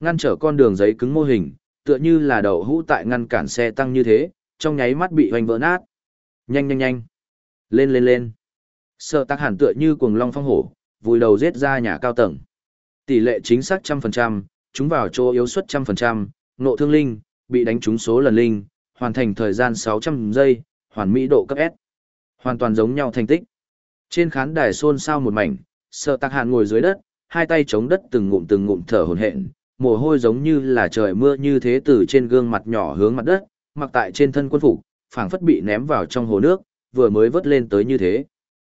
Ngăn trở con đường giấy cứng mô hình, tựa như là đậu hũ tại ngăn cản xe tăng như thế, trong nháy mắt bị hoành vỡ nát. Nhanh nhanh nhanh. Lên lên lên. Sợ tắc hẳn tựa như cuồng long phong hổ, vùi đầu giết ra nhà cao tầng. Tỷ lệ chính xác trăm phần trăm, chúng vào chỗ yếu suất trăm phần trăm, nộ thương linh, bị đánh trúng số lần linh, hoàn thành thời gian 600 giây, hoàn mỹ độ cấp S. Hoàn toàn giống nhau thành tích. Trên khán đài xôn xao một mảnh, sợ tắc Hạn ngồi dưới đất, hai tay chống đất từng ngụm từng ngụm thở hổn hển, mồ hôi giống như là trời mưa như thế từ trên gương mặt nhỏ hướng mặt đất, mặc tại trên thân quân phục, phảng phất bị ném vào trong hồ nước, vừa mới vớt lên tới như thế.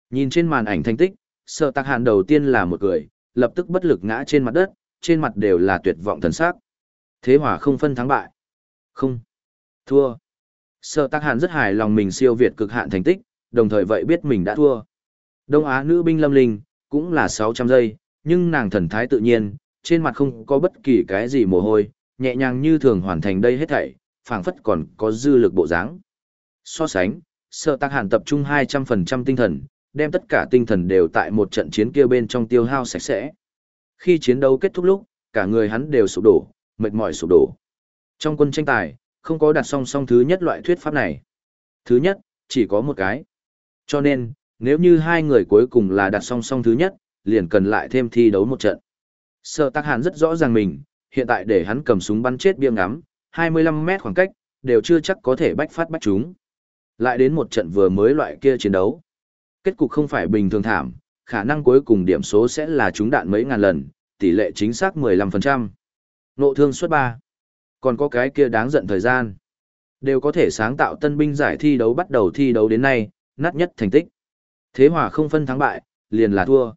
Nhìn trên màn ảnh thành tích, sợ tạc hàn đầu tiên là một người, lập tức bất lực ngã trên mặt đất, trên mặt đều là tuyệt vọng thần sắc. Thế hòa không phân thắng bại. Không. Thua. Sợ tạc hàn rất hài lòng mình siêu việt cực hạn thành tích, đồng thời vậy biết mình đã thua. Đông Á nữ binh lâm linh, cũng là 600 giây, nhưng nàng thần thái tự nhiên, trên mặt không có bất kỳ cái gì mồ hôi, nhẹ nhàng như thường hoàn thành đây hết thảy, phảng phất còn có dư lực bộ dáng. So sánh, sợ tạc hàn tập trung 200% tinh thần, đem tất cả tinh thần đều tại một trận chiến kia bên trong tiêu hao sạch sẽ. Khi chiến đấu kết thúc lúc, cả người hắn đều sụp đổ, mệt mỏi sụp đổ. Trong quân tranh tài, không có đặt song song thứ nhất loại thuyết pháp này. Thứ nhất, chỉ có một cái. Cho nên, nếu như hai người cuối cùng là đặt song song thứ nhất, liền cần lại thêm thi đấu một trận. Sở Tắc Hàn rất rõ ràng mình, hiện tại để hắn cầm súng bắn chết bia ngắm, 25 mét khoảng cách, đều chưa chắc có thể bách phát bách chúng. Lại đến một trận vừa mới loại kia chiến đấu. Kết cục không phải bình thường thảm, khả năng cuối cùng điểm số sẽ là trúng đạn mấy ngàn lần, tỷ lệ chính xác 15%. Nộ thương suất 3. Còn có cái kia đáng giận thời gian. Đều có thể sáng tạo tân binh giải thi đấu bắt đầu thi đấu đến nay, nát nhất thành tích. Thế hòa không phân thắng bại, liền là thua.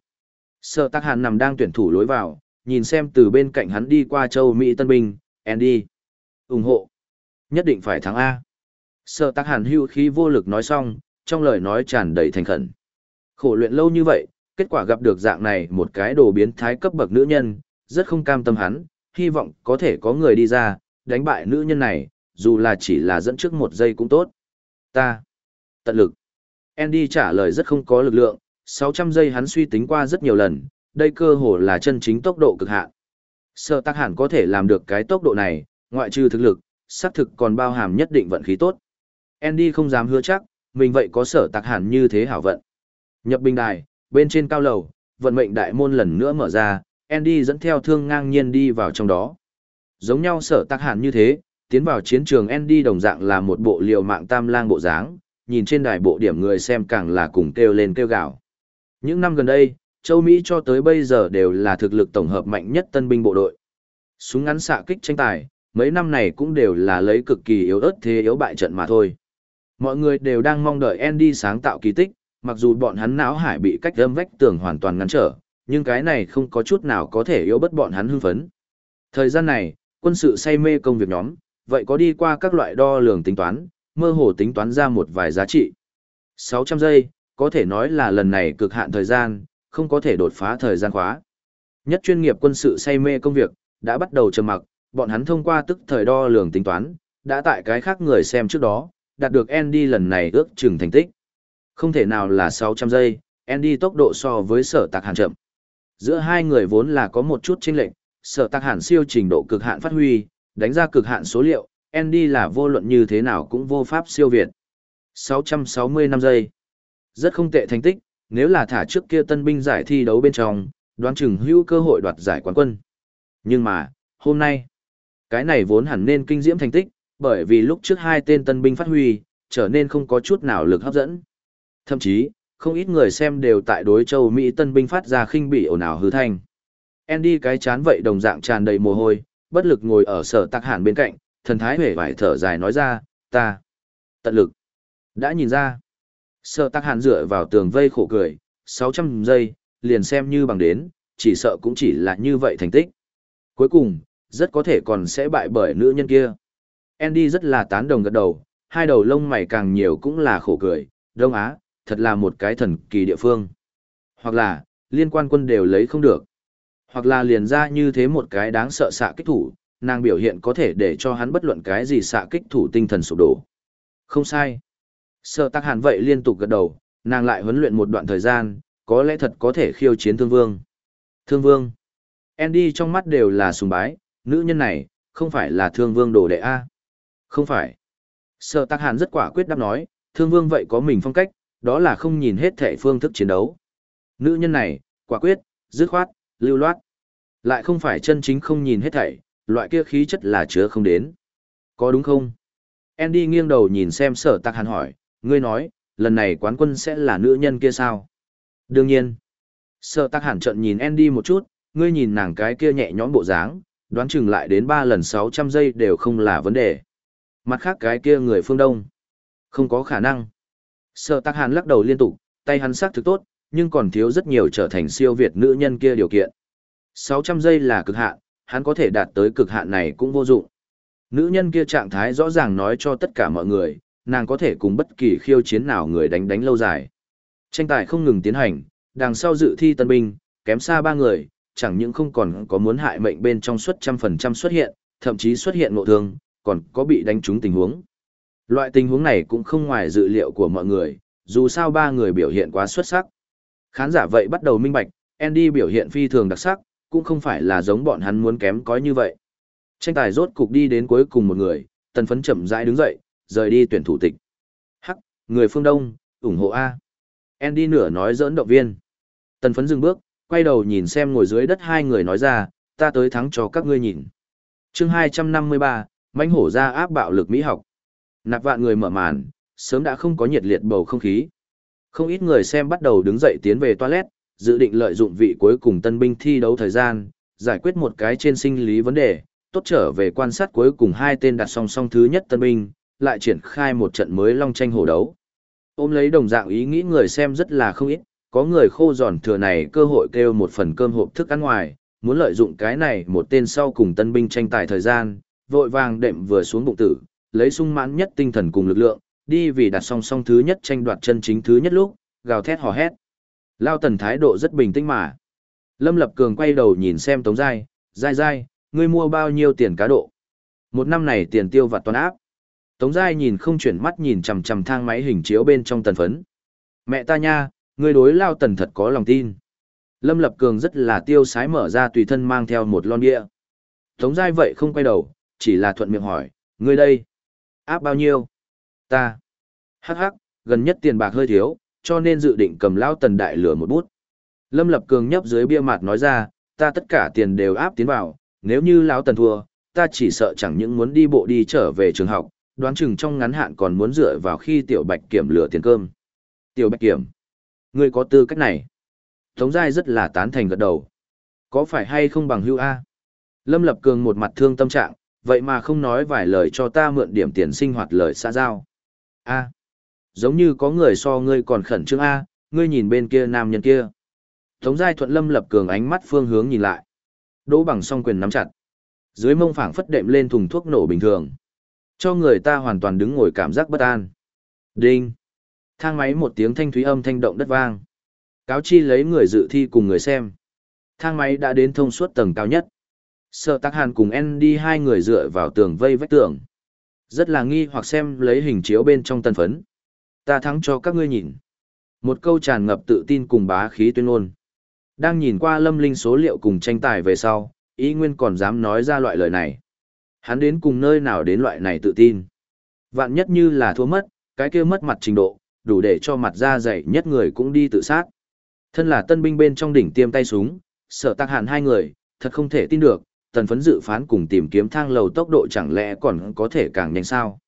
Sở Tắc Hàn nằm đang tuyển thủ lối vào, nhìn xem từ bên cạnh hắn đi qua châu Mỹ Tân Binh, Andy. ủng hộ. Nhất định phải thắng A. Sở Tắc Hàn hưu khí vô lực nói xong, trong lời nói tràn đầy thành khẩn. Khổ luyện lâu như vậy, kết quả gặp được dạng này một cái đồ biến thái cấp bậc nữ nhân, rất không cam tâm hắn, hy vọng có thể có người đi ra, đánh bại nữ nhân này, dù là chỉ là dẫn trước một giây cũng tốt. Ta. Tận lực. Andy trả lời rất không có lực lượng, 600 giây hắn suy tính qua rất nhiều lần, đây cơ hồ là chân chính tốc độ cực hạn. Sở Tắc Hàn có thể làm được cái tốc độ này, ngoại trừ thực lực, xác thực còn bao hàm nhất định vận khí tốt. Andy không dám hứa chắc, mình vậy có sở tạc Hàn như thế hảo vận. Nhập bình đài, bên trên cao lầu, vận mệnh đại môn lần nữa mở ra, Andy dẫn theo thương ngang nhiên đi vào trong đó. Giống nhau sở tạc Hàn như thế, tiến vào chiến trường Andy đồng dạng là một bộ liều mạng tam lang bộ dáng, nhìn trên đài bộ điểm người xem càng là cùng kêu lên kêu gào. Những năm gần đây, châu Mỹ cho tới bây giờ đều là thực lực tổng hợp mạnh nhất tân binh bộ đội. Súng ngắn xạ kích tranh tài, mấy năm này cũng đều là lấy cực kỳ yếu ớt thế yếu bại trận mà thôi. Mọi người đều đang mong đợi Andy sáng tạo kỳ tích, mặc dù bọn hắn não hải bị cách âm vách tường hoàn toàn ngăn trở, nhưng cái này không có chút nào có thể yếu bất bọn hắn hưng phấn. Thời gian này, quân sự say mê công việc nhóm, vậy có đi qua các loại đo lường tính toán, mơ hồ tính toán ra một vài giá trị. 600 giây, có thể nói là lần này cực hạn thời gian, không có thể đột phá thời gian khóa. Nhất chuyên nghiệp quân sự say mê công việc, đã bắt đầu trầm mặc, bọn hắn thông qua tức thời đo lường tính toán, đã tại cái khác người xem trước đó, đạt được Andy lần này ước chừng thành tích. Không thể nào là 600 giây, Andy tốc độ so với sở tạc hàn chậm. Giữa hai người vốn là có một chút chênh lệch, sở tạc hàn siêu trình độ cực hạn phát huy, đánh ra cực hạn số liệu, Andy là vô luận như thế nào cũng vô pháp siêu việt. 660 năm giây. Rất không tệ thành tích, nếu là thả trước kia tân binh giải thi đấu bên trong, đoán chừng hữu cơ hội đoạt giải quán quân. Nhưng mà, hôm nay, cái này vốn hẳn nên kinh diễm thành tích, bởi vì lúc trước hai tên tân binh phát huy, trở nên không có chút nào lực hấp dẫn. Thậm chí, không ít người xem đều tại đối châu Mỹ tân binh phát ra khinh bị ồn ào hư thanh. Andy cái chán vậy đồng dạng tràn đầy mồ hôi, bất lực ngồi ở sở tạc hẳn bên cạnh, thần thái hề vải thở dài nói ra, ta, tận lực, đã nhìn ra. Sở tắc hàn dựa vào tường vây khổ cười, 600 giây, liền xem như bằng đến, chỉ sợ cũng chỉ là như vậy thành tích. Cuối cùng, rất có thể còn sẽ bại bởi nữ nhân kia. Andy rất là tán đồng gật đầu, hai đầu lông mày càng nhiều cũng là khổ cười, Đông Á, thật là một cái thần kỳ địa phương. Hoặc là, liên quan quân đều lấy không được. Hoặc là liền ra như thế một cái đáng sợ xạ kích thủ, nàng biểu hiện có thể để cho hắn bất luận cái gì xạ kích thủ tinh thần sụp đổ. Không sai. Sở tắc hàn vậy liên tục gật đầu, nàng lại huấn luyện một đoạn thời gian, có lẽ thật có thể khiêu chiến thương vương. Thương vương. Andy trong mắt đều là sùng bái, nữ nhân này, không phải là thương vương đồ đệ A. Không phải. Sở Tắc Hàn rất quả quyết đáp nói, thương vương vậy có mình phong cách, đó là không nhìn hết thể phương thức chiến đấu. Nữ nhân này, quả quyết, dứt khoát, lưu loát. Lại không phải chân chính không nhìn hết thảy, loại kia khí chất là chứa không đến. Có đúng không? Andy nghiêng đầu nhìn xem sở tạc hàn hỏi, ngươi nói, lần này quán quân sẽ là nữ nhân kia sao? Đương nhiên. Sợ tắc hàn trận nhìn Andy một chút, ngươi nhìn nàng cái kia nhẹ nhõm bộ dáng, đoán chừng lại đến 3 lần 600 giây đều không là vấn đề. Mặt khác cái kia người phương Đông. Không có khả năng. Sợ tắc hàn lắc đầu liên tục, tay hắn sắc thực tốt, nhưng còn thiếu rất nhiều trở thành siêu việt nữ nhân kia điều kiện. 600 giây là cực hạn, hắn có thể đạt tới cực hạn này cũng vô dụng. Nữ nhân kia trạng thái rõ ràng nói cho tất cả mọi người, nàng có thể cùng bất kỳ khiêu chiến nào người đánh đánh lâu dài. Tranh tài không ngừng tiến hành, đằng sau dự thi tân binh, kém xa ba người, chẳng những không còn có muốn hại mệnh bên trong suất trăm phần trăm xuất hiện, thậm chí xuất hiện ngộ thương, còn có bị đánh trúng tình huống. Loại tình huống này cũng không ngoài dự liệu của mọi người, dù sao ba người biểu hiện quá xuất sắc. Khán giả vậy bắt đầu minh bạch, Andy biểu hiện phi thường đặc sắc, cũng không phải là giống bọn hắn muốn kém có như vậy. Tranh tài rốt cục đi đến cuối cùng một người, tần phấn chậm rãi đứng dậy, rời đi tuyển thủ tịch. Hắc, người phương Đông, ủng hộ A. Andy nửa nói giỡn động viên. Tần phấn dừng bước, quay đầu nhìn xem ngồi dưới đất hai người nói ra, ta tới thắng cho các ngươi nhìn. chương 253, mãnh hổ ra áp bạo lực mỹ học. Nạp vạn người mở màn, sớm đã không có nhiệt liệt bầu không khí. Không ít người xem bắt đầu đứng dậy tiến về toilet, dự định lợi dụng vị cuối cùng tân binh thi đấu thời gian, giải quyết một cái trên sinh lý vấn đề, tốt trở về quan sát cuối cùng hai tên đặt song song thứ nhất tân binh, lại triển khai một trận mới long tranh hổ đấu. Ôm lấy đồng dạng ý nghĩ người xem rất là không ít, có người khô giòn thừa này cơ hội kêu một phần cơm hộp thức ăn ngoài, muốn lợi dụng cái này một tên sau cùng tân binh tranh tài thời gian, vội vàng đệm vừa xuống bụng tử, lấy sung mãn nhất tinh thần cùng lực lượng, đi vì đặt song song thứ nhất tranh đoạt chân chính thứ nhất lúc, gào thét hò hét. Lao tần thái độ rất bình tĩnh mà. Lâm Lập Cường quay đầu nhìn xem Tống Giai, Giai Giai, ngươi mua bao nhiêu tiền cá độ? Một năm này tiền tiêu vặt toàn áp. Tống Giai nhìn không chuyển mắt nhìn chằm chằm thang máy hình chiếu bên trong tần phấn. Mẹ ta nha, người đối Lao tần thật có lòng tin. Lâm Lập Cường rất là tiêu sái mở ra tùy thân mang theo một lon bia. Tống Giai vậy không quay đầu, chỉ là thuận miệng hỏi, ngươi đây, áp bao nhiêu? Ta. Hắc hắc, gần nhất tiền bạc hơi thiếu, cho nên dự định cầm lao tần đại lửa một bút. Lâm Lập Cường nhấp dưới bia mặt nói ra, ta tất cả tiền đều áp tiến vào, nếu như lão tần thua, ta chỉ sợ chẳng những muốn đi bộ đi trở về trường học, đoán chừng trong ngắn hạn còn muốn dựa vào khi tiểu bạch kiểm lửa tiền cơm. Tiểu bạch kiểm, ngươi có tư cách này. Tống Giai rất là tán thành gật đầu. Có phải hay không bằng hưu A? Lâm Lập Cường một mặt thương tâm trạng, vậy mà không nói vài lời cho ta mượn điểm tiền sinh hoạt lời xa giao. A giống như có người so ngươi còn khẩn trương a ngươi nhìn bên kia nam nhân kia tống giai thuận lâm lập cường ánh mắt phương hướng nhìn lại đỗ bằng song quyền nắm chặt dưới mông phảng phất đệm lên thùng thuốc nổ bình thường cho người ta hoàn toàn đứng ngồi cảm giác bất an. Đinh. Thang máy một tiếng thanh thúy âm thanh động đất vang. Cáo chi lấy người dự thi cùng người xem. Thang máy đã đến thông suốt tầng cao nhất. Sợ tắc hàn cùng andy hai người dựa vào tường vây vách tường. Rất là nghi hoặc xem lấy hình chiếu bên trong tân phấn. Ta thắng cho các ngươi nhìn. Một câu tràn ngập tự tin cùng bá khí tuyên ngôn. Đang nhìn qua lâm linh số liệu cùng tranh tài về sau, ý nguyên còn dám nói ra loại lời này. Hắn đến cùng nơi nào đến loại này tự tin. Vạn nhất như là thua mất, cái kia mất mặt trình độ, đủ để cho mặt da dày nhất người cũng đi tự sát. Thân là tân binh bên trong đỉnh tiêm tay súng, sợ tác hạn hai người, thật không thể tin được, tần phấn dự phán cùng tìm kiếm thang lầu tốc độ chẳng lẽ còn có thể càng nhanh sao.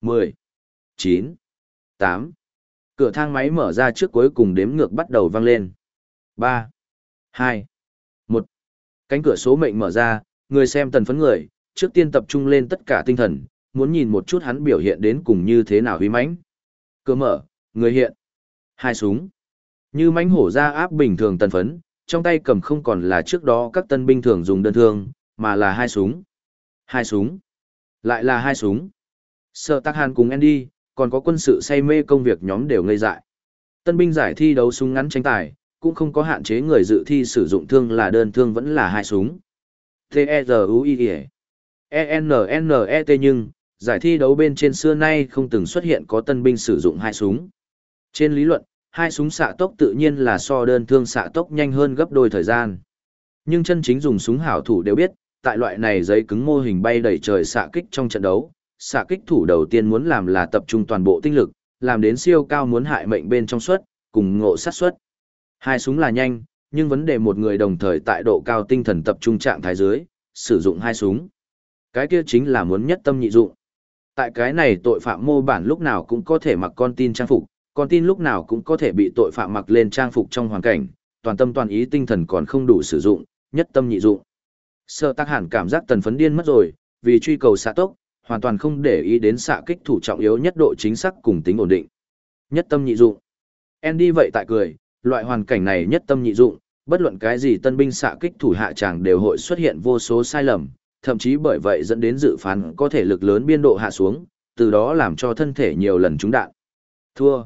10, 9, tám Cửa thang máy mở ra trước cuối cùng đếm ngược bắt đầu vang lên. ba hai một Cánh cửa số mệnh mở ra, người xem tần phấn người, trước tiên tập trung lên tất cả tinh thần, muốn nhìn một chút hắn biểu hiện đến cùng như thế nào huy mãnh. Cơ mở, người hiện. Hai súng. Như mãnh hổ ra áp bình thường tần phấn, trong tay cầm không còn là trước đó các tân binh thường dùng đơn thương, mà là hai súng. Hai súng. Lại là hai súng. Sợ tắc hàn cùng Andy, còn có quân sự say mê công việc nhóm đều ngây dại. Tân binh giải thi đấu súng ngắn tranh tài, cũng không có hạn chế người dự thi sử dụng thương là đơn thương vẫn là hai súng. T-E-Z-U-I-E ENNET nhưng, giải thi đấu bên trên xưa nay không từng xuất hiện có tân binh sử dụng hai súng. Trên lý luận, hai súng xạ tốc tự nhiên là so đơn thương xạ tốc nhanh hơn gấp đôi thời gian. Nhưng chân chính dùng súng hảo thủ đều biết, tại loại này giấy cứng mô hình bay đầy trời xạ kích trong trận đấu, xạ kích thủ đầu tiên muốn làm là tập trung toàn bộ tinh lực, làm đến siêu cao muốn hại mệnh bên trong suất, cùng ngộ sát suất. Hai súng là nhanh, nhưng vấn đề một người đồng thời tại độ cao tinh thần tập trung trạng thái dưới, sử dụng hai súng. Cái kia chính là muốn nhất tâm nhị dụng. Tại cái này tội phạm mô bản lúc nào cũng có thể mặc con tin trang phục, con tin lúc nào cũng có thể bị tội phạm mặc lên trang phục trong hoàn cảnh, toàn tâm toàn ý tinh thần còn không đủ sử dụng, nhất tâm nhị dụng. Sở tác hẳn cảm giác tần phấn điên mất rồi, vì truy cầu xạ tốc, hoàn toàn không để ý đến xạ kích thủ trọng yếu nhất độ chính xác cùng tính ổn định. Nhất tâm nhị dụng. Andy vậy tại cười, loại hoàn cảnh này nhất tâm nhị dụng, bất luận cái gì tân binh xạ kích thủ hạ chàng đều hội xuất hiện vô số sai lầm, thậm chí bởi vậy dẫn đến dự phán có thể lực lớn biên độ hạ xuống, từ đó làm cho thân thể nhiều lần trúng đạn. Thua.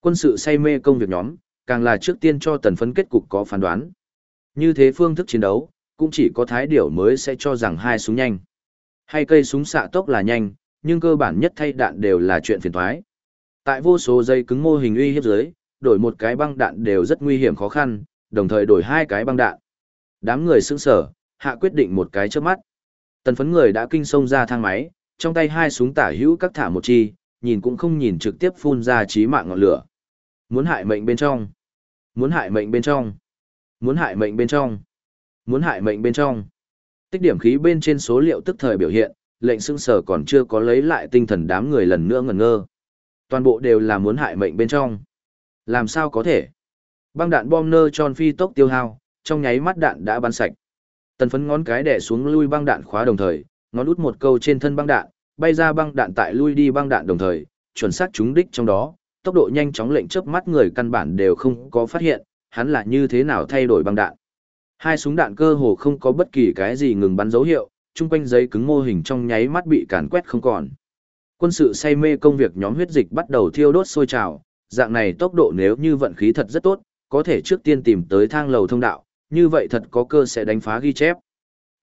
Quân sự say mê công việc nhóm, càng là trước tiên cho tần phấn kết cục có phán đoán. Như thế phương thức chiến đấu, cũng chỉ có thái điểu mới sẽ cho rằng hai súng nhanh. Hay cây súng xạ tốc là nhanh, nhưng cơ bản nhất thay đạn đều là chuyện phiền thoái. Tại vô số dây cứng mô hình uy hiếp dưới, đổi một cái băng đạn đều rất nguy hiểm khó khăn, đồng thời đổi hai cái băng đạn. Đám người sững sở, hạ quyết định một cái trước mắt. Tần phấn người đã kinh sông ra thang máy, trong tay hai súng tả hữu các thả một chi, nhìn cũng không nhìn trực tiếp phun ra chí mạng ngọn lửa. Muốn hại mệnh bên trong. Muốn hại mệnh bên trong. Muốn hại mệnh bên trong. Muốn hại mệnh bên trong. Tích điểm khí bên trên số liệu tức thời biểu hiện, lệnh xưng sở còn chưa có lấy lại tinh thần đám người lần nữa ngẩn ngơ. Toàn bộ đều là muốn hại mệnh bên trong. Làm sao có thể? Băng đạn bom nơ tròn phi tốc tiêu hao, trong nháy mắt đạn đã bắn sạch. Tần phấn ngón cái đẻ xuống lui băng đạn khóa đồng thời, ngón út một câu trên thân băng đạn, bay ra băng đạn tại lui đi băng đạn đồng thời, chuẩn xác trúng đích trong đó, tốc độ nhanh chóng lệnh chớp mắt người căn bản đều không có phát hiện, hắn là như thế nào thay đổi băng đạn. Hai súng đạn cơ hồ không có bất kỳ cái gì ngừng bắn dấu hiệu, chung quanh giấy cứng mô hình trong nháy mắt bị càn quét không còn. Quân sự say mê công việc nhóm huyết dịch bắt đầu thiêu đốt sôi trào, dạng này tốc độ nếu như vận khí thật rất tốt, có thể trước tiên tìm tới thang lầu thông đạo, như vậy thật có cơ sẽ đánh phá ghi chép.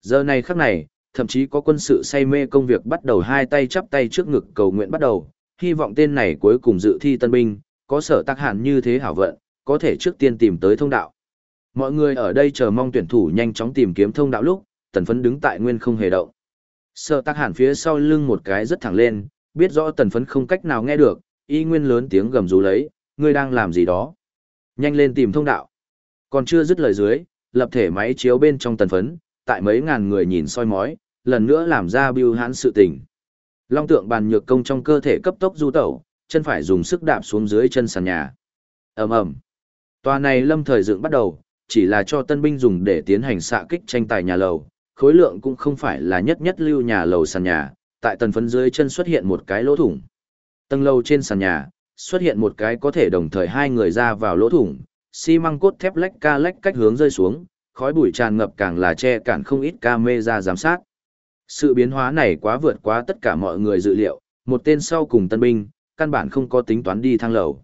Giờ này khắc này, thậm chí có quân sự say mê công việc bắt đầu hai tay chắp tay trước ngực cầu nguyện bắt đầu, hy vọng tên này cuối cùng dự thi tân binh, có sở tác hẳn như thế hảo vận, có thể trước tiên tìm tới thông đạo. Mọi người ở đây chờ mong tuyển thủ nhanh chóng tìm kiếm thông đạo lúc, tần phấn đứng tại nguyên không hề động. Sở tác hẳn phía sau lưng một cái rất thẳng lên, biết rõ tần phấn không cách nào nghe được, y nguyên lớn tiếng gầm rú lấy, ngươi đang làm gì đó. Nhanh lên tìm thông đạo. Còn chưa dứt lời dưới, lập thể máy chiếu bên trong tần phấn, tại mấy ngàn người nhìn soi mói, lần nữa làm ra biêu hãn sự tình. Long tượng bàn nhược công trong cơ thể cấp tốc du tẩu, chân phải dùng sức đạp xuống dưới chân sàn nhà. ầm ầm Tòa này lâm thời dựng bắt đầu, chỉ là cho tân binh dùng để tiến hành xạ kích tranh tài nhà lầu, khối lượng cũng không phải là nhất nhất lưu nhà lầu sàn nhà, tại tần phấn dưới chân xuất hiện một cái lỗ thủng. Tầng lầu trên sàn nhà, xuất hiện một cái có thể đồng thời hai người ra vào lỗ thủng, xi măng cốt thép lách ca lách cách hướng rơi xuống, khói bụi tràn ngập càng là che cản không ít camera giám sát. Sự biến hóa này quá vượt quá tất cả mọi người dự liệu, một tên sau cùng tân binh, căn bản không có tính toán đi thang lầu.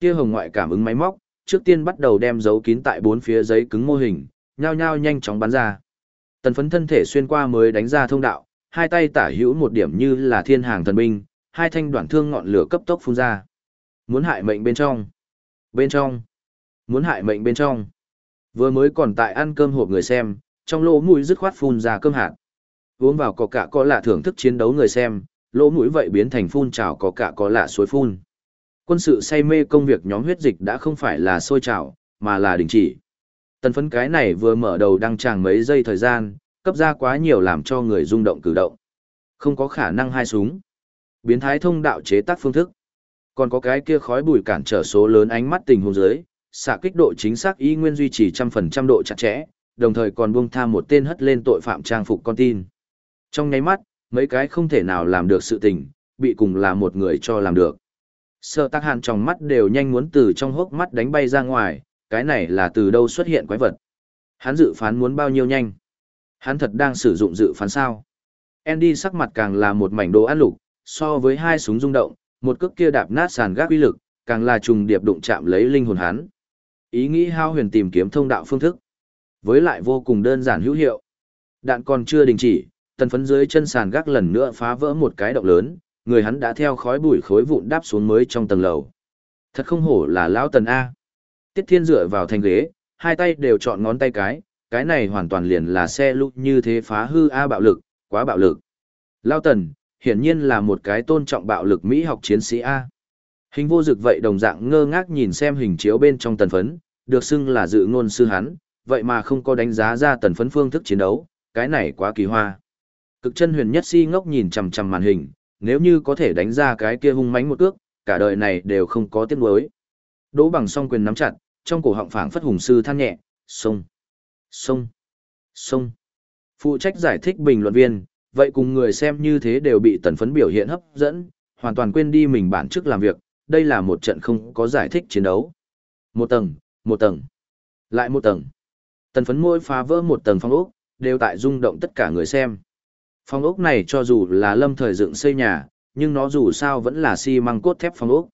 Kia hồng ngoại cảm ứng máy móc, trước tiên bắt đầu đem dấu kín tại bốn phía giấy cứng mô hình, nhao nhao nhanh chóng bắn ra. Tần phấn thân thể xuyên qua mới đánh ra thông đạo, hai tay tả hữu một điểm như là thiên hàng thần binh, hai thanh đoạn thương ngọn lửa cấp tốc phun ra. Muốn hại mệnh bên trong. Bên trong. Muốn hại mệnh bên trong. Vừa mới còn tại ăn cơm hộp người xem, trong lỗ mũi dứt khoát phun ra cơm hạt. Uống vào có cả có lạ thưởng thức chiến đấu người xem, lỗ mũi vậy biến thành phun trào có cả có lạ suối phun. Quân sự say mê công việc nhóm huyết dịch đã không phải là sôi trào, mà là đình chỉ. Tần phấn cái này vừa mở đầu đăng tràng mấy giây thời gian, cấp ra quá nhiều làm cho người rung động cử động. Không có khả năng hai súng. Biến thái thông đạo chế tác phương thức. Còn có cái kia khói bụi cản trở số lớn ánh mắt tình huống dưới, xạ kích độ chính xác y nguyên duy trì trăm phần trăm độ chặt chẽ, đồng thời còn buông tha một tên hất lên tội phạm trang phục con tin. Trong nháy mắt, mấy cái không thể nào làm được sự tình, bị cùng là một người cho làm được. Sợ tắc hàn trong mắt đều nhanh muốn từ trong hốc mắt đánh bay ra ngoài, cái này là từ đâu xuất hiện quái vật. Hắn dự phán muốn bao nhiêu nhanh. Hắn thật đang sử dụng dự phán sao. Andy sắc mặt càng là một mảnh đồ ăn lục, so với hai súng rung động, một cước kia đạp nát sàn gác uy lực, càng là trùng điệp đụng chạm lấy linh hồn hắn. Ý nghĩ hao huyền tìm kiếm thông đạo phương thức, với lại vô cùng đơn giản hữu hiệu. Đạn còn chưa đình chỉ, tần phấn dưới chân sàn gác lần nữa phá vỡ một cái động lớn, người hắn đã theo khói bụi khối vụn đáp xuống mới trong tầng lầu. Thật không hổ là lão tần A. Tiết thiên dựa vào thành ghế, hai tay đều chọn ngón tay cái, cái này hoàn toàn liền là xe lúc như thế phá hư A bạo lực, quá bạo lực. Lao tần, hiển nhiên là một cái tôn trọng bạo lực Mỹ học chiến sĩ A. Hình vô dực vậy đồng dạng ngơ ngác nhìn xem hình chiếu bên trong tần phấn, được xưng là dự ngôn sư hắn, vậy mà không có đánh giá ra tần phấn phương thức chiến đấu, cái này quá kỳ hoa. Cực chân huyền nhất si ngốc nhìn chằm chằm màn hình, nếu như có thể đánh ra cái kia hung mãnh một cước, cả đời này đều không có tiếc nuối. Đỗ bằng song quyền nắm chặt, trong cổ họng phảng phất hùng sư than nhẹ, sông, sông, sông. Phụ trách giải thích bình luận viên, vậy cùng người xem như thế đều bị tần phấn biểu hiện hấp dẫn, hoàn toàn quên đi mình bản chức làm việc, đây là một trận không có giải thích chiến đấu. Một tầng, một tầng, lại một tầng. Tần phấn môi phá vỡ một tầng phong ốc, đều tại rung động tất cả người xem. Phong ốc này cho dù là lâm thời dựng xây nhà, nhưng nó dù sao vẫn là xi măng cốt thép phong ốc.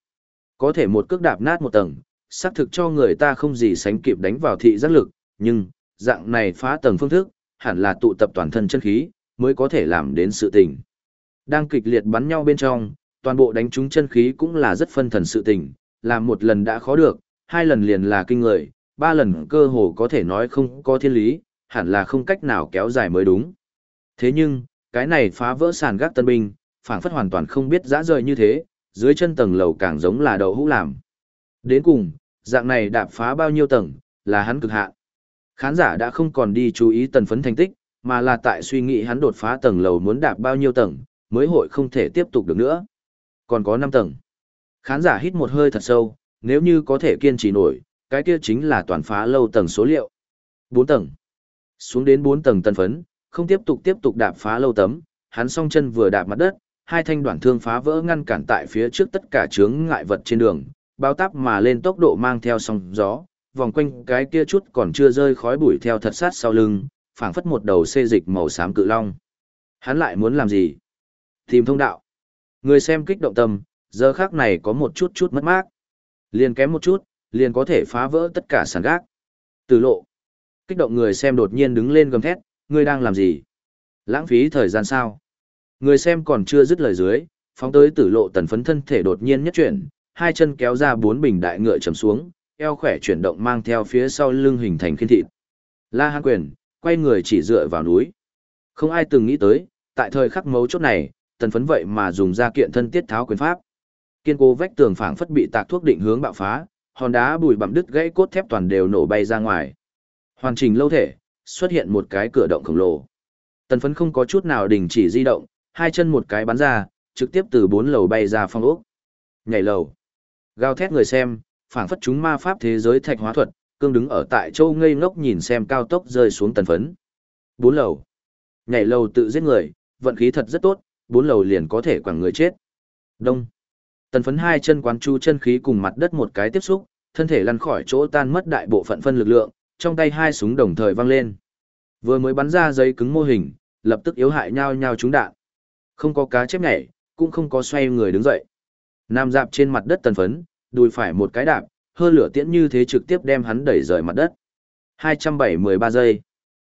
Có thể một cước đạp nát một tầng, xác thực cho người ta không gì sánh kịp đánh vào thị giác lực, nhưng, dạng này phá tầng phương thức, hẳn là tụ tập toàn thân chân khí, mới có thể làm đến sự tình. Đang kịch liệt bắn nhau bên trong, toàn bộ đánh trúng chân khí cũng là rất phân thần sự tình, làm một lần đã khó được, hai lần liền là kinh người, ba lần cơ hồ có thể nói không có thiên lý, hẳn là không cách nào kéo dài mới đúng. Thế nhưng, cái này phá vỡ sàn gác tân binh, phảng phất hoàn toàn không biết dã rời như thế, dưới chân tầng lầu càng giống là đậu hũ làm. Đến cùng, dạng này đạp phá bao nhiêu tầng, là hắn cực hạn. Khán giả đã không còn đi chú ý tần phấn thành tích, mà là tại suy nghĩ hắn đột phá tầng lầu muốn đạp bao nhiêu tầng, mới hội không thể tiếp tục được nữa. Còn có 5 tầng. Khán giả hít một hơi thật sâu, nếu như có thể kiên trì nổi, cái kia chính là toàn phá lâu tầng số liệu. 4 tầng. Xuống đến 4 tầng tân phấn, không tiếp tục tiếp tục đạp phá lâu tấm, hắn song chân vừa đạp mặt đất, hai thanh đoạn thương phá vỡ ngăn cản tại phía trước tất cả chướng ngại vật trên đường, bao táp mà lên tốc độ mang theo sóng gió, vòng quanh cái kia chút còn chưa rơi khói bụi theo thật sát sau lưng, phảng phất một đầu xê dịch màu xám cự long. Hắn lại muốn làm gì? Tìm thông đạo. Người xem kích động tâm, giờ khác này có một chút chút mất mát. Liền kém một chút, liền có thể phá vỡ tất cả sàn gác. Từ lộ. Kích động người xem đột nhiên đứng lên gầm thét, ngươi đang làm gì? Lãng phí thời gian sao? Người xem còn chưa dứt lời dưới, phóng tới tử lộ tần phấn thân thể đột nhiên nhất chuyển, hai chân kéo ra bốn bình đại ngựa chầm xuống, eo khỏe chuyển động mang theo phía sau lưng hình thành khiên thịt. La Hán Quyền, quay người chỉ dựa vào núi. Không ai từng nghĩ tới, tại thời khắc mấu chốt này, tần phấn vậy mà dùng ra kiện thân tiết tháo quyền pháp. Kiên cố vách tường phảng phất bị tạc thuốc định hướng bạo phá, hòn đá bùi bặm đứt gãy cốt thép toàn đều nổ bay ra ngoài. Hoàn chỉnh lâu thể, xuất hiện một cái cửa động khổng lồ. Tần phấn không có chút nào đình chỉ di động, hai chân một cái bắn ra, trực tiếp từ bốn lầu bay ra phong ốc. Nhảy lầu. Gào thét người xem, phảng phất chúng ma pháp thế giới thạch hóa thuật, cương đứng ở tại châu ngây ngốc nhìn xem cao tốc rơi xuống tần phấn. Bốn lầu. Nhảy lầu tự giết người, vận khí thật rất tốt, bốn lầu liền có thể quẳng người chết. Đông. Tần phấn hai chân quán chu chân khí cùng mặt đất một cái tiếp xúc, thân thể lăn khỏi chỗ tan mất đại bộ phận phân lực lượng, trong tay hai súng đồng thời văng lên. Vừa mới bắn ra giấy cứng mô hình, lập tức yếu hại nhau nhau trúng đạn. Không có cá chép nhảy, cũng không có xoay người đứng dậy. Nam dạp trên mặt đất tần phấn, đùi phải một cái đạp, hơ lửa tiễn như thế trực tiếp đem hắn đẩy rời mặt đất. 273 giây.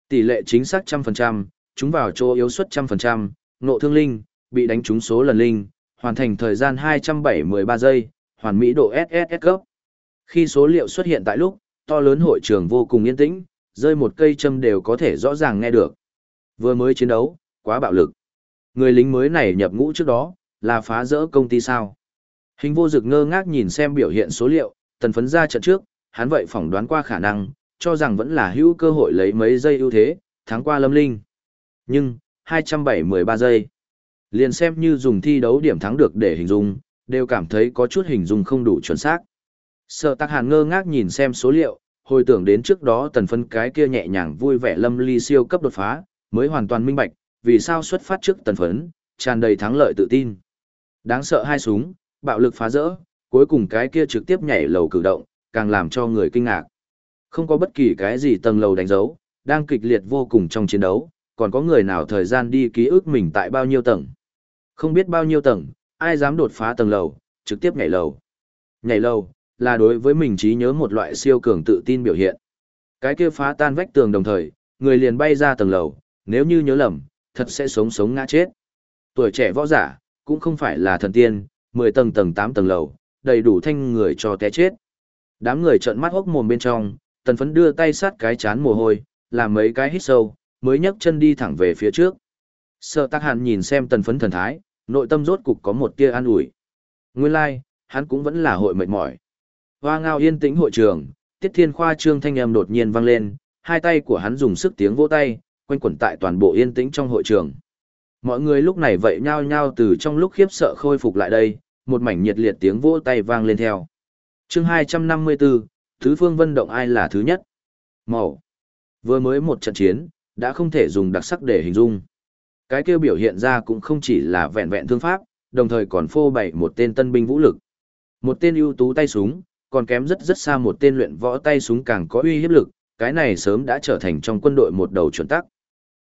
Tỷ lệ chính xác trăm phần trăm, chúng vào chỗ yếu suất trăm phần trăm, nộ thương linh, bị đánh trúng số lần linh, hoàn thành thời gian 273 giây, hoàn mỹ độ SSS cấp. Khi số liệu xuất hiện tại lúc, to lớn hội trường vô cùng yên tĩnh, rơi một cây châm đều có thể rõ ràng nghe được. Vừa mới chiến đấu, quá bạo lực. Người lính mới này nhập ngũ trước đó, là phá rỡ công ty sao. Hình vô dực ngơ ngác nhìn xem biểu hiện số liệu, tần phấn ra trận trước, hắn vậy phỏng đoán qua khả năng, cho rằng vẫn là hữu cơ hội lấy mấy giây ưu thế, thắng qua lâm linh. Nhưng, 273 giây. Liền xem như dùng thi đấu điểm thắng được để hình dung, đều cảm thấy có chút hình dung không đủ chuẩn xác. Sợ tạc hàn ngơ ngác nhìn xem số liệu, hồi tưởng đến trước đó tần phân cái kia nhẹ nhàng vui vẻ lâm ly siêu cấp đột phá, mới hoàn toàn minh bạch, vì sao xuất phát trước tần phấn, tràn đầy thắng lợi tự tin. Đáng sợ hai súng, bạo lực phá rỡ, cuối cùng cái kia trực tiếp nhảy lầu cử động, càng làm cho người kinh ngạc. Không có bất kỳ cái gì tầng lầu đánh dấu, đang kịch liệt vô cùng trong chiến đấu, còn có người nào thời gian đi ký ức mình tại bao nhiêu tầng. Không biết bao nhiêu tầng, ai dám đột phá tầng lầu, trực tiếp nhảy lầu. Nhảy lầu, là đối với mình trí nhớ một loại siêu cường tự tin biểu hiện. Cái kia phá tan vách tường đồng thời, người liền bay ra tầng lầu, nếu như nhớ lầm, thật sẽ sống sống ngã chết. Tuổi trẻ võ giả, cũng không phải là thần tiên, 10 tầng tầng 8 tầng lầu, đầy đủ thanh người cho té chết. Đám người trợn mắt hốc mồm bên trong, tần phấn đưa tay sát cái chán mồ hôi, làm mấy cái hít sâu, mới nhấc chân đi thẳng về phía trước. Sở Tắc Hàn nhìn xem tần phấn thần thái, nội tâm rốt cục có một tia an ủi. Nguyên lai, like, hắn cũng vẫn là hội mệt mỏi. Hoa ngao yên tĩnh hội trường, Tiết Thiên Khoa trương thanh âm đột nhiên vang lên, hai tay của hắn dùng sức tiếng vỗ tay, quanh quẩn tại toàn bộ yên tĩnh trong hội trường. Mọi người lúc này vậy nhao nhao từ trong lúc khiếp sợ khôi phục lại đây, một mảnh nhiệt liệt tiếng vỗ tay vang lên theo. chương 254, Thứ Phương Vân Động ai là thứ nhất? Màu. Vừa mới một trận chiến, đã không thể dùng đặc sắc để hình dung. Cái kêu biểu hiện ra cũng không chỉ là vẹn vẹn thương pháp, đồng thời còn phô bày một tên tân binh vũ lực. Một tên ưu tú tay súng, còn kém rất rất xa một tên luyện võ tay súng càng có uy hiếp lực, cái này sớm đã trở thành trong quân đội một đầu chuẩn tắc.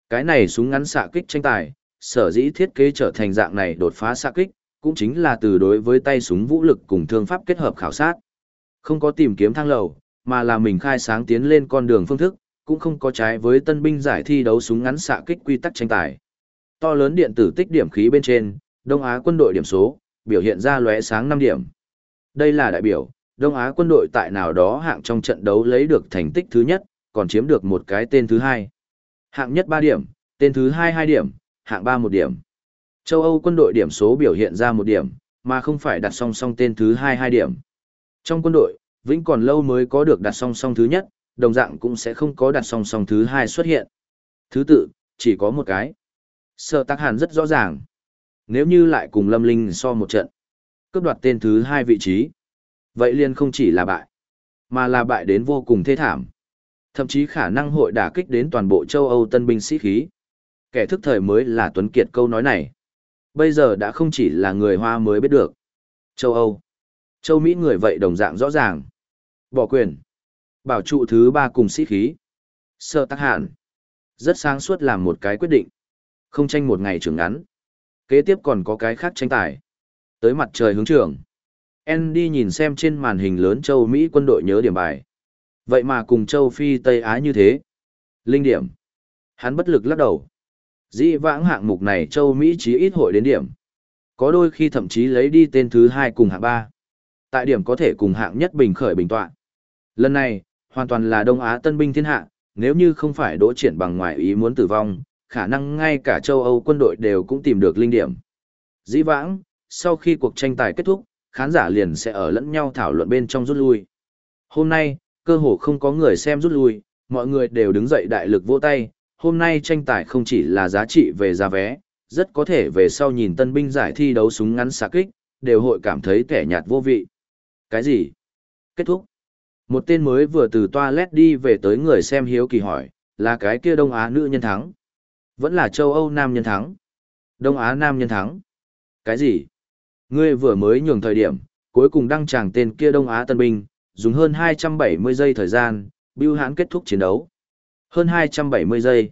Cái này súng ngắn xạ kích tranh tài, sở dĩ thiết kế trở thành dạng này đột phá xạ kích, cũng chính là từ đối với tay súng vũ lực cùng thương pháp kết hợp khảo sát. Không có tìm kiếm thang lầu, mà là mình khai sáng tiến lên con đường phương thức, cũng không có trái với tân binh giải thi đấu súng ngắn xạ kích quy tắc tranh tài. To lớn điện tử tích điểm khí bên trên, Đông Á quân đội điểm số, biểu hiện ra lóe sáng 5 điểm. Đây là đại biểu, Đông Á quân đội tại nào đó hạng trong trận đấu lấy được thành tích thứ nhất, còn chiếm được một cái tên thứ hai. Hạng nhất 3 điểm, tên thứ hai 2 điểm, hạng 3 1 điểm. Châu Âu quân đội điểm số biểu hiện ra một điểm, mà không phải đặt song song tên thứ hai 2 điểm. Trong quân đội, Vĩnh còn lâu mới có được đặt song song thứ nhất, đồng dạng cũng sẽ không có đặt song song thứ hai xuất hiện. Thứ tự, chỉ có một cái. Sở Tắc Hàn rất rõ ràng. Nếu như lại cùng Lâm Linh so một trận, cướp đoạt tên thứ hai vị trí, vậy liền không chỉ là bại, mà là bại đến vô cùng thê thảm. Thậm chí khả năng hội đả kích đến toàn bộ châu Âu tân binh sĩ khí. Kẻ thức thời mới là Tuấn Kiệt câu nói này. Bây giờ đã không chỉ là người Hoa mới biết được. Châu Âu, châu Mỹ người vậy đồng dạng rõ ràng. Bỏ quyền. Bảo trụ thứ ba cùng sĩ khí. sợ tắc hạn. Rất sáng suốt làm một cái quyết định. Không tranh một ngày trường ngắn. Kế tiếp còn có cái khác tranh tài. Tới mặt trời hướng trường. Andy nhìn xem trên màn hình lớn châu Mỹ quân đội nhớ điểm bài. Vậy mà cùng châu Phi Tây Á như thế. Linh điểm. Hắn bất lực lắc đầu. Dĩ vãng hạng mục này châu Mỹ chí ít hội đến điểm. Có đôi khi thậm chí lấy đi tên thứ hai cùng hạng ba. Tại điểm có thể cùng hạng nhất bình khởi bình tọa. Lần này, hoàn toàn là Đông Á tân binh thiên hạ, nếu như không phải đỗ triển bằng ngoại ý muốn tử vong, khả năng ngay cả châu Âu quân đội đều cũng tìm được linh điểm. Dĩ vãng, sau khi cuộc tranh tài kết thúc, khán giả liền sẽ ở lẫn nhau thảo luận bên trong rút lui. Hôm nay, cơ hồ không có người xem rút lui, mọi người đều đứng dậy đại lực vỗ tay, hôm nay tranh tài không chỉ là giá trị về giá vé, rất có thể về sau nhìn tân binh giải thi đấu súng ngắn xạ kích, đều hội cảm thấy kẻ nhạt vô vị. Cái gì? Kết thúc. Một tên mới vừa từ toilet đi về tới người xem hiếu kỳ hỏi, là cái kia Đông Á nữ nhân thắng. Vẫn là châu Âu nam nhân thắng. Đông Á nam nhân thắng. Cái gì? Ngươi vừa mới nhường thời điểm, cuối cùng đăng tràng tên kia Đông Á tân binh, dùng hơn 270 giây thời gian, Bưu Hãn kết thúc chiến đấu. Hơn 270 giây.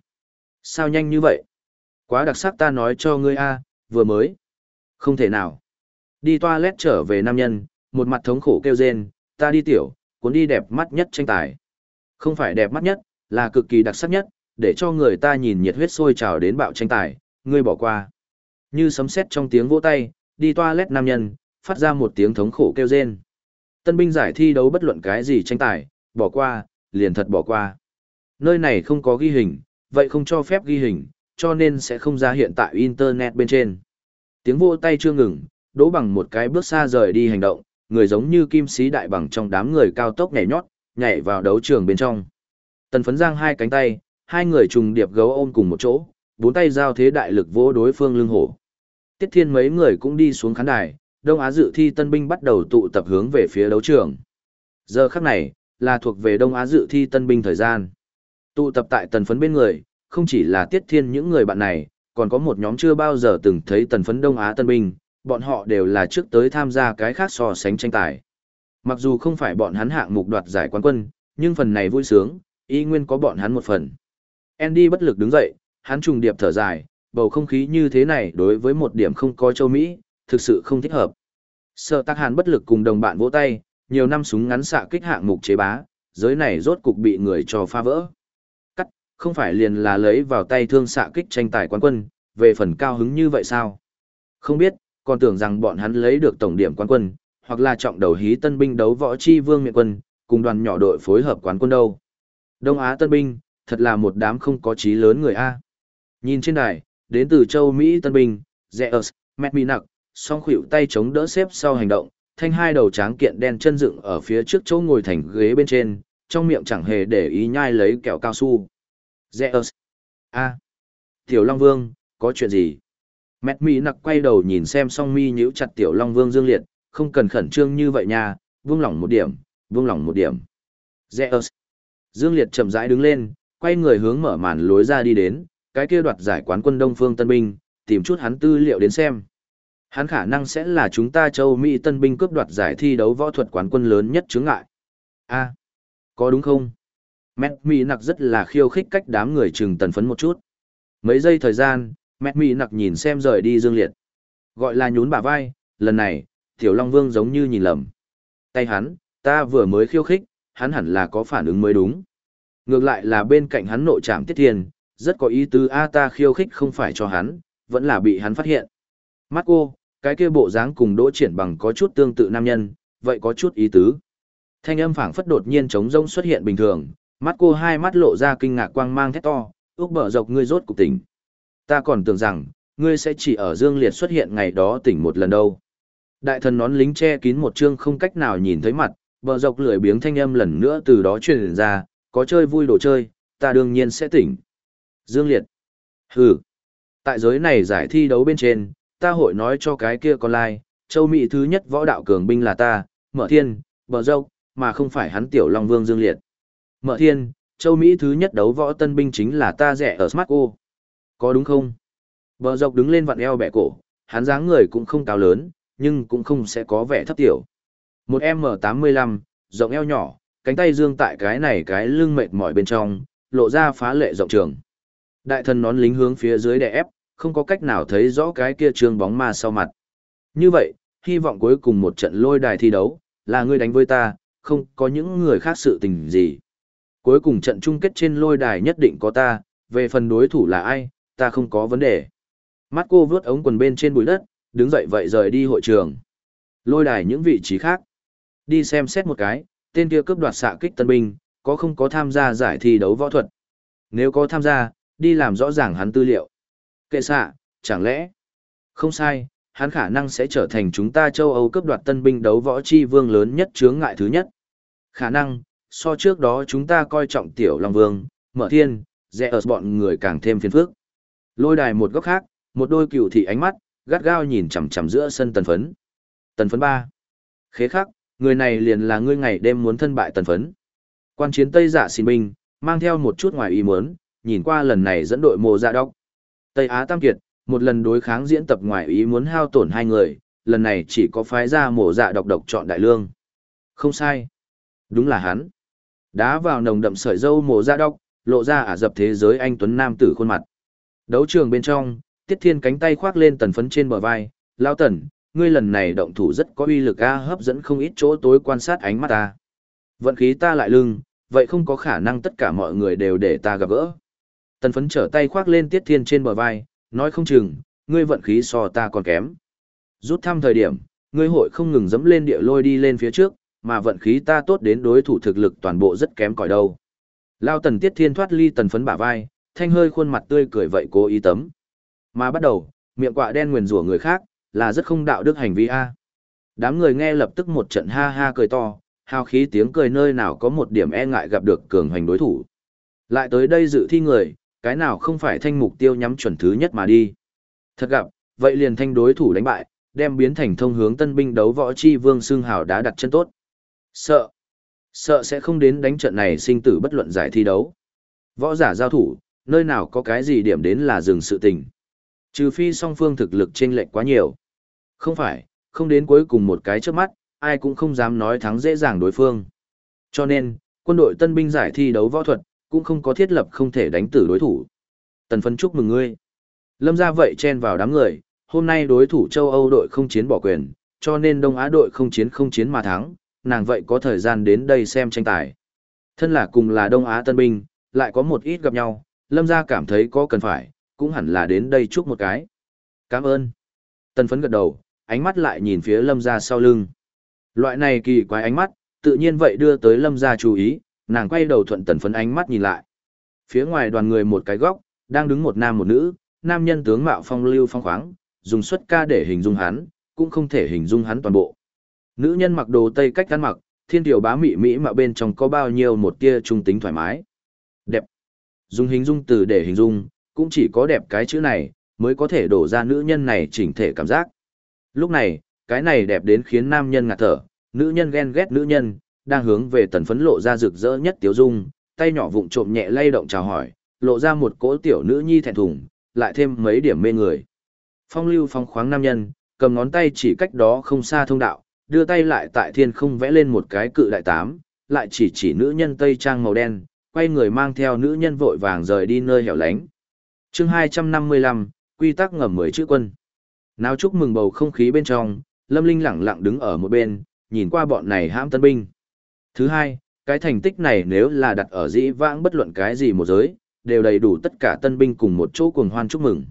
Sao nhanh như vậy? Quá đặc sắc ta nói cho ngươi a, vừa mới. Không thể nào. Đi toilet trở về nam nhân, một mặt thống khổ kêu rên, ta đi tiểu, cuốn đi đẹp mắt nhất tranh tài. Không phải đẹp mắt nhất, là cực kỳ đặc sắc nhất, để cho người ta nhìn nhiệt huyết sôi trào đến bạo tranh tài, ngươi bỏ qua. Như sấm sét trong tiếng vỗ tay, đi toilet nam nhân, phát ra một tiếng thống khổ kêu rên. Tân binh giải thi đấu bất luận cái gì tranh tài, bỏ qua, liền thật bỏ qua. Nơi này không có ghi hình, vậy không cho phép ghi hình, cho nên sẽ không ra hiện tại Internet bên trên. Tiếng vỗ tay chưa ngừng, đỗ bằng một cái bước xa rời đi hành động, người giống như kim sĩ đại bằng trong đám người cao tốc nhảy nhót, nhảy vào đấu trường bên trong. Tần phấn giang hai cánh tay, hai người trùng điệp gấu ôm cùng một chỗ, bốn tay giao thế đại lực vỗ đối phương lưng hổ. Tiết thiên mấy người cũng đi xuống khán đài, Đông Á dự thi tân binh bắt đầu tụ tập hướng về phía đấu trường. Giờ khắc này, là thuộc về Đông Á dự thi tân binh thời gian. Tụ tập tại tần phấn bên người, không chỉ là tiết thiên những người bạn này, còn có một nhóm chưa bao giờ từng thấy tần phấn Đông Á tân binh, bọn họ đều là trước tới tham gia cái khác so sánh tranh tài. Mặc dù không phải bọn hắn hạng mục đoạt giải quán quân, nhưng phần này vui sướng, y nguyên có bọn hắn một phần. Andy bất lực đứng dậy, hắn trùng điệp thở dài, bầu không khí như thế này đối với một điểm không có châu Mỹ, thực sự không thích hợp. Sở Tắc hàn bất lực cùng đồng bạn vỗ tay, nhiều năm súng ngắn xạ kích hạng mục chế bá, giới này rốt cục bị người cho phá vỡ. Cắt, không phải liền là lấy vào tay thương xạ kích tranh tài quán quân, về phần cao hứng như vậy sao? Không biết, còn tưởng rằng bọn hắn lấy được tổng điểm quán quân, hoặc là trọng đầu hí tân binh đấu võ chi vương miện quân, cùng đoàn nhỏ đội phối hợp quán quân đâu. Đông Á tân binh, thật là một đám không có trí lớn người A. Nhìn trên đài, đến từ châu Mỹ Tân binh Zeus, Mẹ Mỹ Nặc, song khuỷu tay chống đỡ xếp sau hành động, thanh hai đầu tráng kiện đen chân dựng ở phía trước chỗ ngồi thành ghế bên trên, trong miệng chẳng hề để ý nhai lấy kẹo cao su. Zeus. A. Tiểu Long Vương, có chuyện gì? Mẹt Mỹ Nặc quay đầu nhìn xem song mi nhíu chặt Tiểu Long Vương Dương Liệt, không cần khẩn trương như vậy nha, Vương lỏng một điểm, Vương lỏng một điểm. Zeus. Dương Liệt chậm rãi đứng lên, quay người hướng mở màn lối ra đi đến, cái kia đoạt giải quán quân Đông Phương Tân Binh, tìm chút hắn tư liệu đến xem. Hắn khả năng sẽ là chúng ta châu Mỹ Tân Binh cướp đoạt giải thi đấu võ thuật quán quân lớn nhất chướng ngại. a có đúng không? Mẹt Mỹ nặc rất là khiêu khích cách đám người trừng tần phấn một chút. Mấy giây thời gian, mẹ Mỹ nặc nhìn xem rời đi Dương Liệt. Gọi là nhún bả vai, lần này, Tiểu Long Vương giống như nhìn lầm. Tay hắn, ta vừa mới khiêu khích, hắn hẳn là có phản ứng mới đúng. Ngược lại là bên cạnh hắn nội trạm tiết thiên, rất có ý tứ A ta khiêu khích không phải cho hắn, vẫn là bị hắn phát hiện. Mắt cô, cái kia bộ dáng cùng đỗ triển bằng có chút tương tự nam nhân, vậy có chút ý tứ. Thanh âm phảng phất đột nhiên trống rông xuất hiện bình thường, mắt cô hai mắt lộ ra kinh ngạc quang mang thét to, ước bở dọc ngươi rốt cục tỉnh. Ta còn tưởng rằng, ngươi sẽ chỉ ở dương liệt xuất hiện ngày đó tỉnh một lần đâu. Đại thần nón lính che kín một chương không cách nào nhìn thấy mặt, bờ dọc lười biếng thanh âm lần nữa từ đó truyền ra, có chơi vui đồ chơi, ta đương nhiên sẽ tỉnh. Dương Liệt. Hừ. Tại giới này giải thi đấu bên trên, ta hội nói cho cái kia con lai, châu Mỹ thứ nhất võ đạo cường binh là ta, mở thiên, bờ dọc, mà không phải hắn tiểu Long Vương Dương Liệt. Mở thiên, châu Mỹ thứ nhất đấu võ tân binh chính là ta rẻ ở Smart có đúng không? Bờ dọc đứng lên vặn eo bẻ cổ, hắn dáng người cũng không cao lớn, nhưng cũng không sẽ có vẻ thấp tiểu. Một M85, rộng eo nhỏ, cánh tay dương tại cái này cái lưng mệt mỏi bên trong, lộ ra phá lệ rộng trường. Đại thần nón lính hướng phía dưới đè ép, không có cách nào thấy rõ cái kia trương bóng ma sau mặt. Như vậy, hy vọng cuối cùng một trận lôi đài thi đấu, là ngươi đánh với ta, không có những người khác sự tình gì. Cuối cùng trận chung kết trên lôi đài nhất định có ta, về phần đối thủ là ai, ta không có vấn đề. Mắt cô vướt ống quần bên trên bụi đất, đứng dậy vậy rời đi hội trường. Lôi đài những vị trí khác. Đi xem xét một cái, tên kia cướp đoạt xạ kích tân binh, có không có tham gia giải thi đấu võ thuật. Nếu có tham gia, đi làm rõ ràng hắn tư liệu. Kệ xạ, chẳng lẽ? Không sai, hắn khả năng sẽ trở thành chúng ta châu Âu cướp đoạt tân binh đấu võ chi vương lớn nhất chướng ngại thứ nhất. Khả năng, so trước đó chúng ta coi trọng tiểu Long Vương, mở thiên, dẹ ở bọn người càng thêm phiền phức. Lôi đài một góc khác, một đôi cựu thị ánh mắt, gắt gao nhìn chằm chằm giữa sân tần phấn. Tần phấn ba Khế khắc, người này liền là ngươi ngày đêm muốn thân bại tần phấn. Quan chiến Tây giả xin binh, mang theo một chút ngoài ý muốn, nhìn qua lần này dẫn đội mồ ra dạ đốc. Tây Á Tam Kiệt, một lần đối kháng diễn tập ngoài ý muốn hao tổn hai người, lần này chỉ có phái ra mổ dạ độc độc chọn đại lương. Không sai. Đúng là hắn. Đá vào nồng đậm sợi dâu mổ dạ độc, lộ ra ả dập thế giới anh Tuấn Nam tử khuôn mặt. Đấu trường bên trong, Tiết Thiên cánh tay khoác lên tần phấn trên bờ vai, lao tần, ngươi lần này động thủ rất có uy lực a hấp dẫn không ít chỗ tối quan sát ánh mắt ta. Vận khí ta lại lưng, vậy không có khả năng tất cả mọi người đều để ta gặp gỡ. Tần phấn trở tay khoác lên tiết thiên trên bờ vai, nói không chừng, ngươi vận khí so ta còn kém. Rút thăm thời điểm, ngươi hội không ngừng dẫm lên địa lôi đi lên phía trước, mà vận khí ta tốt đến đối thủ thực lực toàn bộ rất kém cỏi đâu. Lao tần tiết thiên thoát ly tần phấn bả vai, thanh hơi khuôn mặt tươi cười vậy cố ý tấm. Mà bắt đầu, miệng quạ đen nguyền rủa người khác, là rất không đạo đức hành vi a. Đám người nghe lập tức một trận ha ha cười to, hào khí tiếng cười nơi nào có một điểm e ngại gặp được cường hành đối thủ. Lại tới đây dự thi người, cái nào không phải thanh mục tiêu nhắm chuẩn thứ nhất mà đi. Thật gặp, vậy liền thanh đối thủ đánh bại, đem biến thành thông hướng tân binh đấu võ chi vương xương hào đã đặt chân tốt. Sợ, sợ sẽ không đến đánh trận này sinh tử bất luận giải thi đấu. Võ giả giao thủ, nơi nào có cái gì điểm đến là dừng sự tình. Trừ phi song phương thực lực chênh lệch quá nhiều. Không phải, không đến cuối cùng một cái trước mắt, ai cũng không dám nói thắng dễ dàng đối phương. Cho nên, quân đội tân binh giải thi đấu võ thuật, cũng không có thiết lập không thể đánh tử đối thủ. Tần phấn chúc mừng ngươi. Lâm ra vậy chen vào đám người, hôm nay đối thủ châu Âu đội không chiến bỏ quyền, cho nên Đông Á đội không chiến không chiến mà thắng, nàng vậy có thời gian đến đây xem tranh tài. Thân là cùng là Đông Á tân binh, lại có một ít gặp nhau, Lâm gia cảm thấy có cần phải, cũng hẳn là đến đây chúc một cái. Cảm ơn. Tần phấn gật đầu, ánh mắt lại nhìn phía Lâm gia sau lưng. Loại này kỳ quái ánh mắt, tự nhiên vậy đưa tới Lâm gia chú ý, nàng quay đầu thuận tần phấn ánh mắt nhìn lại. Phía ngoài đoàn người một cái góc, đang đứng một nam một nữ, nam nhân tướng mạo phong lưu phong khoáng, dùng xuất ca để hình dung hắn, cũng không thể hình dung hắn toàn bộ. Nữ nhân mặc đồ tây cách ăn mặc, thiên tiểu bá mị mỹ mà bên trong có bao nhiêu một tia trung tính thoải mái. Dùng hình dung từ để hình dung, cũng chỉ có đẹp cái chữ này, mới có thể đổ ra nữ nhân này chỉnh thể cảm giác. Lúc này, cái này đẹp đến khiến nam nhân ngạt thở, nữ nhân ghen ghét nữ nhân, đang hướng về tần phấn lộ ra rực rỡ nhất tiếu dung, tay nhỏ vụng trộm nhẹ lay động chào hỏi, lộ ra một cỗ tiểu nữ nhi thẹn thùng, lại thêm mấy điểm mê người. Phong lưu phong khoáng nam nhân, cầm ngón tay chỉ cách đó không xa thông đạo, đưa tay lại tại thiên không vẽ lên một cái cự đại tám, lại chỉ chỉ nữ nhân tây trang màu đen, quay người mang theo nữ nhân vội vàng rời đi nơi hẻo lánh. chương 255, quy tắc ngầm mười chữ quân. Nào chúc mừng bầu không khí bên trong, Lâm Linh lẳng lặng đứng ở một bên, nhìn qua bọn này hãm tân binh. Thứ hai, cái thành tích này nếu là đặt ở dĩ vãng bất luận cái gì một giới, đều đầy đủ tất cả tân binh cùng một chỗ cuồng hoan chúc mừng.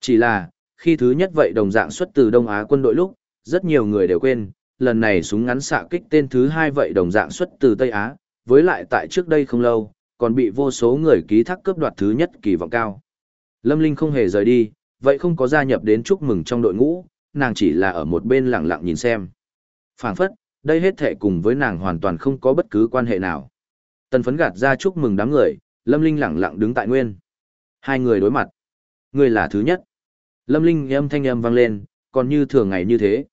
Chỉ là, khi thứ nhất vậy đồng dạng xuất từ Đông Á quân đội lúc, rất nhiều người đều quên, lần này súng ngắn xạ kích tên thứ hai vậy đồng dạng xuất từ Tây Á, với lại tại trước đây không lâu, còn bị vô số người ký thác cướp đoạt thứ nhất kỳ vọng cao. Lâm Linh không hề rời đi, vậy không có gia nhập đến chúc mừng trong đội ngũ, nàng chỉ là ở một bên lặng lặng nhìn xem. phảng phất, đây hết thể cùng với nàng hoàn toàn không có bất cứ quan hệ nào. Tần phấn gạt ra chúc mừng đám người, Lâm Linh lặng lặng đứng tại nguyên. Hai người đối mặt. Người là thứ nhất. Lâm Linh âm thanh âm vang lên, còn như thường ngày như thế.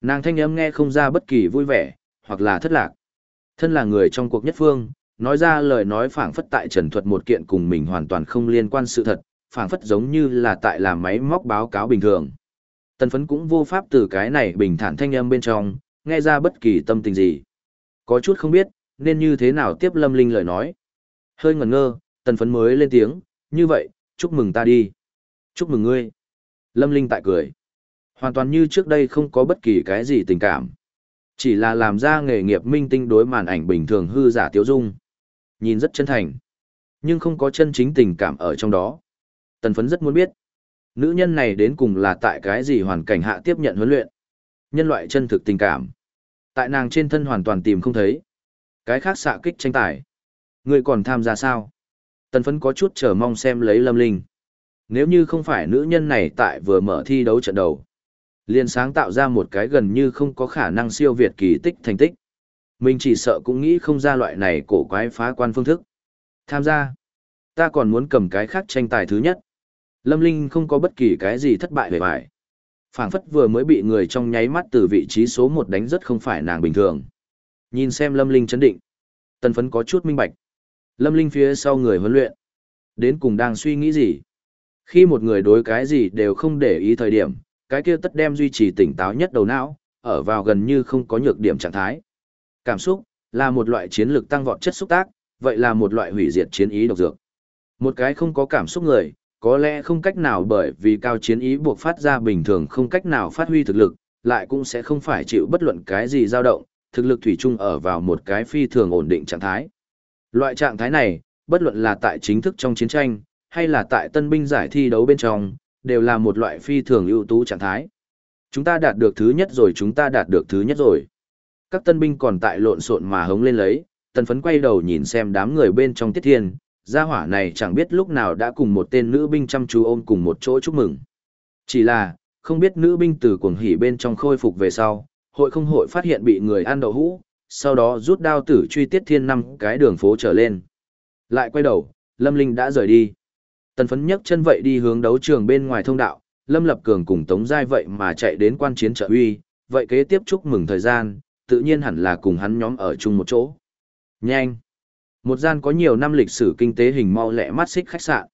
Nàng thanh âm nghe không ra bất kỳ vui vẻ, hoặc là thất lạc. Thân là người trong cuộc nhất phương, nói ra lời nói phảng phất tại trần thuật một kiện cùng mình hoàn toàn không liên quan sự thật, phảng phất giống như là tại làm máy móc báo cáo bình thường. Tần phấn cũng vô pháp từ cái này bình thản thanh âm bên trong, nghe ra bất kỳ tâm tình gì. Có chút không biết, nên như thế nào tiếp lâm linh lời nói. Hơi ngẩn ngơ, tần phấn mới lên tiếng, như vậy, chúc mừng ta đi. Chúc mừng ngươi. Lâm linh tại cười. Hoàn toàn như trước đây không có bất kỳ cái gì tình cảm. Chỉ là làm ra nghề nghiệp minh tinh đối màn ảnh bình thường hư giả tiêu dung. Nhìn rất chân thành. Nhưng không có chân chính tình cảm ở trong đó. Tần phấn rất muốn biết. Nữ nhân này đến cùng là tại cái gì hoàn cảnh hạ tiếp nhận huấn luyện. Nhân loại chân thực tình cảm. Tại nàng trên thân hoàn toàn tìm không thấy. Cái khác xạ kích tranh tài. Người còn tham gia sao? Tần phấn có chút chờ mong xem lấy lâm linh. Nếu như không phải nữ nhân này tại vừa mở thi đấu trận đầu liền sáng tạo ra một cái gần như không có khả năng siêu việt kỳ tích thành tích. Mình chỉ sợ cũng nghĩ không ra loại này cổ quái phá quan phương thức. Tham gia. Ta còn muốn cầm cái khác tranh tài thứ nhất. Lâm Linh không có bất kỳ cái gì thất bại về bài. phảng phất vừa mới bị người trong nháy mắt từ vị trí số một đánh rất không phải nàng bình thường. Nhìn xem Lâm Linh chấn định. Tần phấn có chút minh bạch. Lâm Linh phía sau người huấn luyện. Đến cùng đang suy nghĩ gì? Khi một người đối cái gì đều không để ý thời điểm, cái kia tất đem duy trì tỉnh táo nhất đầu não, ở vào gần như không có nhược điểm trạng thái. Cảm xúc, là một loại chiến lược tăng vọt chất xúc tác, vậy là một loại hủy diệt chiến ý độc dược. Một cái không có cảm xúc người, có lẽ không cách nào bởi vì cao chiến ý buộc phát ra bình thường không cách nào phát huy thực lực, lại cũng sẽ không phải chịu bất luận cái gì dao động, thực lực thủy chung ở vào một cái phi thường ổn định trạng thái. Loại trạng thái này, bất luận là tại chính thức trong chiến tranh, hay là tại tân binh giải thi đấu bên trong, đều là một loại phi thường ưu tú trạng thái. Chúng ta đạt được thứ nhất rồi chúng ta đạt được thứ nhất rồi. Các tân binh còn tại lộn xộn mà hống lên lấy, tần phấn quay đầu nhìn xem đám người bên trong tiết thiên, gia hỏa này chẳng biết lúc nào đã cùng một tên nữ binh chăm chú ôm cùng một chỗ chúc mừng. Chỉ là, không biết nữ binh từ cuồng hỉ bên trong khôi phục về sau, hội không hội phát hiện bị người ăn đậu hũ, sau đó rút đao tử truy tiết thiên năm cái đường phố trở lên. Lại quay đầu, Lâm Linh đã rời đi. Tần phấn nhấc chân vậy đi hướng đấu trường bên ngoài thông đạo, Lâm Lập Cường cùng Tống Giai vậy mà chạy đến quan chiến trợ uy, vậy kế tiếp chúc mừng thời gian, tự nhiên hẳn là cùng hắn nhóm ở chung một chỗ. Nhanh! Một gian có nhiều năm lịch sử kinh tế hình mau lẹ mắt xích khách sạn.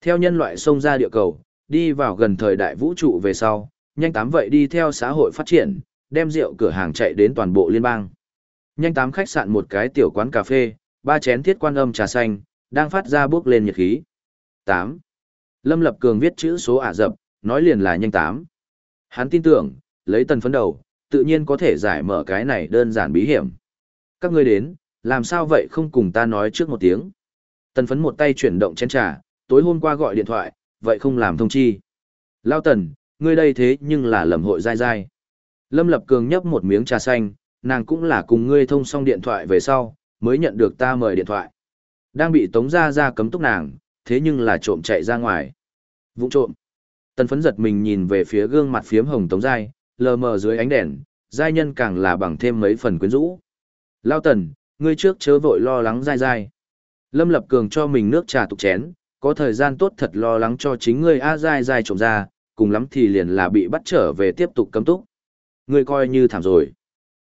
Theo nhân loại xông ra địa cầu, đi vào gần thời đại vũ trụ về sau, nhanh tám vậy đi theo xã hội phát triển, đem rượu cửa hàng chạy đến toàn bộ liên bang. Nhanh tám khách sạn một cái tiểu quán cà phê, ba chén thiết quan âm trà xanh, đang phát ra bước lên nhiệt khí. 8. Lâm Lập Cường viết chữ số ả dập, nói liền là nhanh 8. Hắn tin tưởng, lấy tần phấn đầu, tự nhiên có thể giải mở cái này đơn giản bí hiểm. Các ngươi đến, làm sao vậy không cùng ta nói trước một tiếng. Tần phấn một tay chuyển động chén trà, tối hôm qua gọi điện thoại, vậy không làm thông chi. Lao tần, ngươi đây thế nhưng là lầm hội dai dai. Lâm Lập Cường nhấp một miếng trà xanh, nàng cũng là cùng ngươi thông xong điện thoại về sau, mới nhận được ta mời điện thoại. Đang bị tống ra ra cấm túc nàng, thế nhưng là trộm chạy ra ngoài. vũng trộm. Tần phấn giật mình nhìn về phía gương mặt phiếm hồng tống dai, lờ mờ dưới ánh đèn, giai nhân càng là bằng thêm mấy phần quyến rũ. Lao tần, ngươi trước chớ vội lo lắng dai dai. Lâm Lập Cường cho mình nước trà tục chén, có thời gian tốt thật lo lắng cho chính ngươi a dai dai trộm ra, cùng lắm thì liền là bị bắt trở về tiếp tục cấm túc. Ngươi coi như thảm rồi.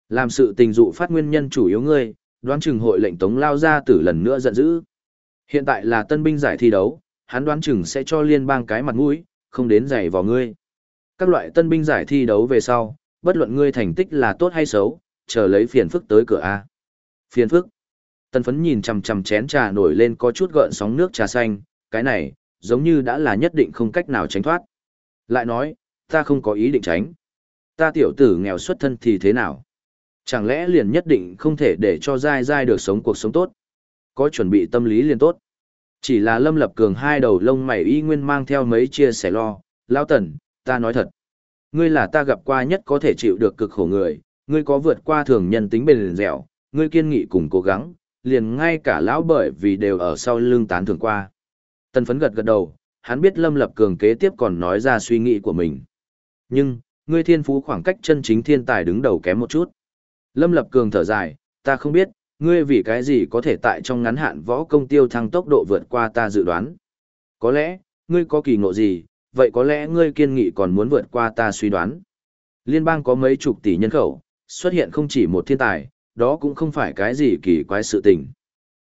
Làm sự tình dụ phát nguyên nhân chủ yếu ngươi, đoán chừng hội lệnh tống lao ra tử lần nữa giận dữ. Hiện tại là tân binh giải thi đấu, hắn đoán chừng sẽ cho liên bang cái mặt mũi, không đến giày vào ngươi. Các loại tân binh giải thi đấu về sau, bất luận ngươi thành tích là tốt hay xấu, chờ lấy phiền phức tới cửa A. Phiền phức. Tân phấn nhìn chằm chằm chén trà nổi lên có chút gợn sóng nước trà xanh, cái này, giống như đã là nhất định không cách nào tránh thoát. Lại nói, ta không có ý định tránh. Ta tiểu tử nghèo xuất thân thì thế nào? Chẳng lẽ liền nhất định không thể để cho dai dai được sống cuộc sống tốt? Có chuẩn bị tâm lý liền tốt. Chỉ là Lâm Lập Cường hai đầu lông mày y nguyên mang theo mấy chia sẻ lo, lao tần, ta nói thật. Ngươi là ta gặp qua nhất có thể chịu được cực khổ người, ngươi có vượt qua thường nhân tính bền dẻo, ngươi kiên nghị cùng cố gắng, liền ngay cả lão bởi vì đều ở sau lưng tán thường qua. Tần phấn gật gật đầu, hắn biết Lâm Lập Cường kế tiếp còn nói ra suy nghĩ của mình. Nhưng, ngươi thiên phú khoảng cách chân chính thiên tài đứng đầu kém một chút. Lâm Lập Cường thở dài, ta không biết, ngươi vì cái gì có thể tại trong ngắn hạn võ công tiêu thăng tốc độ vượt qua ta dự đoán. Có lẽ, ngươi có kỳ ngộ gì, vậy có lẽ ngươi kiên nghị còn muốn vượt qua ta suy đoán. Liên bang có mấy chục tỷ nhân khẩu, xuất hiện không chỉ một thiên tài, đó cũng không phải cái gì kỳ quái sự tình.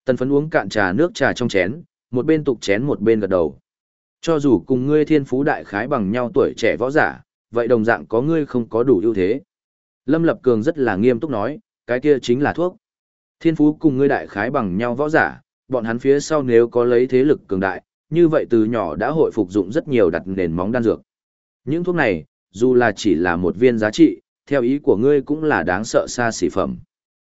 Tần phấn uống cạn trà nước trà trong chén, một bên tục chén một bên gật đầu. Cho dù cùng ngươi thiên phú đại khái bằng nhau tuổi trẻ võ giả, vậy đồng dạng có ngươi không có đủ ưu thế. Lâm Lập Cường rất là nghiêm túc nói, cái kia chính là thuốc. Thiên phú cùng ngươi đại khái bằng nhau võ giả, bọn hắn phía sau nếu có lấy thế lực cường đại, như vậy từ nhỏ đã hội phục dụng rất nhiều đặt nền móng đan dược. Những thuốc này, dù là chỉ là một viên giá trị, theo ý của ngươi cũng là đáng sợ xa xỉ phẩm.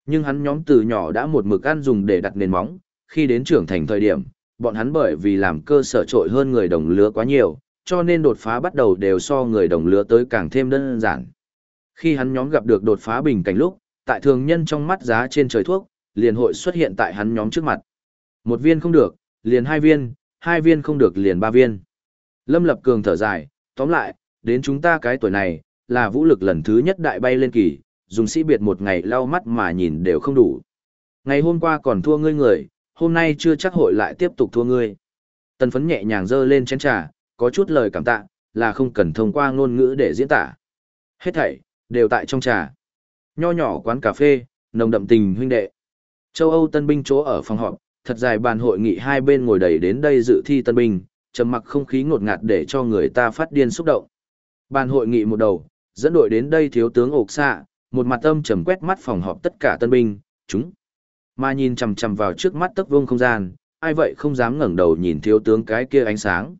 Nhưng hắn nhóm từ nhỏ đã một mực ăn dùng để đặt nền móng, khi đến trưởng thành thời điểm, bọn hắn bởi vì làm cơ sở trội hơn người đồng lứa quá nhiều, cho nên đột phá bắt đầu đều so người đồng lứa tới càng thêm đơn giản. Khi hắn nhóm gặp được đột phá bình cảnh lúc, tại thường nhân trong mắt giá trên trời thuốc, liền hội xuất hiện tại hắn nhóm trước mặt. Một viên không được, liền hai viên, hai viên không được liền ba viên. Lâm Lập Cường thở dài, tóm lại, đến chúng ta cái tuổi này, là vũ lực lần thứ nhất đại bay lên kỳ, dùng sĩ biệt một ngày lau mắt mà nhìn đều không đủ. Ngày hôm qua còn thua ngươi người, hôm nay chưa chắc hội lại tiếp tục thua ngươi. Tần phấn nhẹ nhàng dơ lên chén trà, có chút lời cảm tạ, là không cần thông qua ngôn ngữ để diễn tả. Hết thảy, đều tại trong trà. Nho nhỏ quán cà phê, nồng đậm tình huynh đệ. Châu Âu tân binh chỗ ở phòng họp, thật dài bàn hội nghị hai bên ngồi đầy đến đây dự thi tân binh, trầm mặc không khí ngột ngạt để cho người ta phát điên xúc động. Bàn hội nghị một đầu, dẫn đội đến đây thiếu tướng 옥 xạ, một mặt âm trầm quét mắt phòng họp tất cả tân binh, chúng. Mà nhìn chằm chằm vào trước mắt tấc vương không gian, ai vậy không dám ngẩng đầu nhìn thiếu tướng cái kia ánh sáng.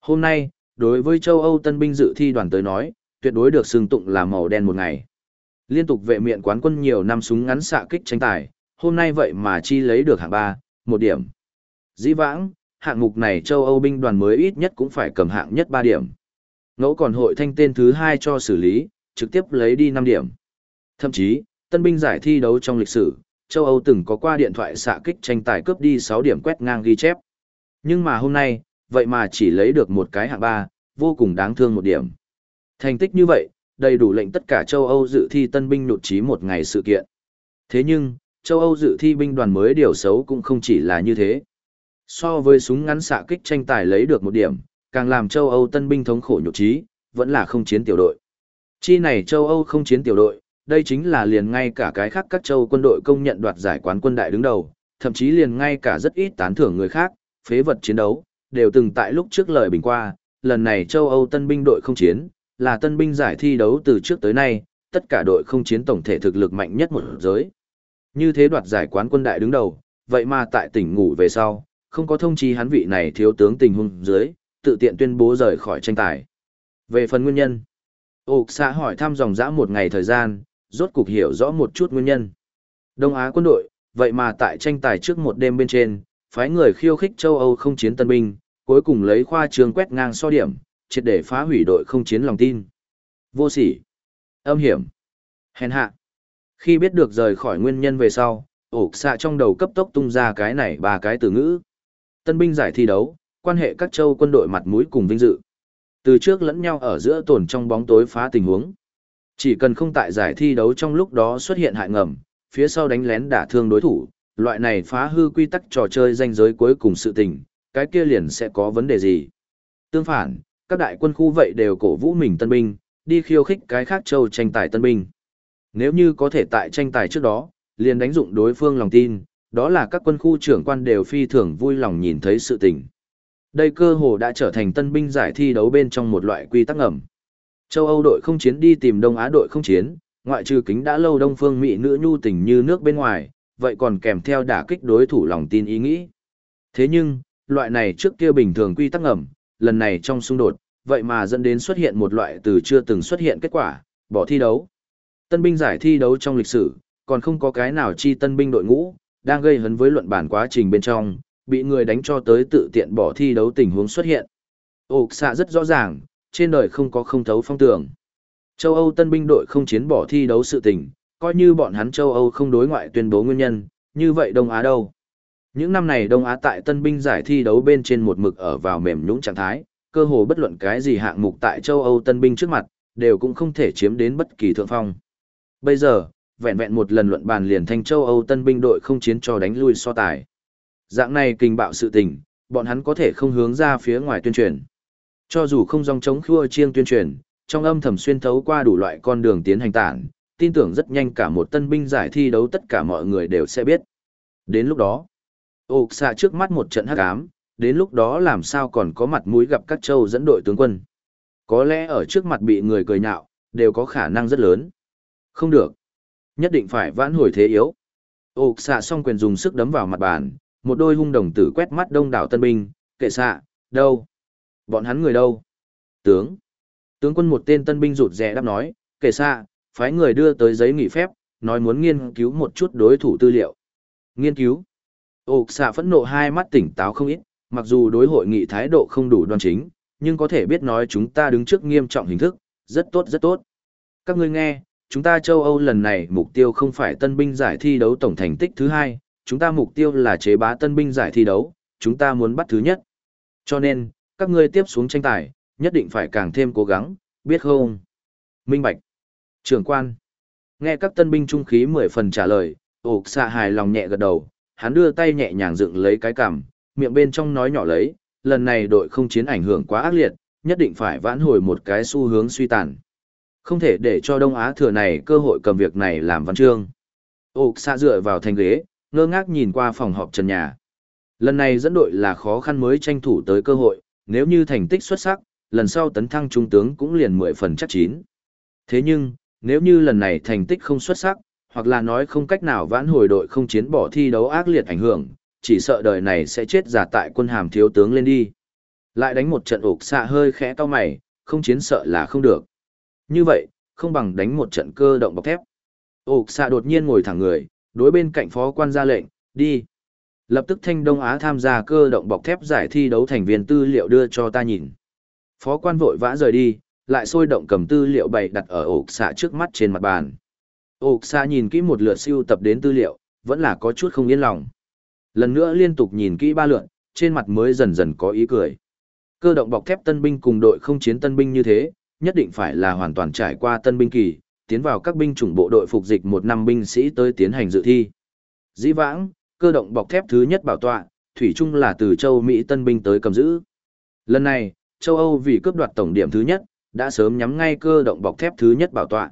Hôm nay, đối với châu Âu tân binh dự thi đoàn tới nói, tuyệt đối được xưng tụng là màu đen một ngày. Liên tục vệ miện quán quân nhiều năm súng ngắn xạ kích tranh tài, hôm nay vậy mà chi lấy được hạng ba, một điểm. Dĩ vãng, hạng mục này châu Âu binh đoàn mới ít nhất cũng phải cầm hạng nhất ba điểm. Ngẫu còn hội thanh tên thứ hai cho xử lý, trực tiếp lấy đi năm điểm. Thậm chí, tân binh giải thi đấu trong lịch sử, châu Âu từng có qua điện thoại xạ kích tranh tài cướp đi 6 điểm quét ngang ghi chép. Nhưng mà hôm nay, vậy mà chỉ lấy được một cái hạng ba, vô cùng đáng thương một điểm. Thành tích như vậy, đầy đủ lệnh tất cả châu Âu dự thi tân binh nụt chí một ngày sự kiện. Thế nhưng, châu Âu dự thi binh đoàn mới điều xấu cũng không chỉ là như thế. So với súng ngắn xạ kích tranh tài lấy được một điểm, càng làm châu Âu tân binh thống khổ nhục trí, vẫn là không chiến tiểu đội. Chi này châu Âu không chiến tiểu đội, đây chính là liền ngay cả cái khác các châu quân đội công nhận đoạt giải quán quân đại đứng đầu, thậm chí liền ngay cả rất ít tán thưởng người khác, phế vật chiến đấu, đều từng tại lúc trước lời bình qua, lần này châu Âu tân binh đội không chiến, là tân binh giải thi đấu từ trước tới nay, tất cả đội không chiến tổng thể thực lực mạnh nhất một giới. Như thế đoạt giải quán quân đại đứng đầu, vậy mà tại tỉnh ngủ về sau, không có thông chi hắn vị này thiếu tướng tình huống dưới, tự tiện tuyên bố rời khỏi tranh tài. Về phần nguyên nhân, Úc xã hỏi thăm dòng dã một ngày thời gian, rốt cục hiểu rõ một chút nguyên nhân. Đông Á quân đội, vậy mà tại tranh tài trước một đêm bên trên, phái người khiêu khích châu Âu không chiến tân binh, cuối cùng lấy khoa trường quét ngang so điểm, triệt để phá hủy đội không chiến lòng tin. Vô sỉ, âm hiểm, hèn hạ. Khi biết được rời khỏi nguyên nhân về sau, ổ xạ trong đầu cấp tốc tung ra cái này ba cái từ ngữ. Tân binh giải thi đấu, quan hệ các châu quân đội mặt mũi cùng vinh dự. Từ trước lẫn nhau ở giữa tổn trong bóng tối phá tình huống. Chỉ cần không tại giải thi đấu trong lúc đó xuất hiện hại ngầm, phía sau đánh lén đả thương đối thủ, loại này phá hư quy tắc trò chơi danh giới cuối cùng sự tình, cái kia liền sẽ có vấn đề gì. Tương phản, các đại quân khu vậy đều cổ vũ mình tân binh, đi khiêu khích cái khác châu tranh tài tân binh. Nếu như có thể tại tranh tài trước đó, liền đánh dụng đối phương lòng tin, đó là các quân khu trưởng quan đều phi thường vui lòng nhìn thấy sự tình. Đây cơ hồ đã trở thành tân binh giải thi đấu bên trong một loại quy tắc ngầm. Châu Âu đội không chiến đi tìm Đông Á đội không chiến, ngoại trừ kính đã lâu Đông Phương Mỹ nữ nhu tình như nước bên ngoài, vậy còn kèm theo đả kích đối thủ lòng tin ý nghĩ. Thế nhưng, loại này trước kia bình thường quy tắc ngầm, lần này trong xung đột, vậy mà dẫn đến xuất hiện một loại từ chưa từng xuất hiện kết quả, bỏ thi đấu. Tân binh giải thi đấu trong lịch sử, còn không có cái nào chi tân binh đội ngũ, đang gây hấn với luận bản quá trình bên trong, bị người đánh cho tới tự tiện bỏ thi đấu tình huống xuất hiện. Ồ, xạ rất rõ ràng, trên đời không có không thấu phong tường. Châu Âu tân binh đội không chiến bỏ thi đấu sự tình, coi như bọn hắn châu Âu không đối ngoại tuyên bố nguyên nhân, như vậy Đông Á đâu? Những năm này Đông Á tại tân binh giải thi đấu bên trên một mực ở vào mềm nhũng trạng thái, cơ hồ bất luận cái gì hạng mục tại châu Âu tân binh trước mặt, đều cũng không thể chiếm đến bất kỳ thượng phong. Bây giờ, vẹn vẹn một lần luận bàn liền thành châu Âu tân binh đội không chiến cho đánh lui so tài. Dạng này kinh bạo sự tình, bọn hắn có thể không hướng ra phía ngoài tuyên truyền. Cho dù không dòng chống khua chiêng tuyên truyền, trong âm thầm xuyên thấu qua đủ loại con đường tiến hành tản, tin tưởng rất nhanh cả một tân binh giải thi đấu tất cả mọi người đều sẽ biết. Đến lúc đó, ồ xạ trước mắt một trận hắc ám, đến lúc đó làm sao còn có mặt mũi gặp các châu dẫn đội tướng quân. Có lẽ ở trước mặt bị người cười nhạo, đều có khả năng rất lớn. Không được. Nhất định phải vãn hồi thế yếu. Ồ xạ xong quyền dùng sức đấm vào mặt bàn, một đôi hung đồng tử quét mắt đông đảo tân binh, kệ xạ, đâu? Bọn hắn người đâu? Tướng. Tướng quân một tên tân binh rụt rè đáp nói, kệ xạ, phái người đưa tới giấy nghỉ phép, nói muốn nghiên cứu một chút đối thủ tư liệu. Nghiên cứu. Ồ xạ phẫn nộ hai mắt tỉnh táo không ít, mặc dù đối hội nghị thái độ không đủ đoan chính, nhưng có thể biết nói chúng ta đứng trước nghiêm trọng hình thức, rất tốt rất tốt. Các ngươi nghe, chúng ta châu Âu lần này mục tiêu không phải tân binh giải thi đấu tổng thành tích thứ hai, chúng ta mục tiêu là chế bá tân binh giải thi đấu, chúng ta muốn bắt thứ nhất. Cho nên, các ngươi tiếp xuống tranh tài, nhất định phải càng thêm cố gắng, biết không? Minh Bạch. Trưởng quan. Nghe các tân binh trung khí mười phần trả lời, ổ xạ hài lòng nhẹ gật đầu, hắn đưa tay nhẹ nhàng dựng lấy cái cằm, miệng bên trong nói nhỏ lấy, lần này đội không chiến ảnh hưởng quá ác liệt, nhất định phải vãn hồi một cái xu hướng suy tàn. Không thể để cho Đông Á thừa này cơ hội cầm việc này làm văn chương. Ốc xa dựa vào thành ghế, ngơ ngác nhìn qua phòng họp trần nhà. Lần này dẫn đội là khó khăn mới tranh thủ tới cơ hội, nếu như thành tích xuất sắc, lần sau tấn thăng trung tướng cũng liền mười phần chắc chín. Thế nhưng, nếu như lần này thành tích không xuất sắc, hoặc là nói không cách nào vãn hồi đội không chiến bỏ thi đấu ác liệt ảnh hưởng, chỉ sợ đời này sẽ chết giả tại quân hàm thiếu tướng lên đi. Lại đánh một trận ục xạ hơi khẽ to mày, không chiến sợ là không được. Như vậy, không bằng đánh một trận cơ động bọc thép. Ục xạ đột nhiên ngồi thẳng người, đối bên cạnh phó quan ra lệnh, đi. Lập tức Thanh Đông Á tham gia cơ động bọc thép giải thi đấu thành viên tư liệu đưa cho ta nhìn. Phó quan vội vã rời đi, lại sôi động cầm tư liệu bày đặt ở ục xạ trước mắt trên mặt bàn. 옥sa xa nhìn kỹ một lượt siêu tập đến tư liệu, vẫn là có chút không yên lòng. Lần nữa liên tục nhìn kỹ ba lượt, trên mặt mới dần dần có ý cười. Cơ động bọc thép tân binh cùng đội không chiến tân binh như thế, nhất định phải là hoàn toàn trải qua tân binh kỳ, tiến vào các binh chủng bộ đội phục dịch một năm binh sĩ tới tiến hành dự thi. Dĩ vãng, cơ động bọc thép thứ nhất bảo tọa, thủy chung là từ châu Mỹ tân binh tới cầm giữ. Lần này, châu Âu vì cướp đoạt tổng điểm thứ nhất, đã sớm nhắm ngay cơ động bọc thép thứ nhất bảo tọa.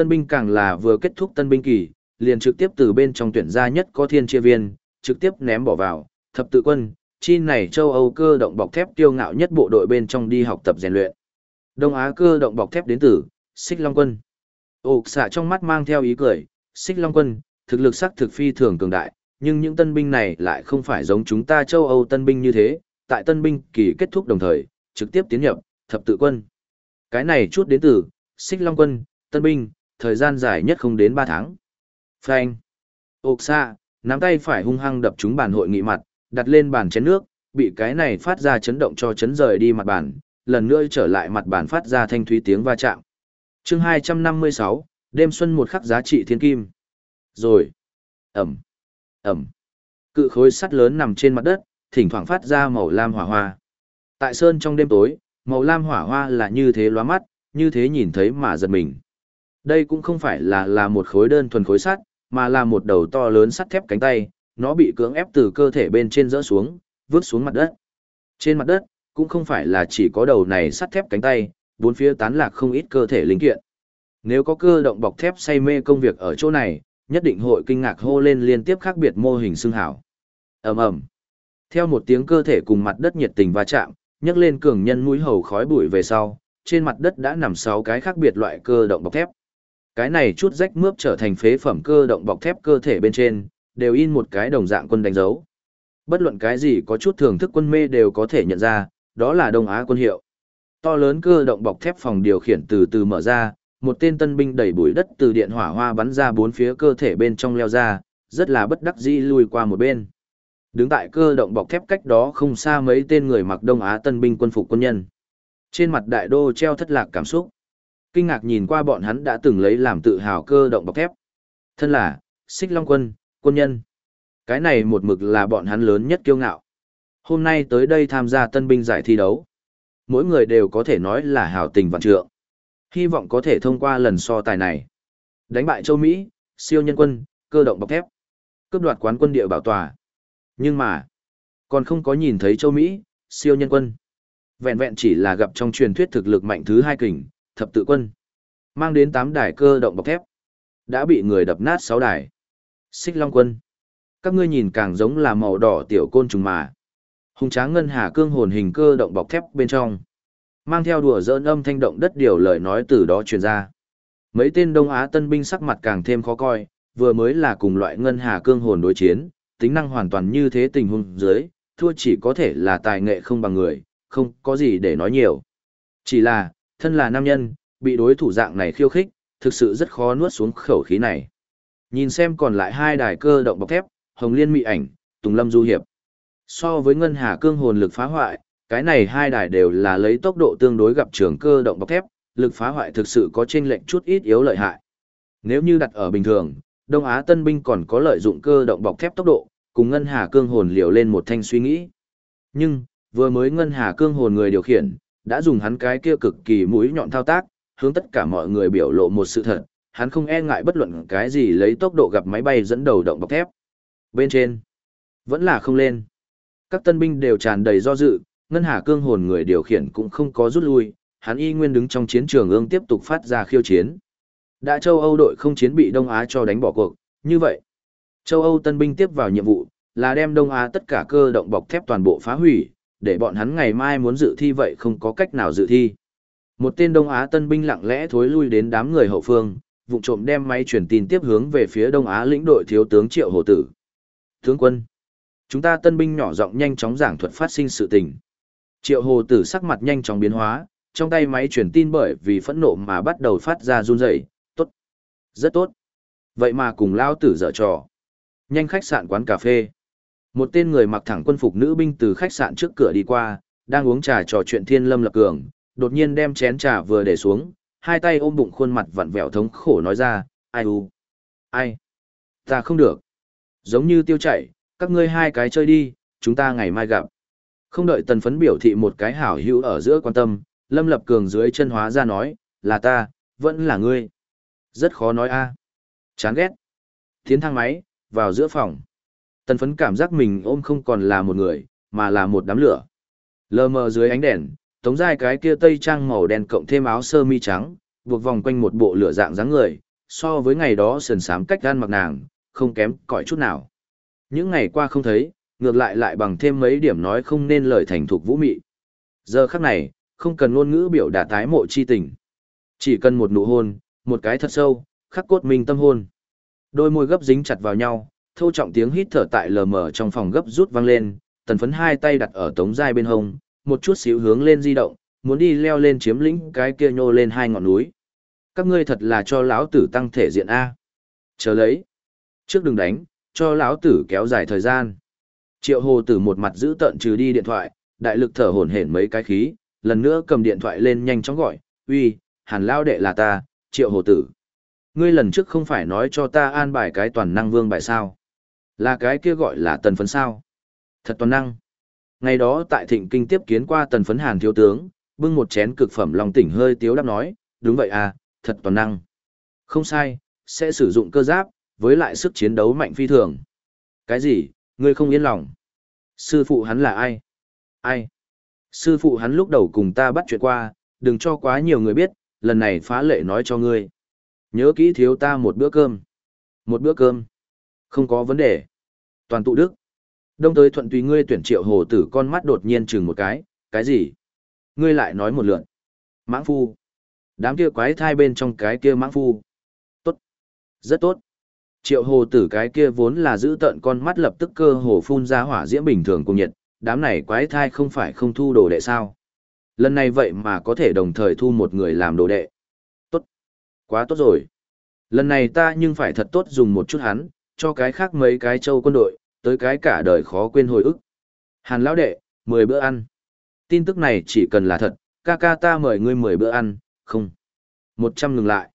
Tân binh càng là vừa kết thúc tân binh kỳ, liền trực tiếp từ bên trong tuyển gia nhất có thiên chia viên, trực tiếp ném bỏ vào, thập tự quân, chi này châu Âu cơ động bọc thép tiêu ngạo nhất bộ đội bên trong đi học tập rèn luyện. Đông Á cơ động bọc thép đến từ, Xích Long Quân. Ốc xạ trong mắt mang theo ý cười, Xích Long Quân, thực lực sắc thực phi thường cường đại, nhưng những tân binh này lại không phải giống chúng ta châu Âu tân binh như thế, tại tân binh kỳ kết thúc đồng thời, trực tiếp tiến nhập, thập tự quân. Cái này chút đến từ, Xích Long Quân, tân binh, thời gian dài nhất không đến 3 tháng. Phanh. Ốc xa, nắm tay phải hung hăng đập trúng bàn hội nghị mặt, đặt lên bàn chén nước, bị cái này phát ra chấn động cho chấn rời đi mặt bàn, lần nữa trở lại mặt bàn phát ra thanh thúy tiếng va chạm. chương 256, đêm xuân một khắc giá trị thiên kim. Rồi. Ẩm. Ẩm. Cự khối sắt lớn nằm trên mặt đất, thỉnh thoảng phát ra màu lam hỏa hoa. Tại sơn trong đêm tối, màu lam hỏa hoa là như thế lóa mắt, như thế nhìn thấy mà giật mình. Đây cũng không phải là là một khối đơn thuần khối sắt, mà là một đầu to lớn sắt thép cánh tay, nó bị cưỡng ép từ cơ thể bên trên rỡ xuống, vứt xuống mặt đất. Trên mặt đất, cũng không phải là chỉ có đầu này sắt thép cánh tay, bốn phía tán lạc không ít cơ thể linh kiện. Nếu có cơ động bọc thép say mê công việc ở chỗ này, nhất định hội kinh ngạc hô lên liên tiếp khác biệt mô hình xương hảo. ầm ầm Theo một tiếng cơ thể cùng mặt đất nhiệt tình va chạm, nhấc lên cường nhân mũi hầu khói bụi về sau, trên mặt đất đã nằm sáu cái khác biệt loại cơ động bọc thép. Cái này chút rách mướp trở thành phế phẩm cơ động bọc thép cơ thể bên trên, đều in một cái đồng dạng quân đánh dấu. Bất luận cái gì có chút thưởng thức quân mê đều có thể nhận ra, đó là Đông Á quân hiệu. To lớn cơ động bọc thép phòng điều khiển từ từ mở ra, một tên tân binh đẩy bụi đất từ điện hỏa hoa bắn ra bốn phía cơ thể bên trong leo ra, rất là bất đắc dĩ lùi qua một bên. Đứng tại cơ động bọc thép cách đó không xa mấy tên người mặc Đông Á tân binh quân phục quân nhân. Trên mặt đại đô treo thất lạc cảm xúc. Kinh ngạc nhìn qua bọn hắn đã từng lấy làm tự hào cơ động bọc thép. Thân là, xích long quân, quân nhân. Cái này một mực là bọn hắn lớn nhất kiêu ngạo. Hôm nay tới đây tham gia tân binh giải thi đấu. Mỗi người đều có thể nói là hào tình vạn trượng. Hy vọng có thể thông qua lần so tài này. Đánh bại châu Mỹ, siêu nhân quân, cơ động bọc thép. Cướp đoạt quán quân địa bảo tòa. Nhưng mà, còn không có nhìn thấy châu Mỹ, siêu nhân quân. Vẹn vẹn chỉ là gặp trong truyền thuyết thực lực mạnh thứ hai kình, thập tự quân. Mang đến tám đài cơ động bọc thép. Đã bị người đập nát sáu đài. Xích Long quân. Các ngươi nhìn càng giống là màu đỏ tiểu côn trùng mà. Hùng tráng ngân hà cương hồn hình cơ động bọc thép bên trong. Mang theo đùa dỡn âm thanh động đất điều lời nói từ đó truyền ra. Mấy tên Đông Á tân binh sắc mặt càng thêm khó coi, vừa mới là cùng loại ngân hà cương hồn đối chiến, tính năng hoàn toàn như thế tình huống dưới, thua chỉ có thể là tài nghệ không bằng người, không có gì để nói nhiều. Chỉ là, thân là nam nhân, bị đối thủ dạng này khiêu khích, thực sự rất khó nuốt xuống khẩu khí này. Nhìn xem còn lại hai đài cơ động bọc thép, Hồng Liên Mị Ảnh, Tùng Lâm Du Hiệp. So với Ngân Hà Cương hồn lực phá hoại, cái này hai đài đều là lấy tốc độ tương đối gặp trường cơ động bọc thép, lực phá hoại thực sự có chênh lệnh chút ít yếu lợi hại. Nếu như đặt ở bình thường, Đông Á Tân binh còn có lợi dụng cơ động bọc thép tốc độ, cùng Ngân Hà Cương hồn liều lên một thanh suy nghĩ. Nhưng, vừa mới Ngân Hà Cương hồn người điều khiển, đã dùng hắn cái kia cực kỳ mũi nhọn thao tác, hướng tất cả mọi người biểu lộ một sự thật, hắn không e ngại bất luận cái gì lấy tốc độ gặp máy bay dẫn đầu động bọc thép. Bên trên, vẫn là không lên. Các tân binh đều tràn đầy do dự, ngân hà cương hồn người điều khiển cũng không có rút lui, hắn y nguyên đứng trong chiến trường ương tiếp tục phát ra khiêu chiến. Đã châu Âu đội không chiến bị Đông Á cho đánh bỏ cuộc, như vậy. Châu Âu tân binh tiếp vào nhiệm vụ, là đem Đông Á tất cả cơ động bọc thép toàn bộ phá hủy, để bọn hắn ngày mai muốn dự thi vậy không có cách nào dự thi. Một tên Đông Á tân binh lặng lẽ thối lui đến đám người hậu phương, vụ trộm đem máy truyền tin tiếp hướng về phía Đông Á lĩnh đội thiếu tướng Triệu Hồ Tử. Tướng quân, chúng ta tân binh nhỏ giọng nhanh chóng giảng thuật phát sinh sự tình. Triệu Hồ Tử sắc mặt nhanh chóng biến hóa, trong tay máy truyền tin bởi vì phẫn nộ mà bắt đầu phát ra run rẩy. Tốt, rất tốt. Vậy mà cùng lao tử dở trò. Nhanh khách sạn quán cà phê. Một tên người mặc thẳng quân phục nữ binh từ khách sạn trước cửa đi qua, đang uống trà trò chuyện thiên lâm lập cường, đột nhiên đem chén trà vừa để xuống, hai tay ôm bụng khuôn mặt vặn vẹo thống khổ nói ra, ai u, ai, ta không được. Giống như tiêu chảy, các ngươi hai cái chơi đi, chúng ta ngày mai gặp. Không đợi tần phấn biểu thị một cái hảo hữu ở giữa quan tâm, lâm lập cường dưới chân hóa ra nói, là ta, vẫn là ngươi. Rất khó nói a Chán ghét. Tiến thang máy, vào giữa phòng. Tần phấn cảm giác mình ôm không còn là một người, mà là một đám lửa. Lờ mờ dưới ánh đèn, tống dài cái kia tây trang màu đen cộng thêm áo sơ mi trắng, buộc vòng quanh một bộ lửa dạng dáng người, so với ngày đó sườn sám cách gan mặc nàng, không kém cỏi chút nào. Những ngày qua không thấy, ngược lại lại bằng thêm mấy điểm nói không nên lời thành thục vũ mị. Giờ khắc này, không cần ngôn ngữ biểu đả tái mộ chi tình. Chỉ cần một nụ hôn, một cái thật sâu, khắc cốt mình tâm hôn. Đôi môi gấp dính chặt vào nhau, thô trọng tiếng hít thở tại lờ mờ trong phòng gấp rút vang lên, tần phấn hai tay đặt ở tống giai bên hông, một chút xíu hướng lên di động, muốn đi leo lên chiếm lĩnh cái kia nhô lên hai ngọn núi. Các ngươi thật là cho lão tử tăng thể diện A. Chờ lấy. Trước đừng đánh, cho lão tử kéo dài thời gian. Triệu hồ tử một mặt giữ tận trừ đi điện thoại, đại lực thở hổn hển mấy cái khí, lần nữa cầm điện thoại lên nhanh chóng gọi, uy, hàn lao đệ là ta, triệu hồ tử. Ngươi lần trước không phải nói cho ta an bài cái toàn năng vương bài sao. Là cái kia gọi là tần phấn sao. Thật toàn năng. Ngày đó tại thịnh kinh tiếp kiến qua tần phấn hàn thiếu tướng, bưng một chén cực phẩm lòng tỉnh hơi tiếu đáp nói, đúng vậy à, thật toàn năng. Không sai, sẽ sử dụng cơ giáp, với lại sức chiến đấu mạnh phi thường. Cái gì, ngươi không yên lòng? Sư phụ hắn là ai? Ai? Sư phụ hắn lúc đầu cùng ta bắt chuyện qua, đừng cho quá nhiều người biết, lần này phá lệ nói cho ngươi. Nhớ kỹ thiếu ta một bữa cơm. Một bữa cơm. Không có vấn đề. Toàn tụ đức. Đông tới thuận tùy ngươi tuyển triệu hồ tử con mắt đột nhiên chừng một cái, cái gì? Ngươi lại nói một lượn. Mãng phu. Đám kia quái thai bên trong cái kia mãng phu. Tốt. Rất tốt. Triệu hồ tử cái kia vốn là giữ tận con mắt lập tức cơ hồ phun ra hỏa diễm bình thường cùng nhiệt, đám này quái thai không phải không thu đồ đệ sao. Lần này vậy mà có thể đồng thời thu một người làm đồ đệ. Tốt. Quá tốt rồi. Lần này ta nhưng phải thật tốt dùng một chút hắn, cho cái khác mấy cái châu quân đội, tới cái cả đời khó quên hồi ức. Hàn lão đệ, 10 bữa ăn. Tin tức này chỉ cần là thật, ca ca ta mời ngươi 10 bữa ăn, không. 100 ngừng lại.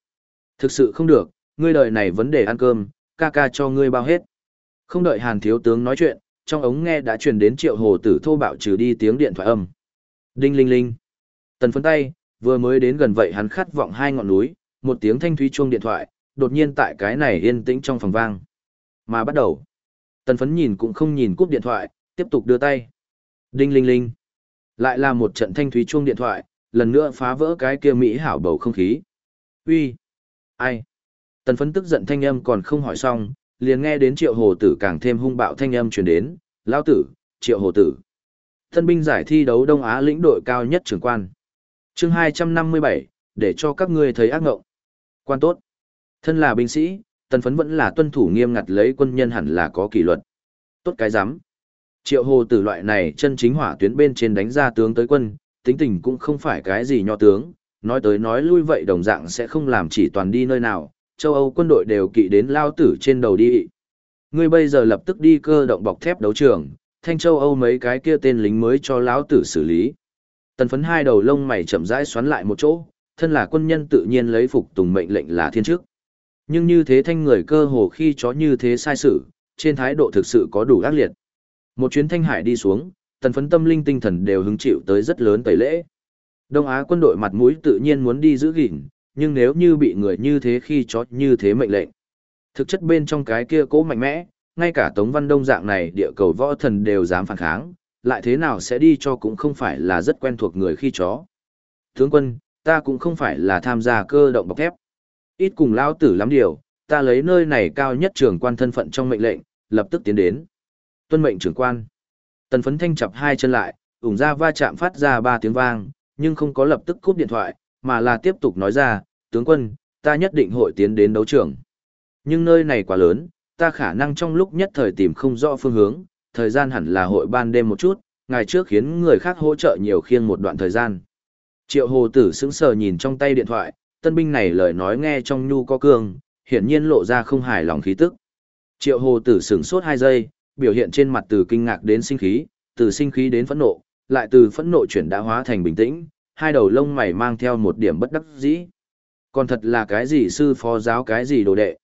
Thực sự không được, ngươi đời này vấn đề ăn cơm, ca ca cho ngươi bao hết. Không đợi Hàn thiếu tướng nói chuyện, trong ống nghe đã truyền đến triệu hồ tử thô bạo trừ đi tiếng điện thoại âm. Đinh linh linh. Tần phấn tay, vừa mới đến gần vậy hắn khát vọng hai ngọn núi, một tiếng thanh thúy chuông điện thoại, đột nhiên tại cái này yên tĩnh trong phòng vang. Mà bắt đầu. Tần phấn nhìn cũng không nhìn cúp điện thoại, tiếp tục đưa tay. Đinh linh linh. Lại là một trận thanh thúy chuông điện thoại, lần nữa phá vỡ cái kia mỹ hảo bầu không khí. Uy, Ai? Tần phấn tức giận thanh âm còn không hỏi xong, liền nghe đến triệu hồ tử càng thêm hung bạo thanh âm truyền đến. Lao tử, triệu hồ tử. Thân binh giải thi đấu Đông Á lĩnh đội cao nhất trưởng quan. chương 257, để cho các ngươi thấy ác ngộng. Quan tốt. Thân là binh sĩ, tần phấn vẫn là tuân thủ nghiêm ngặt lấy quân nhân hẳn là có kỷ luật. Tốt cái giám. Triệu hồ tử loại này chân chính hỏa tuyến bên trên đánh ra tướng tới quân, tính tình cũng không phải cái gì nho tướng, nói tới nói lui vậy đồng dạng sẽ không làm chỉ toàn đi nơi nào, châu Âu quân đội đều kỵ đến lao tử trên đầu đi. Ngươi bây giờ lập tức đi cơ động bọc thép đấu trường, thanh châu Âu mấy cái kia tên lính mới cho lão tử xử lý. Tần phấn hai đầu lông mày chậm rãi xoắn lại một chỗ, thân là quân nhân tự nhiên lấy phục tùng mệnh lệnh là thiên chức. Nhưng như thế thanh người cơ hồ khi chó như thế sai sự, trên thái độ thực sự có đủ ác liệt. Một chuyến thanh hải đi xuống, tần phấn tâm linh tinh thần đều hứng chịu tới rất lớn tẩy lễ. Đông Á quân đội mặt mũi tự nhiên muốn đi giữ gìn, nhưng nếu như bị người như thế khi chó như thế mệnh lệnh. Thực chất bên trong cái kia cố mạnh mẽ, ngay cả Tống Văn Đông dạng này địa cầu võ thần đều dám phản kháng, lại thế nào sẽ đi cho cũng không phải là rất quen thuộc người khi chó. Tướng quân, ta cũng không phải là tham gia cơ động bọc thép. Ít cùng lao tử lắm điều, ta lấy nơi này cao nhất trưởng quan thân phận trong mệnh lệnh, lập tức tiến đến. Tuân mệnh trưởng quan. Tần phấn thanh chập hai chân lại, ủng ra va chạm phát ra ba tiếng vang, nhưng không có lập tức cúp điện thoại, mà là tiếp tục nói ra, tướng quân, ta nhất định hội tiến đến đấu trường. Nhưng nơi này quá lớn, ta khả năng trong lúc nhất thời tìm không rõ phương hướng, thời gian hẳn là hội ban đêm một chút, ngày trước khiến người khác hỗ trợ nhiều khiêng một đoạn thời gian. Triệu hồ tử sững sờ nhìn trong tay điện thoại, tân binh này lời nói nghe trong nhu có cương, hiển nhiên lộ ra không hài lòng khí tức. Triệu hồ tử sửng sốt hai giây, biểu hiện trên mặt từ kinh ngạc đến sinh khí, từ sinh khí đến phẫn nộ, lại từ phẫn nộ chuyển đã hóa thành bình tĩnh, hai đầu lông mày mang theo một điểm bất đắc dĩ. Còn thật là cái gì sư phó giáo cái gì đồ đệ.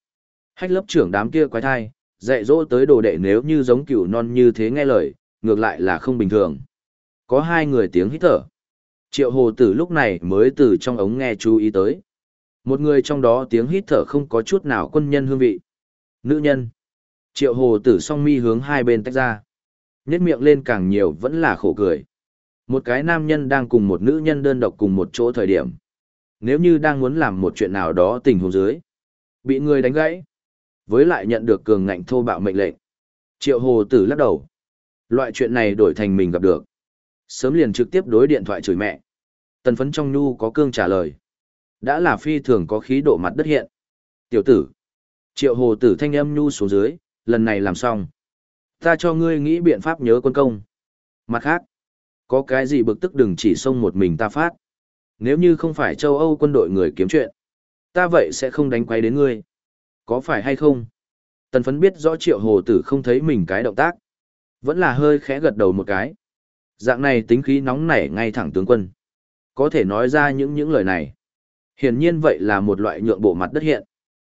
Hách lớp trưởng đám kia quái thai, dạy dỗ tới đồ đệ nếu như giống cừu non như thế nghe lời, ngược lại là không bình thường. Có hai người tiếng hít thở. Triệu hồ tử lúc này mới từ trong ống nghe chú ý tới. Một người trong đó tiếng hít thở không có chút nào quân nhân hương vị. Nữ nhân. Triệu hồ tử song mi hướng hai bên tách ra. Nhét miệng lên càng nhiều vẫn là khổ cười. Một cái nam nhân đang cùng một nữ nhân đơn độc cùng một chỗ thời điểm. Nếu như đang muốn làm một chuyện nào đó tình huống dưới. Bị người đánh gãy. Với lại nhận được cường ngạnh thô bạo mệnh lệnh. Triệu hồ tử lắc đầu. Loại chuyện này đổi thành mình gặp được. Sớm liền trực tiếp đối điện thoại chửi mẹ. Tần phấn trong nhu có cương trả lời. Đã là phi thường có khí độ mặt đất hiện. Tiểu tử. Triệu hồ tử thanh âm nhu xuống dưới, lần này làm xong. Ta cho ngươi nghĩ biện pháp nhớ quân công. Mặt khác, có cái gì bực tức đừng chỉ xông một mình ta phát. Nếu như không phải châu Âu quân đội người kiếm chuyện, ta vậy sẽ không đánh quay đến ngươi. Có phải hay không? Tần phấn biết rõ triệu hồ tử không thấy mình cái động tác. Vẫn là hơi khẽ gật đầu một cái. Dạng này tính khí nóng nảy ngay thẳng tướng quân. Có thể nói ra những những lời này. Hiển nhiên vậy là một loại nhượng bộ mặt đất hiện.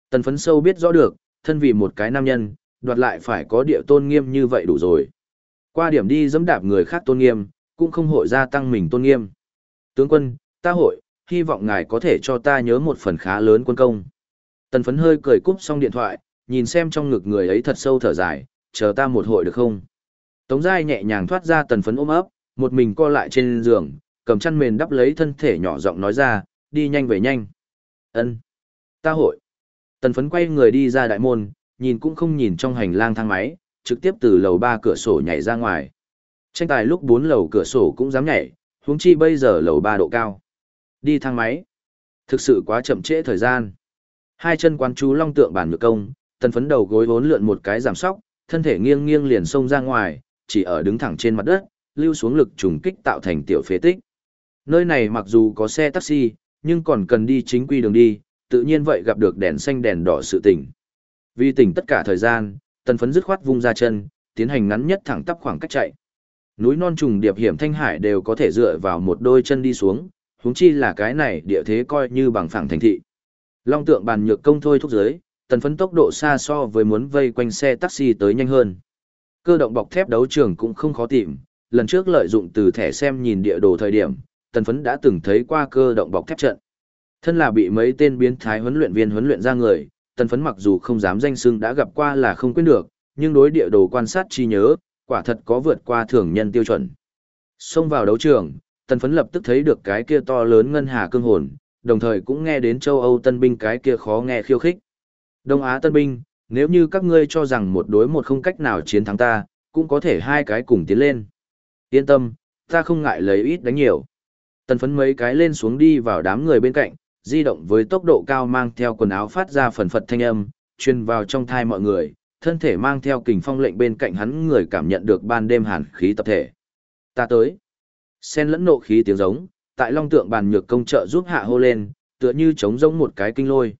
Tần phấn sâu biết rõ được, thân vì một cái nam nhân, đoạt lại phải có địa tôn nghiêm như vậy đủ rồi. Qua điểm đi dẫm đạp người khác tôn nghiêm, cũng không hội gia tăng mình tôn nghiêm. Tướng quân, ta hội, hy vọng ngài có thể cho ta nhớ một phần khá lớn quân công. Tần phấn hơi cười cúp xong điện thoại, nhìn xem trong ngực người ấy thật sâu thở dài, chờ ta một hội được không? Tống Giai nhẹ nhàng thoát ra tần phấn ôm ấp, một mình co lại trên giường, cầm chăn mền đắp lấy thân thể nhỏ giọng nói ra, đi nhanh về nhanh. ân Ta hội. Tần phấn quay người đi ra đại môn, nhìn cũng không nhìn trong hành lang thang máy, trực tiếp từ lầu ba cửa sổ nhảy ra ngoài. Tranh tài lúc bốn lầu cửa sổ cũng dám nhảy, huống chi bây giờ lầu ba độ cao. Đi thang máy. Thực sự quá chậm trễ thời gian. Hai chân quán chú long tượng bản nhược công, tần phấn đầu gối vốn lượn một cái giảm sóc, thân thể nghiêng nghiêng liền xông ra ngoài, chỉ ở đứng thẳng trên mặt đất, lưu xuống lực trùng kích tạo thành tiểu phế tích. Nơi này mặc dù có xe taxi, nhưng còn cần đi chính quy đường đi, tự nhiên vậy gặp được đèn xanh đèn đỏ sự tỉnh. Vì tỉnh tất cả thời gian, tần phấn dứt khoát vung ra chân, tiến hành ngắn nhất thẳng tắp khoảng cách chạy. Núi non trùng điệp hiểm thanh hải đều có thể dựa vào một đôi chân đi xuống, huống chi là cái này địa thế coi như bằng phẳng thành thị. Long tượng bàn nhược công thôi thúc giới, tần phấn tốc độ xa so với muốn vây quanh xe taxi tới nhanh hơn. Cơ động bọc thép đấu trường cũng không khó tìm, lần trước lợi dụng từ thẻ xem nhìn địa đồ thời điểm, tần phấn đã từng thấy qua cơ động bọc thép trận. Thân là bị mấy tên biến thái huấn luyện viên huấn luyện ra người, tần phấn mặc dù không dám danh xưng đã gặp qua là không quên được, nhưng đối địa đồ quan sát chi nhớ, quả thật có vượt qua thường nhân tiêu chuẩn. Xông vào đấu trường, tần phấn lập tức thấy được cái kia to lớn ngân hà cương hồn, đồng thời cũng nghe đến châu Âu tân binh cái kia khó nghe khiêu khích. Đông Á tân binh, nếu như các ngươi cho rằng một đối một không cách nào chiến thắng ta, cũng có thể hai cái cùng tiến lên. Yên tâm, ta không ngại lấy ít đánh nhiều. Tần phấn mấy cái lên xuống đi vào đám người bên cạnh, di động với tốc độ cao mang theo quần áo phát ra phần phật thanh âm, truyền vào trong thai mọi người, thân thể mang theo kình phong lệnh bên cạnh hắn người cảm nhận được ban đêm hàn khí tập thể. Ta tới. Xen lẫn nộ khí tiếng giống, tại long tượng bàn nhược công trợ giúp hạ hô lên, tựa như chống giống một cái kinh lôi.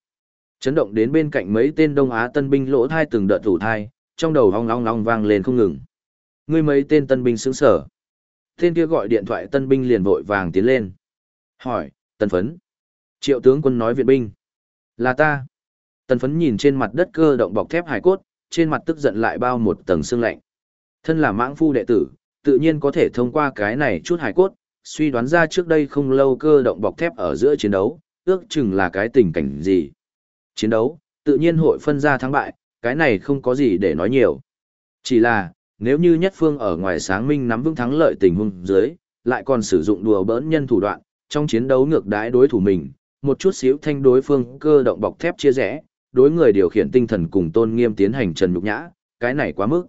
Chấn động đến bên cạnh mấy tên Đông Á tân binh lỗ thai từng đợt thủ thai, trong đầu hong long long vang lên không ngừng. Ngươi mấy tên tân binh sững sở. Tên kia gọi điện thoại tân binh liền vội vàng tiến lên. Hỏi, tân phấn. Triệu tướng quân nói viện binh. Là ta. Tân phấn nhìn trên mặt đất cơ động bọc thép hải cốt, trên mặt tức giận lại bao một tầng xương lạnh. Thân là mãng phu đệ tử, tự nhiên có thể thông qua cái này chút hải cốt, suy đoán ra trước đây không lâu cơ động bọc thép ở giữa chiến đấu, ước chừng là cái tình cảnh gì. Chiến đấu, tự nhiên hội phân ra thắng bại, cái này không có gì để nói nhiều. Chỉ là, nếu như nhất phương ở ngoài sáng minh nắm vững thắng lợi tình huống dưới, lại còn sử dụng đùa bỡn nhân thủ đoạn, trong chiến đấu ngược đãi đối thủ mình, một chút xíu thanh đối phương cơ động bọc thép chia rẽ, đối người điều khiển tinh thần cùng tôn nghiêm tiến hành trần nhục nhã, cái này quá mức.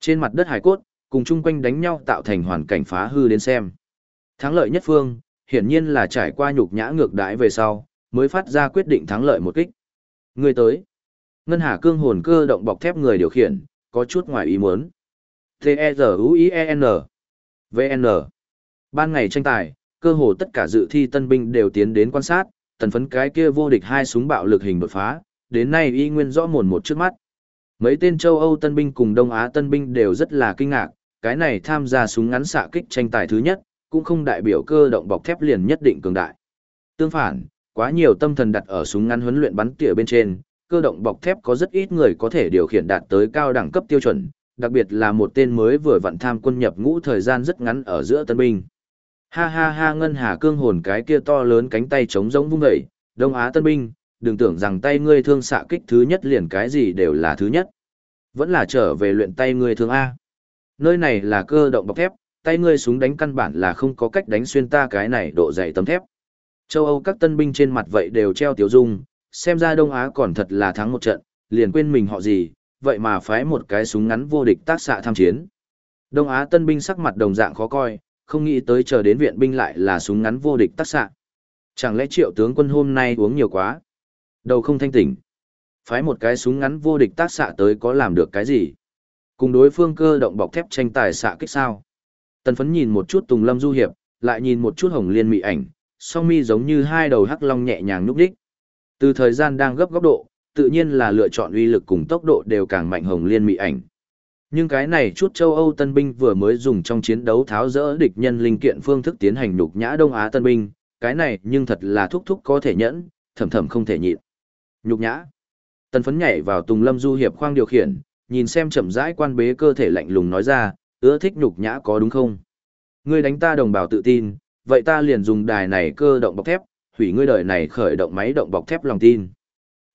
Trên mặt đất hải cốt, cùng chung quanh đánh nhau tạo thành hoàn cảnh phá hư đến xem. Thắng lợi nhất phương, hiển nhiên là trải qua nhục nhã ngược đãi về sau, mới phát ra quyết định thắng lợi một kích. Người tới. Ngân Hà cương hồn cơ động bọc thép người điều khiển, có chút ngoài ý muốn. T-E-Z-U-I-E-N. V-N. Ban ngày tranh tài, cơ hồ tất cả dự thi tân binh đều tiến đến quan sát, tần phấn cái kia vô địch hai súng bạo lực hình đột phá, đến nay y nguyên rõ mồn một trước mắt. Mấy tên châu Âu tân binh cùng Đông Á tân binh đều rất là kinh ngạc, cái này tham gia súng ngắn xạ kích tranh tài thứ nhất, cũng không đại biểu cơ động bọc thép liền nhất định cường đại. Tương phản, quá nhiều tâm thần đặt ở súng ngắn huấn luyện bắn tỉa bên trên, cơ động bọc thép có rất ít người có thể điều khiển đạt tới cao đẳng cấp tiêu chuẩn, đặc biệt là một tên mới vừa vặn tham quân nhập ngũ thời gian rất ngắn ở giữa tân binh. Ha ha ha ngân hà cương hồn cái kia to lớn cánh tay chống giống vung dậy, Đông Á tân binh, đừng tưởng rằng tay ngươi thương xạ kích thứ nhất liền cái gì đều là thứ nhất. Vẫn là trở về luyện tay ngươi thương A. Nơi này là cơ động bọc thép, tay ngươi súng đánh căn bản là không có cách đánh xuyên ta cái này độ dày tấm thép. Châu Âu các tân binh trên mặt vậy đều treo tiểu dung, xem ra Đông Á còn thật là thắng một trận, liền quên mình họ gì, vậy mà phái một cái súng ngắn vô địch tác xạ tham chiến. Đông Á tân binh sắc mặt đồng dạng khó coi, không nghĩ tới chờ đến viện binh lại là súng ngắn vô địch tác xạ. Chẳng lẽ triệu tướng quân hôm nay uống nhiều quá? Đầu không thanh tỉnh. Phái một cái súng ngắn vô địch tác xạ tới có làm được cái gì? Cùng đối phương cơ động bọc thép tranh tài xạ kích sao? Tần phấn nhìn một chút Tùng Lâm Du Hiệp, lại nhìn một chút Hồng Liên Mị ảnh, song mi giống như hai đầu hắc long nhẹ nhàng núp đích. Từ thời gian đang gấp góc độ, tự nhiên là lựa chọn uy lực cùng tốc độ đều càng mạnh Hồng Liên Mị ảnh. Nhưng cái này chút châu Âu tân binh vừa mới dùng trong chiến đấu tháo rỡ địch nhân linh kiện phương thức tiến hành nhục nhã Đông Á tân binh, cái này nhưng thật là thúc thúc có thể nhẫn, thầm thầm không thể nhịn. Nhục nhã. Tần phấn nhảy vào Tùng Lâm Du Hiệp khoang điều khiển, nhìn xem chậm rãi quan bế cơ thể lạnh lùng nói ra, ưa thích nhục nhã có đúng không? Ngươi đánh ta đồng bào tự tin, vậy ta liền dùng đài này cơ động bọc thép, hủy ngươi đời này khởi động máy động bọc thép lòng tin.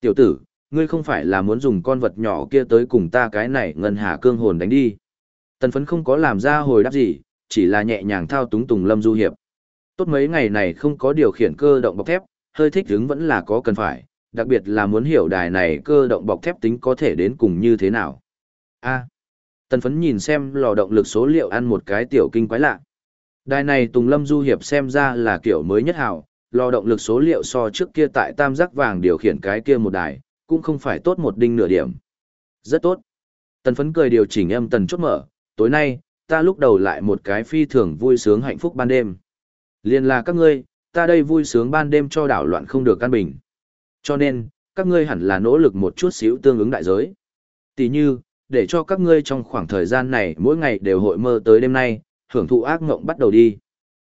Tiểu tử, ngươi không phải là muốn dùng con vật nhỏ kia tới cùng ta cái này ngân hà cương hồn đánh đi. Tần phấn không có làm ra hồi đáp gì, chỉ là nhẹ nhàng thao túng Tùng Lâm Du Hiệp. Tốt mấy ngày này không có điều khiển cơ động bọc thép, hơi thích hứng vẫn là có cần phải, đặc biệt là muốn hiểu đài này cơ động bọc thép tính có thể đến cùng như thế nào. A. tần phấn nhìn xem lò động lực số liệu ăn một cái tiểu kinh quái lạ. Đài này Tùng Lâm Du Hiệp xem ra là kiểu mới nhất hảo, lò động lực số liệu so trước kia tại tam giác vàng điều khiển cái kia một đài, cũng không phải tốt một đinh nửa điểm. Rất tốt. Tần phấn cười điều chỉnh âm tần chốt mở, tối nay, ta lúc đầu lại một cái phi thường vui sướng hạnh phúc ban đêm. Liên là các ngươi, ta đây vui sướng ban đêm cho đảo loạn không được căn bình. Cho nên, các ngươi hẳn là nỗ lực một chút xíu tương ứng đại giới. Tỷ như, để cho các ngươi trong khoảng thời gian này mỗi ngày đều hội mơ tới đêm nay, hưởng thụ ác ngộng bắt đầu đi.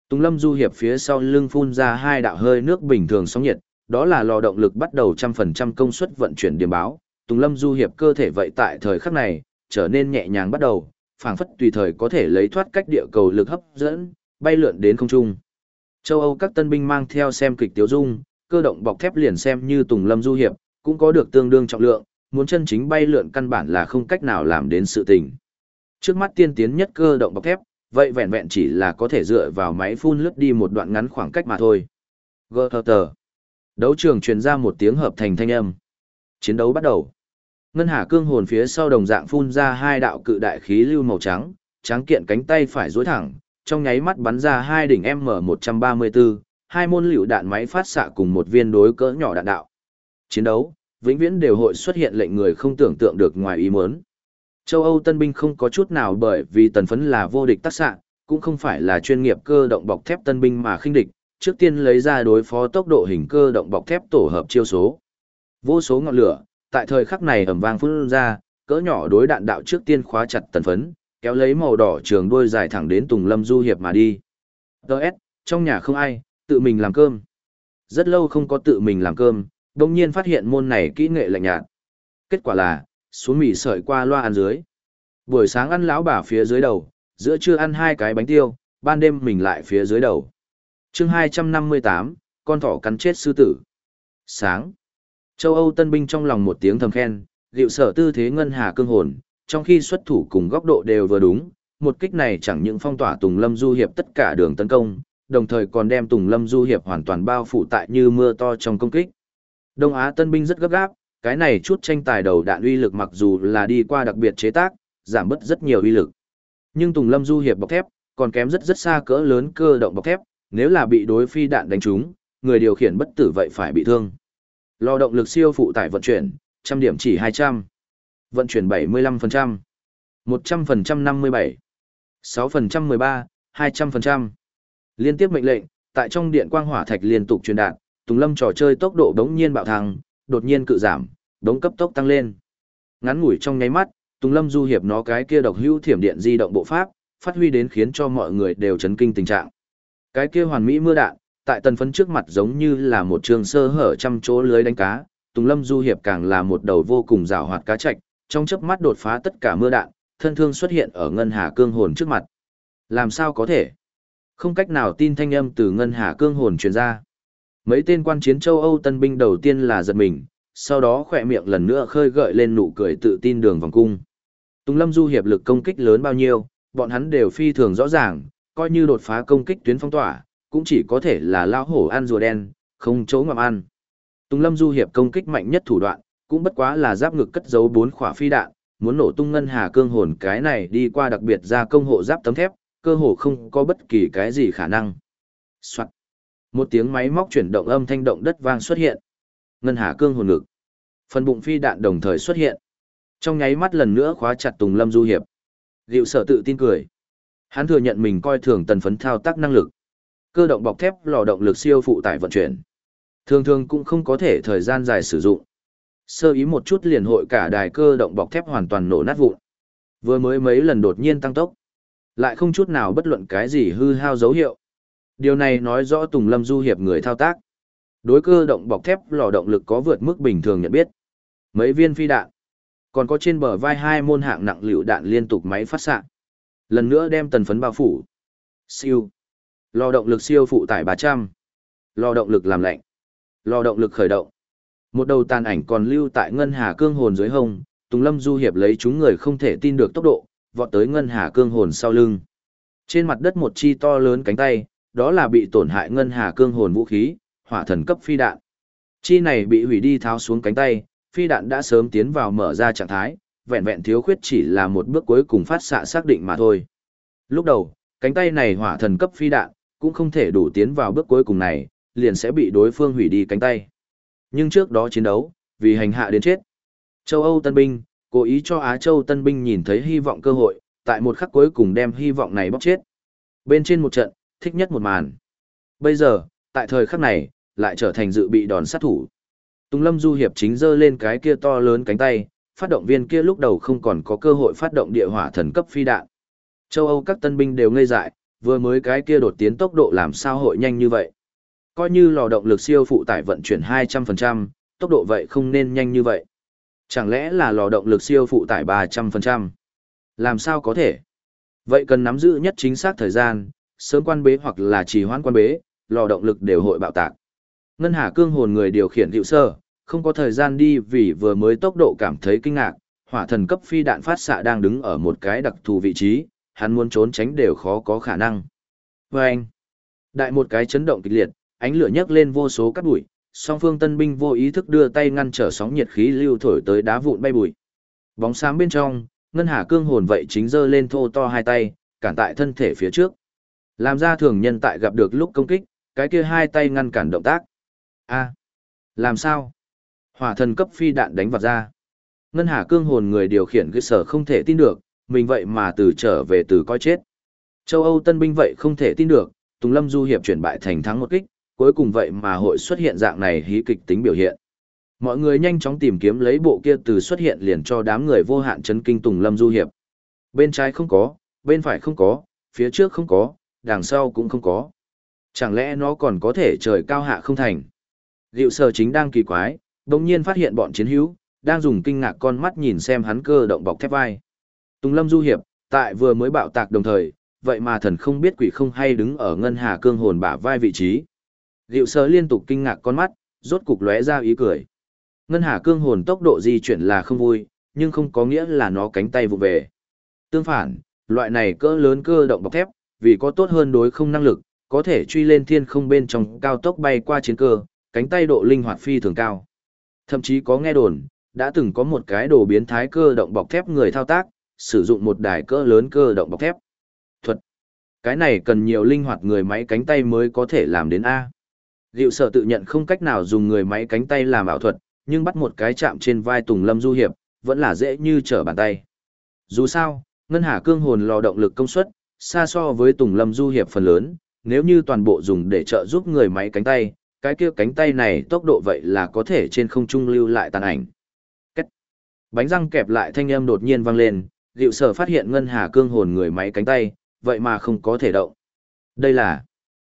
Tùng Lâm Du Hiệp phía sau lưng phun ra hai đạo hơi nước bình thường sóng nhiệt, đó là lò động lực bắt đầu trăm phần trăm công suất vận chuyển điểm báo. Tùng Lâm Du Hiệp cơ thể vậy tại thời khắc này, trở nên nhẹ nhàng bắt đầu, phảng phất tùy thời có thể lấy thoát cách địa cầu lực hấp dẫn, bay lượn đến không trung. Châu Âu các tân binh mang theo xem kịch tiếu dung, cơ động bọc thép liền xem như Tùng Lâm Du Hiệp, cũng có được tương đương trọng lượng, muốn chân chính bay lượn căn bản là không cách nào làm đến sự tình. Trước mắt tiên tiến nhất cơ động bọc thép, vậy vẹn vẹn chỉ là có thể dựa vào máy phun lướt đi một đoạn ngắn khoảng cách mà thôi. Gơ tờ Đấu trường truyền ra một tiếng hợp thành thanh âm. Chiến đấu bắt đầu. Ngân Hà cương hồn phía sau đồng dạng phun ra hai đạo cự đại khí lưu màu trắng, tráng kiện cánh tay phải duỗi thẳng, trong nháy mắt bắn ra hai đỉnh M134, hai môn liệu đạn máy phát xạ cùng một viên đối cỡ nhỏ đạn đạo. Chiến đấu, vĩnh viễn đều hội xuất hiện lệnh người không tưởng tượng được ngoài ý muốn. Châu Âu tân binh không có chút nào bởi vì tần phấn là vô địch tác xạ, cũng không phải là chuyên nghiệp cơ động bọc thép tân binh mà khinh địch, trước tiên lấy ra đối phó tốc độ hình cơ động bọc thép tổ hợp chiêu số. Vô số ngọn lửa, tại thời khắc này ầm vang phun ra, cỡ nhỏ đối đạn đạo trước tiên khóa chặt tần phấn, kéo lấy màu đỏ trường đuôi dài thẳng đến Tùng Lâm Du Hiệp mà đi. Đợt, trong nhà không ai, tự mình làm cơm. Rất lâu không có tự mình làm cơm, đồng nhiên phát hiện môn này kỹ nghệ lạnh nhạt. Kết quả là, xuống mì sợi qua loa ăn dưới. Buổi sáng ăn lão bà phía dưới đầu, giữa trưa ăn hai cái bánh tiêu, ban đêm mình lại phía dưới đầu chương 258, con thỏ cắn chết sư tử. Sáng. Châu Âu tân binh trong lòng một tiếng thầm khen, liệu sở tư thế ngân hà cương hồn, trong khi xuất thủ cùng góc độ đều vừa đúng, một kích này chẳng những phong tỏa Tùng Lâm Du Hiệp tất cả đường tấn công, đồng thời còn đem Tùng Lâm Du Hiệp hoàn toàn bao phủ tại như mưa to trong công kích. Đông Á tân binh rất gấp gáp, cái này chút tranh tài đầu đạn uy lực mặc dù là đi qua đặc biệt chế tác, giảm bớt rất nhiều uy lực. Nhưng Tùng Lâm Du Hiệp bọc thép, còn kém rất rất xa cỡ lớn cơ động bọc thép, nếu là bị đối phi đạn đánh trúng, người điều khiển bất tử vậy phải bị thương. Lò động lực siêu phụ tải vận chuyển, trăm điểm chỉ 200. Vận chuyển 75%. 100% 57. 6% 13, 200%. Liên tiếp mệnh lệnh, tại trong điện quang hỏa thạch liên tục truyền đạt, Tùng Lâm trò chơi tốc độ đống nhiên bạo thăng, đột nhiên cự giảm, đống cấp tốc tăng lên. Ngắn ngủi trong nháy mắt, Tùng Lâm du hiệp nó cái kia độc hữu thiểm điện di động bộ pháp, phát huy đến khiến cho mọi người đều chấn kinh tình trạng. Cái kia hoàn mỹ mưa đạn, tại tần phấn trước mặt giống như là một trường sơ hở trăm chỗ lưới đánh cá, Tùng Lâm du hiệp càng là một đầu vô cùng rào hoạt cá trạch, trong chớp mắt đột phá tất cả mưa đạn, thân thương xuất hiện ở ngân hà cương hồn trước mặt. Làm sao có thể? Không cách nào tin thanh âm từ ngân hà cương hồn truyền ra. Mấy tên quan chiến châu Âu tân binh đầu tiên là giật mình, sau đó khỏe miệng lần nữa khơi gợi lên nụ cười tự tin đường vòng cung. Tùng Lâm Du hiệp lực công kích lớn bao nhiêu, bọn hắn đều phi thường rõ ràng, coi như đột phá công kích tuyến phong tỏa, cũng chỉ có thể là lao hổ ăn rùa đen, không chỗ ngậm ăn. Tùng Lâm Du hiệp công kích mạnh nhất thủ đoạn, cũng bất quá là giáp ngực cất giấu bốn khỏa phi đạn, muốn nổ tung ngân hà cương hồn cái này đi qua đặc biệt ra công hộ giáp tấm thép, cơ hồ không có bất kỳ cái gì khả năng. Soạt. Một tiếng máy móc chuyển động âm thanh động đất vang xuất hiện. Ngân hà cương hồn ngực. Phần bụng phi đạn đồng thời xuất hiện. Trong nháy mắt lần nữa khóa chặt Tùng Lâm Du Hiệp. Diệu sở tự tin cười. Hắn thừa nhận mình coi thường tần phấn thao tác năng lực. Cơ động bọc thép lò động lực siêu phụ tải vận chuyển. Thường thường cũng không có thể thời gian dài sử dụng. Sơ ý một chút liền hội cả đài cơ động bọc thép hoàn toàn nổ nát vụn. Vừa mới mấy lần đột nhiên tăng tốc. Lại không chút nào bất luận cái gì hư hao dấu hiệu. Điều này nói rõ Tùng Lâm Du Hiệp người thao tác. Đối cơ động bọc thép lò động lực có vượt mức bình thường nhận biết. Mấy viên phi đạn Còn có trên bờ vai hai môn hạng nặng lựu đạn liên tục máy phát xạ. Lần nữa đem tần phấn bao phủ. Siêu. Lò động lực siêu phụ tải 300. Lò động lực làm lạnh. Lò động lực khởi động. Một đầu tàn ảnh còn lưu tại ngân hà cương hồn dưới hông, Tùng Lâm du hiệp lấy chúng người không thể tin được tốc độ, vọt tới ngân hà cương hồn sau lưng. Trên mặt đất một chi to lớn cánh tay, đó là bị tổn hại ngân hà cương hồn vũ khí, hỏa thần cấp phi đạn. Chi này bị hủy đi tháo xuống cánh tay, phi đạn đã sớm tiến vào mở ra trạng thái, vẹn vẹn thiếu khuyết chỉ là một bước cuối cùng phát xạ xác định mà thôi. Lúc đầu, cánh tay này hỏa thần cấp phi đạn, cũng không thể đủ tiến vào bước cuối cùng này, liền sẽ bị đối phương hủy đi cánh tay. Nhưng trước đó chiến đấu, vì hành hạ đến chết. Châu Âu Tân binh, cố ý cho Á Châu Tân binh nhìn thấy hy vọng cơ hội, tại một khắc cuối cùng đem hy vọng này bóc chết. Bên trên một trận, thích nhất một màn. Bây giờ, tại thời khắc này, lại trở thành dự bị đòn sát thủ. Tùng Lâm Du Hiệp chính giơ lên cái kia to lớn cánh tay, phát động viên kia lúc đầu không còn có cơ hội phát động địa hỏa thần cấp phi đạn. Châu Âu các tân binh đều ngây dại, vừa mới cái kia đột tiến tốc độ làm sao hội nhanh như vậy. Coi như lò động lực siêu phụ tải vận chuyển 200%, tốc độ vậy không nên nhanh như vậy. Chẳng lẽ là lò động lực siêu phụ tải 300%? Làm sao có thể? Vậy cần nắm giữ nhất chính xác thời gian, sớm quan bế hoặc là trì hoãn quan bế, lò động lực đều hội bạo tạc. Ngân Hà cương hồn người điều khiển hữu sơ, không có thời gian đi vì vừa mới tốc độ cảm thấy kinh ngạc, hỏa thần cấp phi đạn phát xạ đang đứng ở một cái đặc thù vị trí, hắn muốn trốn tránh đều khó có khả năng. Và anh, đại một cái chấn động kịch liệt, ánh lửa nhấc lên vô số cát bụi, song phương tân binh vô ý thức đưa tay ngăn trở sóng nhiệt khí lưu thổi tới đá vụn bay bụi. Bóng sáng bên trong, ngân hà cương hồn vậy chính giơ lên thô to hai tay, cản tại thân thể phía trước. Làm ra thường nhân tại gặp được lúc công kích, cái kia hai tay ngăn cản động tác. A, làm sao? Hỏa thần cấp phi đạn đánh vào ra. Ngân hà cương hồn người điều khiển cơ sở không thể tin được, mình vậy mà từ trở về từ coi chết. Châu Âu tân binh vậy không thể tin được, Tùng Lâm Du hiệp chuyển bại thành thắng một kích, cuối cùng vậy mà hội xuất hiện dạng này hí kịch tính biểu hiện. Mọi người nhanh chóng tìm kiếm lấy bộ kia từ xuất hiện liền cho đám người vô hạn chấn kinh Tùng Lâm Du hiệp. Bên trái không có, bên phải không có, phía trước không có, đằng sau cũng không có. Chẳng lẽ nó còn có thể trời cao hạ không thành? Diệu sở chính đang kỳ quái, đồng nhiên phát hiện bọn chiến hữu, đang dùng kinh ngạc con mắt nhìn xem hắn cơ động bọc thép vai. Tùng Lâm Du hiệp, tại vừa mới bạo tạc đồng thời, vậy mà thần không biết quỷ không hay đứng ở ngân hà cương hồn bả vai vị trí. Diệu sơ liên tục kinh ngạc con mắt, rốt cục lóe ra ý cười. Ngân hà cương hồn tốc độ di chuyển là không vui, nhưng không có nghĩa là nó cánh tay vụ về. Tương phản, loại này cỡ lớn cơ động bọc thép, vì có tốt hơn đối không năng lực, có thể truy lên thiên không bên trong cao tốc bay qua chiến cơ, cánh tay độ linh hoạt phi thường cao. Thậm chí có nghe đồn, đã từng có một cái đồ biến thái cơ động bọc thép người thao tác, sử dụng một đài cỡ lớn cơ động bọc thép. Thuật. Cái này cần nhiều linh hoạt người máy cánh tay mới có thể làm đến A. liệu sở tự nhận không cách nào dùng người máy cánh tay làm ảo thuật, nhưng bắt một cái chạm trên vai Tùng Lâm Du Hiệp, vẫn là dễ như trở bàn tay. Dù sao, ngân hà cương hồn lò động lực công suất, xa so với Tùng Lâm Du Hiệp phần lớn, nếu như toàn bộ dùng để trợ giúp người máy cánh tay, cái kia cánh tay này tốc độ vậy là có thể trên không trung lưu lại tàn ảnh. Cách. Bánh răng kẹp lại thanh âm đột nhiên vang lên, Diệu sở phát hiện ngân hà cương hồn người máy cánh tay, vậy mà không có thể động. Đây là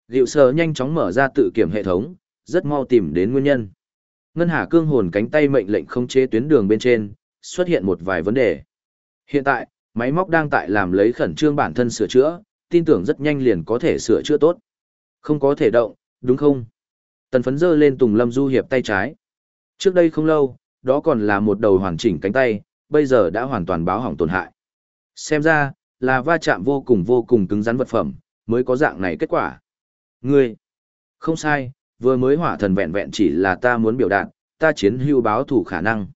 Diệu sở nhanh chóng mở ra tự kiểm hệ thống, rất mau tìm đến nguyên nhân. Ngân hà cương hồn cánh tay mệnh lệnh không chế tuyến đường bên trên, xuất hiện một vài vấn đề. Hiện tại, máy móc đang tại làm lấy khẩn trương bản thân sửa chữa, tin tưởng rất nhanh liền có thể sửa chữa tốt. Không có thể động, đúng không? Tần phấn dơ lên Tùng Lâm Du Hiệp tay trái. Trước đây không lâu, đó còn là một đầu hoàn chỉnh cánh tay, bây giờ đã hoàn toàn báo hỏng tổn hại. Xem ra, là va chạm vô cùng vô cùng cứng rắn vật phẩm, mới có dạng này kết quả. Ngươi, không sai, vừa mới hỏa thần vẹn vẹn chỉ là ta muốn biểu đạt, ta chiến hưu báo thủ khả năng.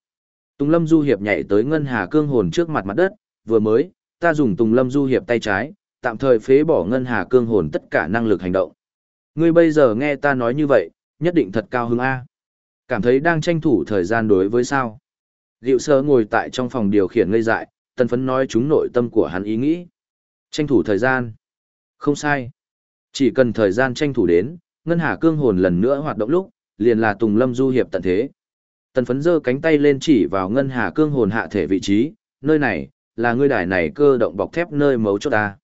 Tùng Lâm Du Hiệp nhảy tới ngân hà cương hồn trước mặt mặt đất, vừa mới, ta dùng Tùng Lâm Du Hiệp tay trái, tạm thời phế bỏ ngân hà cương hồn tất cả năng lực hành động. Ngươi bây giờ nghe ta nói như vậy, nhất định thật cao hứng A. Cảm thấy đang tranh thủ thời gian đối với sao. Diệu sơ ngồi tại trong phòng điều khiển ngây dại, tần phấn nói chúng nội tâm của hắn ý nghĩ. Tranh thủ thời gian. Không sai. Chỉ cần thời gian tranh thủ đến, ngân hà cương hồn lần nữa hoạt động lúc, liền là Tùng Lâm du hiệp tận thế. Tần phấn giơ cánh tay lên chỉ vào ngân hà cương hồn hạ thể vị trí, nơi này, là ngươi đài này cơ động bọc thép nơi mấu chốt ta.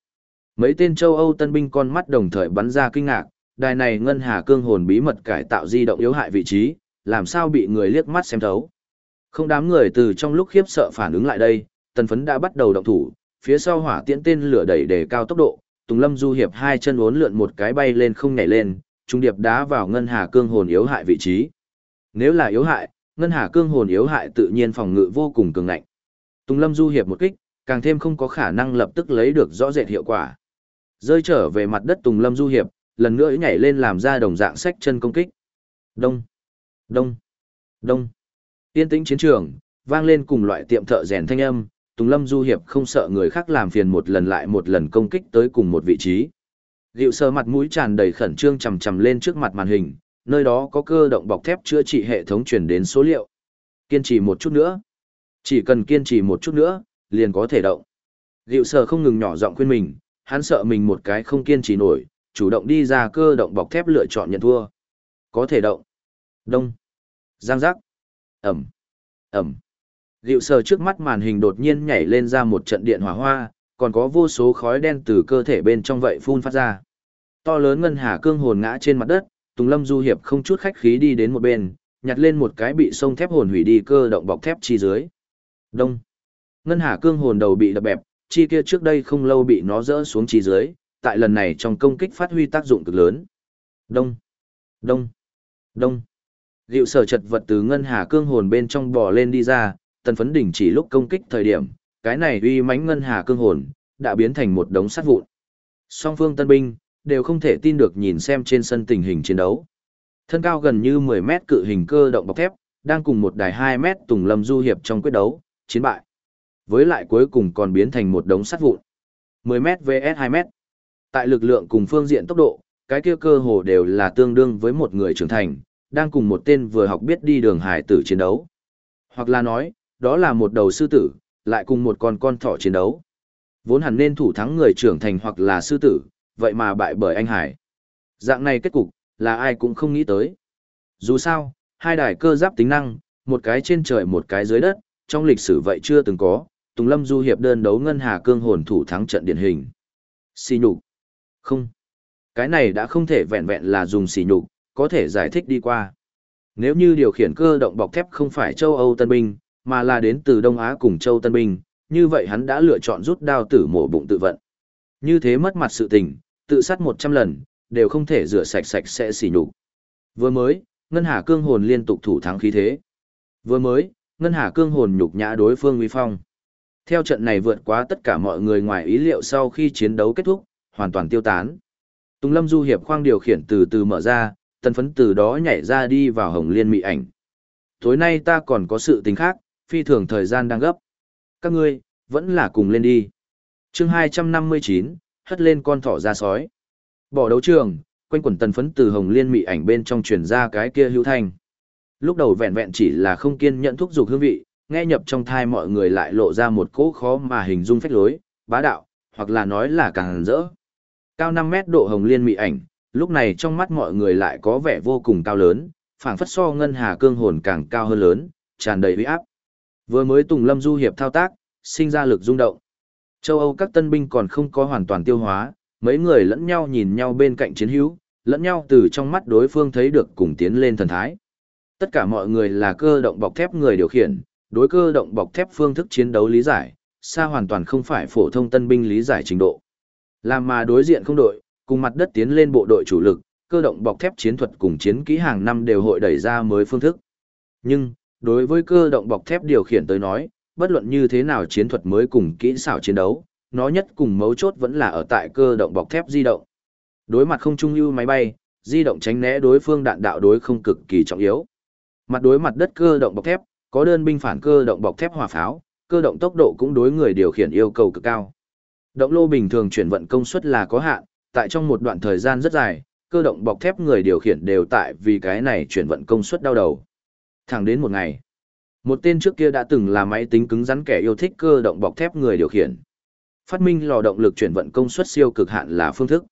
Mấy tên châu Âu tân binh con mắt đồng thời bắn ra kinh ngạc, đài này ngân hà cương hồn bí mật cải tạo di động yếu hại vị trí, làm sao bị người liếc mắt xem thấu. Không đám người từ trong lúc khiếp sợ phản ứng lại đây, tần phấn đã bắt đầu động thủ, phía sau hỏa tiễn tên lửa đẩy để cao tốc độ, Tùng Lâm Du Hiệp hai chân uốn lượn một cái bay lên không nhảy lên, trung điệp đá vào ngân hà cương hồn yếu hại vị trí. Nếu là yếu hại, ngân hà cương hồn yếu hại tự nhiên phòng ngự vô cùng cường ngạnh. Tùng Lâm Du Hiệp một kích, càng thêm không có khả năng lập tức lấy được rõ rệt hiệu quả. Rơi trở về mặt đất Tùng Lâm Du Hiệp, lần nữa nhảy lên làm ra đồng dạng sách chân công kích. Đông, đông, đông. yên tĩnh chiến trường, vang lên cùng loại tiệm thợ rèn thanh âm, Tùng Lâm Du Hiệp không sợ người khác làm phiền một lần lại một lần công kích tới cùng một vị trí. Diệu sơ mặt mũi tràn đầy khẩn trương chầm chầm lên trước mặt màn hình, nơi đó có cơ động bọc thép chữa trị hệ thống truyền đến số liệu. Kiên trì một chút nữa. Chỉ cần kiên trì một chút nữa, liền có thể động. Diệu sơ không ngừng nhỏ giọng khuyên mình, hắn sợ mình một cái không kiên trì nổi, chủ động đi ra cơ động bọc thép lựa chọn nhận thua. Có thể động. Đông. Giang giác. Ẩm. Ẩm. dịu sờ trước mắt màn hình đột nhiên nhảy lên ra một trận điện hỏa hoa, còn có vô số khói đen từ cơ thể bên trong vậy phun phát ra. To lớn ngân hà cương hồn ngã trên mặt đất, Tùng Lâm Du Hiệp không chút khách khí đi đến một bên, nhặt lên một cái bị sông thép hồn hủy đi cơ động bọc thép chi dưới. Đông. Ngân hà cương hồn đầu bị đập bẹp, chi kia trước đây không lâu bị nó rỡ xuống chi dưới, tại lần này trong công kích phát huy tác dụng cực lớn. Đông. Đông. Đông. Diệu sở chật vật từ ngân hà cương hồn bên trong bò lên đi ra, tần phấn đỉnh chỉ lúc công kích thời điểm, cái này uy mãnh ngân hà cương hồn, đã biến thành một đống sắt vụn. Song phương tân binh, đều không thể tin được nhìn xem trên sân tình hình chiến đấu. Thân cao gần như 10 mét cự hình cơ động bọc thép, đang cùng một đài 2 mét tùng lâm du hiệp trong quyết đấu, chiến bại. Với lại cuối cùng còn biến thành một đống sắt vụn. 10 mét vs 2 mét. Tại lực lượng cùng phương diện tốc độ, cái kia cơ hồ đều là tương đương với một người trưởng thành, đang cùng một tên vừa học biết đi đường hải tử chiến đấu. Hoặc là nói, đó là một đầu sư tử, lại cùng một con con thỏ chiến đấu. Vốn hẳn nên thủ thắng người trưởng thành hoặc là sư tử, vậy mà bại bởi anh Hải. Dạng này kết cục, là ai cũng không nghĩ tới. Dù sao, hai đài cơ giáp tính năng, một cái trên trời một cái dưới đất, trong lịch sử vậy chưa từng có, Tùng Lâm Du hiệp đơn đấu ngân hà cương hồn thủ thắng trận điển hình. Xì nhục. Không. Cái này đã không thể vẹn vẹn là dùng xì nhục, có thể giải thích đi qua. Nếu như điều khiển cơ động bọc thép không phải châu Âu Tân Binh, mà là đến từ Đông Á cùng châu Tân Binh, như vậy hắn đã lựa chọn rút đao tử mổ bụng tự vận. Như thế mất mặt sự tình, tự sát 100 lần, đều không thể rửa sạch sạch sẽ xỉ nhục. Vừa mới, Ngân Hà Cương Hồn liên tục thủ thắng khí thế. Vừa mới, Ngân Hà Cương Hồn nhục nhã đối phương uy phong. Theo trận này vượt quá tất cả mọi người ngoài ý liệu sau khi chiến đấu kết thúc, hoàn toàn tiêu tán. Tùng Lâm Du hiệp khoang điều khiển từ từ mở ra, tần phấn từ đó nhảy ra đi vào Hồng Liên Mị ảnh. Tối nay ta còn có sự tình khác, phi thường thời gian đang gấp. Các ngươi, vẫn là cùng lên đi. chương 259, hất lên con thỏ ra sói. Bỏ đấu trường, quanh quần tần phấn từ hồng liên mị ảnh bên trong truyền ra cái kia hữu thanh. Lúc đầu vẹn vẹn chỉ là không kiên nhận thúc dục hương vị, nghe nhập trong thai mọi người lại lộ ra một cỗ khó mà hình dung phách lối, bá đạo, hoặc là nói là càng rỡ. Cao 5 mét độ hồng liên mị ảnh, lúc này trong mắt mọi người lại có vẻ vô cùng cao lớn, phảng phất so ngân hà cương hồn càng cao hơn lớn, tràn đầy uy áp. Vừa mới Tùng Lâm du hiệp thao tác, sinh ra lực rung động. Châu Âu các tân binh còn không có hoàn toàn tiêu hóa, mấy người lẫn nhau nhìn nhau bên cạnh chiến hữu, lẫn nhau từ trong mắt đối phương thấy được cùng tiến lên thần thái. Tất cả mọi người là cơ động bọc thép người điều khiển, đối cơ động bọc thép phương thức chiến đấu lý giải, xa hoàn toàn không phải phổ thông tân binh lý giải trình độ. Làm mà đối diện không đội, cùng mặt đất tiến lên bộ đội chủ lực, cơ động bọc thép chiến thuật cùng chiến kỹ hàng năm đều hội đẩy ra mới phương thức. Nhưng, đối với cơ động bọc thép điều khiển tới nói, bất luận như thế nào chiến thuật mới cùng kỹ xảo chiến đấu, nó nhất cùng mấu chốt vẫn là ở tại cơ động bọc thép di động. Đối mặt không trung ưu máy bay, di động tránh né đối phương đạn đạo đối không cực kỳ trọng yếu. Mặt đối mặt đất cơ động bọc thép, có đơn binh phản cơ động bọc thép hỏa pháo, cơ động tốc độ cũng đối người điều khiển yêu cầu cực cao. Động lô bình thường chuyển vận công suất là có hạn, tại trong một đoạn thời gian rất dài, cơ động bọc thép người điều khiển đều tại vì cái này chuyển vận công suất đau đầu. Thẳng đến một ngày, một tên trước kia đã từng là máy tính cứng rắn kẻ yêu thích cơ động bọc thép người điều khiển. Phát minh lò động lực chuyển vận công suất siêu cực hạn là phương thức.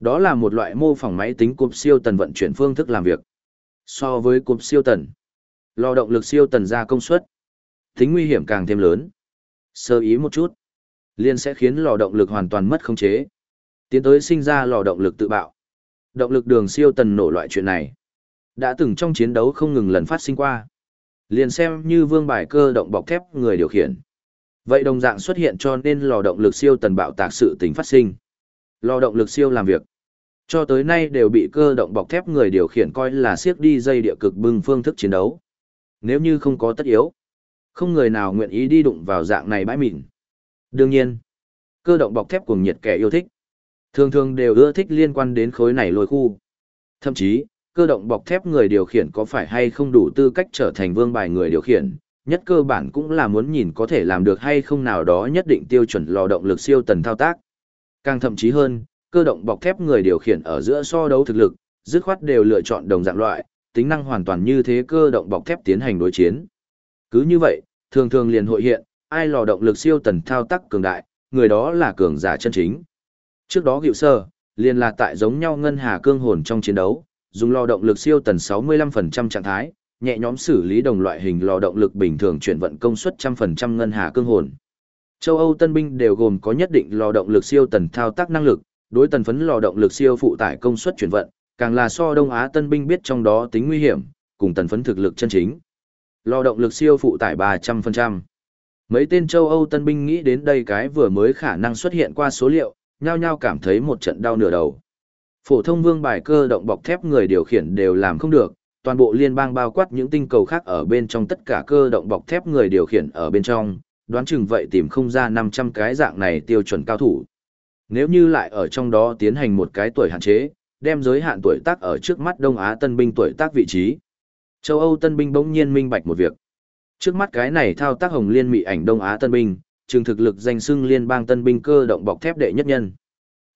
Đó là một loại mô phỏng máy tính cụp siêu tần vận chuyển phương thức làm việc. So với cụp siêu tần, lò động lực siêu tần ra công suất, tính nguy hiểm càng thêm lớn. Sơ ý một chút, liền sẽ khiến lò động lực hoàn toàn mất khống chế. Tiến tới sinh ra lò động lực tự bạo. Động lực đường siêu tần nổ loại chuyện này. Đã từng trong chiến đấu không ngừng lần phát sinh qua. Liền xem như vương bài cơ động bọc thép người điều khiển. Vậy đồng dạng xuất hiện cho nên lò động lực siêu tần bạo tạc sự tình phát sinh. Lò động lực siêu làm việc. Cho tới nay đều bị cơ động bọc thép người điều khiển coi là siếc đi dây địa cực bưng phương thức chiến đấu. Nếu như không có tất yếu, không người nào nguyện ý đi đụng vào dạng này bãi mịn. Đương nhiên, cơ động bọc thép cùng nhiệt kẻ yêu thích. Thường thường đều ưa thích liên quan đến khối này lôi khu. Thậm chí, cơ động bọc thép người điều khiển có phải hay không đủ tư cách trở thành vương bài người điều khiển, nhất cơ bản cũng là muốn nhìn có thể làm được hay không nào đó nhất định tiêu chuẩn lò động lực siêu tần thao tác. Càng thậm chí hơn, cơ động bọc thép người điều khiển ở giữa so đấu thực lực, dứt khoát đều lựa chọn đồng dạng loại, tính năng hoàn toàn như thế cơ động bọc thép tiến hành đối chiến. Cứ như vậy, thường thường liền hội hiện, ai lò động lực siêu tần thao tác cường đại, người đó là cường giả chân chính. Trước đó hiệu sơ, liền là tại giống nhau ngân hà cương hồn trong chiến đấu, dùng lò động lực siêu tần 65% trạng thái, nhẹ nhóm xử lý đồng loại hình lò động lực bình thường chuyển vận công suất trăm phần trăm ngân hà cương hồn. Châu Âu tân binh đều gồm có nhất định lò động lực siêu tần thao tác năng lực, đối tần phấn lò động lực siêu phụ tải công suất chuyển vận, càng là so Đông Á tân binh biết trong đó tính nguy hiểm, cùng tần phấn thực lực chân chính. Lò động lực siêu phụ tải 300%. Mấy tên châu Âu tân binh nghĩ đến đây cái vừa mới khả năng xuất hiện qua số liệu, nhao nhao cảm thấy một trận đau nửa đầu. Phổ thông vương bài cơ động bọc thép người điều khiển đều làm không được, toàn bộ liên bang bao quát những tinh cầu khác ở bên trong tất cả cơ động bọc thép người điều khiển ở bên trong, đoán chừng vậy tìm không ra 500 cái dạng này tiêu chuẩn cao thủ. Nếu như lại ở trong đó tiến hành một cái tuổi hạn chế, đem giới hạn tuổi tác ở trước mắt Đông Á tân binh tuổi tác vị trí. Châu Âu tân binh bỗng nhiên minh bạch một việc. Trước mắt cái này thao tác hồng liên mị ảnh Đông Á tân binh, trường thực lực danh xưng liên bang tân binh cơ động bọc thép đệ nhất nhân.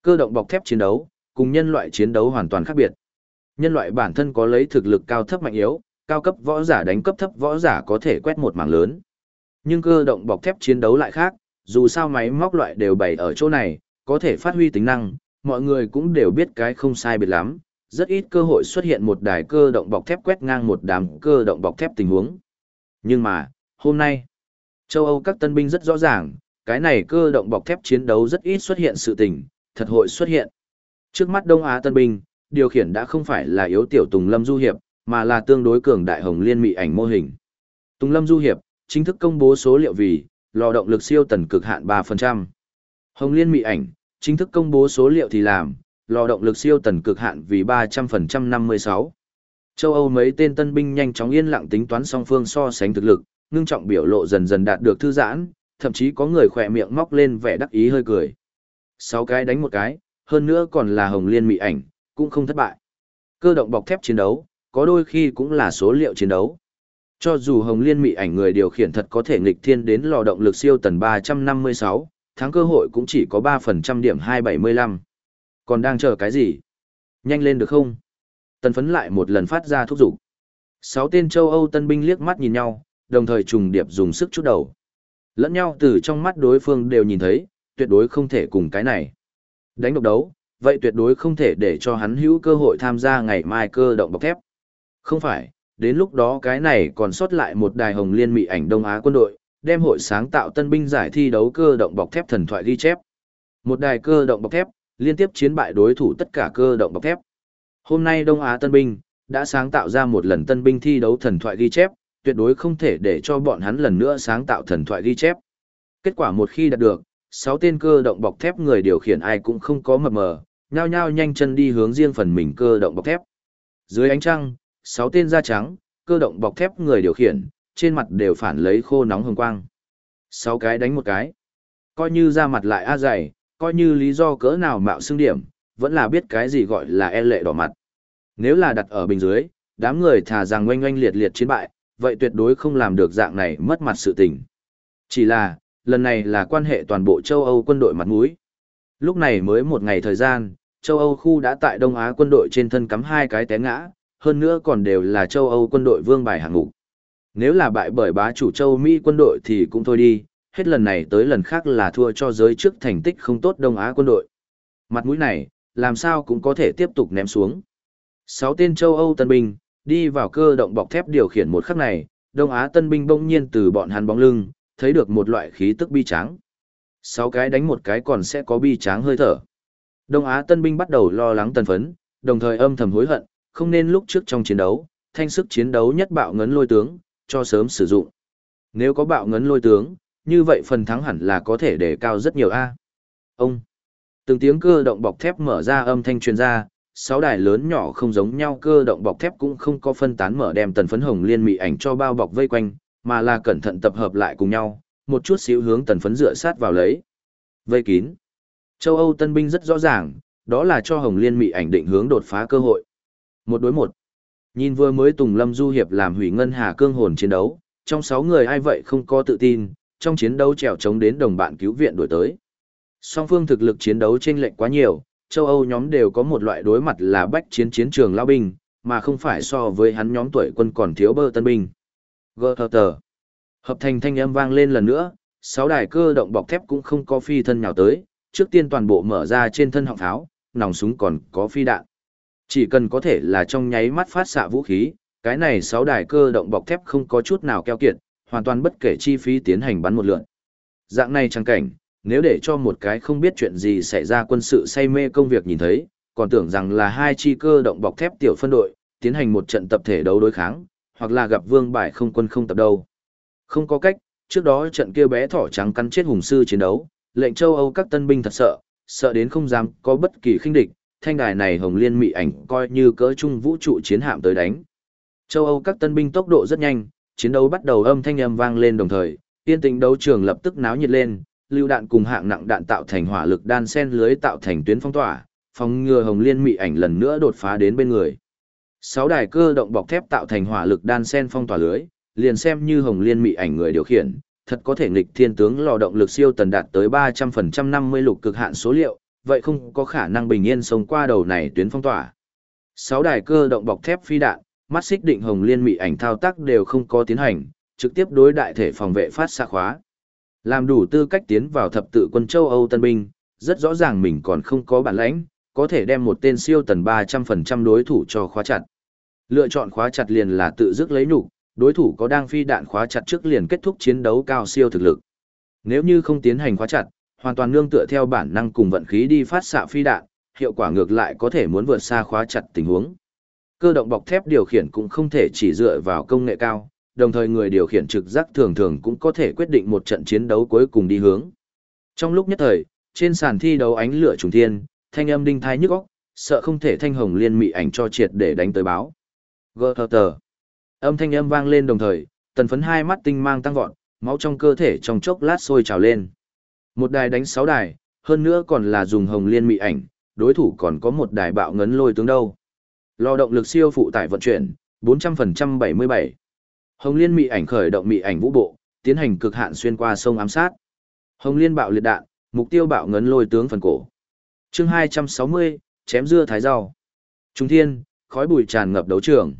Cơ động bọc thép chiến đấu, cùng nhân loại chiến đấu hoàn toàn khác biệt. Nhân loại bản thân có lấy thực lực cao thấp mạnh yếu, cao cấp võ giả đánh cấp thấp võ giả có thể quét một mảng lớn. Nhưng cơ động bọc thép chiến đấu lại khác, dù sao máy móc loại đều bày ở chỗ này, có thể phát huy tính năng, mọi người cũng đều biết cái không sai biệt lắm, rất ít cơ hội xuất hiện một đài cơ động bọc thép quét ngang một đám cơ động bọc thép tình huống. Nhưng mà, hôm nay, châu Âu các tân binh rất rõ ràng, cái này cơ động bọc thép chiến đấu rất ít xuất hiện sự tình, thật hội xuất hiện. Trước mắt Đông Á tân binh, điều khiển đã không phải là yếu tiểu Tùng Lâm Du Hiệp, mà là tương đối cường đại hồng liên mị ảnh mô hình. Tùng Lâm Du Hiệp, chính thức công bố số liệu vì, lò động lực siêu tần cực hạn 3%. Hồng liên mị ảnh, chính thức công bố số liệu thì làm, lò động lực siêu tần cực hạn vì 300% 56. Châu Âu mấy tên tân binh nhanh chóng yên lặng tính toán song phương so sánh thực lực, ngưng trọng biểu lộ dần dần đạt được thư giãn, thậm chí có người khỏe miệng móc lên vẻ đắc ý hơi cười. Sáu cái đánh một cái, hơn nữa còn là hồng liên mị ảnh, cũng không thất bại. Cơ động bọc thép chiến đấu, có đôi khi cũng là số liệu chiến đấu. Cho dù hồng liên mị ảnh người điều khiển thật có thể nghịch thiên đến lò động lực siêu tần 356, thắng cơ hội cũng chỉ có 3% điểm 275. Còn đang chờ cái gì? Nhanh lên được không? Tần phấn lại một lần phát ra thúc giục. Sáu tên châu Âu tân binh liếc mắt nhìn nhau, đồng thời trùng điệp dùng sức chút đầu. Lẫn nhau từ trong mắt đối phương đều nhìn thấy, tuyệt đối không thể cùng cái này. Đánh độc đấu, vậy tuyệt đối không thể để cho hắn hữu cơ hội tham gia ngày mai cơ động bọc thép. Không phải, đến lúc đó cái này còn sót lại một đài hồng liên mị ảnh Đông Á quân đội, đem hội sáng tạo tân binh giải thi đấu cơ động bọc thép thần thoại ghi chép. Một đài cơ động bọc thép, liên tiếp chiến bại đối thủ tất cả cơ động bọc thép. Hôm nay Đông Á tân binh đã sáng tạo ra một lần tân binh thi đấu thần thoại ghi chép, tuyệt đối không thể để cho bọn hắn lần nữa sáng tạo thần thoại ghi chép. Kết quả một khi đạt được, sáu tên cơ động bọc thép người điều khiển ai cũng không có mập mờ, nhao nhao nhanh chân đi hướng riêng phần mình cơ động bọc thép. Dưới ánh trăng, sáu tên da trắng, cơ động bọc thép người điều khiển, trên mặt đều phản lấy khô nóng hồng quang. Sáu cái đánh một cái. Coi như ra mặt lại a dày, coi như lý do cỡ nào mạo xương điểm, vẫn là biết cái gì gọi là e lệ đỏ mặt. Nếu là đặt ở bình dưới, đám người thà rằng oanh oanh liệt liệt chiến bại, vậy tuyệt đối không làm được dạng này mất mặt sự tình. Chỉ là, lần này là quan hệ toàn bộ châu Âu quân đội mặt mũi. Lúc này mới một ngày thời gian, châu Âu khu đã tại Đông Á quân đội trên thân cắm hai cái té ngã, hơn nữa còn đều là châu Âu quân đội vương bài hạng ngũ. Nếu là bại bởi bá chủ châu Mỹ quân đội thì cũng thôi đi, hết lần này tới lần khác là thua cho giới trước thành tích không tốt Đông Á quân đội. Mặt mũi này, làm sao cũng có thể tiếp tục ném xuống. Sáu tên châu Âu tân binh, đi vào cơ động bọc thép điều khiển một khắc này, Đông Á tân binh bỗng nhiên từ bọn hắn bóng lưng, thấy được một loại khí tức bi tráng. Sáu cái đánh một cái còn sẽ có bi tráng hơi thở. Đông Á tân binh bắt đầu lo lắng tân phấn, đồng thời âm thầm hối hận, không nên lúc trước trong chiến đấu, thanh sức chiến đấu nhất bạo ngấn lôi tướng, cho sớm sử dụng. Nếu có bạo ngấn lôi tướng, như vậy phần thắng hẳn là có thể đề cao rất nhiều a. Ông Từng tiếng cơ động bọc thép mở ra âm thanh truyền ra, sáu đài lớn nhỏ không giống nhau cơ động bọc thép cũng không có phân tán mở đem tần phấn hồng liên mị ảnh cho bao bọc vây quanh, mà là cẩn thận tập hợp lại cùng nhau, một chút xíu hướng tần phấn dựa sát vào lấy. Vây kín. Châu Âu tân binh rất rõ ràng, đó là cho hồng liên mị ảnh định hướng đột phá cơ hội. Một đối một. Nhìn vừa mới Tùng Lâm Du Hiệp làm hủy ngân hà cương hồn chiến đấu, trong sáu người ai vậy không có tự tin, trong chiến đấu trèo chống đến đồng bạn cứu viện đổi tới. Song phương thực lực chiến đấu chênh lệch quá nhiều, châu Âu nhóm đều có một loại đối mặt là bách chiến chiến trường lao binh, mà không phải so với hắn nhóm tuổi quân còn thiếu bơ tân binh. Gơ thờ tờ. Hợp thành thanh âm vang lên lần nữa, sáu đài cơ động bọc thép cũng không có phi thân nhào tới, trước tiên toàn bộ mở ra trên thân họng tháo, nòng súng còn có phi đạn. Chỉ cần có thể là trong nháy mắt phát xạ vũ khí, cái này sáu đài cơ động bọc thép không có chút nào keo kiệt, hoàn toàn bất kể chi phí tiến hành bắn một lượn. Dạng này trang cảnh, nếu để cho một cái không biết chuyện gì xảy ra quân sự say mê công việc nhìn thấy, còn tưởng rằng là hai chi cơ động bọc thép tiểu phân đội, tiến hành một trận tập thể đấu đối kháng, hoặc là gặp vương bại không quân không tập đâu. Không có cách, trước đó trận kia bé thỏ trắng cắn chết hùng sư chiến đấu, lệnh châu Âu các tân binh thật sợ, sợ đến không dám có bất kỳ khinh địch, thanh đài này hồng liên mị ảnh coi như cỡ trung vũ trụ chiến hạm tới đánh. Châu Âu các tân binh tốc độ rất nhanh, chiến đấu bắt đầu âm thanh âm vang lên đồng thời, tiên tình đấu trường lập tức náo nhiệt lên, lưu đạn cùng hạng nặng đạn tạo thành hỏa lực đan sen lưới tạo thành tuyến phong tỏa, phòng ngừa hồng liên mị ảnh lần nữa đột phá đến bên người. Sáu đài cơ động bọc thép tạo thành hỏa lực đan sen phong tỏa lưới, liền xem như hồng liên mị ảnh người điều khiển, thật có thể nghịch thiên tướng lò động lực siêu tần đạt tới 300% 50 lục cực hạn số liệu, vậy không có khả năng bình yên sống qua đầu này tuyến phong tỏa. Sáu đài cơ động bọc thép phi đạn, mắt xích định hồng liên mị ảnh thao tác đều không có tiến hành, trực tiếp đối đại thể phòng vệ phát xạ khóa. Làm đủ tư cách tiến vào thập tự quân châu Âu Tân binh, rất rõ ràng mình còn không có bản lãnh, có thể đem một tên siêu tần 300% đối thủ cho khóa chặt. Lựa chọn khóa chặt liền là tự dứt lấy nhục, đối thủ có đang phi đạn khóa chặt trước liền kết thúc chiến đấu cao siêu thực lực. Nếu như không tiến hành khóa chặt, hoàn toàn nương tựa theo bản năng cùng vận khí đi phát xạ phi đạn, hiệu quả ngược lại có thể muốn vượt xa khóa chặt tình huống. Cơ động bọc thép điều khiển cũng không thể chỉ dựa vào công nghệ cao, đồng thời người điều khiển trực giác thường thường cũng có thể quyết định một trận chiến đấu cuối cùng đi hướng. Trong lúc nhất thời, trên sàn thi đấu ánh lửa trùng thiên, thanh âm đinh thai nhức óc, sợ không thể thanh hồng liên mị ảnh cho triệt để đánh tới báo. Gơ thờ tờ. Âm thanh âm vang lên đồng thời, tần phấn hai mắt tinh mang tăng vọt, máu trong cơ thể trong chốc lát sôi trào lên. Một đài đánh sáu đài, hơn nữa còn là dùng hồng liên mị ảnh, đối thủ còn có một đài bạo ngấn lôi tướng đâu. Lo động lực siêu phụ tải vận chuyển, 400% 77. Hồng Liên mị ảnh khởi động mị ảnh vũ bộ, tiến hành cực hạn xuyên qua sông ám sát. Hồng Liên bạo liệt đạn, mục tiêu bạo ngấn lôi tướng phần cổ. Chương 260, chém dưa thái rau. Trung thiên, khói bụi tràn ngập đấu trường.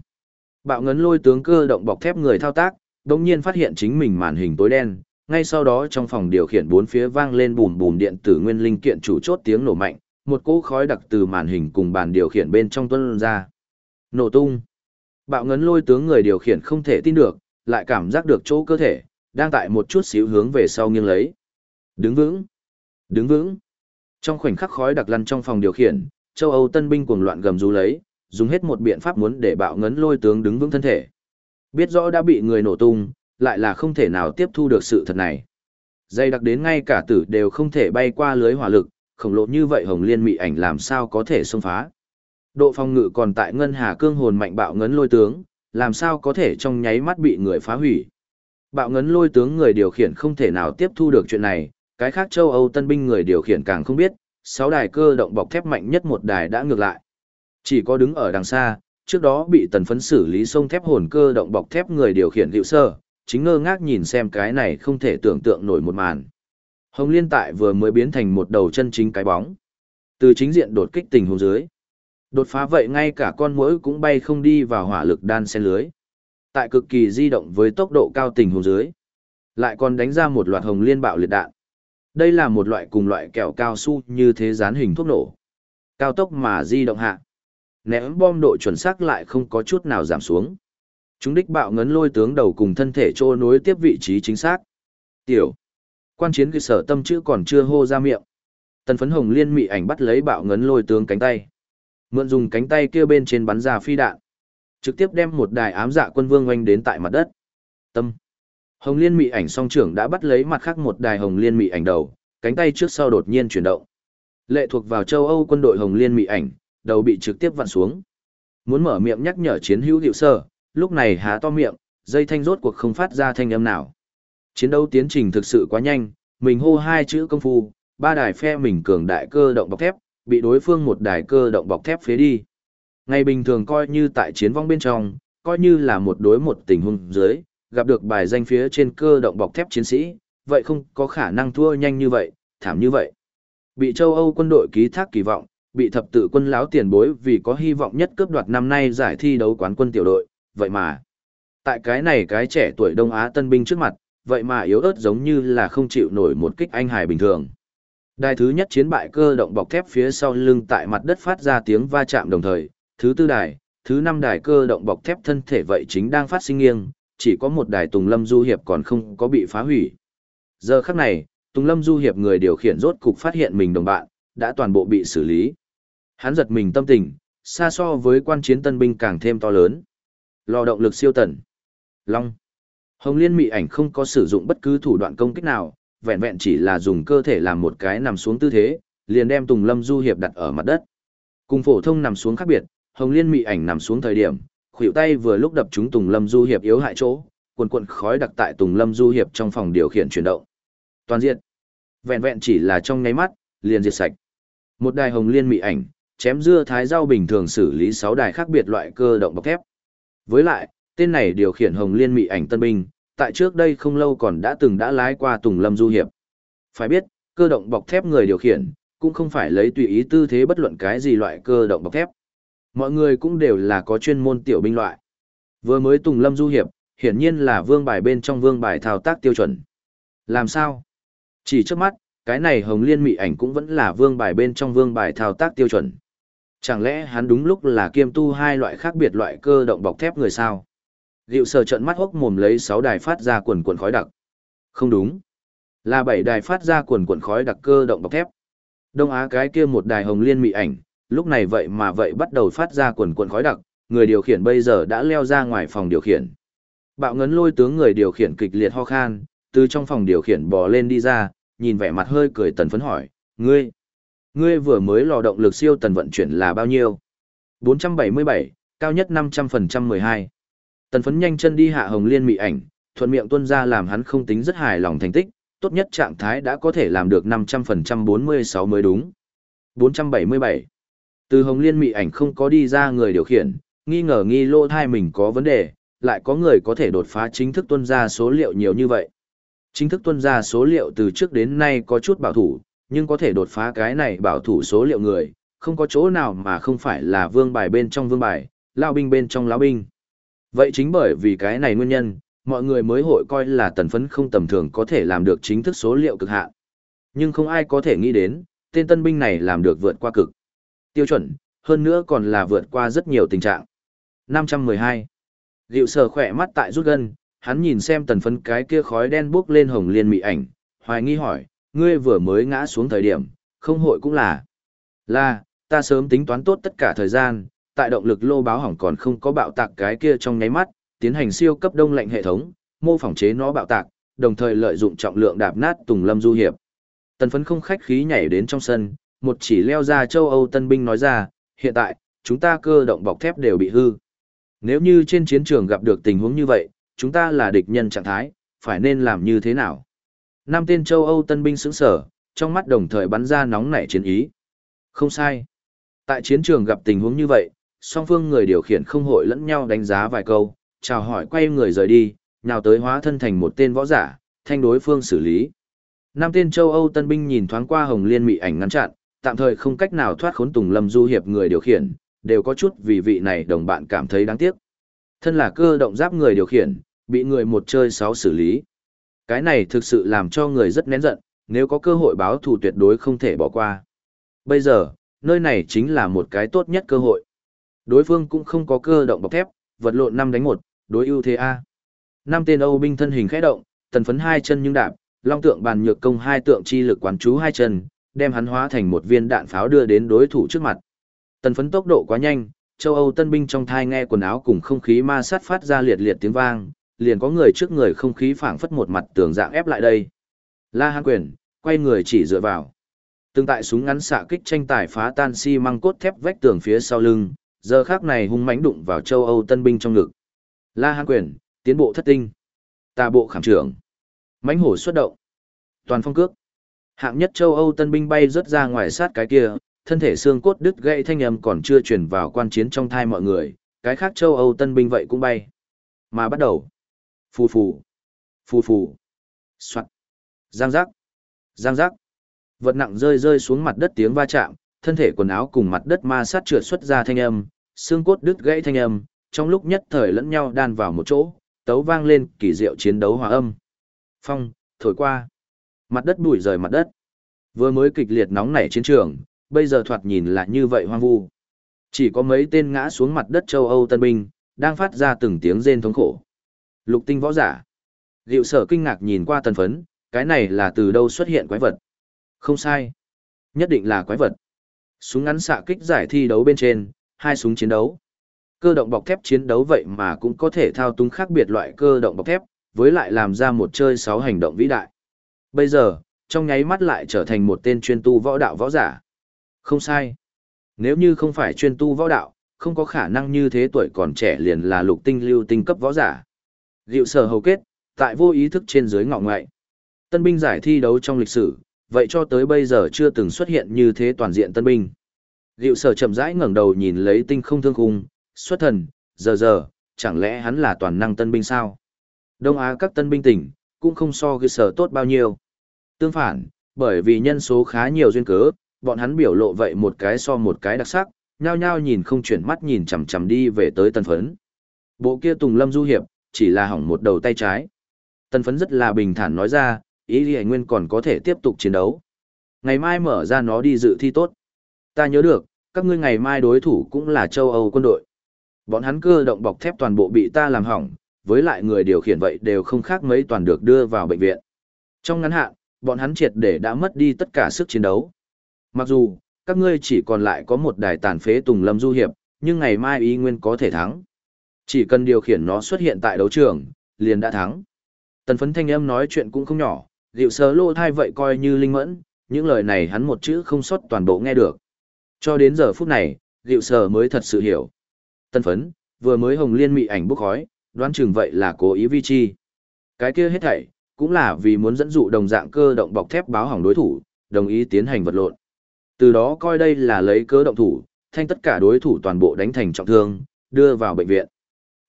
Bạo ngấn lôi tướng cơ động bọc thép người thao tác, đồng nhiên phát hiện chính mình màn hình tối đen, ngay sau đó trong phòng điều khiển bốn phía vang lên bùm bùm điện tử nguyên linh kiện chủ chốt tiếng nổ mạnh, một cỗ khói đặc từ màn hình cùng bàn điều khiển bên trong tuôn ra. Nổ tung. Bạo ngấn lôi tướng người điều khiển không thể tin được, lại cảm giác được chỗ cơ thể, đang tại một chút xíu hướng về sau nghiêng lấy. Đứng vững! Đứng vững! Trong khoảnh khắc khói đặc lăn trong phòng điều khiển, châu Âu tân binh cuồng loạn gầm rú lấy, dùng hết một biện pháp muốn để bạo ngấn lôi tướng đứng vững thân thể. Biết rõ đã bị người nổ tung, lại là không thể nào tiếp thu được sự thật này. Dây đặc đến ngay cả tử đều không thể bay qua lưới hỏa lực, khổng lồ như vậy hồng liên mị ảnh làm sao có thể xông phá. Độ phòng ngự còn tại ngân hà cương hồn mạnh bạo ngấn lôi tướng, làm sao có thể trong nháy mắt bị người phá hủy. Bạo ngấn lôi tướng người điều khiển không thể nào tiếp thu được chuyện này, cái khác châu Âu tân binh người điều khiển càng không biết, sáu đài cơ động bọc thép mạnh nhất một đài đã ngược lại. Chỉ có đứng ở đằng xa, trước đó bị tần phấn xử lý sông thép hồn cơ động bọc thép người điều khiển hiệu sơ, chính ngơ ngác nhìn xem cái này không thể tưởng tượng nổi một màn. Hồng Liên tại vừa mới biến thành một đầu chân chính cái bóng. Từ chính diện đột kích tình huống dưới. Đột phá vậy ngay cả con muỗi cũng bay không đi vào hỏa lực đan xen lưới. Tại cực kỳ di động với tốc độ cao tình huống dưới. Lại còn đánh ra một loạt hồng liên bạo liệt đạn. Đây là một loại cùng loại kẹo cao su như thế gián hình thuốc nổ. Cao tốc mà di động hạ. Ném bom độ chuẩn xác lại không có chút nào giảm xuống. Chúng đích bạo ngấn lôi tướng đầu cùng thân thể trô nối tiếp vị trí chính xác. Tiểu. Quan chiến cơ sở tâm chữ còn chưa hô ra miệng. Tần phấn hồng liên mị ảnh bắt lấy bạo ngấn lôi tướng cánh tay. Mượn dùng cánh tay kia bên trên bắn ra phi đạn. Trực tiếp đem một đài ám dạ quân vương oanh đến tại mặt đất. Tâm. Hồng Liên Mị ảnh song trưởng đã bắt lấy mặt khác một đài Hồng Liên Mị ảnh đầu, cánh tay trước sau đột nhiên chuyển động. Lệ thuộc vào châu Âu quân đội Hồng Liên Mị ảnh, đầu bị trực tiếp vặn xuống. Muốn mở miệng nhắc nhở chiến hữu hiệu sơ, lúc này há to miệng, dây thanh rốt cuộc không phát ra thanh âm nào. Chiến đấu tiến trình thực sự quá nhanh, mình hô hai chữ công phu, ba đài phe mình cường đại cơ động bọc thép, bị đối phương một đài cơ động bọc thép phế đi. Ngày bình thường coi như tại chiến vong bên trong, coi như là một đối một tình huống dưới, gặp được bài danh phía trên cơ động bọc thép chiến sĩ, vậy không có khả năng thua nhanh như vậy, thảm như vậy. Bị châu Âu quân đội ký thác kỳ vọng, bị thập tự quân láo tiền bối vì có hy vọng nhất cướp đoạt năm nay giải thi đấu quán quân tiểu đội, vậy mà. Tại cái này cái trẻ tuổi Đông Á tân binh trước mặt, vậy mà yếu ớt giống như là không chịu nổi một kích anh hài bình thường. Đài thứ nhất chiến bại cơ động bọc thép phía sau lưng tại mặt đất phát ra tiếng va chạm đồng thời, thứ tư đài, thứ năm đài cơ động bọc thép thân thể vậy chính đang phát sinh nghiêng, chỉ có một đài Tùng Lâm Du Hiệp còn không có bị phá hủy. Giờ khắc này, Tùng Lâm Du Hiệp người điều khiển rốt cục phát hiện mình đồng bạn, đã toàn bộ bị xử lý. Hắn giật mình tâm tình, xa so với quan chiến tân binh càng thêm to lớn. Lò động lực siêu tần. Long. Hồng Liên Mị ảnh không có sử dụng bất cứ thủ đoạn công kích nào, vẹn vẹn chỉ là dùng cơ thể làm một cái nằm xuống tư thế, liền đem Tùng Lâm Du Hiệp đặt ở mặt đất. Cùng phổ thông nằm xuống khác biệt, Hồng Liên Mị ảnh nằm xuống thời điểm, khuỷu tay vừa lúc đập trúng Tùng Lâm Du Hiệp yếu hại chỗ, cuồn cuộn khói đặc tại Tùng Lâm Du Hiệp trong phòng điều khiển chuyển động. Toàn diện. Vẹn vẹn chỉ là trong nháy mắt, liền diệt sạch. Một đài Hồng Liên Mị ảnh, chém dưa thái rau bình thường xử lý 6 đài khác biệt loại cơ động bọc thép. Với lại, tên này điều khiển Hồng Liên Mị ảnh tân binh, tại trước đây không lâu còn đã từng đã lái qua Tùng Lâm Du Hiệp. Phải biết, cơ động bọc thép người điều khiển, cũng không phải lấy tùy ý tư thế bất luận cái gì loại cơ động bọc thép. Mọi người cũng đều là có chuyên môn tiểu binh loại. Vừa mới Tùng Lâm Du Hiệp, hiển nhiên là vương bài bên trong vương bài thao tác tiêu chuẩn. Làm sao? Chỉ trước mắt, cái này Hồng Liên Mị ảnh cũng vẫn là vương bài bên trong vương bài thao tác tiêu chuẩn. Chẳng lẽ hắn đúng lúc là kiêm tu hai loại khác biệt loại cơ động bọc thép người sao? Diệu sở trận mắt hốc mồm lấy 6 đài phát ra quần quần khói đặc. Không đúng. Là 7 đài phát ra quần quần khói đặc cơ động bọc thép. Đông Á cái kia một đài hồng liên mị ảnh, lúc này vậy mà vậy bắt đầu phát ra quần quần khói đặc, người điều khiển bây giờ đã leo ra ngoài phòng điều khiển. Bạo ngấn lôi tướng người điều khiển kịch liệt ho khan, từ trong phòng điều khiển bò lên đi ra, nhìn vẻ mặt hơi cười tần phấn hỏi, ngươi, ngươi vừa mới lò động lực siêu tần vận chuyển là bao nhiêu? 477, cao nhất 500% 12. Tần phấn nhanh chân đi hạ hồng liên mị ảnh, thuận miệng tuân ra làm hắn không tính rất hài lòng thành tích, tốt nhất trạng thái đã có thể làm được 500% 46 mới đúng. 477. Từ hồng liên mị ảnh không có đi ra người điều khiển, nghi ngờ nghi lô thai mình có vấn đề, lại có người có thể đột phá chính thức tuân ra số liệu nhiều như vậy. Chính thức tuân ra số liệu từ trước đến nay có chút bảo thủ, nhưng có thể đột phá cái này bảo thủ số liệu người, không có chỗ nào mà không phải là vương bài bên trong vương bài, lao binh bên trong lao binh. Vậy chính bởi vì cái này nguyên nhân, mọi người mới hội coi là tần phấn không tầm thường có thể làm được chính thức số liệu cực hạn. Nhưng không ai có thể nghĩ đến, tên tân binh này làm được vượt qua cực. Tiêu chuẩn, hơn nữa còn là vượt qua rất nhiều tình trạng. 512. Dịu sờ khỏe mắt tại rút gân, hắn nhìn xem tần phấn cái kia khói đen bốc lên hồng liên mị ảnh, hoài nghi hỏi, ngươi vừa mới ngã xuống thời điểm, không hội cũng là. Là, ta sớm tính toán tốt tất cả thời gian, tại động lực lô báo hỏng còn không có bạo tạc cái kia trong nháy mắt, tiến hành siêu cấp đông lạnh hệ thống, mô phỏng chế nó bạo tạc, đồng thời lợi dụng trọng lượng đạp nát Tùng Lâm Du hiệp. Tần phấn không khách khí nhảy đến trong sân, một chỉ leo ra châu Âu tân binh nói ra, hiện tại, chúng ta cơ động bọc thép đều bị hư. Nếu như trên chiến trường gặp được tình huống như vậy, chúng ta là địch nhân trạng thái, phải nên làm như thế nào? Năm tên châu Âu tân binh sững sở, trong mắt đồng thời bắn ra nóng nảy chiến ý. Không sai. Tại chiến trường gặp tình huống như vậy, song phương người điều khiển không hội lẫn nhau đánh giá vài câu, chào hỏi quay người rời đi, Nào tới hóa thân thành một tên võ giả, thanh đối phương xử lý. Năm tên châu Âu tân binh nhìn thoáng qua Hồng Liên mị ảnh ngăn chặn, tạm thời không cách nào thoát khốn Tùng Lâm Du hiệp người điều khiển, đều có chút vì vị này đồng bạn cảm thấy đáng tiếc. Thân là cơ động giáp người điều khiển, bị người một chơi sáu xử lý. Cái này thực sự làm cho người rất nén giận, nếu có cơ hội báo thù tuyệt đối không thể bỏ qua. Bây giờ, nơi này chính là một cái tốt nhất cơ hội. Đối phương cũng không có cơ động bọc thép, vật lộn năm đánh một, đối ưu thế A. Năm tên Âu binh thân hình khẽ động, tần phấn hai chân nhưng đạp, long tượng bàn nhược công hai tượng chi lực quán chú hai chân, đem hắn hóa thành một viên đạn pháo đưa đến đối thủ trước mặt. Tần phấn tốc độ quá nhanh, châu Âu tân binh trong thai nghe quần áo cùng không khí ma sát phát ra liệt liệt tiếng vang, liền có người trước người không khí phảng phất một mặt tường dạng ép lại đây. La Hán Quyền, quay người chỉ dựa vào. Từng tại súng ngắn xạ kích tranh tài phá tan xi si măng cốt thép vách tường phía sau lưng, giờ khác này hung mãnh đụng vào châu Âu tân binh trong ngực. La Hán Quyền, tiến bộ thất tinh. Tà bộ khảm trưởng. mãnh hổ xuất động. Toàn phong cước. Hạng nhất châu Âu tân binh bay rớt ra ngoài sát cái kia, thân thể xương cốt đứt gãy thanh âm còn chưa truyền vào quan chiến trong thai mọi người, cái khác châu Âu tân binh vậy cũng bay. Mà bắt đầu. Phù phù. Phù phù. Soạn. Giang giác. Giang giác. Vật nặng rơi rơi xuống mặt đất tiếng va chạm, thân thể quần áo cùng mặt đất ma sát trượt xuất ra thanh âm, xương cốt đứt gãy thanh âm, trong lúc nhất thời lẫn nhau đan vào một chỗ, tấu vang lên kỳ diệu chiến đấu hòa âm. Phong, thổi qua. Mặt đất bụi rời mặt đất. Vừa mới kịch liệt nóng nảy chiến trường, bây giờ thoạt nhìn lại như vậy hoang vu. Chỉ có mấy tên ngã xuống mặt đất châu Âu tân binh, đang phát ra từng tiếng rên thống khổ. Lục tinh võ giả. Diệu sở kinh ngạc nhìn qua tần phấn, cái này là từ đâu xuất hiện quái vật. Không sai. Nhất định là quái vật. Súng ngắn xạ kích giải thi đấu bên trên, hai súng chiến đấu. Cơ động bọc thép chiến đấu vậy mà cũng có thể thao túng khác biệt loại cơ động bọc thép, với lại làm ra một chơi sáu hành động vĩ đại. Bây giờ, trong nháy mắt lại trở thành một tên chuyên tu võ đạo võ giả. Không sai. Nếu như không phải chuyên tu võ đạo, không có khả năng như thế tuổi còn trẻ liền là lục tinh lưu tinh cấp võ giả. Diệu sở hầu kết, tại vô ý thức trên dưới ngọ ngoại. Tân binh giải thi đấu trong lịch sử, vậy cho tới bây giờ chưa từng xuất hiện như thế toàn diện tân binh. Diệu sở chậm rãi ngẩng đầu nhìn lấy tinh không thương khung, xuất thần, giờ giờ, chẳng lẽ hắn là toàn năng tân binh sao? Đông Á các tân binh tỉnh, cũng không so ghi sở tốt bao nhiêu. Tương phản, bởi vì nhân số khá nhiều duyên cớ, bọn hắn biểu lộ vậy một cái so một cái đặc sắc, nhao nhao nhìn không chuyển mắt nhìn chằm chằm đi về tới tân phấn. Bộ kia Tùng Lâm Du Hiệp, chỉ là hỏng một đầu tay trái. Tân phấn rất là bình thản nói ra, ý lý nguyên còn có thể tiếp tục chiến đấu. Ngày mai mở ra nó đi dự thi tốt. Ta nhớ được, các ngươi ngày mai đối thủ cũng là châu Âu quân đội. Bọn hắn cơ động bọc thép toàn bộ bị ta làm hỏng, với lại người điều khiển vậy đều không khác mấy toàn được đưa vào bệnh viện. Trong ngắn hạn, bọn hắn triệt để đã mất đi tất cả sức chiến đấu. Mặc dù, các ngươi chỉ còn lại có một đài tàn phế Tùng Lâm Du Hiệp, nhưng ngày mai ý nguyên có thể thắng. Chỉ cần điều khiển nó xuất hiện tại đấu trường, liền đã thắng. Tần phấn thanh âm nói chuyện cũng không nhỏ, dịu sờ lô thai vậy coi như linh mẫn, những lời này hắn một chữ không sót toàn bộ nghe được. Cho đến giờ phút này, dịu sờ mới thật sự hiểu. Tân phấn, vừa mới hồng liên mị ảnh bốc khói, đoán chừng vậy là cố ý vi chi. Cái kia hết thảy, cũng là vì muốn dẫn dụ đồng dạng cơ động bọc thép báo hỏng đối thủ, đồng ý tiến hành vật lộn. Từ đó coi đây là lấy cơ động thủ, thanh tất cả đối thủ toàn bộ đánh thành trọng thương, đưa vào bệnh viện.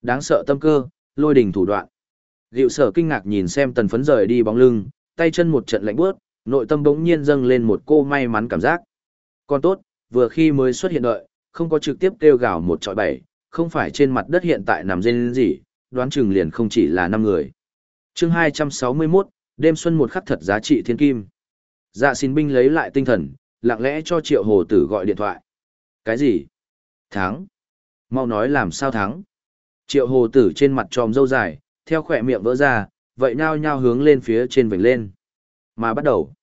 Đáng sợ tâm cơ, lôi đình thủ đoạn. Diệu sở kinh ngạc nhìn xem tần phấn rời đi bóng lưng, tay chân một trận lạnh bước, nội tâm bỗng nhiên dâng lên một cô may mắn cảm giác. Còn tốt, vừa khi mới xuất hiện đợi, không có trực tiếp kêu gào một trọi bảy, không phải trên mặt đất hiện tại nằm dên gì, đoán chừng liền không chỉ là năm người. chương 261, đêm xuân một khắc thật giá trị thiên kim. Dạ xin binh lấy lại tinh thần, lặng lẽ cho triệu hồ tử gọi điện thoại. Cái gì? Thắng. Mau nói làm sao thắng. Triệu hồ tử trên mặt tròm dâu dài, theo khỏe miệng vỡ ra, vậy nhao nhao hướng lên phía trên vành lên. Mà bắt đầu.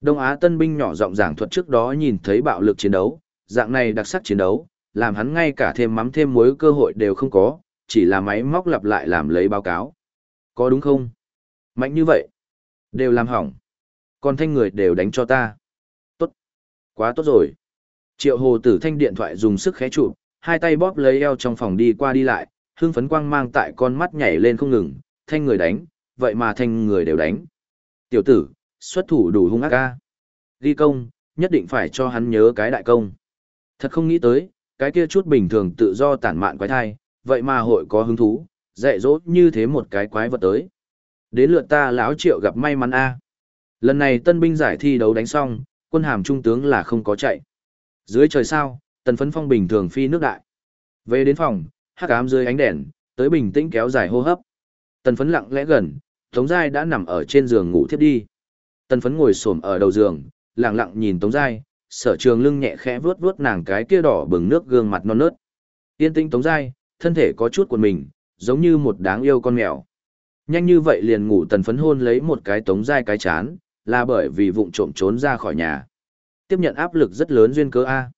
Đông Á tân binh nhỏ giọng giảng thuật trước đó nhìn thấy bạo lực chiến đấu, dạng này đặc sắc chiến đấu, làm hắn ngay cả thêm mắm thêm muối cơ hội đều không có, chỉ là máy móc lặp lại làm lấy báo cáo. Có đúng không? Mạnh như vậy. Đều làm hỏng. Còn thanh người đều đánh cho ta. Tốt. Quá tốt rồi. Triệu hồ tử thanh điện thoại dùng sức khé chụp, hai tay bóp lấy eo trong phòng đi qua đi lại, hương phấn quang mang tại con mắt nhảy lên không ngừng, thanh người đánh, vậy mà thanh người đều đánh. Tiểu tử, xuất thủ đủ hung ác ca. Ghi công, nhất định phải cho hắn nhớ cái đại công. Thật không nghĩ tới, cái kia chút bình thường tự do tản mạn quái thai, vậy mà hội có hứng thú, dạy dỗ như thế một cái quái vật tới. Đến lượt ta lão triệu gặp may mắn a. Lần này tân binh giải thi đấu đánh xong, quân hàm trung tướng là không có chạy. Dưới trời sao, tần phấn phong bình thường phi nước đại. Về đến phòng, hắc ám dưới ánh đèn, tới bình tĩnh kéo dài hô hấp. Tần phấn lặng lẽ gần, Tống Giai đã nằm ở trên giường ngủ thiếp đi. Tần phấn ngồi xổm ở đầu giường, lặng lặng nhìn Tống Giai, sở trường lưng nhẹ khẽ vuốt vuốt nàng cái kia đỏ bừng nước gương mặt non nớt. Yên tĩnh Tống Giai, thân thể có chút của mình, giống như một đáng yêu con mèo. Nhanh như vậy liền ngủ tần phấn hôn lấy một cái Tống Giai cái chán, là bởi vì vụng trộm trốn ra khỏi nhà. Tiếp nhận áp lực rất lớn duyên cớ A.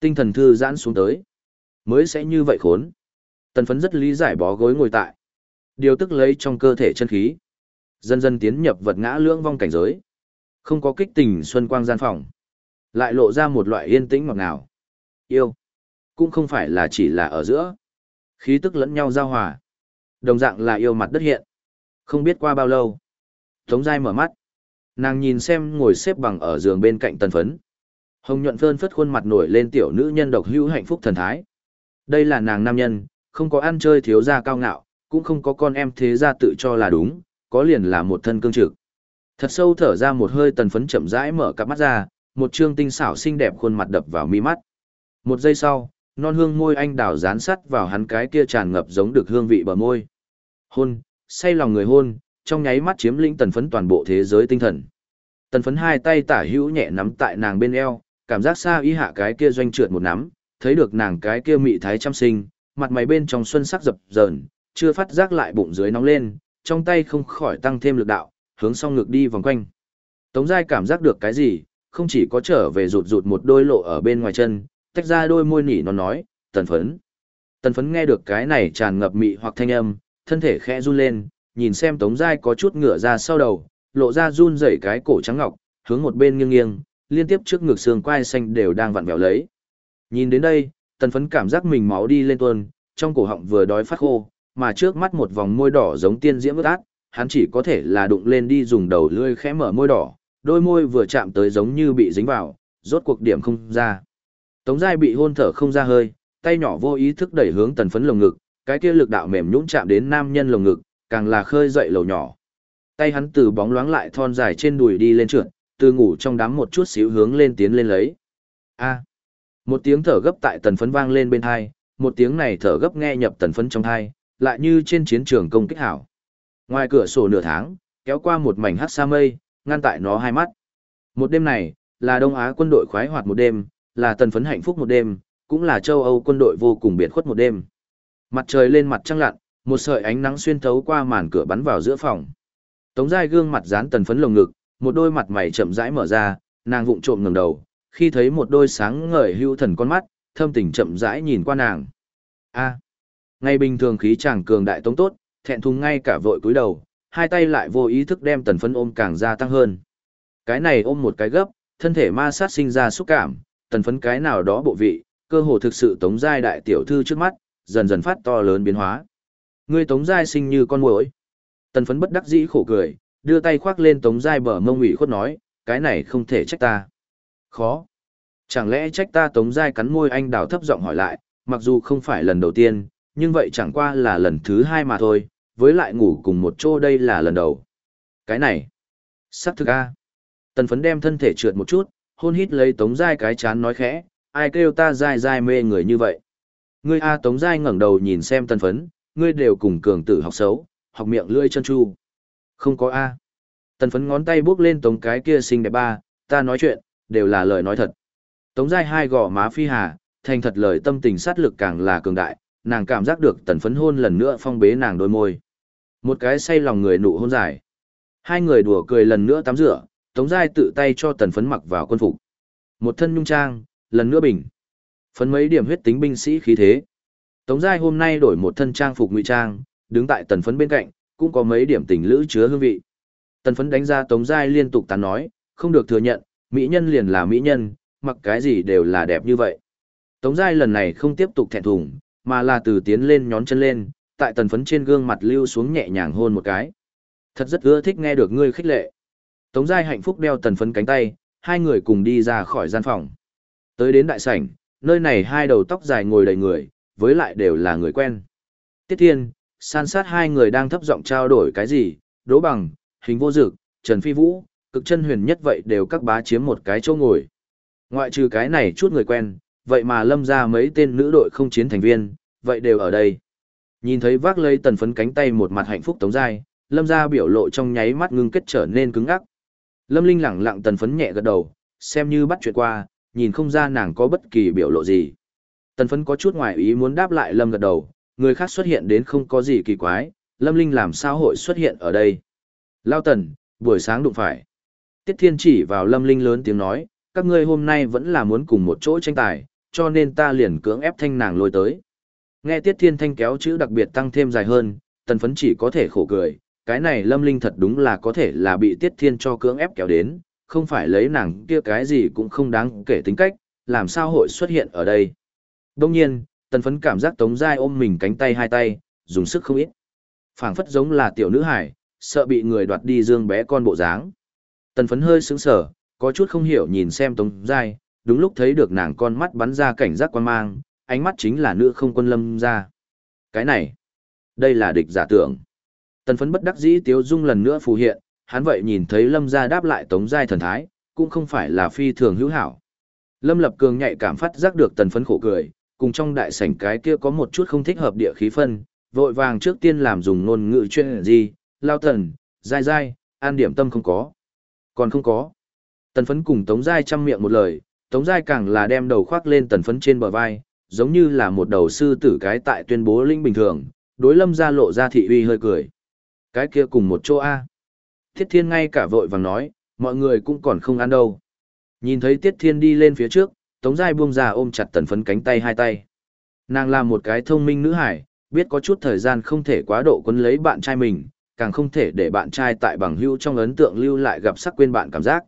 Tinh thần thư giãn xuống tới. Mới sẽ như vậy khốn. Tần phấn rất lý giải bó gối ngồi tại. Điều tức lấy trong cơ thể chân khí. Dần dần tiến nhập vật ngã lưỡng vong cảnh giới. Không có kích tình xuân quang gian phòng. Lại lộ ra một loại yên tĩnh ngọt ngào. Yêu. Cũng không phải là chỉ là ở giữa. Khí tức lẫn nhau giao hòa. Đồng dạng là yêu mặt đất hiện. Không biết qua bao lâu. Tống Giai mở mắt. Nàng nhìn xem ngồi xếp bằng ở giường bên cạnh tần phấn. Hồng nhuận phơn phất khuôn mặt nổi lên tiểu nữ nhân độc hữu hạnh phúc thần thái. Đây là nàng nam nhân, không có ăn chơi thiếu gia cao ngạo, cũng không có con em thế gia tự cho là đúng, có liền là một thân cương trực. Thật sâu thở ra một hơi tần phấn chậm rãi mở cặp mắt ra, một trương tinh xảo xinh đẹp khuôn mặt đập vào mi mắt. Một giây sau, non hương môi anh đào dán sắt vào hắn cái kia tràn ngập giống được hương vị bờ môi. Hôn, say lòng người hôn, trong nháy mắt chiếm lĩnh tần phấn toàn bộ thế giới tinh thần. Tần phấn hai tay tả hữu nhẹ nắm tại nàng bên eo, cảm giác xa ý hạ cái kia doanh trượt một nắm, thấy được nàng cái kia mị thái chăm sinh, mặt mày bên trong xuân sắc dập dờn, chưa phát giác lại bụng dưới nóng lên, trong tay không khỏi tăng thêm lực đạo, hướng song ngực đi vòng quanh. Tống Giai cảm giác được cái gì, không chỉ có trở về rụt rụt một đôi lộ ở bên ngoài chân, tách ra đôi môi nỉ nó nói, tần phấn. Tần phấn nghe được cái này tràn ngập mị hoặc thanh âm, thân thể khẽ run lên, nhìn xem Tống Giai có chút ngửa ra sau đầu, lộ ra run rẩy cái cổ trắng ngọc, hướng một bên nghiêng nghiêng, liên tiếp trước ngực xương quai xanh đều đang vặn vẹo lấy. Nhìn đến đây, tần phấn cảm giác mình máu đi lên tuôn, trong cổ họng vừa đói phát khô, mà trước mắt một vòng môi đỏ giống tiên diễm ướt át, hắn chỉ có thể là đụng lên đi dùng đầu lươi khẽ mở môi đỏ, đôi môi vừa chạm tới giống như bị dính vào, rốt cuộc điểm không ra. Tống Giai bị hôn thở không ra hơi, tay nhỏ vô ý thức đẩy hướng tần phấn lồng ngực, cái kia lực đạo mềm nhũn chạm đến nam nhân lồng ngực, càng là khơi dậy lầu nhỏ. Tay hắn từ bóng loáng lại thon dài trên đùi đi lên trượt, từ ngủ trong đám một chút xíu hướng lên tiến lên lấy. A. Một tiếng thở gấp tại tần phấn vang lên bên hai, một tiếng này thở gấp nghe nhập tần phấn trong hai, lại như trên chiến trường công kích hảo. Ngoài cửa sổ nửa tháng, kéo qua một mảnh hắc sa mây, ngăn tại nó hai mắt. Một đêm này, là Đông Á quân đội khoái hoạt một đêm, là tần phấn hạnh phúc một đêm, cũng là châu Âu quân đội vô cùng biệt khuất một đêm. Mặt trời lên mặt trăng lặn, một sợi ánh nắng xuyên thấu qua màn cửa bắn vào giữa phòng. Tống Giai gương mặt dán tần phấn lồng ngực, một đôi mặt mày chậm rãi mở ra, nàng vụng trộm ngẩng đầu, khi thấy một đôi sáng ngời hưu thần con mắt, thâm tình chậm rãi nhìn qua nàng. A. Ngay bình thường khí chàng cường đại tống tốt, thẹn thùng ngay cả vội cúi đầu, hai tay lại vô ý thức đem tần phấn ôm càng gia tăng hơn. Cái này ôm một cái gấp, thân thể ma sát sinh ra xúc cảm, tần phấn cái nào đó bộ vị, cơ hồ thực sự tống giai đại tiểu thư trước mắt, dần dần phát to lớn biến hóa. Ngươi tống giai sinh như con muỗi. Tần phấn bất đắc dĩ khổ cười, đưa tay khoác lên tống giai bờ mông ủy khuất nói, cái này không thể trách ta. Khó. Chẳng lẽ trách ta tống giai cắn môi anh đào thấp giọng hỏi lại, mặc dù không phải lần đầu tiên, nhưng vậy chẳng qua là lần thứ hai mà thôi, với lại ngủ cùng một chỗ đây là lần đầu. Cái này. Sắc thực a. Tần phấn đem thân thể trượt một chút, hôn hít lấy tống giai cái chán nói khẽ, ai kêu ta dai dai mê người như vậy. Ngươi A Tống Giai ngẩng đầu nhìn xem tần phấn, ngươi đều cùng cường tử học xấu, học miệng lưỡi chân chu. Không có A. Tần phấn ngón tay bước lên tống cái kia xinh đẹp ba, ta nói chuyện, đều là lời nói thật. Tống Giai hai gò má phi hà, thành thật lời tâm tình sát lực càng là cường đại, nàng cảm giác được tần phấn hôn lần nữa phong bế nàng đôi môi. Một cái say lòng người nụ hôn dài. Hai người đùa cười lần nữa tắm rửa, Tống Giai tự tay cho tần phấn mặc vào quân phục. Một thân nhung trang, lần nữa bình. Phấn mấy điểm huyết tính binh sĩ khí thế. Tống Giai hôm nay đổi một thân trang phục ngụy trang, đứng tại tần phấn bên cạnh, cũng có mấy điểm tình lữ chứa hương vị. Tần phấn đánh ra Tống Giai liên tục tán nói, không được thừa nhận, mỹ nhân liền là mỹ nhân, mặc cái gì đều là đẹp như vậy. Tống Giai lần này không tiếp tục thẹn thùng, mà là từ tiến lên nhón chân lên, tại tần phấn trên gương mặt lưu xuống nhẹ nhàng hôn một cái. Thật rất ưa thích nghe được ngươi khích lệ. Tống Giai hạnh phúc đeo tần phấn cánh tay, hai người cùng đi ra khỏi gian phòng. Tới đến đại sảnh, nơi này hai đầu tóc dài ngồi đầy người, với lại đều là người quen. Tiết Thiên, san sát hai người đang thấp giọng trao đổi cái gì, đố bằng, hình vô dực, Trần Phi Vũ, cực chân huyền nhất vậy đều các bá chiếm một cái chỗ ngồi. Ngoại trừ cái này chút người quen, vậy mà lâm ra mấy tên nữ đội không chiến thành viên, vậy đều ở đây. Nhìn thấy vác lấy tần phấn cánh tay một mặt hạnh phúc tống dai, lâm ra biểu lộ trong nháy mắt ngưng kết trở nên cứng ngắc. Lâm Linh lẳng lặng tần phấn nhẹ gật đầu, xem như bắt chuyện qua, nhìn không ra nàng có bất kỳ biểu lộ gì. Tần phấn có chút ngoài ý muốn đáp lại Lâm gật đầu, người khác xuất hiện đến không có gì kỳ quái, Lâm Linh làm sao hội xuất hiện ở đây. Lao tần, buổi sáng đụng phải. Tiết Thiên chỉ vào Lâm Linh lớn tiếng nói, các ngươi hôm nay vẫn là muốn cùng một chỗ tranh tài, cho nên ta liền cưỡng ép thanh nàng lôi tới. Nghe Tiết Thiên thanh kéo chữ đặc biệt tăng thêm dài hơn, tần phấn chỉ có thể khổ cười, cái này lâm linh thật đúng là có thể là bị tiết thiên cho cưỡng ép kéo đến, không phải lấy nàng kia cái gì cũng không đáng kể tính cách, làm sao hội xuất hiện ở đây. Đông nhiên, tần phấn cảm giác tống dai ôm mình cánh tay hai tay, dùng sức không ít. phảng phất giống là tiểu nữ hải, sợ bị người đoạt đi dương bé con bộ dáng. Tần phấn hơi sững sở, có chút không hiểu nhìn xem tống dai, đúng lúc thấy được nàng con mắt bắn ra cảnh giác quan mang, ánh mắt chính là nữ không quân lâm ra. Cái này, đây là địch giả tưởng. Tần phấn bất đắc dĩ tiếu dung lần nữa phù hiện, hắn vậy nhìn thấy lâm ra đáp lại tống giai thần thái, cũng không phải là phi thường hữu hảo. Lâm Lập Cường nhạy cảm phát giác được tần phấn khổ cười, cùng trong đại sảnh cái kia có một chút không thích hợp địa khí phân, vội vàng trước tiên làm dùng ngôn ngữ chuyên gì, lao tần, dai dai, an điểm tâm không có. Còn không có. Tần phấn cùng Tống dai chăm miệng một lời, Tống Giai càng là đem đầu khoác lên tần phấn trên bờ vai, giống như là một đầu sư tử cái tại tuyên bố linh bình thường, đối lâm ra lộ ra thị uy hơi cười. Cái kia cùng một chỗ A. Thiết Thiên ngay cả vội vàng nói, mọi người cũng còn không ăn đâu. Nhìn thấy Tiết Thiên đi lên phía trước, Tống Giai buông ra ôm chặt tần phấn cánh tay hai tay. Nàng là một cái thông minh nữ hải, biết có chút thời gian không thể quá độ quấn lấy bạn trai mình, càng không thể để bạn trai tại bằng hữu trong ấn tượng lưu lại gặp sắc quên bạn cảm giác.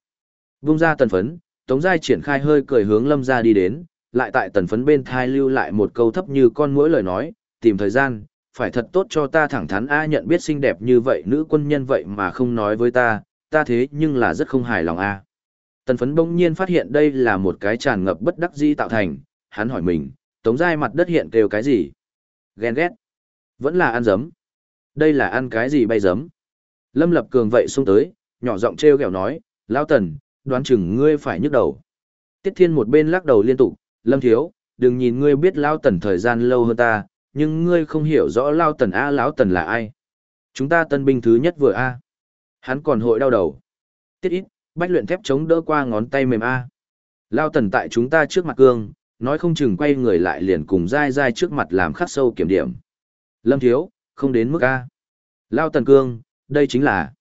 Buông ra tần phấn, Tống Giai triển khai hơi cười hướng Lâm ra đi đến, lại tại tần phấn bên thai lưu lại một câu thấp như con mỗi lời nói, tìm thời gian, phải thật tốt cho ta thẳng thắn A nhận biết xinh đẹp như vậy nữ quân nhân vậy mà không nói với ta, ta thế nhưng là rất không hài lòng A. Tần phấn bỗng nhiên phát hiện đây là một cái tràn ngập bất đắc dĩ tạo thành, hắn hỏi mình, tống giai mặt đất hiện kêu cái gì? Ghen ghét. Vẫn là ăn giấm. Đây là ăn cái gì bay giấm? Lâm Lập Cường vậy xuống tới, nhỏ giọng treo ghẹo nói, Lao Tần, đoán chừng ngươi phải nhức đầu. Tiết Thiên một bên lắc đầu liên tục, Lâm Thiếu, đừng nhìn ngươi biết Lao Tần thời gian lâu hơn ta, nhưng ngươi không hiểu rõ Lao Tần A Lão Tần là ai. Chúng ta tân binh thứ nhất vừa A. Hắn còn hội đau đầu. Tiết ít, bách luyện thép chống đỡ qua ngón tay mềm A. Lao Tần tại chúng ta trước mặt cương, nói không chừng quay người lại liền cùng dai dai trước mặt làm khắc sâu kiểm điểm. Lâm Thiếu, không đến mức A. Lao Tần cương, đây chính là.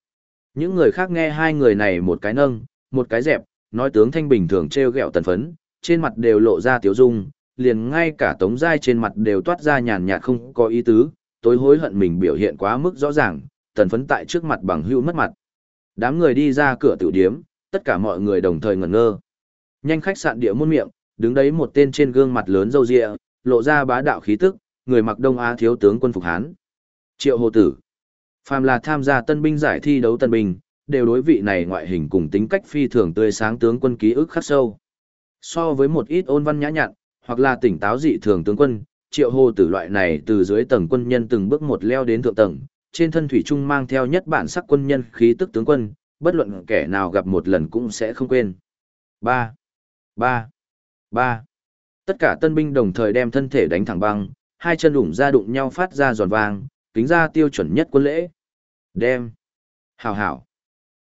Những người khác nghe hai người này một cái nâng, một cái dẹp, nói tướng thanh bình thường treo gẹo tần phấn, trên mặt đều lộ ra tiếu dung, liền ngay cả tống giai trên mặt đều toát ra nhàn nhạt không có ý tứ, tối hối hận mình biểu hiện quá mức rõ ràng, tần phấn tại trước mặt bằng hữu mất mặt. Đám người đi ra cửa tiểu điếm, tất cả mọi người đồng thời ngẩn ngơ. Nhanh khách sạn địa muôn miệng, đứng đấy một tên trên gương mặt lớn râu ria, lộ ra bá đạo khí tức, người mặc Đông Á thiếu tướng quân phục Hán. Triệu Hồ Tử. Phàm là tham gia tân binh giải thi đấu tân binh, đều đối vị này ngoại hình cùng tính cách phi thường tươi sáng tướng quân ký ức khắc sâu. So với một ít ôn văn nhã nhặn, hoặc là tỉnh táo dị thường tướng quân, triệu hồ tử loại này từ dưới tầng quân nhân từng bước một leo đến thượng tầng, trên thân thủy trung mang theo nhất bản sắc quân nhân khí tức tướng quân, bất luận kẻ nào gặp một lần cũng sẽ không quên. 3. 3. 3. Tất cả tân binh đồng thời đem thân thể đánh thẳng băng, hai chân đụng ra đụng nhau phát ra giòn vàng, kính ra tiêu chuẩn nhất quân lễ. Đem. Hảo hảo.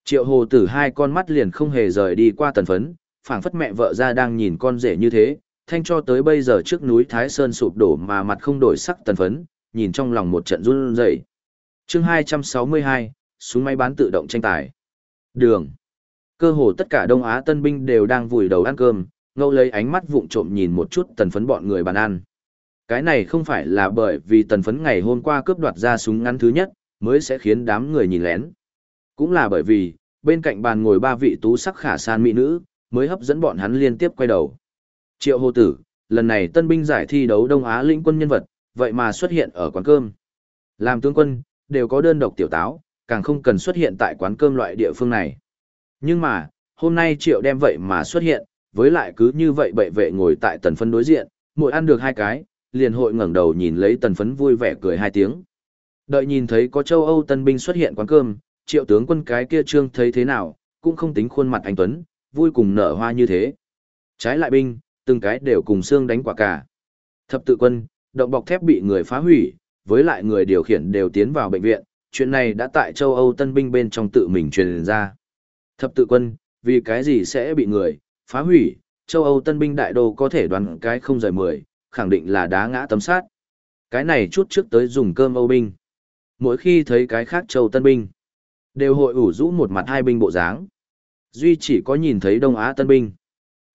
Triệu hồ tử hai con mắt liền không hề rời đi qua tần phấn, phảng phất mẹ vợ ra đang nhìn con rể như thế, thanh cho tới bây giờ trước núi Thái Sơn sụp đổ mà mặt không đổi sắc tần phấn, nhìn trong lòng một trận run rẩy. chương 262, súng máy bán tự động tranh tài. Đường. Cơ hồ tất cả Đông Á tân binh đều đang vùi đầu ăn cơm, ngâu lấy ánh mắt vụng trộm nhìn một chút tần phấn bọn người bàn ăn. Cái này không phải là bởi vì tần phấn ngày hôm qua cướp đoạt ra súng ngắn thứ nhất, mới sẽ khiến đám người nhìn lén. Cũng là bởi vì, bên cạnh bàn ngồi ba vị tú sắc khả san mỹ nữ, mới hấp dẫn bọn hắn liên tiếp quay đầu. Triệu Hồ Tử, lần này tân binh giải thi đấu Đông Á lĩnh quân nhân vật, vậy mà xuất hiện ở quán cơm. Làm tướng quân, đều có đơn độc tiểu táo, càng không cần xuất hiện tại quán cơm loại địa phương này. Nhưng mà, hôm nay Triệu đem vậy mà xuất hiện, với lại cứ như vậy bệ vệ ngồi tại tần phấn đối diện, mỗi ăn được hai cái, liền hội ngẩng đầu nhìn lấy tần phấn vui vẻ cười hai tiếng. Đợi nhìn thấy có châu Âu tân binh xuất hiện quán cơm, triệu tướng quân cái kia trương thấy thế nào, cũng không tính khuôn mặt anh Tuấn, vui cùng nở hoa như thế. Trái lại binh, từng cái đều cùng xương đánh quả cả. Thập tự quân, động bọc thép bị người phá hủy, với lại người điều khiển đều tiến vào bệnh viện, chuyện này đã tại châu Âu tân binh bên trong tự mình truyền ra. Thập tự quân, vì cái gì sẽ bị người phá hủy, châu Âu tân binh đại đô có thể đoán cái không rời mười, khẳng định là đá ngã tấm sát. Cái này chút trước tới dùng cơm Âu binh. Mỗi khi thấy cái khác châu tân binh, đều hội ủ rũ một mặt hai binh bộ dáng. Duy chỉ có nhìn thấy Đông Á tân binh.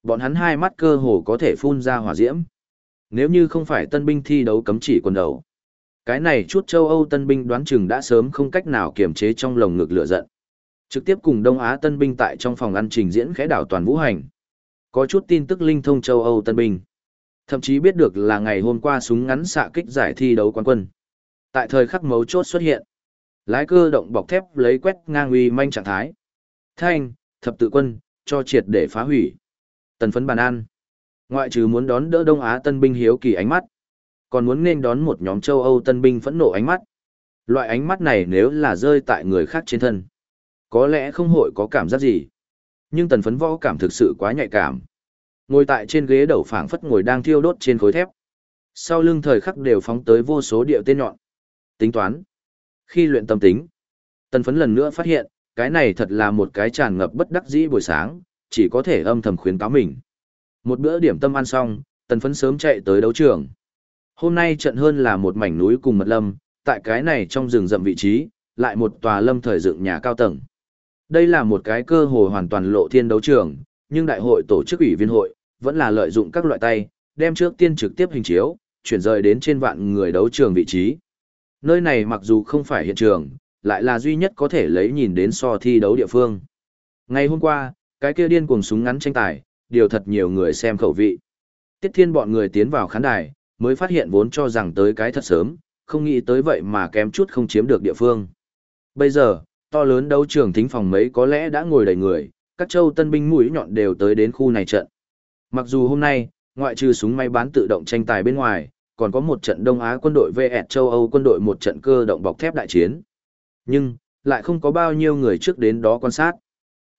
Bọn hắn hai mắt cơ hồ có thể phun ra hỏa diễm. Nếu như không phải tân binh thi đấu cấm chỉ quần đầu, Cái này chút châu Âu tân binh đoán chừng đã sớm không cách nào kiềm chế trong lồng ngực lửa giận. Trực tiếp cùng Đông Á tân binh tại trong phòng ăn trình diễn khẽ đảo toàn vũ hành. Có chút tin tức linh thông châu Âu tân binh. Thậm chí biết được là ngày hôm qua súng ngắn xạ kích giải thi đấu quán quân. Tại thời khắc mấu chốt xuất hiện. Lái cơ động bọc thép lấy quét ngang uy manh trạng thái. Thanh, thập tự quân, cho triệt để phá hủy. Tần phấn bàn ăn. Ngoại trừ muốn đón đỡ Đông Á tân binh hiếu kỳ ánh mắt, còn muốn nên đón một nhóm châu Âu tân binh phẫn nộ ánh mắt. Loại ánh mắt này nếu là rơi tại người khác trên thân, có lẽ không hội có cảm giác gì. Nhưng tần phấn võ cảm thực sự quá nhạy cảm. Ngồi tại trên ghế đầu phảng phất ngồi đang thiêu đốt trên khối thép. Sau lưng thời khắc đều phóng tới vô số điệu tên nhọn. Tính toán. Khi luyện tâm tính, tần phấn lần nữa phát hiện, cái này thật là một cái tràn ngập bất đắc dĩ buổi sáng, chỉ có thể âm thầm khuyến cáo mình. Một bữa điểm tâm ăn xong, tần phấn sớm chạy tới đấu trường. Hôm nay trận hơn là một mảnh núi cùng mật lâm, tại cái này trong rừng rậm vị trí, lại một tòa lâm thời dựng nhà cao tầng. Đây là một cái cơ hội hoàn toàn lộ thiên đấu trường, nhưng đại hội tổ chức ủy viên hội, vẫn là lợi dụng các loại tay, đem trước tiên trực tiếp hình chiếu, chuyển rời đến trên vạn người đấu trường vị trí. Nơi này mặc dù không phải hiện trường, lại là duy nhất có thể lấy nhìn đến so thi đấu địa phương. Ngày hôm qua, cái kia điên cuồng súng ngắn tranh tài, điều thật nhiều người xem khẩu vị. Tiết thiên bọn người tiến vào khán đài, mới phát hiện vốn cho rằng tới cái thật sớm, không nghĩ tới vậy mà kém chút không chiếm được địa phương. Bây giờ, to lớn đấu trường thính phòng mấy có lẽ đã ngồi đầy người, các châu tân binh mũi nhọn đều tới đến khu này trận. Mặc dù hôm nay, ngoại trừ súng máy bán tự động tranh tài bên ngoài, còn có một trận Đông Á quân đội VS châu Âu quân đội một trận cơ động bọc thép đại chiến. Nhưng, lại không có bao nhiêu người trước đến đó quan sát.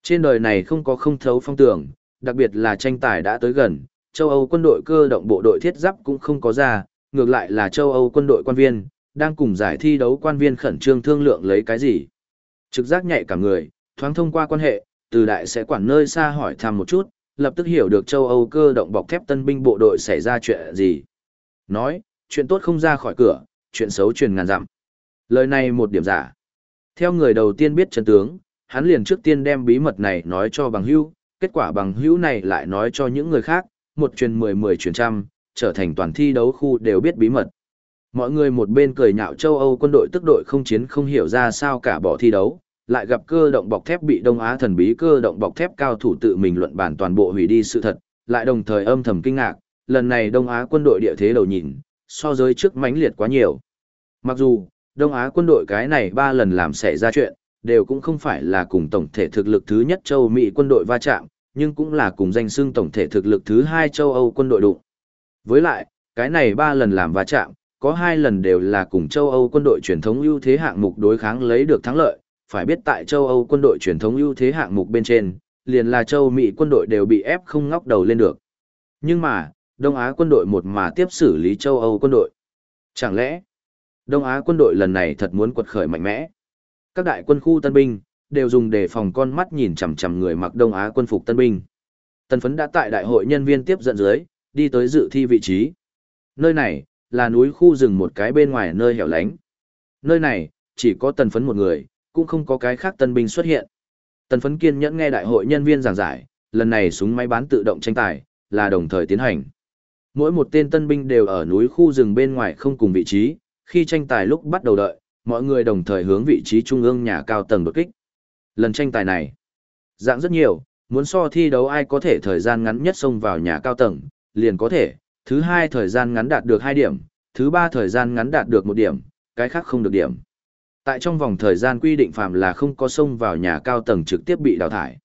Trên đời này không có không thấu phong tưởng, đặc biệt là tranh tài đã tới gần, châu Âu quân đội cơ động bộ đội thiết giáp cũng không có ra, ngược lại là châu Âu quân đội quan viên, đang cùng giải thi đấu quan viên khẩn trương thương lượng lấy cái gì. Trực giác nhạy cả người, thoáng thông qua quan hệ, từ đại sẽ quản nơi xa hỏi thăm một chút, lập tức hiểu được châu Âu cơ động bọc thép tân binh bộ đội xảy ra chuyện gì. Nói, chuyện tốt không ra khỏi cửa, chuyện xấu truyền ngàn dặm. Lời này một điểm giả. Theo người đầu tiên biết chân tướng, hắn liền trước tiên đem bí mật này nói cho bằng hữu, kết quả bằng hữu này lại nói cho những người khác, một truyền mười mười truyền trăm, trở thành toàn thi đấu khu đều biết bí mật. Mọi người một bên cười nhạo châu Âu quân đội tức đội không chiến không hiểu ra sao cả bỏ thi đấu, lại gặp cơ động bọc thép bị Đông Á thần bí cơ động bọc thép cao thủ tự mình luận bản toàn bộ hủy đi sự thật, lại đồng thời âm thầm kinh ngạc, lần này Đông Á quân đội địa thế đầu nhìn, so giới trước mãnh liệt quá nhiều. Mặc dù, Đông Á quân đội cái này ba lần làm xảy ra chuyện, đều cũng không phải là cùng tổng thể thực lực thứ nhất châu Mỹ quân đội va chạm, nhưng cũng là cùng danh xưng tổng thể thực lực thứ hai châu Âu quân đội đụng. Với lại, cái này ba lần làm va chạm, có hai lần đều là cùng châu Âu quân đội truyền thống ưu thế hạng mục đối kháng lấy được thắng lợi, phải biết tại châu Âu quân đội truyền thống ưu thế hạng mục bên trên, liền là châu Mỹ quân đội đều bị ép không ngóc đầu lên được. Nhưng mà, Đông Á quân đội một mà tiếp xử lý châu Âu quân đội. Chẳng lẽ, Đông Á quân đội lần này thật muốn quật khởi mạnh mẽ? Các đại quân khu tân binh, đều dùng để phòng con mắt nhìn chằm chằm người mặc Đông Á quân phục tân binh. Tân phấn đã tại đại hội nhân viên tiếp dẫn dưới, đi tới dự thi vị trí. Nơi này, là núi khu rừng một cái bên ngoài nơi hẻo lánh. Nơi này, chỉ có tần phấn một người, cũng không có cái khác tân binh xuất hiện. Tần phấn kiên nhẫn nghe đại hội nhân viên giảng giải, lần này súng máy bán tự động tranh tài, là đồng thời tiến hành. Mỗi một tên tân binh đều ở núi khu rừng bên ngoài không cùng vị trí, khi tranh tài lúc bắt đầu đợi, mọi người đồng thời hướng vị trí trung ương nhà cao tầng đột kích. Lần tranh tài này, dạng rất nhiều, muốn so thi đấu ai có thể thời gian ngắn nhất xông vào nhà cao tầng, liền có thể, thứ hai thời gian ngắn đạt được 2 điểm, thứ ba thời gian ngắn đạt được 1 điểm, cái khác không được điểm. Tại trong vòng thời gian quy định phạm là không có xông vào nhà cao tầng trực tiếp bị đào thải.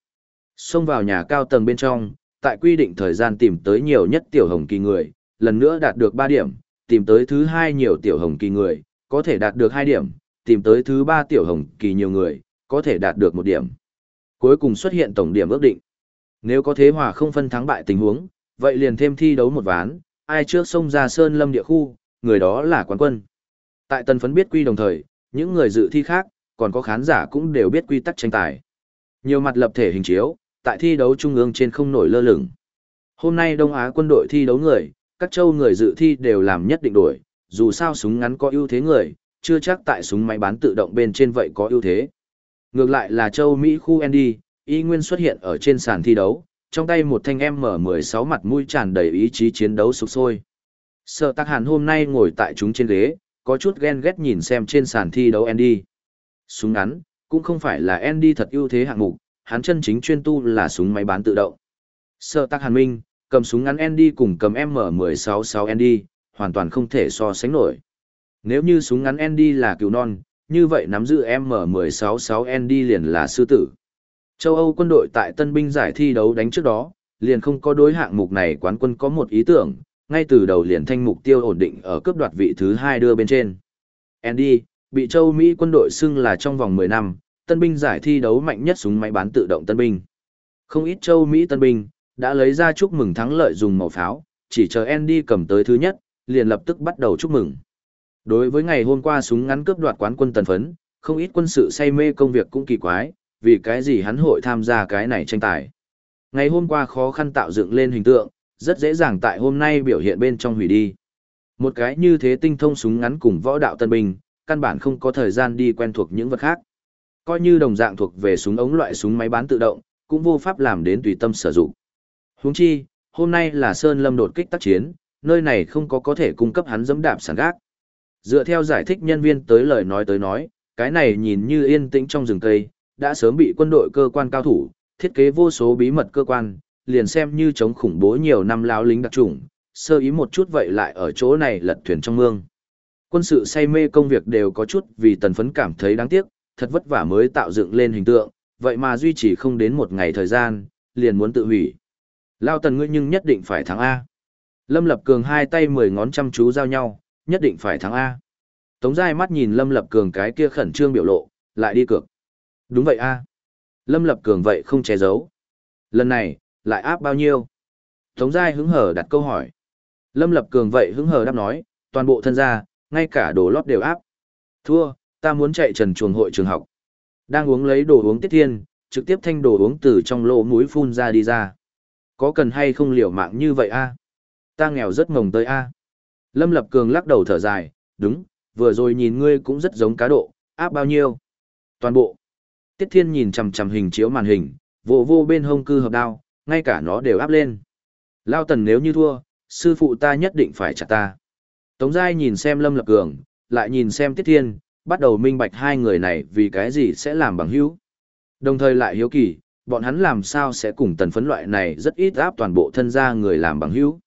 Xông vào nhà cao tầng bên trong, tại quy định thời gian tìm tới nhiều nhất tiểu hồng kỳ người, lần nữa đạt được 3 điểm, tìm tới thứ hai nhiều tiểu hồng kỳ người, có thể đạt được 2 điểm, tìm tới thứ ba tiểu hồng kỳ nhiều người, có thể đạt được 1 điểm. Cuối cùng xuất hiện tổng điểm ước định. Nếu có thế hòa không phân thắng bại tình huống, vậy liền thêm thi đấu một ván, ai trước sông ra sơn lâm địa khu, người đó là quán quân. Tại tần phấn biết quy đồng thời, những người dự thi khác, còn có khán giả cũng đều biết quy tắc tranh tài. Nhiều mặt lập thể hình chiếu, tại thi đấu trung ương trên không nổi lơ lửng. Hôm nay Đông Á quân đội thi đấu người, các châu người dự thi đều làm nhất định đổi, dù sao súng ngắn có ưu thế người, chưa chắc tại súng máy bán tự động bên trên vậy có ưu thế. Ngược lại là châu Mỹ khu Andy, y nguyên xuất hiện ở trên sàn thi đấu, trong tay một thanh M16 mặt mũi tràn đầy ý chí chiến đấu sục sôi. Sở Tắc hàn hôm nay ngồi tại chúng trên ghế, có chút ghen ghét nhìn xem trên sàn thi đấu Andy. Súng ngắn, cũng không phải là Andy thật ưu thế hạng mục, hắn chân chính chuyên tu là súng máy bán tự động. Sở tắc hàn minh, cầm súng ngắn ND cùng cầm M166 ND, hoàn toàn không thể so sánh nổi. Nếu như súng ngắn ND là cựu non, như vậy nắm giữ M166 ND liền là sư tử. Châu Âu quân đội tại tân binh giải thi đấu đánh trước đó, liền không có đối hạng mục này quán quân có một ý tưởng, ngay từ đầu liền thanh mục tiêu ổn định ở cướp đoạt vị thứ hai đưa bên trên. Andy, bị châu Mỹ quân đội xưng là trong vòng 10 năm, tân binh giải thi đấu mạnh nhất súng máy bán tự động tân binh. Không ít châu Mỹ tân binh, đã lấy ra chúc mừng thắng lợi dùng màu pháo, chỉ chờ Andy cầm tới thứ nhất, liền lập tức bắt đầu chúc mừng. Đối với ngày hôm qua súng ngắn cướp đoạt quán quân tần phấn, không ít quân sự say mê công việc cũng kỳ quái, vì cái gì hắn hội tham gia cái này tranh tài. Ngày hôm qua khó khăn tạo dựng lên hình tượng, rất dễ dàng tại hôm nay biểu hiện bên trong hủy đi. Một cái như thế tinh thông súng ngắn cùng võ đạo tân binh, căn bản không có thời gian đi quen thuộc những vật khác. Coi như đồng dạng thuộc về súng ống loại súng máy bán tự động, cũng vô pháp làm đến tùy tâm sử dụng. Huống chi, hôm nay là Sơn Lâm đột kích tác chiến, nơi này không có có thể cung cấp hắn dẫm đạp sàn gác. Dựa theo giải thích nhân viên tới lời nói tới nói, cái này nhìn như yên tĩnh trong rừng cây, đã sớm bị quân đội cơ quan cao thủ, thiết kế vô số bí mật cơ quan, liền xem như chống khủng bố nhiều năm lão lính đặc trùng, sơ ý một chút vậy lại ở chỗ này lật thuyền trong mương. Quân sự say mê công việc đều có chút vì tần phấn cảm thấy đáng tiếc, thật vất vả mới tạo dựng lên hình tượng, vậy mà duy trì không đến một ngày thời gian, liền muốn tự hủy. Lao tần ngươi nhưng nhất định phải thắng A. Lâm Lập Cường hai tay mười ngón chăm chú giao nhau, nhất định phải thắng A. Tống Giai mắt nhìn Lâm Lập Cường cái kia khẩn trương biểu lộ, lại đi cược. Đúng vậy A. Lâm Lập Cường vậy không che giấu. Lần này, lại áp bao nhiêu? Tống Giai hứng hở đặt câu hỏi. Lâm Lập Cường vậy hứng hở đáp nói, toàn bộ thân gia, ngay cả đồ lót đều áp. Thua, ta muốn chạy trần chuồng hội trường học. Đang uống lấy đồ uống tiết thiên, trực tiếp thanh đồ uống từ trong lỗ mũi phun ra đi ra. Có cần hay không liều mạng như vậy a? Ta nghèo rất ngồng tới a. Lâm Lập Cường lắc đầu thở dài, đúng, vừa rồi nhìn ngươi cũng rất giống cá độ, áp bao nhiêu? Toàn bộ. Tiết Thiên nhìn chằm chằm hình chiếu màn hình, vô vô bên hông cư hợp đao, ngay cả nó đều áp lên. Lao Tần nếu như thua, sư phụ ta nhất định phải chặt ta. Tống Giai nhìn xem Lâm Lập Cường, lại nhìn xem Tiết Thiên, bắt đầu minh bạch hai người này vì cái gì sẽ làm bằng hữu. Đồng thời lại hiếu kỳ, bọn hắn làm sao sẽ cùng tần phấn loại này rất ít áp toàn bộ thân gia người làm bằng hữu.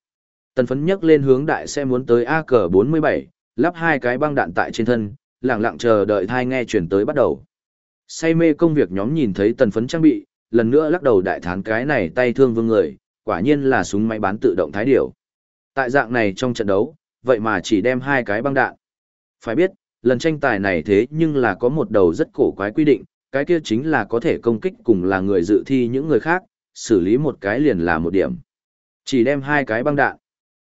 Tần phấn nhấc lên hướng đại xe muốn tới A cờ 47, lắp hai cái băng đạn tại trên thân, lặng lặng chờ đợi thai nghe chuyển tới bắt đầu. Say mê công việc nhóm nhìn thấy tần phấn trang bị, lần nữa lắc đầu đại thán cái này tay thương vương người, quả nhiên là súng máy bán tự động thái điểu. Tại dạng này trong trận đấu, vậy mà chỉ đem hai cái băng đạn. Phải biết, lần tranh tài này thế nhưng là có một đầu rất cổ quái quy định, cái kia chính là có thể công kích cùng là người dự thi những người khác, xử lý một cái liền là một điểm. Chỉ đem hai cái băng đạn.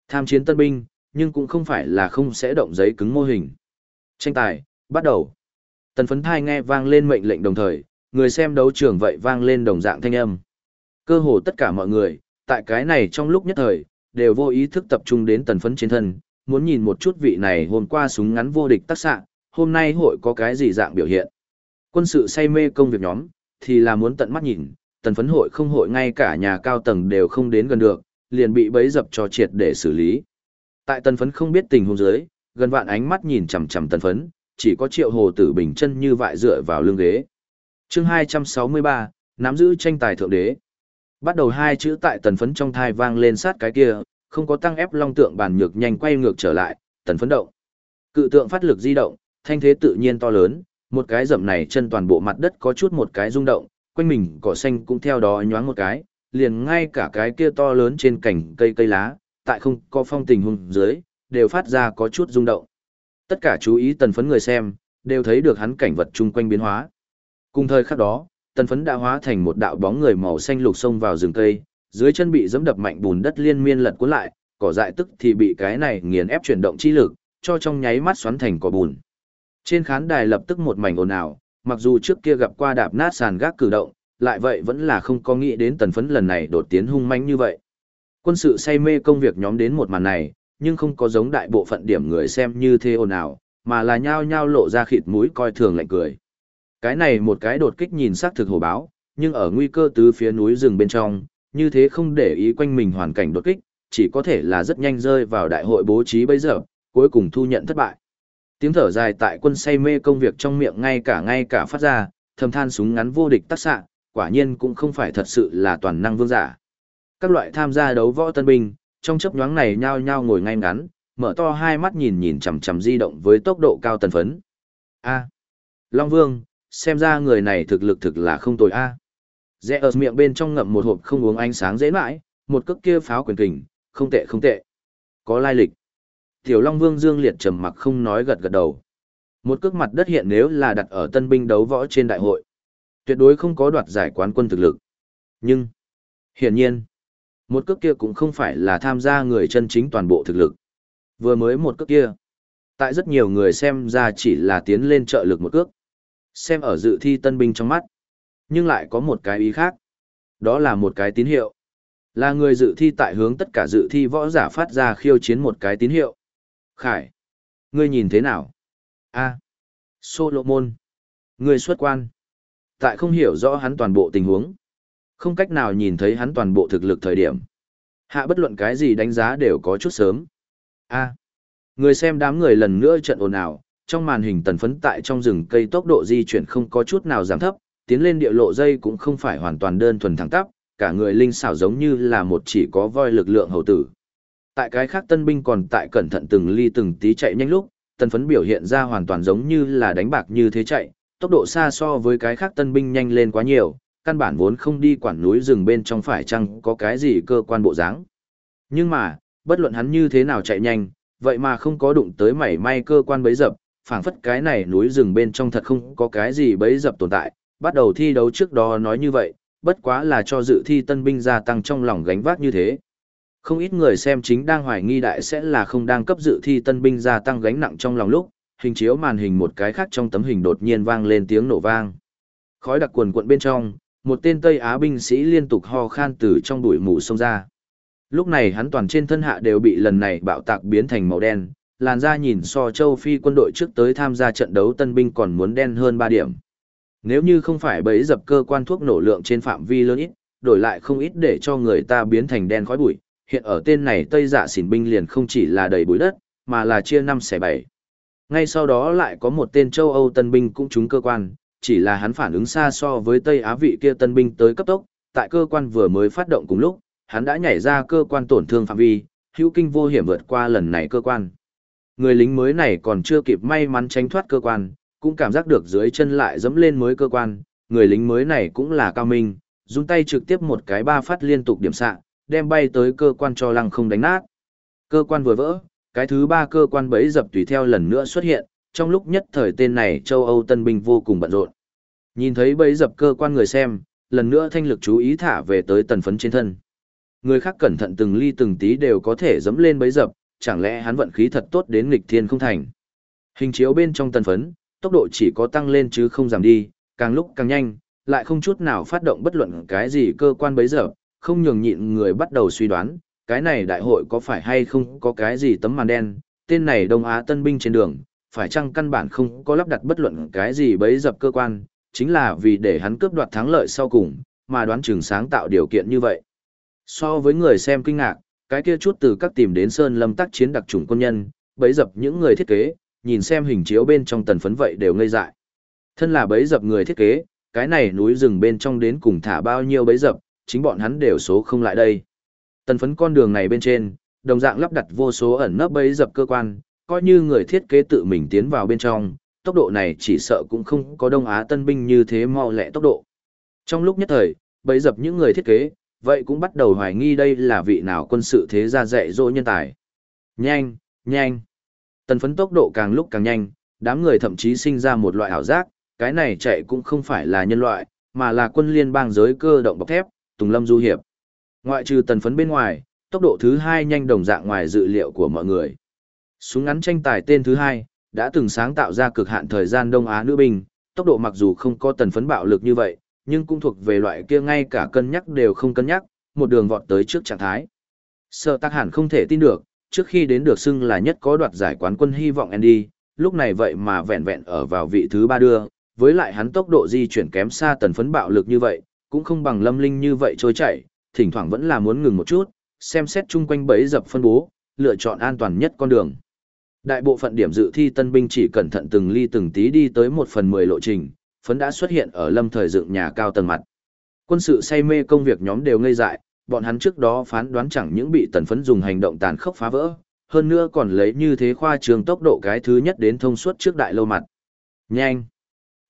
Tham chiến tân binh, nhưng cũng không phải là không sẽ động giấy cứng mô hình. Tranh tài, bắt đầu. Tần phấn thai nghe vang lên mệnh lệnh đồng thời, người xem đấu trường vậy vang lên đồng dạng thanh âm. Cơ hồ tất cả mọi người, tại cái này trong lúc nhất thời, đều vô ý thức tập trung đến tần phấn trên thân, muốn nhìn một chút vị này hôm qua súng ngắn vô địch tác xạ, hôm nay hội có cái gì dạng biểu hiện. Quân sự say mê công việc nhóm, thì là muốn tận mắt nhìn, tần phấn hội không hội ngay cả nhà cao tầng đều không đến gần được, liền bị bấy dập cho triệt để xử lý. Tại tần phấn không biết tình huống dưới, gần vạn ánh mắt nhìn chằm chằm tần phấn, chỉ có triệu hồ tử bình chân như vại dựa vào lưng ghế. chương 263, nắm giữ tranh tài thượng đế. Bắt đầu hai chữ tại tần phấn trong thai vang lên sát cái kia, không có tăng ép long tượng bàn nhược nhanh quay ngược trở lại, tần phấn động. Cự tượng phát lực di động, thanh thế tự nhiên to lớn, một cái dầm này chân toàn bộ mặt đất có chút một cái rung động, quanh mình cỏ xanh cũng theo đó nhoáng một cái, liền ngay cả cái kia to lớn trên cành cây cây lá, tại không có phong tình hùng dưới, đều phát ra có chút rung động. Tất cả chú ý tần phấn người xem, đều thấy được hắn cảnh vật chung quanh biến hóa. Cùng thời khắc đó, tần phấn đã hóa thành một đạo bóng người màu xanh lục xông vào rừng cây, dưới chân bị dẫm đập mạnh bùn đất liên miên lật cuốn lại, cỏ dại tức thì bị cái này nghiền ép chuyển động chi lực, cho trong nháy mắt xoắn thành cỏ bùn. Trên khán đài lập tức một mảnh ồn ào, mặc dù trước kia gặp qua đạp nát sàn gác cử động, lại vậy vẫn là không có nghĩ đến tần phấn lần này đột tiến hung manh như vậy. Quân sự say mê công việc nhóm đến một màn này, nhưng không có giống đại bộ phận điểm người xem như thế ồn ào, mà là nhao nhao lộ ra khịt mũi coi thường lạnh cười. Cái này một cái đột kích nhìn xác thực hồ báo, nhưng ở nguy cơ từ phía núi rừng bên trong, như thế không để ý quanh mình hoàn cảnh đột kích, chỉ có thể là rất nhanh rơi vào đại hội bố trí bây giờ, cuối cùng thu nhận thất bại. Tiếng thở dài tại quân say mê công việc trong miệng ngay cả ngay cả phát ra, thầm than súng ngắn vô địch tác xạ, quả nhiên cũng không phải thật sự là toàn năng vương giả. Các loại tham gia đấu võ tân binh, trong chấp nhoáng này nhao nhao ngồi ngay ngắn, mở to hai mắt nhìn nhìn chằm chằm di động với tốc độ cao tần phấn. A. Long Vương, xem ra người này thực lực thực là không tồi a. Rẽ ở miệng bên trong ngậm một hộp không uống ánh sáng dễ mãi, một cước kia pháo quyền kình, không tệ không tệ. Có lai lịch. Tiểu Long Vương Dương Liệt trầm mặc không nói gật gật đầu. Một cước mặt đất hiện nếu là đặt ở tân binh đấu võ trên đại hội. Tuyệt đối không có đoạt giải quán quân thực lực. Nhưng, hiển nhiên, một cước kia cũng không phải là tham gia người chân chính toàn bộ thực lực. Vừa mới một cước kia. Tại rất nhiều người xem ra chỉ là tiến lên trợ lực một cước. Xem ở dự thi tân binh trong mắt. Nhưng lại có một cái ý khác. Đó là một cái tín hiệu. Là người dự thi tại hướng tất cả dự thi võ giả phát ra khiêu chiến một cái tín hiệu. Khải. Ngươi nhìn thế nào? a Solomon. Ngươi xuất quan. Tại không hiểu rõ hắn toàn bộ tình huống. Không cách nào nhìn thấy hắn toàn bộ thực lực thời điểm. Hạ bất luận cái gì đánh giá đều có chút sớm. a Người xem đám người lần nữa trận ồn ào, trong màn hình tần phấn tại trong rừng cây tốc độ di chuyển không có chút nào giảm thấp, tiến lên địa lộ dây cũng không phải hoàn toàn đơn thuần thẳng tắp, cả người linh xảo giống như là một chỉ có voi lực lượng hầu tử. Tại cái khác tân binh còn tại cẩn thận từng ly từng tí chạy nhanh lúc, tân phấn biểu hiện ra hoàn toàn giống như là đánh bạc như thế chạy, tốc độ xa so với cái khác tân binh nhanh lên quá nhiều, căn bản vốn không đi quản núi rừng bên trong phải chăng có cái gì cơ quan bộ dáng. Nhưng mà, bất luận hắn như thế nào chạy nhanh, vậy mà không có đụng tới mảy may cơ quan bấy dập, phảng phất cái này núi rừng bên trong thật không có cái gì bấy dập tồn tại, bắt đầu thi đấu trước đó nói như vậy, bất quá là cho dự thi tân binh gia tăng trong lòng gánh vác như thế. Không ít người xem chính đang hoài nghi đại sẽ là không đang cấp dự thi tân binh gia tăng gánh nặng trong lòng lúc, hình chiếu màn hình một cái khác trong tấm hình đột nhiên vang lên tiếng nổ vang. Khói đặc quần quận bên trong, một tên Tây Á binh sĩ liên tục ho khan từ trong bụi mù xông ra. Lúc này hắn toàn trên thân hạ đều bị lần này bạo tạc biến thành màu đen, làn da nhìn so châu Phi quân đội trước tới tham gia trận đấu tân binh còn muốn đen hơn 3 điểm. Nếu như không phải bấy dập cơ quan thuốc nổ lượng trên phạm vi lớn ít, đổi lại không ít để cho người ta biến thành đen khói bụi, hiện ở tên này Tây Dạ xỉn binh liền không chỉ là đầy bụi đất, mà là chia năm xẻ bảy. Ngay sau đó lại có một tên châu Âu tân binh cũng trúng cơ quan, chỉ là hắn phản ứng xa so với Tây Á vị kia tân binh tới cấp tốc, tại cơ quan vừa mới phát động cùng lúc, hắn đã nhảy ra cơ quan tổn thương phạm vi, hữu kinh vô hiểm vượt qua lần này cơ quan. Người lính mới này còn chưa kịp may mắn tránh thoát cơ quan, cũng cảm giác được dưới chân lại dẫm lên mới cơ quan, người lính mới này cũng là cao minh, dùng tay trực tiếp một cái ba phát liên tục điểm xạ, đem bay tới cơ quan cho lăng không đánh nát. Cơ quan vừa vỡ, cái thứ ba cơ quan bấy dập tùy theo lần nữa xuất hiện, trong lúc nhất thời tên này châu Âu tân binh vô cùng bận rộn. Nhìn thấy bấy dập cơ quan người xem, lần nữa thanh lực chú ý thả về tới tần phấn trên thân. Người khác cẩn thận từng ly từng tí đều có thể dẫm lên bấy dập, chẳng lẽ hắn vận khí thật tốt đến nghịch thiên không thành. Hình chiếu bên trong tần phấn, tốc độ chỉ có tăng lên chứ không giảm đi, càng lúc càng nhanh, lại không chút nào phát động bất luận cái gì cơ quan bấy giờ. không nhường nhịn người bắt đầu suy đoán, cái này đại hội có phải hay không có cái gì tấm màn đen, tên này Đông Á tân binh trên đường, phải chăng căn bản không có lắp đặt bất luận cái gì bấy dập cơ quan, chính là vì để hắn cướp đoạt thắng lợi sau cùng, mà đoán chừng sáng tạo điều kiện như vậy. So với người xem kinh ngạc, cái kia chút từ các tìm đến Sơn Lâm tác chiến đặc trùng quân nhân, bấy dập những người thiết kế, nhìn xem hình chiếu bên trong tần phấn vậy đều ngây dại. Thân là bấy dập người thiết kế, cái này núi rừng bên trong đến cùng thả bao nhiêu bấy dập, chính bọn hắn đều số không lại đây. Tần phấn con đường này bên trên, đồng dạng lắp đặt vô số ẩn nấp bấy dập cơ quan, coi như người thiết kế tự mình tiến vào bên trong, tốc độ này chỉ sợ cũng không có Đông Á tân binh như thế mau lẹ tốc độ. Trong lúc nhất thời, bấy dập những người thiết kế, vậy cũng bắt đầu hoài nghi đây là vị nào quân sự thế gia dạy dỗ nhân tài. Nhanh, nhanh. Tần phấn tốc độ càng lúc càng nhanh, đám người thậm chí sinh ra một loại ảo giác, cái này chạy cũng không phải là nhân loại, mà là quân liên bang giới cơ động bọc thép, Tùng Lâm Du Hiệp. Ngoại trừ tần phấn bên ngoài, tốc độ thứ hai nhanh đồng dạng ngoài dự liệu của mọi người. Súng ngắn tranh tài tên thứ hai, đã từng sáng tạo ra cực hạn thời gian Đông Á nữ binh, tốc độ mặc dù không có tần phấn bạo lực như vậy, nhưng cũng thuộc về loại kia ngay cả cân nhắc đều không cân nhắc, một đường vọt tới trước trạng thái. Sở Tắc hẳn không thể tin được, trước khi đến được xưng là nhất có đoạt giải quán quân hy vọng Andy, lúc này vậy mà vẹn vẹn ở vào vị thứ ba đưa, với lại hắn tốc độ di chuyển kém xa tần phấn bạo lực như vậy, cũng không bằng lâm linh như vậy trôi chảy, thỉnh thoảng vẫn là muốn ngừng một chút, xem xét chung quanh bẫy dập phân bố, lựa chọn an toàn nhất con đường. Đại bộ phận điểm dự thi tân binh chỉ cẩn thận từng ly từng tí đi tới một phần mười lộ trình, phấn đã xuất hiện ở lâm thời dựng nhà cao tầng mặt. Quân sự say mê công việc nhóm đều ngây dại, bọn hắn trước đó phán đoán chẳng những bị tần phấn dùng hành động tàn khốc phá vỡ, hơn nữa còn lấy như thế khoa trường tốc độ cái thứ nhất đến thông suốt trước đại lâu mặt. Nhanh!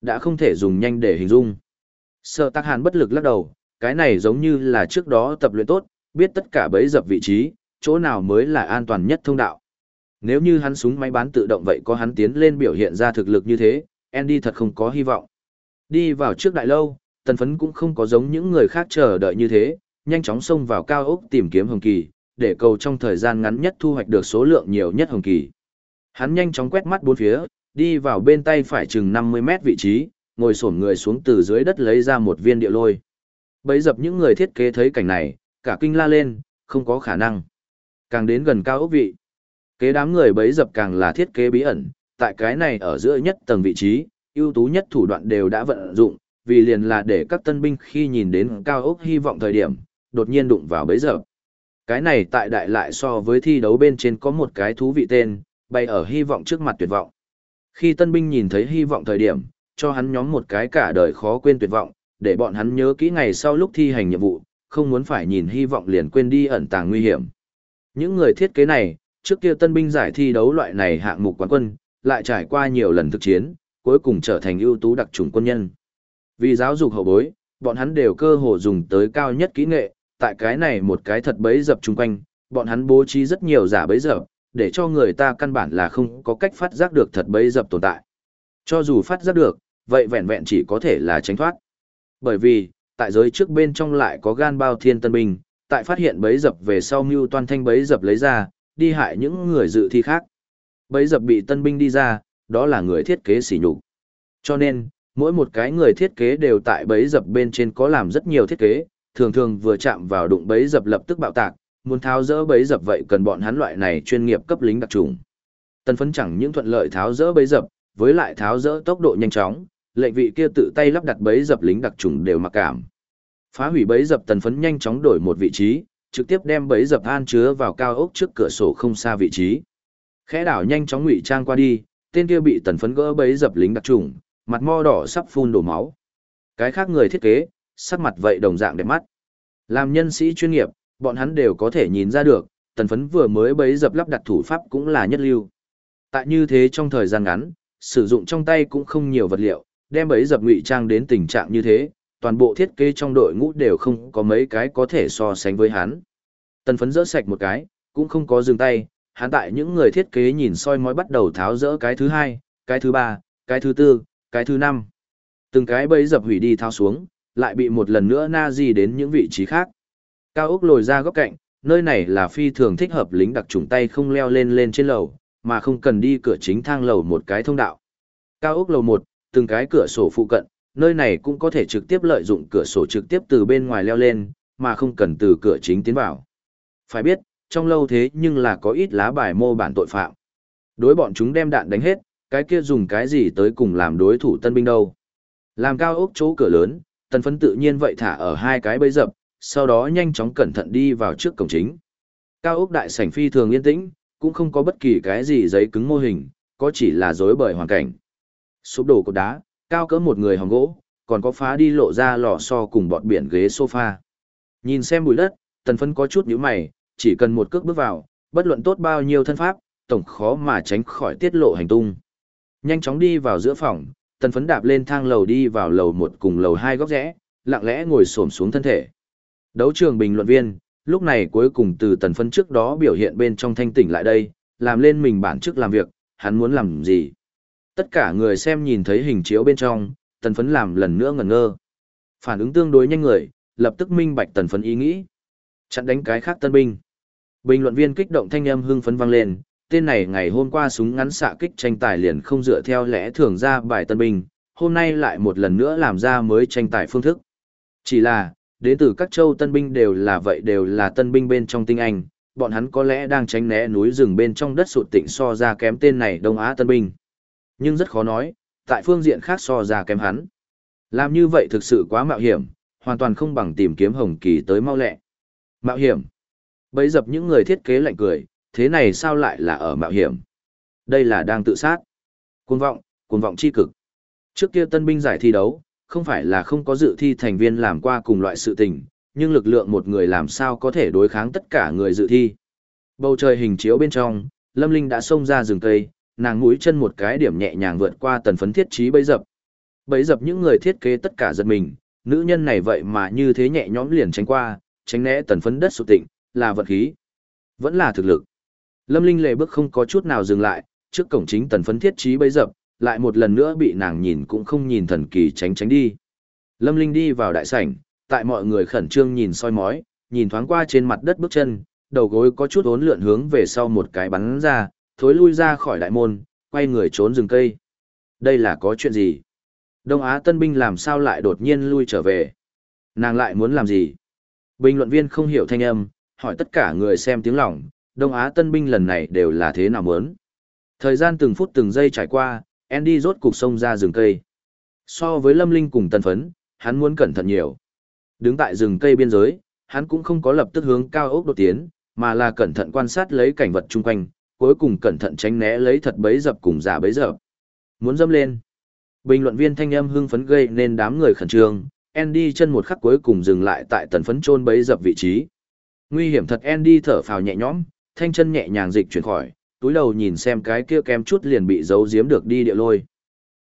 Đã không thể dùng nhanh để hình dung. Sợ tắc hàn bất lực lắc đầu, cái này giống như là trước đó tập luyện tốt, biết tất cả bấy dập vị trí, chỗ nào mới là an toàn nhất thông đạo. Nếu như hắn súng máy bán tự động vậy có hắn tiến lên biểu hiện ra thực lực như thế, Andy thật không có hy vọng. Đi vào trước đại lâu, tần phấn cũng không có giống những người khác chờ đợi như thế, nhanh chóng xông vào cao ốc tìm kiếm hồng kỳ, để cầu trong thời gian ngắn nhất thu hoạch được số lượng nhiều nhất hồng kỳ. Hắn nhanh chóng quét mắt bốn phía, đi vào bên tay phải chừng 50 mét vị trí, ngồi xổm người xuống từ dưới đất lấy ra một viên địa lôi. Bấy dập những người thiết kế thấy cảnh này, cả kinh la lên, không có khả năng. Càng đến gần cao ốc vị, kế đám người bấy dập càng là thiết kế bí ẩn, tại cái này ở giữa nhất tầng vị trí, ưu tú nhất thủ đoạn đều đã vận dụng, vì liền là để các tân binh khi nhìn đến cao ốc hy vọng thời điểm, đột nhiên đụng vào bấy giờ. Cái này tại đại lại so với thi đấu bên trên có một cái thú vị tên, bay ở hy vọng trước mặt tuyệt vọng. Khi tân binh nhìn thấy hy vọng thời điểm, cho hắn nhóm một cái cả đời khó quên tuyệt vọng, để bọn hắn nhớ kỹ ngày sau lúc thi hành nhiệm vụ, không muốn phải nhìn hy vọng liền quên đi ẩn tàng nguy hiểm. Những người thiết kế này, trước kia tân binh giải thi đấu loại này hạng mục quán quân, lại trải qua nhiều lần thực chiến, cuối cùng trở thành ưu tú đặc trùng quân nhân. Vì giáo dục hậu bối, bọn hắn đều cơ hồ dùng tới cao nhất kỹ nghệ, tại cái này một cái thật bấy dập chung quanh, bọn hắn bố trí rất nhiều giả bấy dập, để cho người ta căn bản là không có cách phát giác được thật bấy dập tồn tại. Cho dù phát giác được, vậy vẹn vẹn chỉ có thể là tránh thoát. Bởi vì, tại giới trước bên trong lại có gan bao thiên tân binh, tại phát hiện bấy dập về sau mưu toan thanh bấy dập lấy ra, đi hại những người dự thi khác. Bấy dập bị tân binh đi ra, đó là người thiết kế xỉ nhục. Cho nên, mỗi một cái người thiết kế đều tại bấy dập bên trên có làm rất nhiều thiết kế, thường thường vừa chạm vào đụng bấy dập lập tức bạo tạc, muốn tháo dỡ bấy dập vậy cần bọn hắn loại này chuyên nghiệp cấp lính đặc trùng. Tân phấn chẳng những thuận lợi tháo dỡ bấy dập, với lại tháo dỡ tốc độ nhanh chóng, lệnh vị kia tự tay lắp đặt bấy dập lính đặc trùng đều mặc cảm. Phá hủy bấy dập tần phấn nhanh chóng đổi một vị trí, trực tiếp đem bấy dập an chứa vào cao ốc trước cửa sổ không xa vị trí. Khẽ đảo nhanh chóng ngụy trang qua đi, tên kia bị tần phấn gỡ bấy dập lính đặc trùng, mặt mo đỏ sắp phun đổ máu. Cái khác người thiết kế, sắc mặt vậy đồng dạng đẹp mắt. Làm nhân sĩ chuyên nghiệp, bọn hắn đều có thể nhìn ra được, tần phấn vừa mới bấy dập lắp đặt thủ pháp cũng là nhất lưu. Tại như thế trong thời gian ngắn, sử dụng trong tay cũng không nhiều vật liệu, đem bấy dập ngụy trang đến tình trạng như thế, toàn bộ thiết kế trong đội ngũ đều không có mấy cái có thể so sánh với hắn. Tần phấn rỡ sạch một cái, cũng không có dừng tay, hắn tại những người thiết kế nhìn soi mói bắt đầu tháo rỡ cái thứ hai, cái thứ ba, cái thứ tư, cái thứ năm. Từng cái bấy dập hủy đi thao xuống, lại bị một lần nữa na di đến những vị trí khác. Cao ốc lồi ra góc cạnh, nơi này là phi thường thích hợp lính đặc trùng tay không leo lên lên trên lầu, mà không cần đi cửa chính thang lầu một cái thông đạo. Cao ốc lầu 1, từng cái cửa sổ phụ cận, nơi này cũng có thể trực tiếp lợi dụng cửa sổ trực tiếp từ bên ngoài leo lên, mà không cần từ cửa chính tiến vào. Phải biết, trong lâu thế nhưng là có ít lá bài mô bản tội phạm. Đối bọn chúng đem đạn đánh hết, cái kia dùng cái gì tới cùng làm đối thủ tân binh đâu. Làm cao ốc chỗ cửa lớn, tần phấn tự nhiên vậy thả ở hai cái bấy dập, sau đó nhanh chóng cẩn thận đi vào trước cổng chính. Cao ốc đại sảnh phi thường yên tĩnh, cũng không có bất kỳ cái gì giấy cứng mô hình, có chỉ là dối bởi hoàn cảnh. Sụp đổ cột đá, cao cỡ một người hòng gỗ, còn có phá đi lộ ra lò xo cùng bọt biển ghế sofa. Nhìn xem bụi đất, tần phấn có chút nhíu mày, chỉ cần một cước bước vào, bất luận tốt bao nhiêu thân pháp, tổng khó mà tránh khỏi tiết lộ hành tung. Nhanh chóng đi vào giữa phòng, tần phấn đạp lên thang lầu đi vào lầu một cùng lầu hai góc rẽ, lặng lẽ ngồi xổm xuống thân thể. Đấu trường bình luận viên, lúc này cuối cùng từ tần phấn trước đó biểu hiện bên trong thanh tỉnh lại đây, làm lên mình bản chức làm việc, hắn muốn làm gì. Tất cả người xem nhìn thấy hình chiếu bên trong, tần phấn làm lần nữa ngẩn ngơ. Phản ứng tương đối nhanh người, lập tức minh bạch tần phấn ý nghĩ. Chặn đánh cái khác tân binh. Bình luận viên kích động thanh âm hưng phấn vang lên, tên này ngày hôm qua súng ngắn xạ kích tranh tài liền không dựa theo lẽ thường ra bài tân binh, hôm nay lại một lần nữa làm ra mới tranh tài phương thức. Chỉ là, đến từ các châu tân binh đều là vậy đều là tân binh bên trong tinh anh, bọn hắn có lẽ đang tránh né núi rừng bên trong đất sụt tịnh so ra kém tên này Đông Á tân binh. Nhưng rất khó nói, tại phương diện khác so ra kém hắn. Làm như vậy thực sự quá mạo hiểm, hoàn toàn không bằng tìm kiếm hồng kỳ tới mau lẹ. Mạo hiểm. Bấy dập những người thiết kế lạnh cười, thế này sao lại là ở mạo hiểm? Đây là đang tự sát. Cuồng vọng, cuồng vọng chi cực. Trước kia tân binh giải thi đấu, không phải là không có dự thi thành viên làm qua cùng loại sự tình, nhưng lực lượng một người làm sao có thể đối kháng tất cả người dự thi. Bầu trời hình chiếu bên trong, Lâm Linh đã xông ra rừng cây, nàng mũi chân một cái điểm nhẹ nhàng vượt qua tần phấn thiết trí bấy dập. Bấy dập những người thiết kế tất cả giật mình, nữ nhân này vậy mà như thế nhẹ nhõm liền tránh qua, tránh né tần phấn đất sụt tịnh, là vật khí. Vẫn là thực lực. Lâm Linh lệ bước không có chút nào dừng lại, trước cổng chính tần phấn thiết trí bấy dập, lại một lần nữa bị nàng nhìn cũng không nhìn thần kỳ tránh tránh đi. Lâm Linh đi vào đại sảnh, tại mọi người khẩn trương nhìn soi mói, nhìn thoáng qua trên mặt đất bước chân, đầu gối có chút ốn lượn hướng về sau một cái bắn ra, thối lui ra khỏi đại môn, quay người trốn rừng cây. Đây là có chuyện gì? Đông Á tân binh làm sao lại đột nhiên lui trở về? Nàng lại muốn làm gì? Bình luận viên không hiểu thanh âm, hỏi tất cả người xem tiếng lòng, Đông Á tân binh lần này đều là thế nào muốn? Thời gian từng phút từng giây trải qua, Andy rốt cục sông ra rừng cây. So với Lâm Linh cùng Tân Phấn, hắn muốn cẩn thận nhiều. Đứng tại rừng cây biên giới, hắn cũng không có lập tức hướng cao ốc đột tiến, mà là cẩn thận quan sát lấy cảnh vật chung quanh, cuối cùng cẩn thận tránh né lấy thật bấy dập cùng giả bấy dập. Muốn dâm lên. Bình luận viên thanh âm hưng phấn gây nên đám người khẩn trương, Andy chân một khắc cuối cùng dừng lại tại tần phấn trôn bấy dập vị trí. Nguy hiểm thật Andy thở phào nhẹ nhõm, thanh chân nhẹ nhàng dịch chuyển khỏi, túi đầu nhìn xem cái kia kem chút liền bị giấu giếm được đi địa lôi.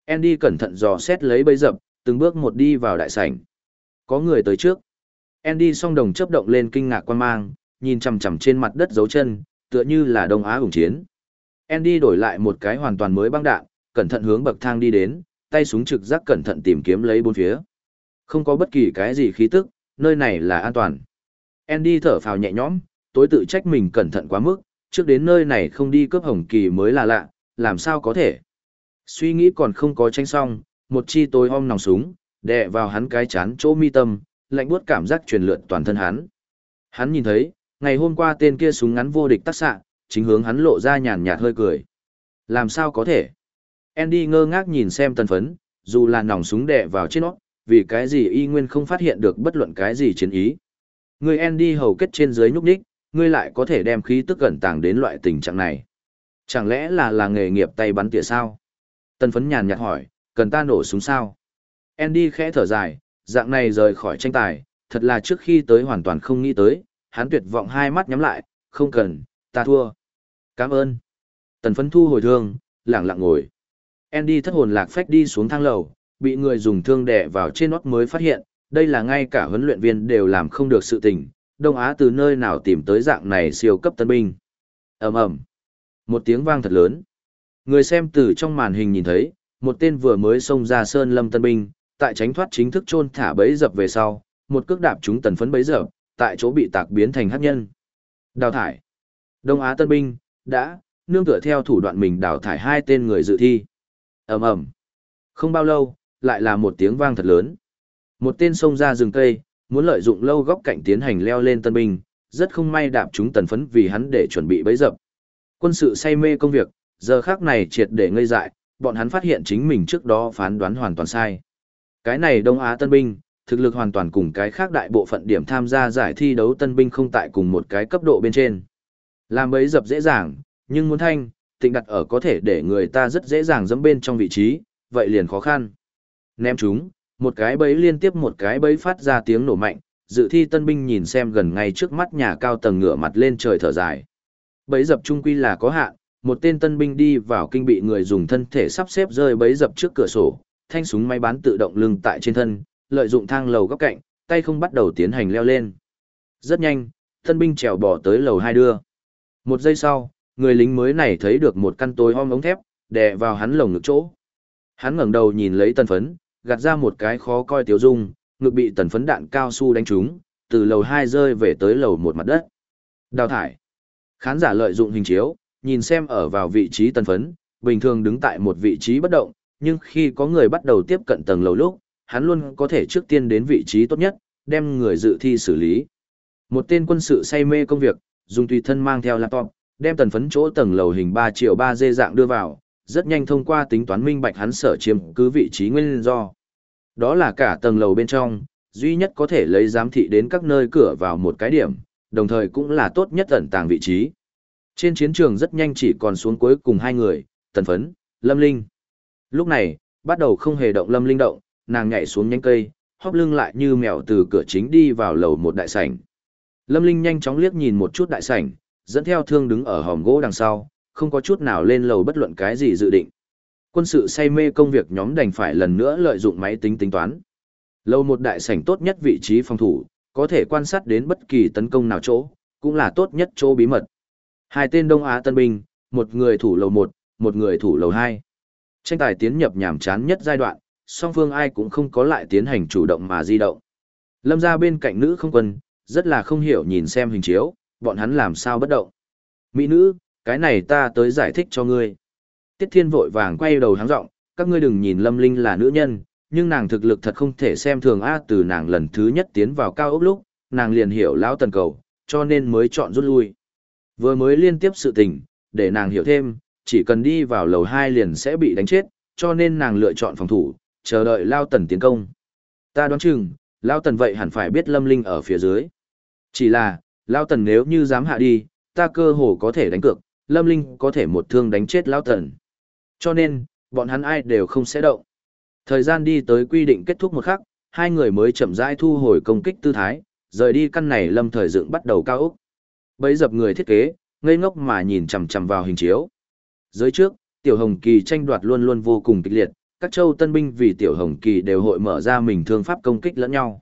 Andy cẩn thận dò xét lấy bấy dập, từng bước một đi vào đại sảnh. Có người tới trước. Andy song đồng chấp động lên kinh ngạc quan mang, nhìn chằm chằm trên mặt đất dấu chân, tựa như là Đông Á hùng chiến. Andy đổi lại một cái hoàn toàn mới băng đạn, cẩn thận hướng bậc thang đi đến, tay súng trực giác cẩn thận tìm kiếm lấy bốn phía. Không có bất kỳ cái gì khí tức, nơi này là an toàn. Andy thở phào nhẹ nhõm, tối tự trách mình cẩn thận quá mức, trước đến nơi này không đi cướp hồng kỳ mới là lạ, làm sao có thể. Suy nghĩ còn không có tranh xong, một chi tối om nòng súng, đè vào hắn cái chán chỗ mi tâm, lạnh buốt cảm giác truyền lượn toàn thân hắn. Hắn nhìn thấy, ngày hôm qua tên kia súng ngắn vô địch tác xạ, chính hướng hắn lộ ra nhàn nhạt hơi cười. Làm sao có thể? Andy ngơ ngác nhìn xem tân phấn, dù là nòng súng đè vào trên nó, vì cái gì y nguyên không phát hiện được bất luận cái gì chiến ý. Người Andy hầu kết trên dưới nhúc nhích, ngươi lại có thể đem khí tức gần tàng đến loại tình trạng này. Chẳng lẽ là là nghề nghiệp tay bắn tỉa sao? Tân phấn nhàn nhạt hỏi, cần ta nổ súng sao? Andy khẽ thở dài, dạng này rời khỏi tranh tài, thật là trước khi tới hoàn toàn không nghĩ tới, hắn tuyệt vọng hai mắt nhắm lại, không cần, ta thua. Cảm ơn. Tần phấn thu hồi thương, lặng lặng ngồi. Andy thất hồn lạc phách đi xuống thang lầu, bị người dùng thương đè vào trên nót mới phát hiện, đây là ngay cả huấn luyện viên đều làm không được sự tình, Đông Á từ nơi nào tìm tới dạng này siêu cấp tân binh. ầm ầm Một tiếng vang thật lớn. Người xem từ trong màn hình nhìn thấy, một tên vừa mới xông ra sơn lâm tân binh, tại tránh thoát chính thức chôn thả bẫy dập về sau, một cước đạp chúng tần phấn bẫy giờ, tại chỗ bị tạc biến thành hắc nhân. Đào thải. Đông Á tân binh, đã, nương tựa theo thủ đoạn mình đào thải hai tên người dự thi. ầm ầm Không bao lâu, lại là một tiếng vang thật lớn. Một tên xông ra rừng cây, muốn lợi dụng lâu góc cạnh tiến hành leo lên tân binh, rất không may đạp chúng tần phấn vì hắn để chuẩn bị bẫy dập. Quân sự say mê công việc, giờ khác này triệt để ngây dại, bọn hắn phát hiện chính mình trước đó phán đoán hoàn toàn sai. Cái này Đông Á tân binh, thực lực hoàn toàn cùng cái khác đại bộ phận điểm tham gia giải thi đấu tân binh không tại cùng một cái cấp độ bên trên. Làm bấy dập dễ dàng, nhưng muốn thanh, tịnh đặt ở có thể để người ta rất dễ dàng dẫm bên trong vị trí, vậy liền khó khăn. Ném chúng, một cái bẫy liên tiếp một cái bẫy phát ra tiếng nổ mạnh, dự thi tân binh nhìn xem gần ngay trước mắt nhà cao tầng ngửa mặt lên trời thở dài. Bẫy dập trung quy là có hạn, một tên tân binh đi vào kinh bị người dùng thân thể sắp xếp rơi bẫy dập trước cửa sổ, thanh súng máy bán tự động lưng tại trên thân, lợi dụng thang lầu góc cạnh, tay không bắt đầu tiến hành leo lên. Rất nhanh, tân binh trèo bỏ tới lầu hai đưa. Một giây sau, người lính mới này thấy được một căn tối om ống thép, đè vào hắn lồng ngực chỗ. Hắn ngẩng đầu nhìn lấy tân phấn, gạt ra một cái khó coi tiểu dung, ngực bị tần phấn đạn cao su đánh trúng, từ lầu 2 rơi về tới lầu một mặt đất. Đào thải. Khán giả lợi dụng hình chiếu, nhìn xem ở vào vị trí tần phấn, bình thường đứng tại một vị trí bất động, nhưng khi có người bắt đầu tiếp cận tầng lầu lúc, hắn luôn có thể trước tiên đến vị trí tốt nhất, đem người dự thi xử lý. Một tên quân sự say mê công việc, dùng tùy thân mang theo laptop, đem tần phấn chỗ tầng lầu hình 3 triệu 3 dê dạng đưa vào, rất nhanh thông qua tính toán minh bạch hắn sở chiếm cứ vị trí nguyên do. Đó là cả tầng lầu bên trong, duy nhất có thể lấy giám thị đến các nơi cửa vào một cái điểm, đồng thời cũng là tốt nhất ẩn tàng vị trí. Trên chiến trường rất nhanh chỉ còn xuống cuối cùng hai người, tần phấn, lâm linh. Lúc này, bắt đầu không hề động lâm linh động, nàng nhảy xuống nhánh cây, hóp lưng lại như mèo từ cửa chính đi vào lầu một đại sảnh. Lâm Linh nhanh chóng liếc nhìn một chút đại sảnh, dẫn theo thương đứng ở hòm gỗ đằng sau, không có chút nào lên lầu bất luận cái gì dự định. Quân sự say mê công việc nhóm đành phải lần nữa lợi dụng máy tính tính toán. Lâu một đại sảnh tốt nhất vị trí phòng thủ, có thể quan sát đến bất kỳ tấn công nào chỗ, cũng là tốt nhất chỗ bí mật. Hai tên Đông Á tân binh, một người thủ lầu một, một người thủ lầu hai. Tranh tài tiến nhập nhàm chán nhất giai đoạn, song phương ai cũng không có lại tiến hành chủ động mà di động. Lâm ra bên cạnh nữ không quân, rất là không hiểu nhìn xem hình chiếu, bọn hắn làm sao bất động. Mỹ nữ, cái này ta tới giải thích cho ngươi. Tiết Thiên vội vàng quay đầu háng rộng, các ngươi đừng nhìn Lâm Linh là nữ nhân, nhưng nàng thực lực thật không thể xem thường A từ nàng lần thứ nhất tiến vào cao ốc lúc, nàng liền hiểu lão tần cầu, cho nên mới chọn rút lui. Vừa mới liên tiếp sự tình, để nàng hiểu thêm, chỉ cần đi vào lầu 2 liền sẽ bị đánh chết, cho nên nàng lựa chọn phòng thủ, chờ đợi Lao Tần tiến công. Ta đoán chừng, Lao Tần vậy hẳn phải biết Lâm Linh ở phía dưới. Chỉ là, Lao Tần nếu như dám hạ đi, ta cơ hồ có thể đánh cược, Lâm Linh có thể một thương đánh chết Lao Tần. Cho nên, bọn hắn ai đều không sẽ động. Thời gian đi tới quy định kết thúc một khắc, hai người mới chậm rãi thu hồi công kích tư thái, rời đi căn này lâm thời dựng bắt đầu cao ốc. Bấy dập người thiết kế, ngây ngốc mà nhìn chằm chằm vào hình chiếu. Dưới trước, Tiểu Hồng Kỳ tranh đoạt luôn luôn vô cùng kịch liệt, các châu tân binh vì Tiểu Hồng Kỳ đều hội mở ra mình thương pháp công kích lẫn nhau.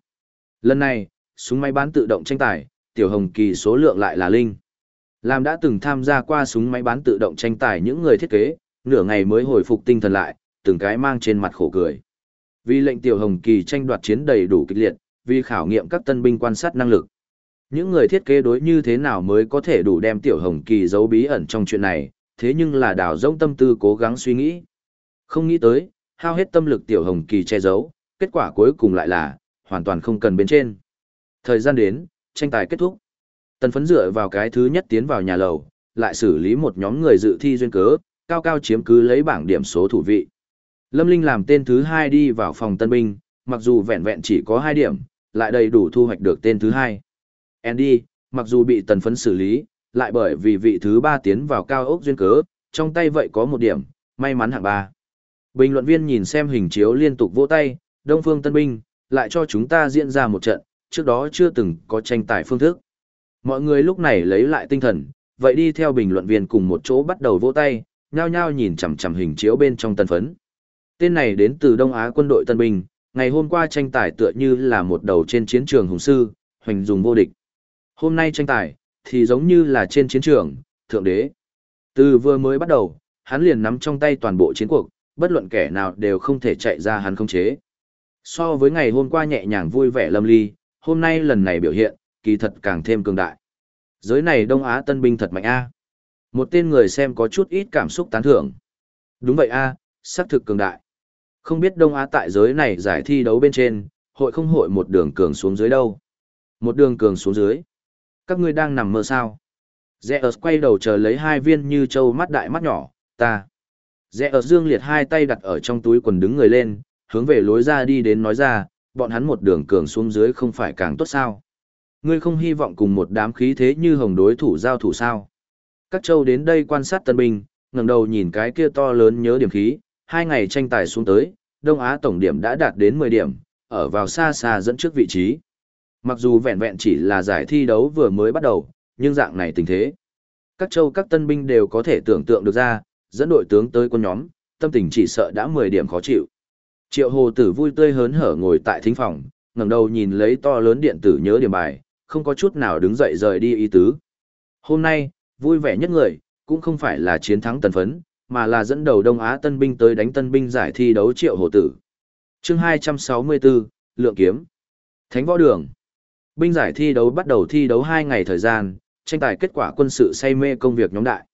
Lần này, súng máy bán tự động tranh tài, Tiểu Hồng Kỳ số lượng lại là linh. Làm đã từng tham gia qua súng máy bán tự động tranh tài những người thiết kế, nửa ngày mới hồi phục tinh thần lại, từng cái mang trên mặt khổ cười. Vì lệnh Tiểu Hồng Kỳ tranh đoạt chiến đầy đủ kịch liệt, vì khảo nghiệm các tân binh quan sát năng lực. Những người thiết kế đối như thế nào mới có thể đủ đem Tiểu Hồng Kỳ giấu bí ẩn trong chuyện này, thế nhưng là đào rỗng tâm tư cố gắng suy nghĩ. Không nghĩ tới, hao hết tâm lực Tiểu Hồng Kỳ che giấu, kết quả cuối cùng lại là, hoàn toàn không cần bên trên. Thời gian đến, tranh tài kết thúc. Tần phấn dựa vào cái thứ nhất tiến vào nhà lầu, lại xử lý một nhóm người dự thi duyên cớ, cao cao chiếm cứ lấy bảng điểm số thủ vị. Lâm Linh làm tên thứ hai đi vào phòng tân binh, mặc dù vẹn vẹn chỉ có hai điểm, lại đầy đủ thu hoạch được tên thứ hai. Andy, mặc dù bị tần phấn xử lý, lại bởi vì vị thứ ba tiến vào cao ốc duyên cớ, trong tay vậy có một điểm, may mắn hạng ba. Bình luận viên nhìn xem hình chiếu liên tục vỗ tay, Đông Phương Tân Binh, lại cho chúng ta diễn ra một trận, trước đó chưa từng có tranh tài phương thức. Mọi người lúc này lấy lại tinh thần, vậy đi theo bình luận viên cùng một chỗ bắt đầu vỗ tay, nhao nhao nhìn chằm chằm hình chiếu bên trong tân phấn. Tên này đến từ Đông Á quân đội Tân Binh, ngày hôm qua tranh tài tựa như là một đầu trên chiến trường hùng sư, hoành dùng vô địch. Hôm nay tranh tài, thì giống như là trên chiến trường, thượng đế. Từ vừa mới bắt đầu, hắn liền nắm trong tay toàn bộ chiến cuộc, bất luận kẻ nào đều không thể chạy ra hắn không chế. So với ngày hôm qua nhẹ nhàng vui vẻ lâm ly, hôm nay lần này biểu hiện, kỳ thật càng thêm cường đại. Giới này Đông Á tân binh thật mạnh a. Một tên người xem có chút ít cảm xúc tán thưởng. Đúng vậy a, xác thực cường đại. Không biết Đông Á tại giới này giải thi đấu bên trên, hội không hội một đường cường xuống dưới đâu. Một đường cường xuống dưới. Các ngươi đang nằm mơ sao? Zeus quay đầu chờ lấy hai viên như châu mắt đại mắt nhỏ, ta. Zeus dương liệt hai tay đặt ở trong túi quần đứng người lên, hướng về lối ra đi đến nói ra, bọn hắn một đường cường xuống dưới không phải càng tốt sao. Ngươi không hy vọng cùng một đám khí thế như hồng đối thủ giao thủ sao. Các châu đến đây quan sát tân binh, ngẩng đầu nhìn cái kia to lớn nhớ điểm khí, hai ngày tranh tài xuống tới, Đông Á tổng điểm đã đạt đến 10 điểm, ở vào xa xa dẫn trước vị trí. Mặc dù vẹn vẹn chỉ là giải thi đấu vừa mới bắt đầu, nhưng dạng này tình thế. Các châu các tân binh đều có thể tưởng tượng được ra, dẫn đội tướng tới quân nhóm, tâm tình chỉ sợ đã 10 điểm khó chịu. Triệu hồ tử vui tươi hớn hở ngồi tại thính phòng, ngẩng đầu nhìn lấy to lớn điện tử nhớ điểm bài, không có chút nào đứng dậy rời đi ý tứ. Hôm nay, vui vẻ nhất người, cũng không phải là chiến thắng tần phấn, mà là dẫn đầu Đông Á tân binh tới đánh tân binh giải thi đấu triệu hồ tử. chương 264, Lượng Kiếm. Thánh Võ Đường. Binh giải thi đấu bắt đầu thi đấu 2 ngày thời gian, tranh tài kết quả quân sự say mê công việc nhóm đại.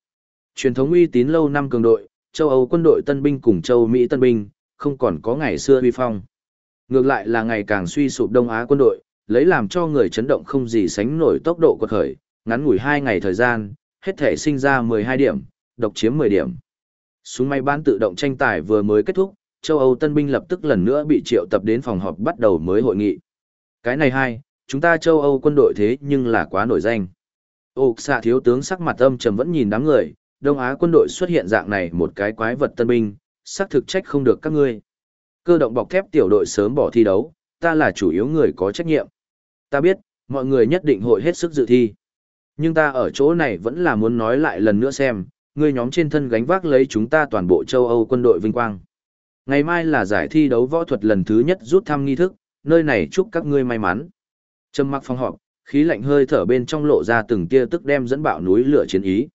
Truyền thống uy tín lâu năm cường đội, châu Âu quân đội tân binh cùng châu Mỹ tân binh, không còn có ngày xưa uy phong. Ngược lại là ngày càng suy sụp Đông Á quân đội, lấy làm cho người chấn động không gì sánh nổi tốc độ quật khởi, ngắn ngủi 2 ngày thời gian, hết thể sinh ra 12 điểm, độc chiếm 10 điểm. Súng máy bán tự động tranh tài vừa mới kết thúc, châu Âu tân binh lập tức lần nữa bị triệu tập đến phòng họp bắt đầu mới hội nghị. Cái này hai, chúng ta châu Âu quân đội thế nhưng là quá nổi danh. Ốc xạ thiếu tướng sắc mặt âm trầm vẫn nhìn đám người, Đông Á quân đội xuất hiện dạng này một cái quái vật tân binh, xác thực trách không được các ngươi. Cơ động bọc thép tiểu đội sớm bỏ thi đấu, ta là chủ yếu người có trách nhiệm. Ta biết, mọi người nhất định hội hết sức dự thi. Nhưng ta ở chỗ này vẫn là muốn nói lại lần nữa xem, ngươi nhóm trên thân gánh vác lấy chúng ta toàn bộ châu Âu quân đội vinh quang. Ngày mai là giải thi đấu võ thuật lần thứ nhất rút thăm nghi thức, nơi này chúc các ngươi may mắn. Trầm mặc phòng họp, khí lạnh hơi thở bên trong lộ ra từng tia tức đem dẫn bạo núi lửa chiến ý.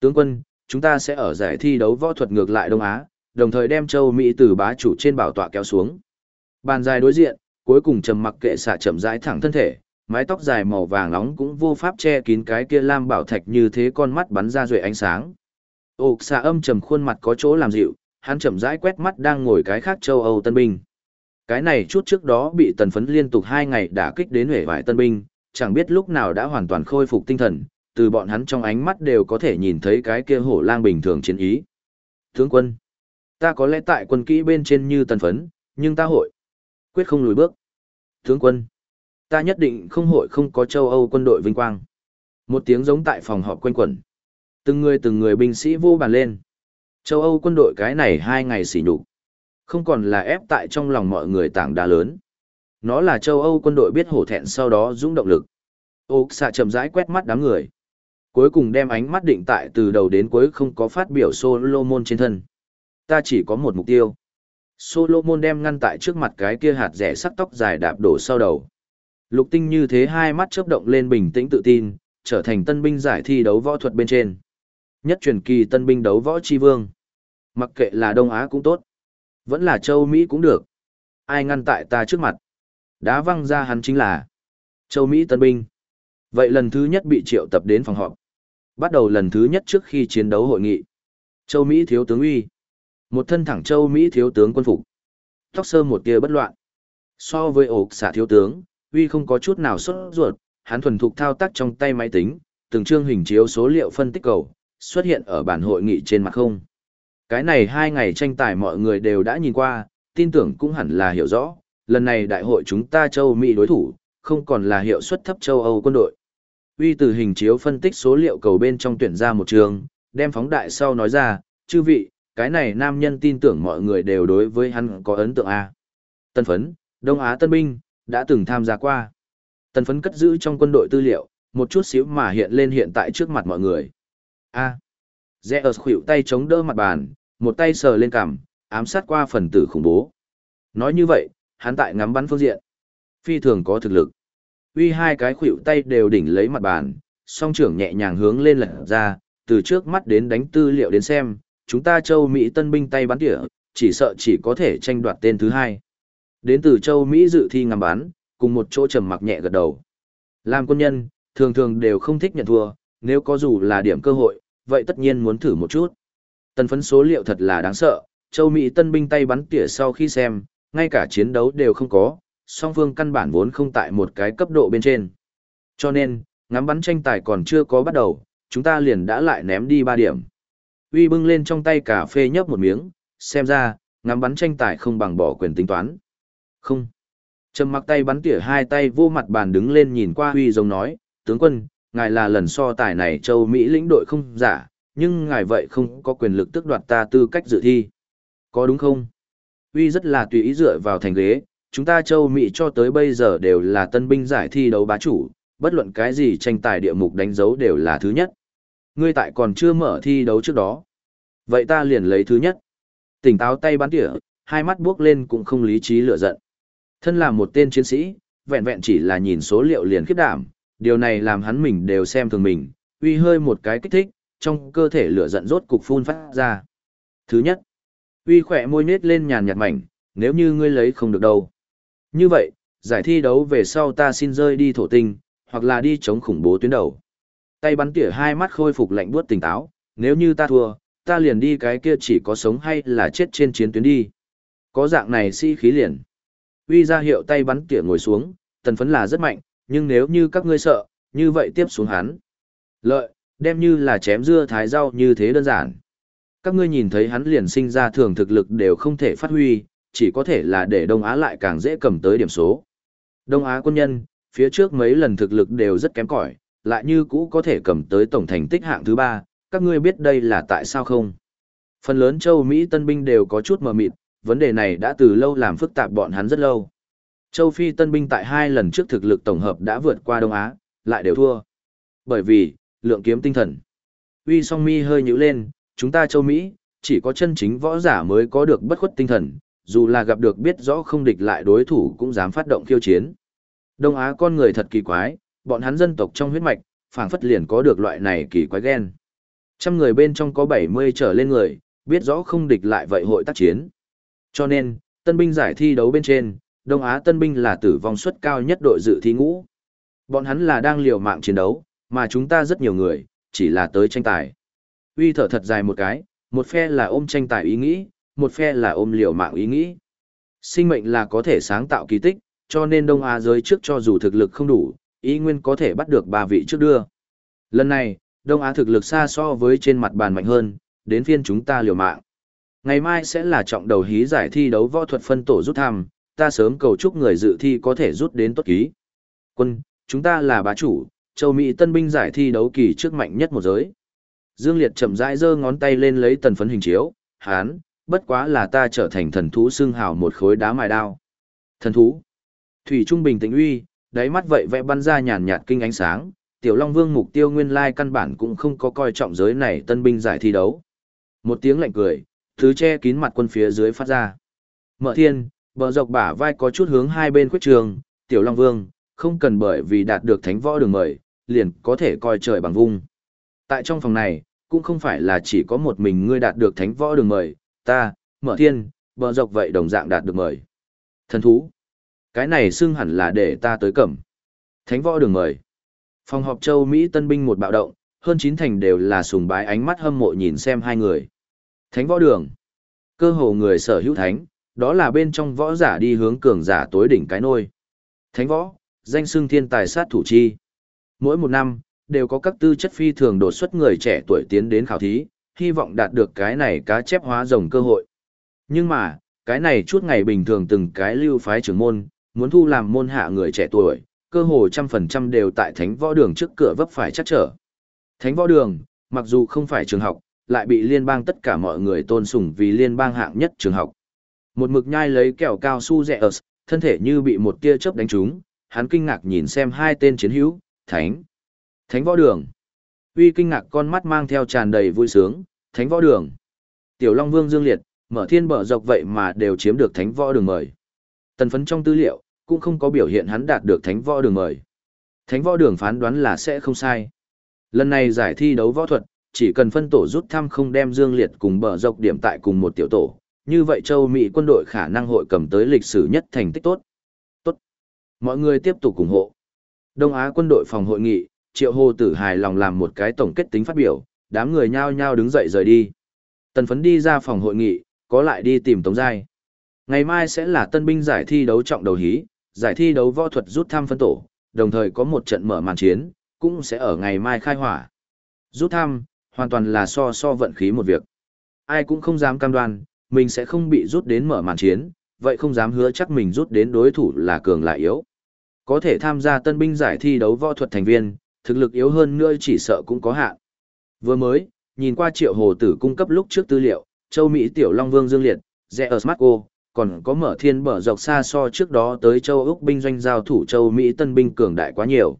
Tướng quân, chúng ta sẽ ở giải thi đấu võ thuật ngược lại Đông Á, đồng thời đem châu Mỹ từ bá chủ trên bảo tọa kéo xuống. Bàn dài đối diện, cuối cùng trầm mặc kệ xạ chậm rãi thẳng thân thể, mái tóc dài màu vàng nóng cũng vô pháp che kín cái kia lam bảo thạch như thế con mắt bắn ra duệ ánh sáng. Ốc xà âm trầm khuôn mặt có chỗ làm dịu, hắn chậm rãi quét mắt đang ngồi cái khác châu Âu tân binh. Cái này chút trước đó bị tần phấn liên tục hai ngày đả kích đến hể vải tân binh, chẳng biết lúc nào đã hoàn toàn khôi phục tinh thần, từ bọn hắn trong ánh mắt đều có thể nhìn thấy cái kia hổ lang bình thường chiến ý. Tướng quân, ta có lẽ tại quân kỹ bên trên như tần phấn, nhưng ta hội, quyết không lùi bước. Tướng quân, ta nhất định không hội không có châu Âu quân đội vinh quang. Một tiếng giống tại phòng họp quanh quẩn. Từng người từng người binh sĩ vô bàn lên. Châu Âu quân đội cái này hai ngày xỉ nhục Không còn là ép tại trong lòng mọi người tảng đá lớn. Nó là châu Âu quân đội biết hổ thẹn sau đó dũng động lực. Ô xạ chậm rãi quét mắt đám người. Cuối cùng đem ánh mắt định tại từ đầu đến cuối không có phát biểu Solomon trên thân. Ta chỉ có một mục tiêu. Solomon đem ngăn tại trước mặt cái kia hạt rẻ sắc tóc dài đạp đổ sau đầu. Lục tinh như thế hai mắt chớp động lên bình tĩnh tự tin, trở thành tân binh giải thi đấu võ thuật bên trên. Nhất truyền kỳ tân binh đấu võ chi vương. Mặc kệ là Đông Á cũng tốt, vẫn là châu Mỹ cũng được. Ai ngăn tại ta trước mặt? Đá văng ra hắn chính là châu Mỹ tân binh. Vậy lần thứ nhất bị triệu tập đến phòng họp. Bắt đầu lần thứ nhất trước khi chiến đấu hội nghị. Châu Mỹ thiếu tướng uy. Một thân thẳng châu Mỹ thiếu tướng quân phục. Tóc sơ một tia bất loạn. So với ổ xả thiếu tướng, uy không có chút nào sốt ruột, hắn thuần thục thao tác trong tay máy tính, từng chương hình chiếu số liệu phân tích cầu, xuất hiện ở bản hội nghị trên mặt không. Cái này hai ngày tranh tài mọi người đều đã nhìn qua, tin tưởng cũng hẳn là hiểu rõ, lần này đại hội chúng ta châu Mỹ đối thủ, không còn là hiệu suất thấp châu Âu quân đội. Uy từ hình chiếu phân tích số liệu cầu bên trong tuyển ra một trường, đem phóng đại sau nói ra, chư vị, cái này nam nhân tin tưởng mọi người đều đối với hắn có ấn tượng A. Tân phấn, Đông Á Tân binh, đã từng tham gia qua. Tần phấn cất giữ trong quân đội tư liệu, một chút xíu mà hiện lên hiện tại trước mặt mọi người. A. Rẽ ở khuỷu tay chống đỡ mặt bàn, một tay sờ lên cằm, ám sát qua phần tử khủng bố. Nói như vậy, hắn tại ngắm bắn phương diện. Phi thường có thực lực. Uy hai cái khuỷu tay đều đỉnh lấy mặt bàn, song trưởng nhẹ nhàng hướng lên lật ra, từ trước mắt đến đánh tư liệu đến xem, chúng ta châu Mỹ tân binh tay bắn tỉa, chỉ sợ chỉ có thể tranh đoạt tên thứ hai. Đến từ châu Mỹ dự thi ngắm bắn, cùng một chỗ trầm mặc nhẹ gật đầu. Làm quân nhân, thường thường đều không thích nhận thua, nếu có dù là điểm cơ hội, vậy tất nhiên muốn thử một chút. Tần phấn số liệu thật là đáng sợ, châu Mỹ tân binh tay bắn tỉa sau khi xem, ngay cả chiến đấu đều không có, song phương căn bản vốn không tại một cái cấp độ bên trên. Cho nên, ngắm bắn tranh tài còn chưa có bắt đầu, chúng ta liền đã lại ném đi 3 điểm. Uy bưng lên trong tay cà phê nhấp một miếng, xem ra, ngắm bắn tranh tài không bằng bỏ quyền tính toán. Không. Trầm mặc tay bắn tỉa hai tay vô mặt bàn đứng lên nhìn qua huy giống nói, tướng quân, ngài là lần so tài này châu Mỹ lĩnh đội không giả, nhưng ngài vậy không có quyền lực tước đoạt ta tư cách dự thi. Có đúng không? huy rất là tùy ý dựa vào thành ghế, chúng ta châu Mỹ cho tới bây giờ đều là tân binh giải thi đấu bá chủ, bất luận cái gì tranh tài địa mục đánh dấu đều là thứ nhất. Ngươi tại còn chưa mở thi đấu trước đó. Vậy ta liền lấy thứ nhất. Tỉnh táo tay bắn tỉa, hai mắt buốc lên cũng không lý trí lửa giận. Thân là một tên chiến sĩ, vẹn vẹn chỉ là nhìn số liệu liền khiếp đảm, điều này làm hắn mình đều xem thường mình, uy hơi một cái kích thích, trong cơ thể lửa giận rốt cục phun phát ra. Thứ nhất, uy khỏe môi nết lên nhàn nhạt mảnh, nếu như ngươi lấy không được đâu. Như vậy, giải thi đấu về sau ta xin rơi đi thổ tinh, hoặc là đi chống khủng bố tuyến đầu. Tay bắn tỉa hai mắt khôi phục lạnh buốt tỉnh táo, nếu như ta thua, ta liền đi cái kia chỉ có sống hay là chết trên chiến tuyến đi. Có dạng này si khí liền. Uy ra hiệu tay bắn tỉa ngồi xuống, tần phấn là rất mạnh, nhưng nếu như các ngươi sợ, như vậy tiếp xuống hắn. Lợi, đem như là chém dưa thái rau như thế đơn giản. Các ngươi nhìn thấy hắn liền sinh ra thường thực lực đều không thể phát huy, chỉ có thể là để Đông Á lại càng dễ cầm tới điểm số. Đông Á quân nhân, phía trước mấy lần thực lực đều rất kém cỏi, lại như cũ có thể cầm tới tổng thành tích hạng thứ ba, các ngươi biết đây là tại sao không? Phần lớn châu Mỹ tân binh đều có chút mờ mịt, vấn đề này đã từ lâu làm phức tạp bọn hắn rất lâu. Châu Phi tân binh tại hai lần trước thực lực tổng hợp đã vượt qua Đông Á, lại đều thua. Bởi vì, lượng kiếm tinh thần. Uy song mi hơi nhíu lên, chúng ta châu Mỹ, chỉ có chân chính võ giả mới có được bất khuất tinh thần, dù là gặp được biết rõ không địch lại đối thủ cũng dám phát động khiêu chiến. Đông Á con người thật kỳ quái, bọn hắn dân tộc trong huyết mạch, phảng phất liền có được loại này kỳ quái ghen. Trăm người bên trong có 70 trở lên người, biết rõ không địch lại vậy hội tác chiến. Cho nên, tân binh giải thi đấu bên trên, Đông Á tân binh là tử vong suất cao nhất đội dự thi ngũ. Bọn hắn là đang liều mạng chiến đấu, mà chúng ta rất nhiều người, chỉ là tới tranh tài. Uy thở thật dài một cái, một phe là ôm tranh tài ý nghĩ, một phe là ôm liều mạng ý nghĩ. Sinh mệnh là có thể sáng tạo kỳ tích, cho nên Đông Á giới trước cho dù thực lực không đủ, ý nguyên có thể bắt được ba vị trước đưa. Lần này, Đông Á thực lực xa so với trên mặt bàn mạnh hơn, đến phiên chúng ta liều mạng. Ngày mai sẽ là trọng đầu hí giải thi đấu võ thuật phân tổ rút thăm, ta sớm cầu chúc người dự thi có thể rút đến tốt ký. Quân, chúng ta là bá chủ, châu Mỹ tân binh giải thi đấu kỳ trước mạnh nhất một giới. Dương Liệt chậm rãi giơ ngón tay lên lấy tần phấn hình chiếu, hán, bất quá là ta trở thành thần thú xương hào một khối đá mài đao. Thần thú. Thủy Trung bình tĩnh uy, đáy mắt vậy vẽ bắn ra nhàn nhạt kinh ánh sáng, Tiểu Long Vương mục tiêu nguyên lai căn bản cũng không có coi trọng giới này tân binh giải thi đấu. Một tiếng lạnh cười, thứ che kín mặt quân phía dưới phát ra. Mở thiên, bờ dọc bả vai có chút hướng hai bên khuyết trường, Tiểu Long Vương, không cần bởi vì đạt được thánh võ đường mời, liền có thể coi trời bằng vung. Tại trong phòng này, cũng không phải là chỉ có một mình ngươi đạt được thánh võ đường mời, ta, mở thiên, bờ dọc vậy đồng dạng đạt được mời. Thần thú. Cái này xưng hẳn là để ta tới cẩm. Thánh võ đường mời. Phòng họp châu Mỹ tân binh một bạo động, hơn chín thành đều là sùng bái ánh mắt hâm mộ nhìn xem hai người. Thánh võ đường. Cơ hồ người sở hữu thánh, đó là bên trong võ giả đi hướng cường giả tối đỉnh cái nôi. Thánh võ, danh xưng thiên tài sát thủ chi. Mỗi một năm, đều có các tư chất phi thường đột xuất người trẻ tuổi tiến đến khảo thí, hy vọng đạt được cái này cá chép hóa rồng cơ hội. Nhưng mà, cái này chút ngày bình thường từng cái lưu phái trưởng môn, muốn thu làm môn hạ người trẻ tuổi, cơ hồ trăm phần trăm đều tại thánh võ đường trước cửa vấp phải chắc trở. Thánh võ đường, mặc dù không phải trường học, lại bị liên bang tất cả mọi người tôn sùng vì liên bang hạng nhất trường học. Một mực nhai lấy kẹo cao su rẻ ớt, thân thể như bị một tia chớp đánh trúng, hắn kinh ngạc nhìn xem hai tên chiến hữu, thánh. Thánh võ đường. Uy kinh ngạc con mắt mang theo tràn đầy vui sướng, thánh võ đường. Tiểu Long Vương Dương Liệt, mở thiên bờ dọc vậy mà đều chiếm được thánh võ đường mời. Tần phấn trong tư liệu, cũng không có biểu hiện hắn đạt được thánh võ đường mời. Thánh võ đường phán đoán là sẽ không sai. Lần này giải thi đấu võ thuật, chỉ cần phân tổ rút thăm không đem Dương Liệt cùng bờ dọc điểm tại cùng một tiểu tổ, như vậy châu Mỹ quân đội khả năng hội cầm tới lịch sử nhất thành tích tốt. Tốt. Mọi người tiếp tục ủng hộ. Đông Á quân đội phòng hội nghị, Triệu Hồ Tử hài lòng làm một cái tổng kết tính phát biểu, đám người nhao nhao đứng dậy rời đi. Tần phấn đi ra phòng hội nghị, có lại đi tìm Tống Giai. Ngày mai sẽ là tân binh giải thi đấu trọng đầu hí, giải thi đấu võ thuật rút thăm phân tổ, đồng thời có một trận mở màn chiến, cũng sẽ ở ngày mai khai hỏa. Rút thăm, hoàn toàn là so so vận khí một việc. Ai cũng không dám cam đoan, mình sẽ không bị rút đến mở màn chiến, vậy không dám hứa chắc mình rút đến đối thủ là cường là yếu. Có thể tham gia tân binh giải thi đấu võ thuật thành viên, thực lực yếu hơn nữa chỉ sợ cũng có hạn. Vừa mới, nhìn qua triệu hồ tử cung cấp lúc trước tư liệu, châu Mỹ tiểu Long Vương Dương Liệt, Zeus Marco, còn có mở thiên bờ dọc xa so trước đó tới châu Úc binh doanh giao thủ châu Mỹ tân binh cường đại quá nhiều.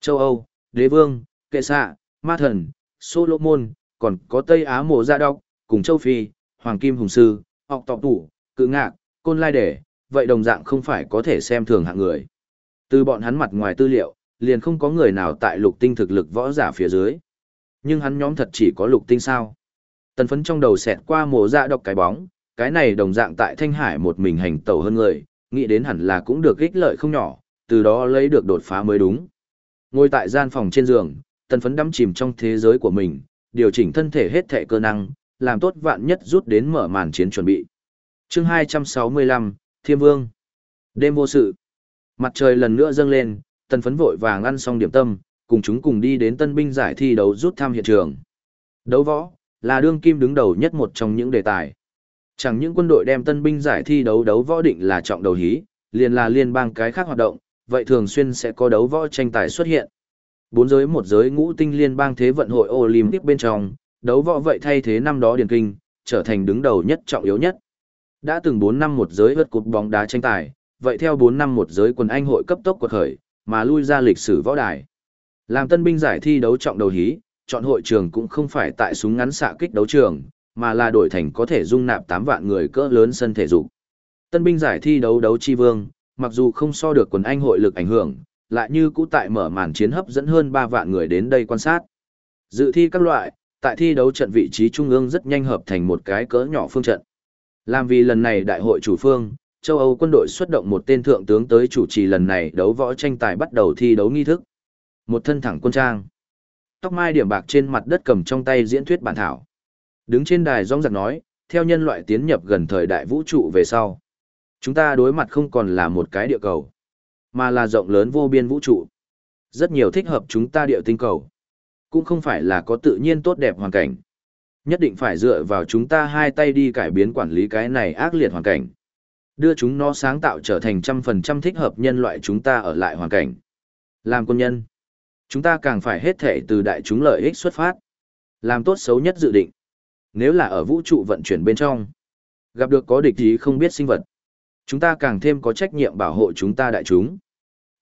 Châu Âu, Đế Vương, Kệ Sạ, Ma Thần, Solomon, còn có Tây Á Mộ Gia Đọc, cùng châu Phi, Hoàng Kim Hùng Sư, học tọc tủ, cự ngạc, côn lai đề, vậy đồng dạng không phải có thể xem thường hạng người. Từ bọn hắn mặt ngoài tư liệu, liền không có người nào tại lục tinh thực lực võ giả phía dưới. Nhưng hắn nhóm thật chỉ có lục tinh sao. Tần phấn trong đầu xẹt qua mộ dạ đọc cái bóng, cái này đồng dạng tại Thanh Hải một mình hành tẩu hơn người, nghĩ đến hẳn là cũng được ích lợi không nhỏ, từ đó lấy được đột phá mới đúng. Ngồi tại gian phòng trên giường, tần phấn đắm chìm trong thế giới của mình, điều chỉnh thân thể hết thể cơ năng, làm tốt vạn nhất rút đến mở màn chiến chuẩn bị. chương 265, Thiêm Vương. Đêm vô sự. Mặt trời lần nữa dâng lên, tần phấn vội vàng ăn xong điểm tâm, cùng chúng cùng đi đến tân binh giải thi đấu rút thăm hiện trường. Đấu võ, là đương kim đứng đầu nhất một trong những đề tài. Chẳng những quân đội đem tân binh giải thi đấu đấu võ định là trọng đầu hí, liền là liên bang cái khác hoạt động, vậy thường xuyên sẽ có đấu võ tranh tài xuất hiện. Bốn giới một giới ngũ tinh liên bang thế vận hội Olympic bên trong, đấu võ vậy thay thế năm đó điền kinh, trở thành đứng đầu nhất trọng yếu nhất. Đã từng 4 năm một giới vượt cột bóng đá tranh tài, vậy theo 4 năm một giới quần anh hội cấp tốc quật khởi, mà lui ra lịch sử võ đài. Làm tân binh giải thi đấu trọng đầu hí, chọn hội trường cũng không phải tại súng ngắn xạ kích đấu trường, mà là đổi thành có thể dung nạp 8 vạn người cỡ lớn sân thể dục. Tân binh giải thi đấu đấu chi vương, mặc dù không so được quần anh hội lực ảnh hưởng, lại như cũ tại mở màn chiến hấp dẫn hơn 3 vạn người đến đây quan sát. Dự thi các loại, tại thi đấu trận vị trí trung ương rất nhanh hợp thành một cái cỡ nhỏ phương trận. Làm vì lần này đại hội chủ phương, châu Âu quân đội xuất động một tên thượng tướng tới chủ trì lần này đấu võ tranh tài bắt đầu thi đấu nghi thức. Một thân thẳng quân trang. Tóc mai điểm bạc trên mặt đất cầm trong tay diễn thuyết bản thảo. Đứng trên đài rong giặc nói, theo nhân loại tiến nhập gần thời đại vũ trụ về sau. Chúng ta đối mặt không còn là một cái địa cầu, mà là rộng lớn vô biên vũ trụ. Rất nhiều thích hợp chúng ta địa tinh cầu. Cũng không phải là có tự nhiên tốt đẹp hoàn cảnh. Nhất định phải dựa vào chúng ta hai tay đi cải biến quản lý cái này ác liệt hoàn cảnh. Đưa chúng nó sáng tạo trở thành trăm phần trăm thích hợp nhân loại chúng ta ở lại hoàn cảnh. Làm quân nhân. Chúng ta càng phải hết thể từ đại chúng lợi ích xuất phát. Làm tốt xấu nhất dự định. Nếu là ở vũ trụ vận chuyển bên trong, gặp được có địch ý không biết sinh vật, chúng ta càng thêm có trách nhiệm bảo hộ chúng ta đại chúng.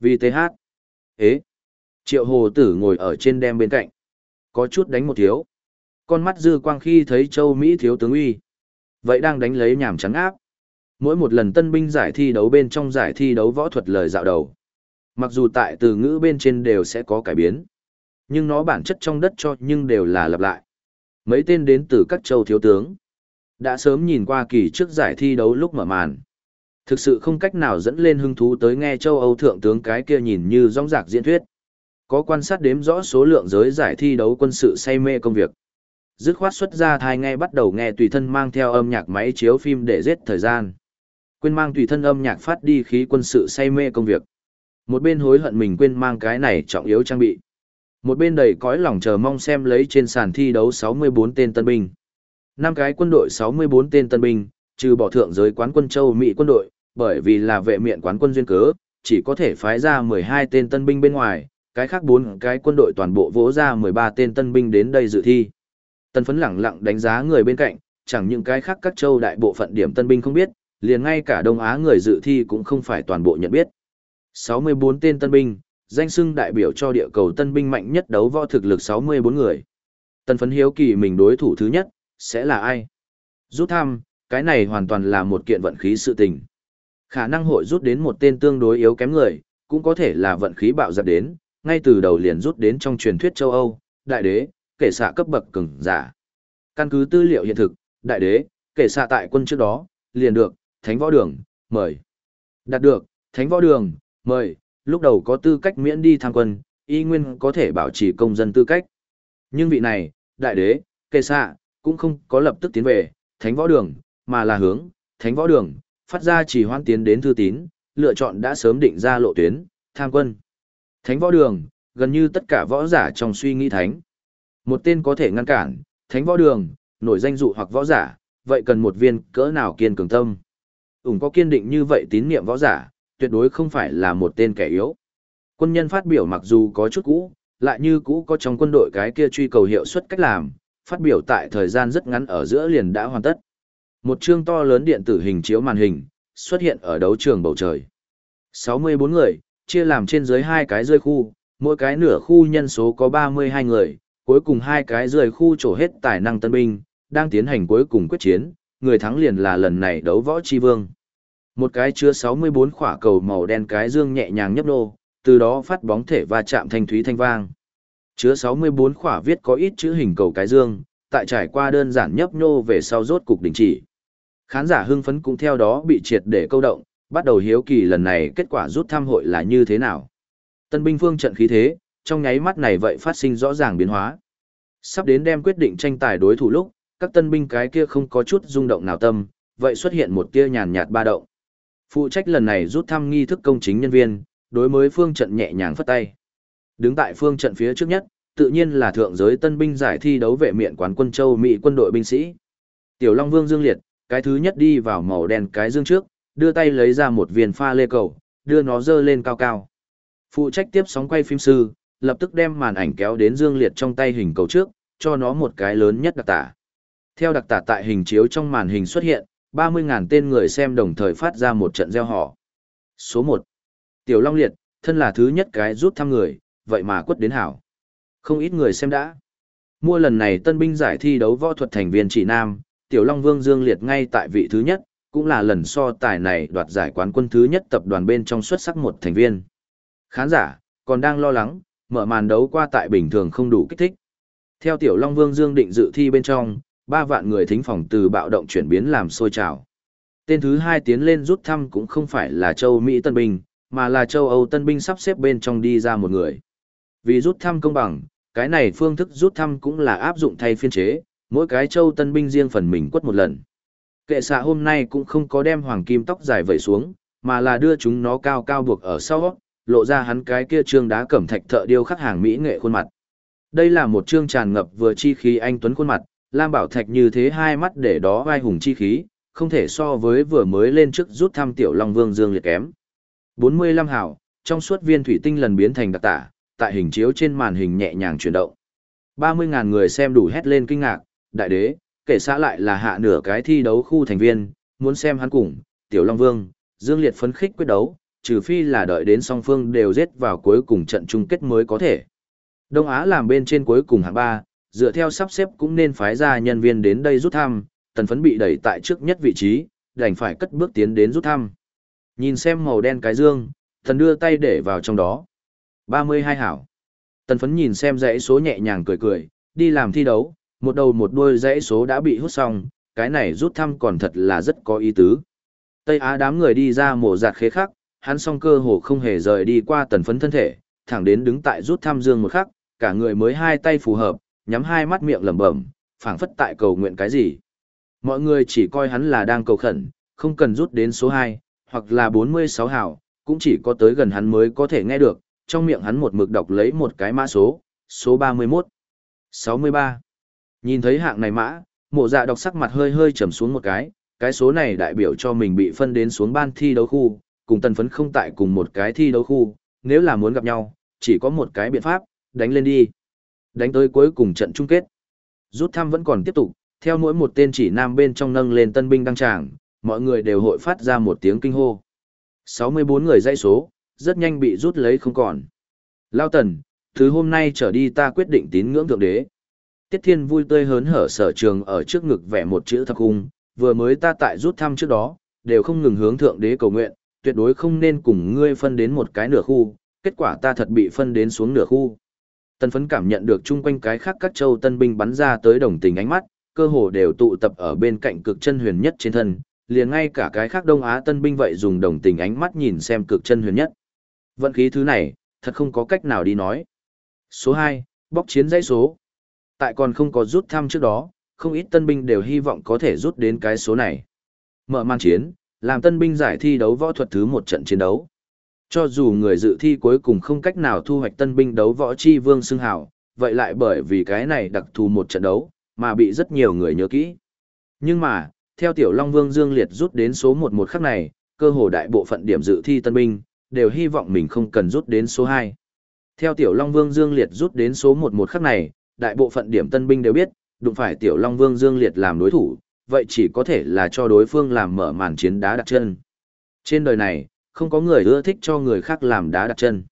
Vì thế hát. Ế. Triệu hồ tử ngồi ở trên đem bên cạnh. Có chút đánh một thiếu. Con mắt dư quang khi thấy châu Mỹ thiếu tướng uy. Vậy đang đánh lấy nhảm trắng áp. Mỗi một lần tân binh giải thi đấu bên trong giải thi đấu võ thuật lời dạo đầu. Mặc dù tại từ ngữ bên trên đều sẽ có cải biến. Nhưng nó bản chất trong đất cho nhưng đều là lặp lại. Mấy tên đến từ các châu thiếu tướng. Đã sớm nhìn qua kỳ trước giải thi đấu lúc mở màn. Thực sự không cách nào dẫn lên hứng thú tới nghe châu Âu thượng tướng cái kia nhìn như rong rạc diễn thuyết. Có quan sát đếm rõ số lượng giới giải thi đấu quân sự say mê công việc. Dứt khoát xuất ra thai nghe bắt đầu nghe tùy thân mang theo âm nhạc máy chiếu phim để giết thời gian. Quên mang tùy thân âm nhạc phát đi khí quân sự say mê công việc. Một bên hối hận mình quên mang cái này trọng yếu trang bị. Một bên đầy cõi lòng chờ mong xem lấy trên sàn thi đấu 64 tên tân binh. năm cái quân đội 64 tên tân binh, trừ bỏ thượng giới quán quân châu Mỹ quân đội, bởi vì là vệ miện quán quân duyên cớ, chỉ có thể phái ra 12 tên tân binh bên ngoài, cái khác bốn cái quân đội toàn bộ vỗ ra 13 tên tân binh đến đây dự thi. Tân phấn lẳng lặng đánh giá người bên cạnh, chẳng những cái khác các châu đại bộ phận điểm tân binh không biết, liền ngay cả Đông Á người dự thi cũng không phải toàn bộ nhận biết. 64 tên tân binh, danh xưng đại biểu cho địa cầu tân binh mạnh nhất đấu võ thực lực 64 người. Tân phấn hiếu kỳ mình đối thủ thứ nhất, sẽ là ai? Rút thăm, cái này hoàn toàn là một kiện vận khí sự tình. Khả năng hội rút đến một tên tương đối yếu kém người, cũng có thể là vận khí bạo dập đến, ngay từ đầu liền rút đến trong truyền thuyết châu Âu, đại đế, kể xạ cấp bậc cường giả. Căn cứ tư liệu hiện thực, đại đế, kể xạ tại quân trước đó, liền được, thánh võ đường, mời. Đạt được, thánh võ đường, mời, lúc đầu có tư cách miễn đi tham quân, y nguyên có thể bảo trì công dân tư cách. Nhưng vị này, đại đế, kê xạ, cũng không có lập tức tiến về, thánh võ đường, mà là hướng, thánh võ đường, phát ra chỉ hoan tiến đến thư tín, lựa chọn đã sớm định ra lộ tuyến, tham quân. Thánh võ đường, gần như tất cả võ giả trong suy nghĩ thánh. Một tên có thể ngăn cản, thánh võ đường, nổi danh dụ hoặc võ giả, vậy cần một viên cỡ nào kiên cường tâm. Ủng có kiên định như vậy tín niệm võ giả, tuyệt đối không phải là một tên kẻ yếu. Quân nhân phát biểu mặc dù có chút cũ, lại như cũ có trong quân đội cái kia truy cầu hiệu suất cách làm, phát biểu tại thời gian rất ngắn ở giữa liền đã hoàn tất. Một chương to lớn điện tử hình chiếu màn hình, xuất hiện ở đấu trường bầu trời. 64 người, chia làm trên dưới hai cái rơi khu, mỗi cái nửa khu nhân số có 32 người, cuối cùng hai cái rơi khu trổ hết tài năng tân binh, đang tiến hành cuối cùng quyết chiến, người thắng liền là lần này đấu võ chi vương. Một cái chứa 64 khỏa cầu màu đen cái dương nhẹ nhàng nhấp nô, từ đó phát bóng thể và chạm thanh thúy thanh vang. Chứa 64 khỏa viết có ít chữ hình cầu cái dương, tại trải qua đơn giản nhấp nô về sau rốt cục đình chỉ. Khán giả hưng phấn cũng theo đó bị triệt để câu động, bắt đầu hiếu kỳ lần này kết quả rút thăm hội là như thế nào. Tân binh phương trận khí thế, trong nháy mắt này vậy phát sinh rõ ràng biến hóa. Sắp đến đem quyết định tranh tài đối thủ lúc, các tân binh cái kia không có chút rung động nào tâm, vậy xuất hiện một tia nhàn nhạt ba động. Phụ trách lần này rút thăm nghi thức công chính nhân viên, đối với phương trận nhẹ nhàng phất tay. Đứng tại phương trận phía trước nhất, tự nhiên là thượng giới tân binh giải thi đấu vệ miện quán quân châu Mỹ quân đội binh sĩ. Tiểu Long Vương Dương Liệt, cái thứ nhất đi vào màu đen cái dương trước, đưa tay lấy ra một viên pha lê cầu, đưa nó dơ lên cao cao. Phụ trách tiếp sóng quay phim sư, lập tức đem màn ảnh kéo đến Dương Liệt trong tay hình cầu trước, cho nó một cái lớn nhất đặc tả. Theo đặc tả tại hình chiếu trong màn hình xuất hiện, 30.000 tên người xem đồng thời phát ra một trận gieo họ. Số 1. Tiểu Long Liệt, thân là thứ nhất cái rút thăm người, vậy mà quất đến hảo. Không ít người xem đã. Mua lần này tân binh giải thi đấu võ thuật thành viên chỉ nam, Tiểu Long Vương Dương Liệt ngay tại vị thứ nhất, cũng là lần so tài này đoạt giải quán quân thứ nhất tập đoàn bên trong xuất sắc một thành viên. Khán giả, còn đang lo lắng, mở màn đấu qua tại bình thường không đủ kích thích. Theo Tiểu Long Vương Dương định dự thi bên trong, ba vạn người thính phòng từ bạo động chuyển biến làm sôi trào. Tên thứ hai tiến lên rút thăm cũng không phải là châu Mỹ Tân Binh, mà là châu Âu Tân Binh sắp xếp bên trong đi ra một người. Vì rút thăm công bằng, cái này phương thức rút thăm cũng là áp dụng thay phiên chế, mỗi cái châu Tân Binh riêng phần mình quất một lần. Kệ xạ hôm nay cũng không có đem hoàng kim tóc dài vẩy xuống, mà là đưa chúng nó cao cao buộc ở sau, lộ ra hắn cái kia trương đá cẩm thạch thợ điêu khắc hàng mỹ nghệ khuôn mặt. Đây là một trương tràn ngập vừa chi khí anh tuấn khuôn mặt, Lam Bảo Thạch như thế hai mắt để đó vai hùng chi khí, không thể so với vừa mới lên trước rút thăm tiểu Long Vương Dương liệt kém. 45 hảo, trong suốt viên thủy tinh lần biến thành đặc tả, tại hình chiếu trên màn hình nhẹ nhàng chuyển động. 30.000 người xem đủ hét lên kinh ngạc, đại đế, kể xã lại là hạ nửa cái thi đấu khu thành viên, muốn xem hắn cùng, tiểu Long Vương, Dương Liệt phấn khích quyết đấu, trừ phi là đợi đến song phương đều giết vào cuối cùng trận chung kết mới có thể. Đông Á làm bên trên cuối cùng hạng 3, dựa theo sắp xếp cũng nên phái ra nhân viên đến đây rút thăm, tần phấn bị đẩy tại trước nhất vị trí, đành phải cất bước tiến đến rút thăm. Nhìn xem màu đen cái dương, thần đưa tay để vào trong đó. 32 hảo. Tần phấn nhìn xem dãy số nhẹ nhàng cười cười, đi làm thi đấu, một đầu một đuôi dãy số đã bị hút xong, cái này rút thăm còn thật là rất có ý tứ. Tây Á đám người đi ra mổ giạt khế khắc, hắn song cơ hồ không hề rời đi qua tần phấn thân thể, thẳng đến đứng tại rút thăm dương một khắc, cả người mới hai tay phù hợp, nhắm hai mắt miệng lẩm bẩm, phảng phất tại cầu nguyện cái gì. Mọi người chỉ coi hắn là đang cầu khẩn, không cần rút đến số 2, hoặc là 46 hảo, cũng chỉ có tới gần hắn mới có thể nghe được, trong miệng hắn một mực đọc lấy một cái mã số, số 31, 63. Nhìn thấy hạng này mã, mộ dạ đọc sắc mặt hơi hơi trầm xuống một cái, cái số này đại biểu cho mình bị phân đến xuống ban thi đấu khu, cùng tần phấn không tại cùng một cái thi đấu khu, nếu là muốn gặp nhau, chỉ có một cái biện pháp, đánh lên đi. Đánh tới cuối cùng trận chung kết. Rút thăm vẫn còn tiếp tục, theo mỗi một tên chỉ nam bên trong nâng lên tân binh đăng tràng, mọi người đều hội phát ra một tiếng kinh hô. 64 người dãy số, rất nhanh bị rút lấy không còn. Lao tần, thứ hôm nay trở đi ta quyết định tín ngưỡng thượng đế. Tiết Thiên vui tươi hớn hở sở trường ở trước ngực vẽ một chữ thập cung, vừa mới ta tại rút thăm trước đó, đều không ngừng hướng thượng đế cầu nguyện, tuyệt đối không nên cùng ngươi phân đến một cái nửa khu, kết quả ta thật bị phân đến xuống nửa khu. Tân phấn cảm nhận được chung quanh cái khác các châu tân binh bắn ra tới đồng tình ánh mắt, cơ hồ đều tụ tập ở bên cạnh cực chân huyền nhất trên thân, liền ngay cả cái khác Đông Á tân binh vậy dùng đồng tình ánh mắt nhìn xem cực chân huyền nhất. Vận khí thứ này, thật không có cách nào đi nói. Số 2, bóc chiến dãy số. Tại còn không có rút thăm trước đó, không ít tân binh đều hy vọng có thể rút đến cái số này. Mở màn chiến, làm tân binh giải thi đấu võ thuật thứ một trận chiến đấu. Cho dù người dự thi cuối cùng không cách nào thu hoạch tân binh đấu võ chi vương xưng hào, vậy lại bởi vì cái này đặc thù một trận đấu, mà bị rất nhiều người nhớ kỹ. Nhưng mà, theo tiểu Long Vương Dương Liệt rút đến số 11 khắc này, cơ hồ đại bộ phận điểm dự thi tân binh, đều hy vọng mình không cần rút đến số 2. Theo tiểu Long Vương Dương Liệt rút đến số 11 khắc này, đại bộ phận điểm tân binh đều biết, đụng phải tiểu Long Vương Dương Liệt làm đối thủ, vậy chỉ có thể là cho đối phương làm mở màn chiến đá đặt chân. Trên đời này, không có người ưa thích cho người khác làm đá đặt chân.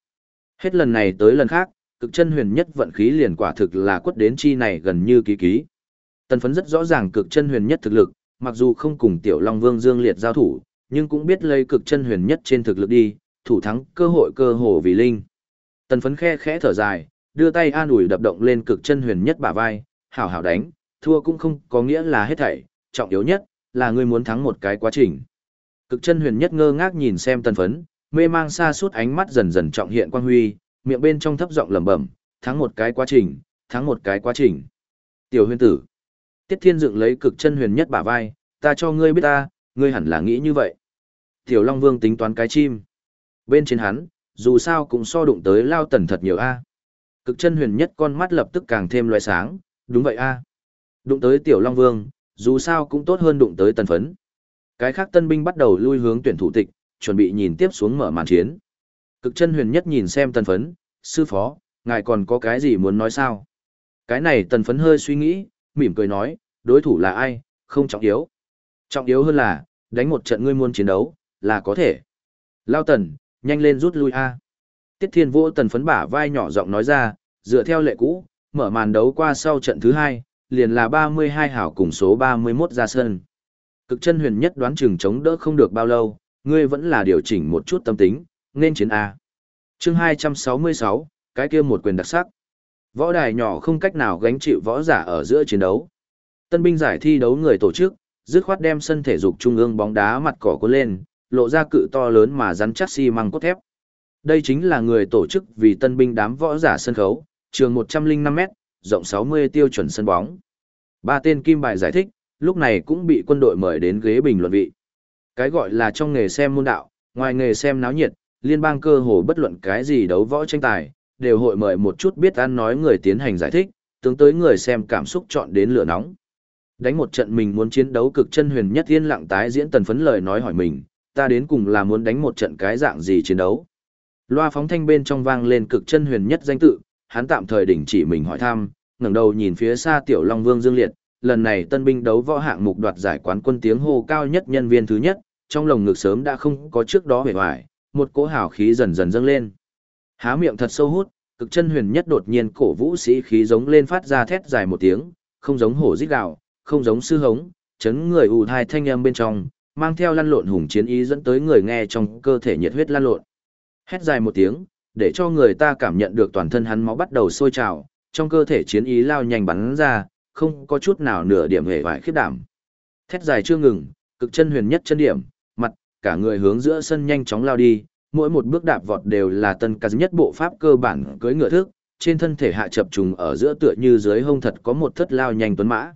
Hết lần này tới lần khác, cực chân huyền nhất vận khí liền quả thực là quất đến chi này gần như ký ký. Tần phấn rất rõ ràng cực chân huyền nhất thực lực, mặc dù không cùng tiểu Long Vương Dương Liệt giao thủ, nhưng cũng biết lấy cực chân huyền nhất trên thực lực đi, thủ thắng cơ hội cơ hồ vì linh. Tần phấn khe khẽ thở dài, đưa tay an ủi đập động lên cực chân huyền nhất bả vai, hảo hảo đánh, thua cũng không có nghĩa là hết thảy, trọng yếu nhất là ngươi muốn thắng một cái quá trình. Cực chân huyền nhất ngơ ngác nhìn xem tần phấn, mê mang xa suốt ánh mắt dần dần trọng hiện quang huy, miệng bên trong thấp giọng lẩm bẩm, thắng một cái quá trình, thắng một cái quá trình. Tiểu huyền tử. Tiết thiên dựng lấy cực chân huyền nhất bả vai, ta cho ngươi biết ta, ngươi hẳn là nghĩ như vậy. Tiểu Long Vương tính toán cái chim. Bên trên hắn, dù sao cũng so đụng tới lao tần thật nhiều a. Cực chân huyền nhất con mắt lập tức càng thêm loại sáng, đúng vậy a. Đụng tới Tiểu Long Vương, dù sao cũng tốt hơn đụng tới tần phấn. Cái khác tân binh bắt đầu lui hướng tuyển thủ tịch, chuẩn bị nhìn tiếp xuống mở màn chiến. Cực chân huyền nhất nhìn xem tần phấn, sư phó, ngài còn có cái gì muốn nói sao? Cái này tần phấn hơi suy nghĩ, mỉm cười nói, đối thủ là ai, không trọng yếu. Trọng yếu hơn là, đánh một trận ngươi muốn chiến đấu, là có thể. Lao tần, nhanh lên rút lui a. Tiết Thiên Vũ tần phấn bả vai nhỏ giọng nói ra, dựa theo lệ cũ, mở màn đấu qua sau trận thứ hai, liền là 32 hảo cùng số 31 ra sân. Cực chân huyền nhất đoán chừng chống đỡ không được bao lâu, ngươi vẫn là điều chỉnh một chút tâm tính, nên chiến A. chương 266, cái kia một quyền đặc sắc. Võ đài nhỏ không cách nào gánh chịu võ giả ở giữa chiến đấu. Tân binh giải thi đấu người tổ chức, dứt khoát đem sân thể dục trung ương bóng đá mặt cỏ cuốn lên, lộ ra cự to lớn mà rắn chắc xi măng cốt thép. Đây chính là người tổ chức vì tân binh đám võ giả sân khấu, trường 105m, rộng 60 tiêu chuẩn sân bóng. Ba tên kim bài giải thích, lúc này cũng bị quân đội mời đến ghế bình luận vị. Cái gọi là trong nghề xem môn đạo, ngoài nghề xem náo nhiệt, liên bang cơ hồ bất luận cái gì đấu võ tranh tài, đều hội mời một chút biết ăn nói người tiến hành giải thích, tướng tới người xem cảm xúc chọn đến lửa nóng. Đánh một trận mình muốn chiến đấu cực chân huyền nhất yên lặng tái diễn tần phấn lời nói hỏi mình, ta đến cùng là muốn đánh một trận cái dạng gì chiến đấu. Loa phóng thanh bên trong vang lên cực chân huyền nhất danh tự, hắn tạm thời đình chỉ mình hỏi thăm, ngẩng đầu nhìn phía xa tiểu Long Vương Dương Liệt, lần này tân binh đấu võ hạng mục đoạt giải quán quân tiếng hô cao nhất nhân viên thứ nhất, trong lồng ngực sớm đã không có trước đó hề hoài, một cỗ hào khí dần dần dâng lên. Há miệng thật sâu hút, cực chân huyền nhất đột nhiên cổ vũ sĩ khí giống lên phát ra thét dài một tiếng, không giống hổ rít gào, không giống sư hống, chấn người ù thai thanh âm bên trong, mang theo lăn lộn hùng chiến ý dẫn tới người nghe trong cơ thể nhiệt huyết lăn lộn. Hét dài một tiếng, để cho người ta cảm nhận được toàn thân hắn máu bắt đầu sôi trào, trong cơ thể chiến ý lao nhanh bắn ra, không có chút nào nửa điểm hề vải khiếp đảm. Thét dài chưa ngừng, cực chân huyền nhất chân điểm, mặt, cả người hướng giữa sân nhanh chóng lao đi, mỗi một bước đạp vọt đều là tân ca nhất bộ pháp cơ bản cưới ngựa thước, trên thân thể hạ chập trùng ở giữa tựa như dưới hông thật có một thất lao nhanh tuấn mã.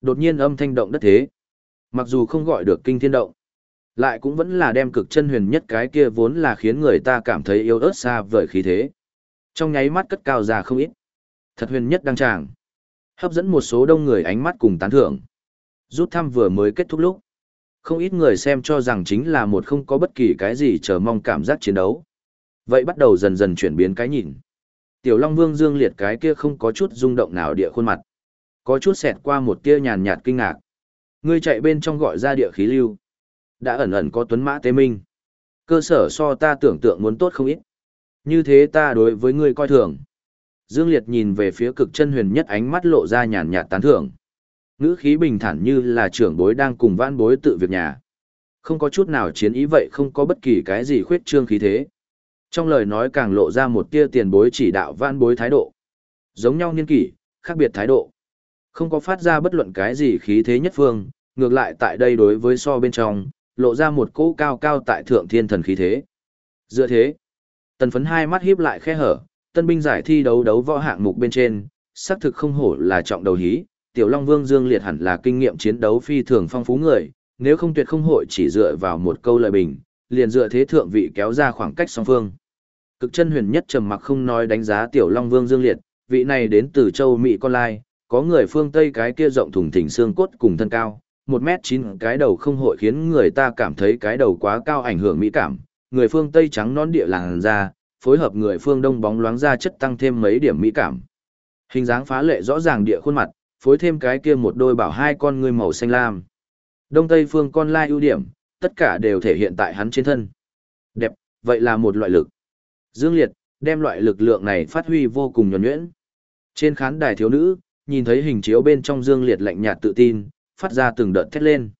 Đột nhiên âm thanh động đất thế. Mặc dù không gọi được kinh thiên động, lại cũng vẫn là đem cực chân huyền nhất cái kia vốn là khiến người ta cảm thấy yếu ớt xa vời khí thế. Trong nháy mắt cất cao ra không ít. Thật huyền nhất đăng tràng. Hấp dẫn một số đông người ánh mắt cùng tán thưởng. Rút thăm vừa mới kết thúc lúc. Không ít người xem cho rằng chính là một không có bất kỳ cái gì chờ mong cảm giác chiến đấu. Vậy bắt đầu dần dần chuyển biến cái nhìn. Tiểu Long Vương Dương liệt cái kia không có chút rung động nào địa khuôn mặt. Có chút xẹt qua một tia nhàn nhạt kinh ngạc. Ngươi chạy bên trong gọi ra địa khí lưu. Đã ẩn ẩn có tuấn mã tế minh. Cơ sở so ta tưởng tượng muốn tốt không ít. Như thế ta đối với ngươi coi thường. Dương Liệt nhìn về phía cực chân huyền nhất ánh mắt lộ ra nhàn nhạt tán thưởng. Ngữ khí bình thản như là trưởng bối đang cùng vãn bối tự việc nhà. Không có chút nào chiến ý vậy không có bất kỳ cái gì khuyết trương khí thế. Trong lời nói càng lộ ra một tia tiền bối chỉ đạo vãn bối thái độ. Giống nhau niên kỷ, khác biệt thái độ. Không có phát ra bất luận cái gì khí thế nhất phương, ngược lại tại đây đối với so bên trong, lộ ra một cỗ cao cao tại thượng thiên thần khí thế. Dựa thế, tần phấn hai mắt híp lại khe hở, tân binh giải thi đấu đấu võ hạng mục bên trên, xác thực không hổ là trọng đầu hí, Tiểu Long Vương Dương Liệt hẳn là kinh nghiệm chiến đấu phi thường phong phú người, nếu không tuyệt không hội chỉ dựa vào một câu lời bình, liền dựa thế thượng vị kéo ra khoảng cách song phương. Cực chân huyền nhất trầm mặc không nói đánh giá Tiểu Long Vương Dương Liệt, vị này đến từ châu Mỹ con lai, có người phương Tây cái kia rộng thùng thình xương cốt cùng thân cao, một m chín cái đầu không hội khiến người ta cảm thấy cái đầu quá cao ảnh hưởng mỹ cảm, người phương Tây trắng non địa làng da, phối hợp người phương Đông bóng loáng da chất tăng thêm mấy điểm mỹ cảm. Hình dáng phá lệ rõ ràng địa khuôn mặt, phối thêm cái kia một đôi bảo hai con ngươi màu xanh lam. Đông Tây phương con lai ưu điểm, tất cả đều thể hiện tại hắn trên thân. Đẹp, vậy là một loại lực. Dương Liệt, đem loại lực lượng này phát huy vô cùng nhuẩn nhuyễn. Trên khán đài thiếu nữ, nhìn thấy hình chiếu bên trong Dương Liệt lạnh nhạt tự tin, phát ra từng đợt thét lên.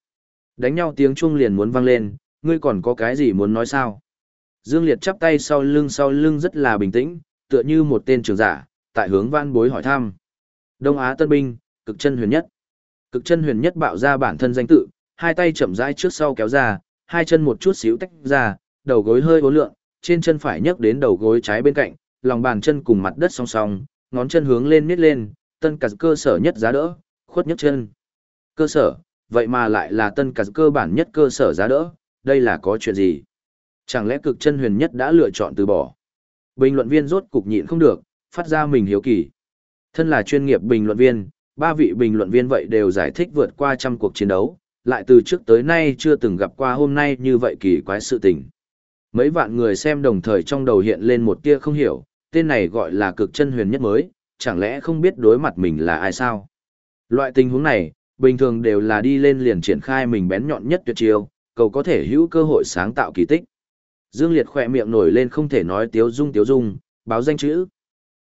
Đánh nhau tiếng chuông liền muốn vang lên, ngươi còn có cái gì muốn nói sao? Dương Liệt chắp tay sau lưng sau lưng rất là bình tĩnh, tựa như một tên trưởng giả, tại hướng văn bối hỏi thăm. Đông Á Tân Binh, cực chân huyền nhất. Cực chân huyền nhất bạo ra bản thân danh tự, hai tay chậm rãi trước sau kéo ra, hai chân một chút xíu tách ra, đầu gối hơi uốn lượn, trên chân phải nhấc đến đầu gối trái bên cạnh, lòng bàn chân cùng mặt đất song song, ngón chân hướng lên miết lên, tân cả cơ sở nhất giá đỡ, khuất nhất chân. Cơ sở, vậy mà lại là tân cả cơ bản nhất cơ sở giá đỡ, đây là có chuyện gì? Chẳng lẽ cực chân huyền nhất đã lựa chọn từ bỏ? Bình luận viên rốt cục nhịn không được, phát ra mình hiếu kỳ. Thân là chuyên nghiệp bình luận viên, ba vị bình luận viên vậy đều giải thích vượt qua trăm cuộc chiến đấu, lại từ trước tới nay chưa từng gặp qua hôm nay như vậy kỳ quái sự tình. Mấy vạn người xem đồng thời trong đầu hiện lên một tia không hiểu, tên này gọi là cực chân huyền nhất mới, chẳng lẽ không biết đối mặt mình là ai sao? Loại tình huống này, bình thường đều là đi lên liền triển khai mình bén nhọn nhất tuyệt chiêu, cầu có thể hữu cơ hội sáng tạo kỳ tích. Dương Liệt khỏe miệng nổi lên không thể nói tiếu dung tiếu dung, báo danh chữ.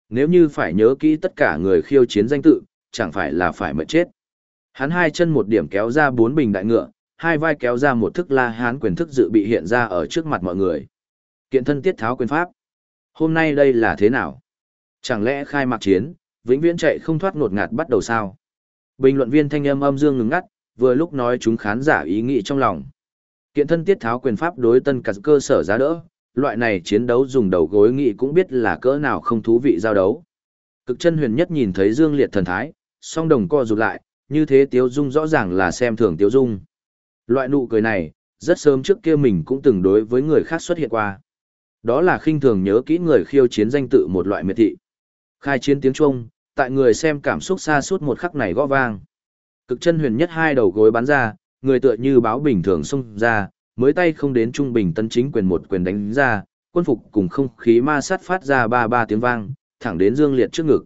Nếu như phải nhớ kỹ tất cả người khiêu chiến danh tự, chẳng phải là phải mệt chết. Hắn hai chân một điểm kéo ra bốn bình đại ngựa, hai vai kéo ra một thức la hán quyền thức dự bị hiện ra ở trước mặt mọi người. Kiện thân tiết tháo quyền pháp. Hôm nay đây là thế nào? Chẳng lẽ khai mạc chiến, vĩnh viễn chạy không thoát ngột ngạt bắt đầu sao? Bình luận viên thanh âm âm dương ngừng ngắt, vừa lúc nói chúng khán giả ý nghĩ trong lòng. Kiện thân tiết tháo quyền pháp đối tân cả cơ sở giá đỡ, loại này chiến đấu dùng đầu gối nghị cũng biết là cỡ nào không thú vị giao đấu. Cực chân huyền nhất nhìn thấy Dương Liệt thần thái, song đồng co rụt lại, như thế Tiếu Dung rõ ràng là xem thường Tiếu Dung. Loại nụ cười này, rất sớm trước kia mình cũng từng đối với người khác xuất hiện qua. Đó là khinh thường nhớ kỹ người khiêu chiến danh tự một loại miệt thị. Khai chiến tiếng Trung, tại người xem cảm xúc xa suốt một khắc này gõ vang. Cực chân huyền nhất hai đầu gối bắn ra, người tựa như báo bình thường xông ra, mới tay không đến trung bình tân chính quyền một quyền đánh ra, quân phục cùng không khí ma sát phát ra ba ba tiếng vang, thẳng đến Dương Liệt trước ngực.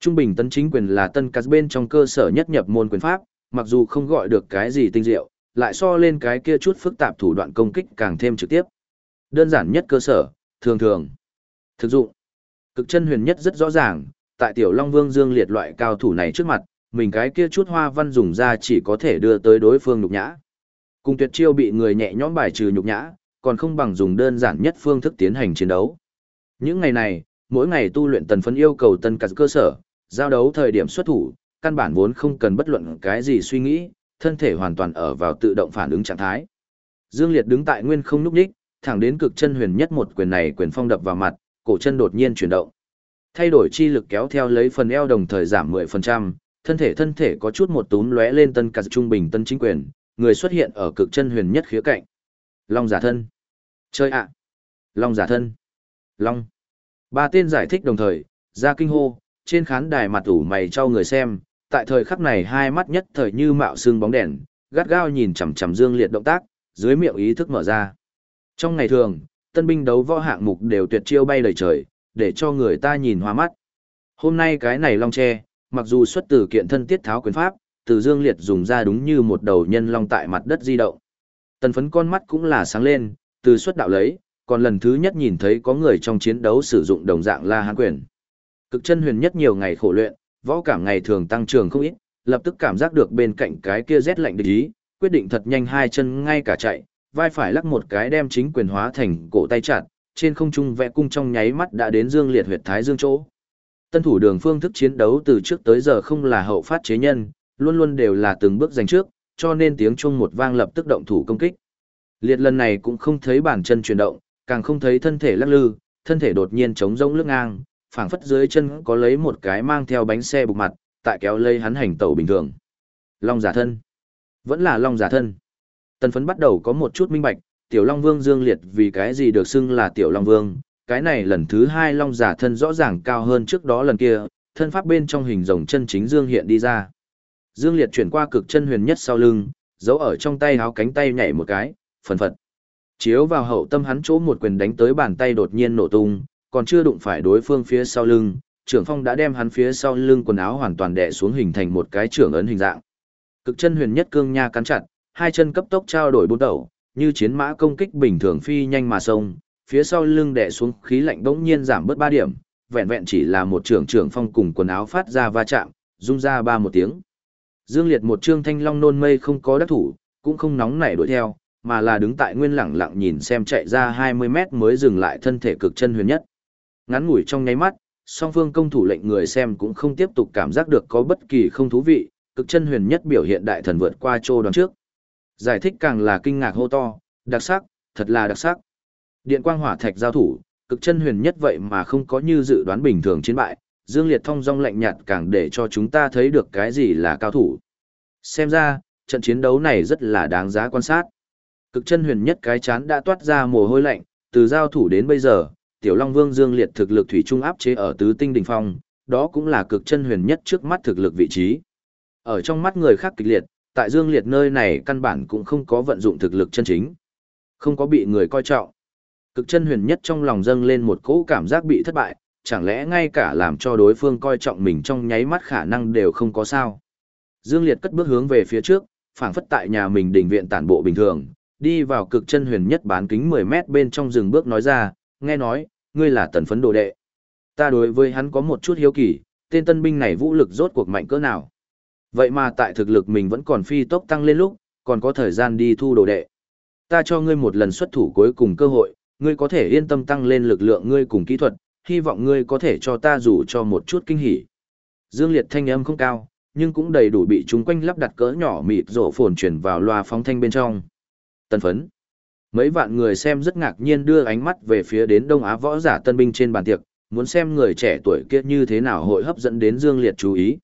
Trung bình tân chính quyền là tân cắt bên trong cơ sở nhất nhập môn quyền pháp, mặc dù không gọi được cái gì tinh diệu, lại so lên cái kia chút phức tạp thủ đoạn công kích càng thêm trực tiếp. Đơn giản nhất cơ sở, thường thường. Thực dụng. Cực chân huyền nhất rất rõ ràng, tại tiểu Long Vương Dương Liệt loại cao thủ này trước mặt, mình cái kia chút hoa văn dùng ra chỉ có thể đưa tới đối phương nhục nhã. Cùng tuyệt chiêu bị người nhẹ nhõm bài trừ nhục nhã, còn không bằng dùng đơn giản nhất phương thức tiến hành chiến đấu. Những ngày này, mỗi ngày tu luyện tần phấn yêu cầu tân cặt cơ sở, giao đấu thời điểm xuất thủ, căn bản vốn không cần bất luận cái gì suy nghĩ, thân thể hoàn toàn ở vào tự động phản ứng trạng thái. Dương Liệt đứng tại nguyên không núp đích, thẳng đến cực chân huyền nhất một quyền này quyền phong đập vào mặt, cổ chân đột nhiên chuyển động. Thay đổi chi lực kéo theo lấy phần eo đồng thời giảm 10%, thân thể thân thể có chút một túm lóe lên tân cả trung bình tân chính quyền, người xuất hiện ở cực chân huyền nhất khía cạnh. Long giả thân. Chơi ạ. Long giả thân. Long. Ba tên giải thích đồng thời, ra kinh hô, trên khán đài mặt ủ mày cho người xem, tại thời khắc này hai mắt nhất thời như mạo xương bóng đèn, gắt gao nhìn chằm chằm Dương Liệt động tác, dưới miệng ý thức mở ra. Trong ngày thường, tân binh đấu võ hạng mục đều tuyệt chiêu bay đầy trời, để cho người ta nhìn hoa mắt. Hôm nay cái này long tre, mặc dù xuất từ kiện thân tiết tháo quyền pháp, từ Dương Liệt dùng ra đúng như một đầu nhân long tại mặt đất di động. Tần phấn con mắt cũng là sáng lên, từ xuất đạo lấy, còn lần thứ nhất nhìn thấy có người trong chiến đấu sử dụng đồng dạng la hán quyền. Cực chân huyền nhất nhiều ngày khổ luyện, võ cảm ngày thường tăng trưởng không ít, lập tức cảm giác được bên cạnh cái kia rét lạnh địch ý, quyết định thật nhanh hai chân ngay cả chạy, vai phải lắc một cái đem chính quyền hóa thành cổ tay chặt, trên không trung vẽ cung trong nháy mắt đã đến dương liệt huyệt thái dương chỗ. Tân thủ đường phương thức chiến đấu từ trước tới giờ không là hậu phát chế nhân, luôn luôn đều là từng bước giành trước, cho nên tiếng chuông một vang lập tức động thủ công kích. Liệt lần này cũng không thấy bản chân chuyển động, càng không thấy thân thể lắc lư, thân thể đột nhiên chống rỗng lưng ngang, phảng phất dưới chân có lấy một cái mang theo bánh xe bục mặt, tại kéo lấy hắn hành tẩu bình thường. Long giả thân. Vẫn là long giả thân. Tần phấn bắt đầu có một chút minh bạch, tiểu long vương dương liệt vì cái gì được xưng là tiểu long vương. Cái này lần thứ hai long giả thân rõ ràng cao hơn trước đó lần kia, thân pháp bên trong hình rồng chân chính dương hiện đi ra. Dương liệt chuyển qua cực chân huyền nhất sau lưng, giấu ở trong tay háo cánh tay nhảy một cái, phần phật. Chiếu vào hậu tâm hắn chỗ một quyền đánh tới bàn tay đột nhiên nổ tung, còn chưa đụng phải đối phương phía sau lưng, trưởng phong đã đem hắn phía sau lưng quần áo hoàn toàn đè xuống hình thành một cái trưởng ấn hình dạng. Cực chân huyền nhất cương nha cắn chặt, hai chân cấp tốc trao đổi bút đầu, như chiến mã công kích bình thường phi nhanh mà sông, phía sau lưng đè xuống khí lạnh bỗng nhiên giảm bớt ba điểm, vẹn vẹn chỉ là một trưởng trưởng phong cùng quần áo phát ra va chạm, rung ra ba một tiếng. Dương Liệt một trương thanh long nôn mây không có đắc thủ, cũng không nóng nảy đuổi theo, mà là đứng tại nguyên lặng lặng nhìn xem chạy ra 20 mét mới dừng lại thân thể cực chân huyền nhất. Ngắn ngủi trong nháy mắt, song phương công thủ lệnh người xem cũng không tiếp tục cảm giác được có bất kỳ không thú vị, cực chân huyền nhất biểu hiện đại thần vượt qua trô đoàn trước. Giải thích càng là kinh ngạc hô to, đặc sắc, thật là đặc sắc. Điện quang hỏa thạch giao thủ, cực chân huyền nhất vậy mà không có như dự đoán bình thường chiến bại, Dương Liệt thông dong lạnh nhạt càng để cho chúng ta thấy được cái gì là cao thủ. Xem ra, trận chiến đấu này rất là đáng giá quan sát. Cực chân huyền nhất cái chán đã toát ra mồ hôi lạnh, từ giao thủ đến bây giờ, Tiểu Long Vương Dương Liệt thực lực thủy trung áp chế ở tứ tinh đỉnh phong, đó cũng là cực chân huyền nhất trước mắt thực lực vị trí. Ở trong mắt người khác kịch liệt, tại Dương Liệt nơi này căn bản cũng không có vận dụng thực lực chân chính. Không có bị người coi trọng. Cực chân huyền nhất trong lòng dâng lên một cỗ cảm giác bị thất bại, chẳng lẽ ngay cả làm cho đối phương coi trọng mình trong nháy mắt khả năng đều không có sao. Dương Liệt cất bước hướng về phía trước, phảng phất tại nhà mình đình viện tản bộ bình thường, đi vào cực chân huyền nhất bán kính 10 mét bên trong rừng bước nói ra, nghe nói, ngươi là tần phấn đồ đệ. Ta đối với hắn có một chút hiếu kỳ, tên tân binh này vũ lực rốt cuộc mạnh cỡ nào. Vậy mà tại thực lực mình vẫn còn phi tốc tăng lên lúc, còn có thời gian đi thu đồ đệ. Ta cho ngươi một lần xuất thủ cuối cùng cơ hội, ngươi có thể yên tâm tăng lên lực lượng ngươi cùng kỹ thuật, hy vọng ngươi có thể cho ta rủ cho một chút kinh hỉ. Dương Liệt thanh âm không cao, nhưng cũng đầy đủ bị chúng quanh lắp đặt cỡ nhỏ mịt rổ phồn chuyển vào loa phóng thanh bên trong. Tân phấn. Mấy vạn người xem rất ngạc nhiên đưa ánh mắt về phía đến Đông Á võ giả tân binh trên bàn tiệc, muốn xem người trẻ tuổi kia như thế nào hội hấp dẫn đến Dương Liệt chú ý.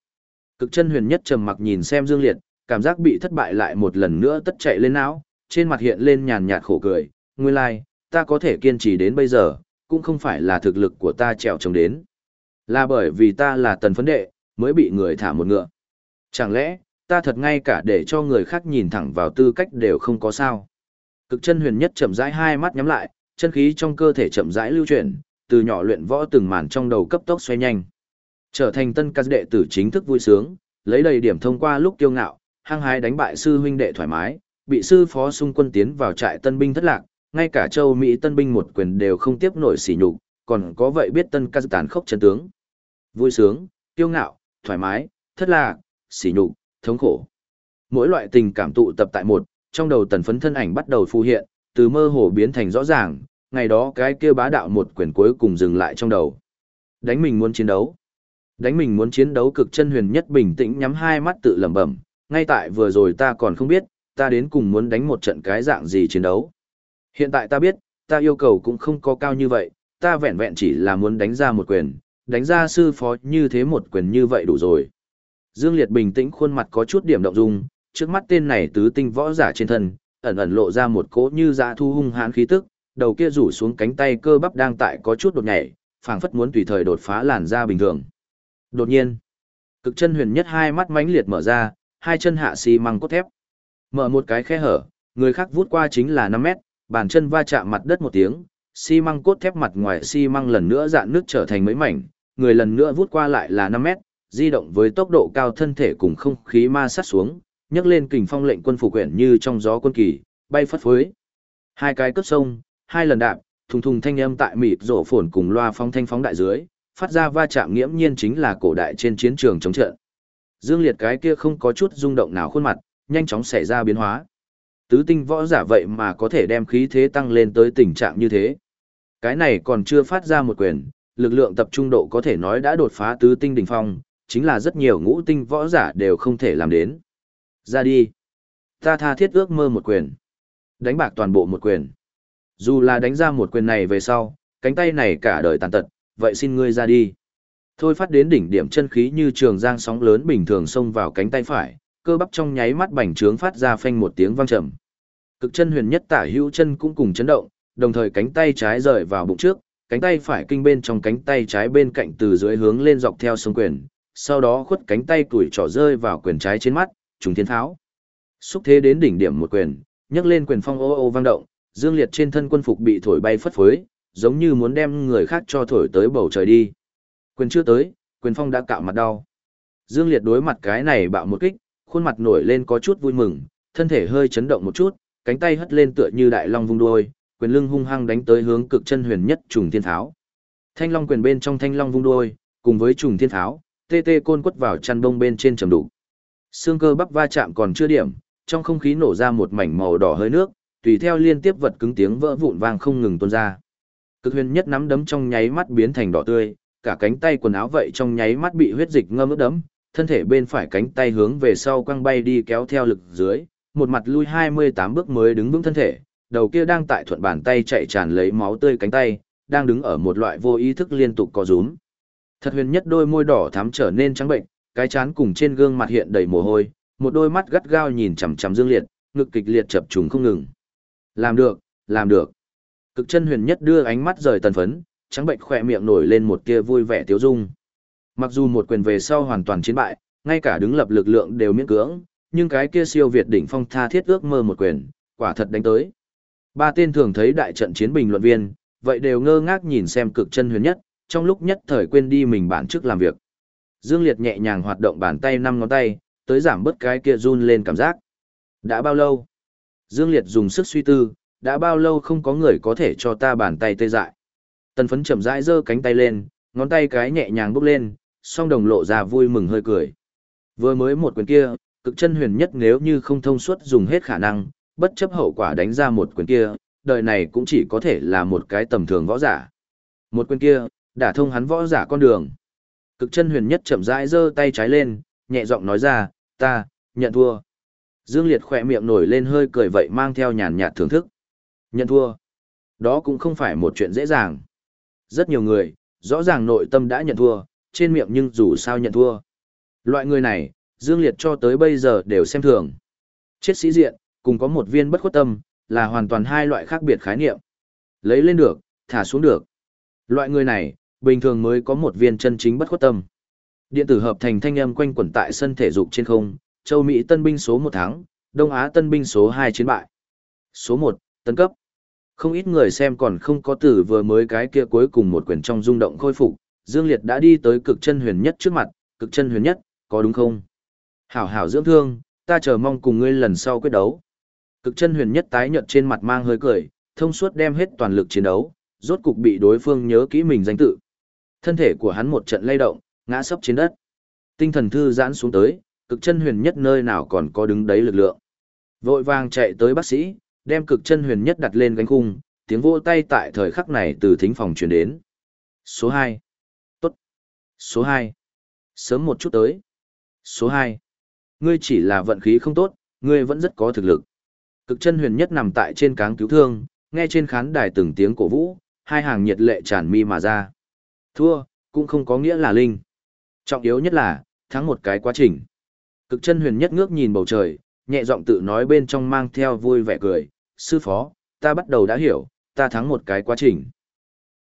Cực chân huyền nhất trầm mặc nhìn xem Dương Liệt, cảm giác bị thất bại lại một lần nữa tất chạy lên não, trên mặt hiện lên nhàn nhạt khổ cười, nguyên lai, like, ta có thể kiên trì đến bây giờ, cũng không phải là thực lực của ta trèo trồng đến. Là bởi vì ta là tần phấn đệ, mới bị người thả một ngựa. Chẳng lẽ, ta thật ngay cả để cho người khác nhìn thẳng vào tư cách đều không có sao. Cực chân huyền nhất chậm rãi hai mắt nhắm lại, chân khí trong cơ thể chậm rãi lưu chuyển, từ nhỏ luyện võ từng màn trong đầu cấp tốc xoay nhanh. Trở thành tân ca đệ tử chính thức vui sướng, lấy đầy điểm thông qua lúc kiêu ngạo, hăng hái đánh bại sư huynh đệ thoải mái, bị sư phó xung quân tiến vào trại tân binh thất lạc, ngay cả châu Mỹ tân binh một quyền đều không tiếp nổi sỉ nhục, còn có vậy biết tân ca tàn khốc chân tướng. Vui sướng, kiêu ngạo, thoải mái, thất lạc, sỉ nhục, thống khổ. Mỗi loại tình cảm tụ tập tại một, trong đầu tần phấn thân ảnh bắt đầu phù hiện, từ mơ hồ biến thành rõ ràng, ngày đó cái kia bá đạo một quyền cuối cùng dừng lại trong đầu. Đánh mình muốn chiến đấu. Đánh mình muốn chiến đấu cực chân huyền nhất bình tĩnh nhắm hai mắt tự lẩm bẩm, ngay tại vừa rồi ta còn không biết, ta đến cùng muốn đánh một trận cái dạng gì chiến đấu. Hiện tại ta biết, ta yêu cầu cũng không có cao như vậy, ta vẹn vẹn chỉ là muốn đánh ra một quyền, đánh ra sư phó như thế một quyền như vậy đủ rồi. Dương Liệt bình tĩnh khuôn mặt có chút điểm động dung, trước mắt tên này tứ tinh võ giả trên thân, ẩn ẩn lộ ra một cỗ như dã thu hung hãn khí tức, đầu kia rủ xuống cánh tay cơ bắp đang tại có chút đột nhảy, phảng phất muốn tùy thời đột phá làn da bình thường. Đột nhiên, cực chân huyền nhất hai mắt mãnh liệt mở ra, hai chân hạ xi măng cốt thép. Mở một cái khe hở, người khác vút qua chính là 5 mét, bàn chân va chạm mặt đất một tiếng, xi măng cốt thép mặt ngoài xi măng lần nữa dạn nước trở thành mấy mảnh, người lần nữa vút qua lại là 5 mét, di động với tốc độ cao thân thể cùng không khí ma sát xuống, nhấc lên kình phong lệnh quân phủ quyển như trong gió quân kỳ, bay phất phới. Hai cái cướp sông, hai lần đạp, thùng thùng thanh âm tại mịt rổ phồn cùng loa phong thanh phóng đại dưới, phát ra va chạm nghiễm nhiên chính là cổ đại trên chiến trường chống trận. Dương Liệt cái kia không có chút rung động nào khuôn mặt, nhanh chóng xảy ra biến hóa. Tứ tinh võ giả vậy mà có thể đem khí thế tăng lên tới tình trạng như thế. Cái này còn chưa phát ra một quyền, lực lượng tập trung độ có thể nói đã đột phá tứ tinh đỉnh phong, chính là rất nhiều ngũ tinh võ giả đều không thể làm đến. Ra đi. Ta tha thiết ước mơ một quyền. Đánh bạc toàn bộ một quyền. Dù là đánh ra một quyền này về sau, cánh tay này cả đời tàn tật, vậy xin ngươi ra đi. Thôi phát đến đỉnh điểm chân khí như trường giang sóng lớn bình thường xông vào cánh tay phải, cơ bắp trong nháy mắt bành trướng phát ra phanh một tiếng vang trầm. Cực chân huyền nhất tả hữu chân cũng cùng chấn động, đồng thời cánh tay trái rời vào bụng trước, cánh tay phải kinh bên trong cánh tay trái bên cạnh từ dưới hướng lên dọc theo sông quyền, sau đó khuất cánh tay tuổi trỏ rơi vào quyền trái trên mắt, trùng thiên tháo. Xúc thế đến đỉnh điểm một quyền, nhấc lên quyền phong ô ô vang động, dương liệt trên thân quân phục bị thổi bay phất phới, giống như muốn đem người khác cho thổi tới bầu trời đi. Quyền chưa tới, quyền phong đã cạo mặt đau. Dương liệt đối mặt cái này bạo một kích, khuôn mặt nổi lên có chút vui mừng, thân thể hơi chấn động một chút, cánh tay hất lên tựa như đại long vung đuôi, quyền lưng hung hăng đánh tới hướng cực chân huyền nhất trùng thiên tháo. Thanh long quyền bên trong thanh long vung đuôi, cùng với trùng thiên tháo, tê tê côn quất vào chăn đông bên trên trầm đủ. Xương cơ bắp va chạm còn chưa điểm, trong không khí nổ ra một mảnh màu đỏ hơi nước, tùy theo liên tiếp vật cứng tiếng vỡ vụn vang không ngừng tuôn ra. Cực huyền nhất nắm đấm trong nháy mắt biến thành đỏ tươi, cả cánh tay quần áo vậy trong nháy mắt bị huyết dịch ngâm ướt đấm, thân thể bên phải cánh tay hướng về sau quăng bay đi kéo theo lực dưới, một mặt lui 28 bước mới đứng vững thân thể, đầu kia đang tại thuận bàn tay chạy tràn lấy máu tươi cánh tay, đang đứng ở một loại vô ý thức liên tục co rúm. Thật huyền nhất đôi môi đỏ thắm trở nên trắng bệnh, cái chán cùng trên gương mặt hiện đầy mồ hôi, một đôi mắt gắt gao nhìn chằm chằm Dương Liệt, ngực kịch liệt chập trùng không ngừng. Làm được, làm được. Cực chân huyền nhất đưa ánh mắt rời tần phấn, trắng bệnh khỏe miệng nổi lên một tia vui vẻ tiếu dung. Mặc dù một quyền về sau hoàn toàn chiến bại, ngay cả đứng lập lực lượng đều miễn cưỡng, nhưng cái kia siêu việt đỉnh phong tha thiết ước mơ một quyền, quả thật đánh tới. Ba tên thường thấy đại trận chiến bình luận viên, vậy đều ngơ ngác nhìn xem cực chân huyền nhất, trong lúc nhất thời quên đi mình bản chức làm việc. Dương Liệt nhẹ nhàng hoạt động bàn tay năm ngón tay, tới giảm bớt cái kia run lên cảm giác. Đã bao lâu? Dương Liệt dùng sức suy tư, đã bao lâu không có người có thể cho ta bàn tay tê dại. Tần phấn chậm rãi giơ cánh tay lên, ngón tay cái nhẹ nhàng bốc lên, song đồng lộ ra vui mừng hơi cười. Vừa mới một quyền kia, cực chân huyền nhất nếu như không thông suốt dùng hết khả năng, bất chấp hậu quả đánh ra một quyền kia, đời này cũng chỉ có thể là một cái tầm thường võ giả. Một quyền kia, đã thông hắn võ giả con đường. Cực chân huyền nhất chậm rãi giơ tay trái lên, nhẹ giọng nói ra, ta, nhận thua. Dương Liệt khỏe miệng nổi lên hơi cười vậy mang theo nhàn nhạt thưởng thức. Nhận thua. Đó cũng không phải một chuyện dễ dàng. Rất nhiều người, rõ ràng nội tâm đã nhận thua, trên miệng nhưng dù sao nhận thua. Loại người này, Dương Liệt cho tới bây giờ đều xem thường. Chết sĩ diện, cùng có một viên bất khuất tâm, là hoàn toàn hai loại khác biệt khái niệm. Lấy lên được, thả xuống được. Loại người này, bình thường mới có một viên chân chính bất khuất tâm. Điện tử hợp thành thanh âm quanh quẩn tại sân thể dục trên không, châu Mỹ tân binh số 1 tháng Đông Á tân binh số 2 chiến bại. Số 1, tân cấp. Không ít người xem còn không có tử vừa mới cái kia cuối cùng một quyển trong rung động khôi phục, Dương Liệt đã đi tới cực chân huyền nhất trước mặt, cực chân huyền nhất, có đúng không? Hảo hảo dưỡng thương, ta chờ mong cùng ngươi lần sau quyết đấu. Cực chân huyền nhất tái nhợt trên mặt mang hơi cười, thông suốt đem hết toàn lực chiến đấu, rốt cục bị đối phương nhớ kỹ mình danh tự. Thân thể của hắn một trận lay động, ngã sấp trên đất. Tinh thần thư giãn xuống tới, cực chân huyền nhất nơi nào còn có đứng đấy lực lượng. Vội vàng chạy tới bác sĩ, đem cực chân huyền nhất đặt lên gánh khung, tiếng vỗ tay tại thời khắc này từ thính phòng truyền đến. Số 2. Tốt. Số 2. Sớm một chút tới. Số 2. Ngươi chỉ là vận khí không tốt, ngươi vẫn rất có thực lực. Cực chân huyền nhất nằm tại trên cáng cứu thương, nghe trên khán đài từng tiếng cổ vũ, hai hàng nhiệt lệ tràn mi mà ra. Thua, cũng không có nghĩa là linh. Trọng yếu nhất là, thắng một cái quá trình. Cực chân huyền nhất ngước nhìn bầu trời, nhẹ giọng tự nói bên trong mang theo vui vẻ cười, sư phó, ta bắt đầu đã hiểu, ta thắng một cái quá trình.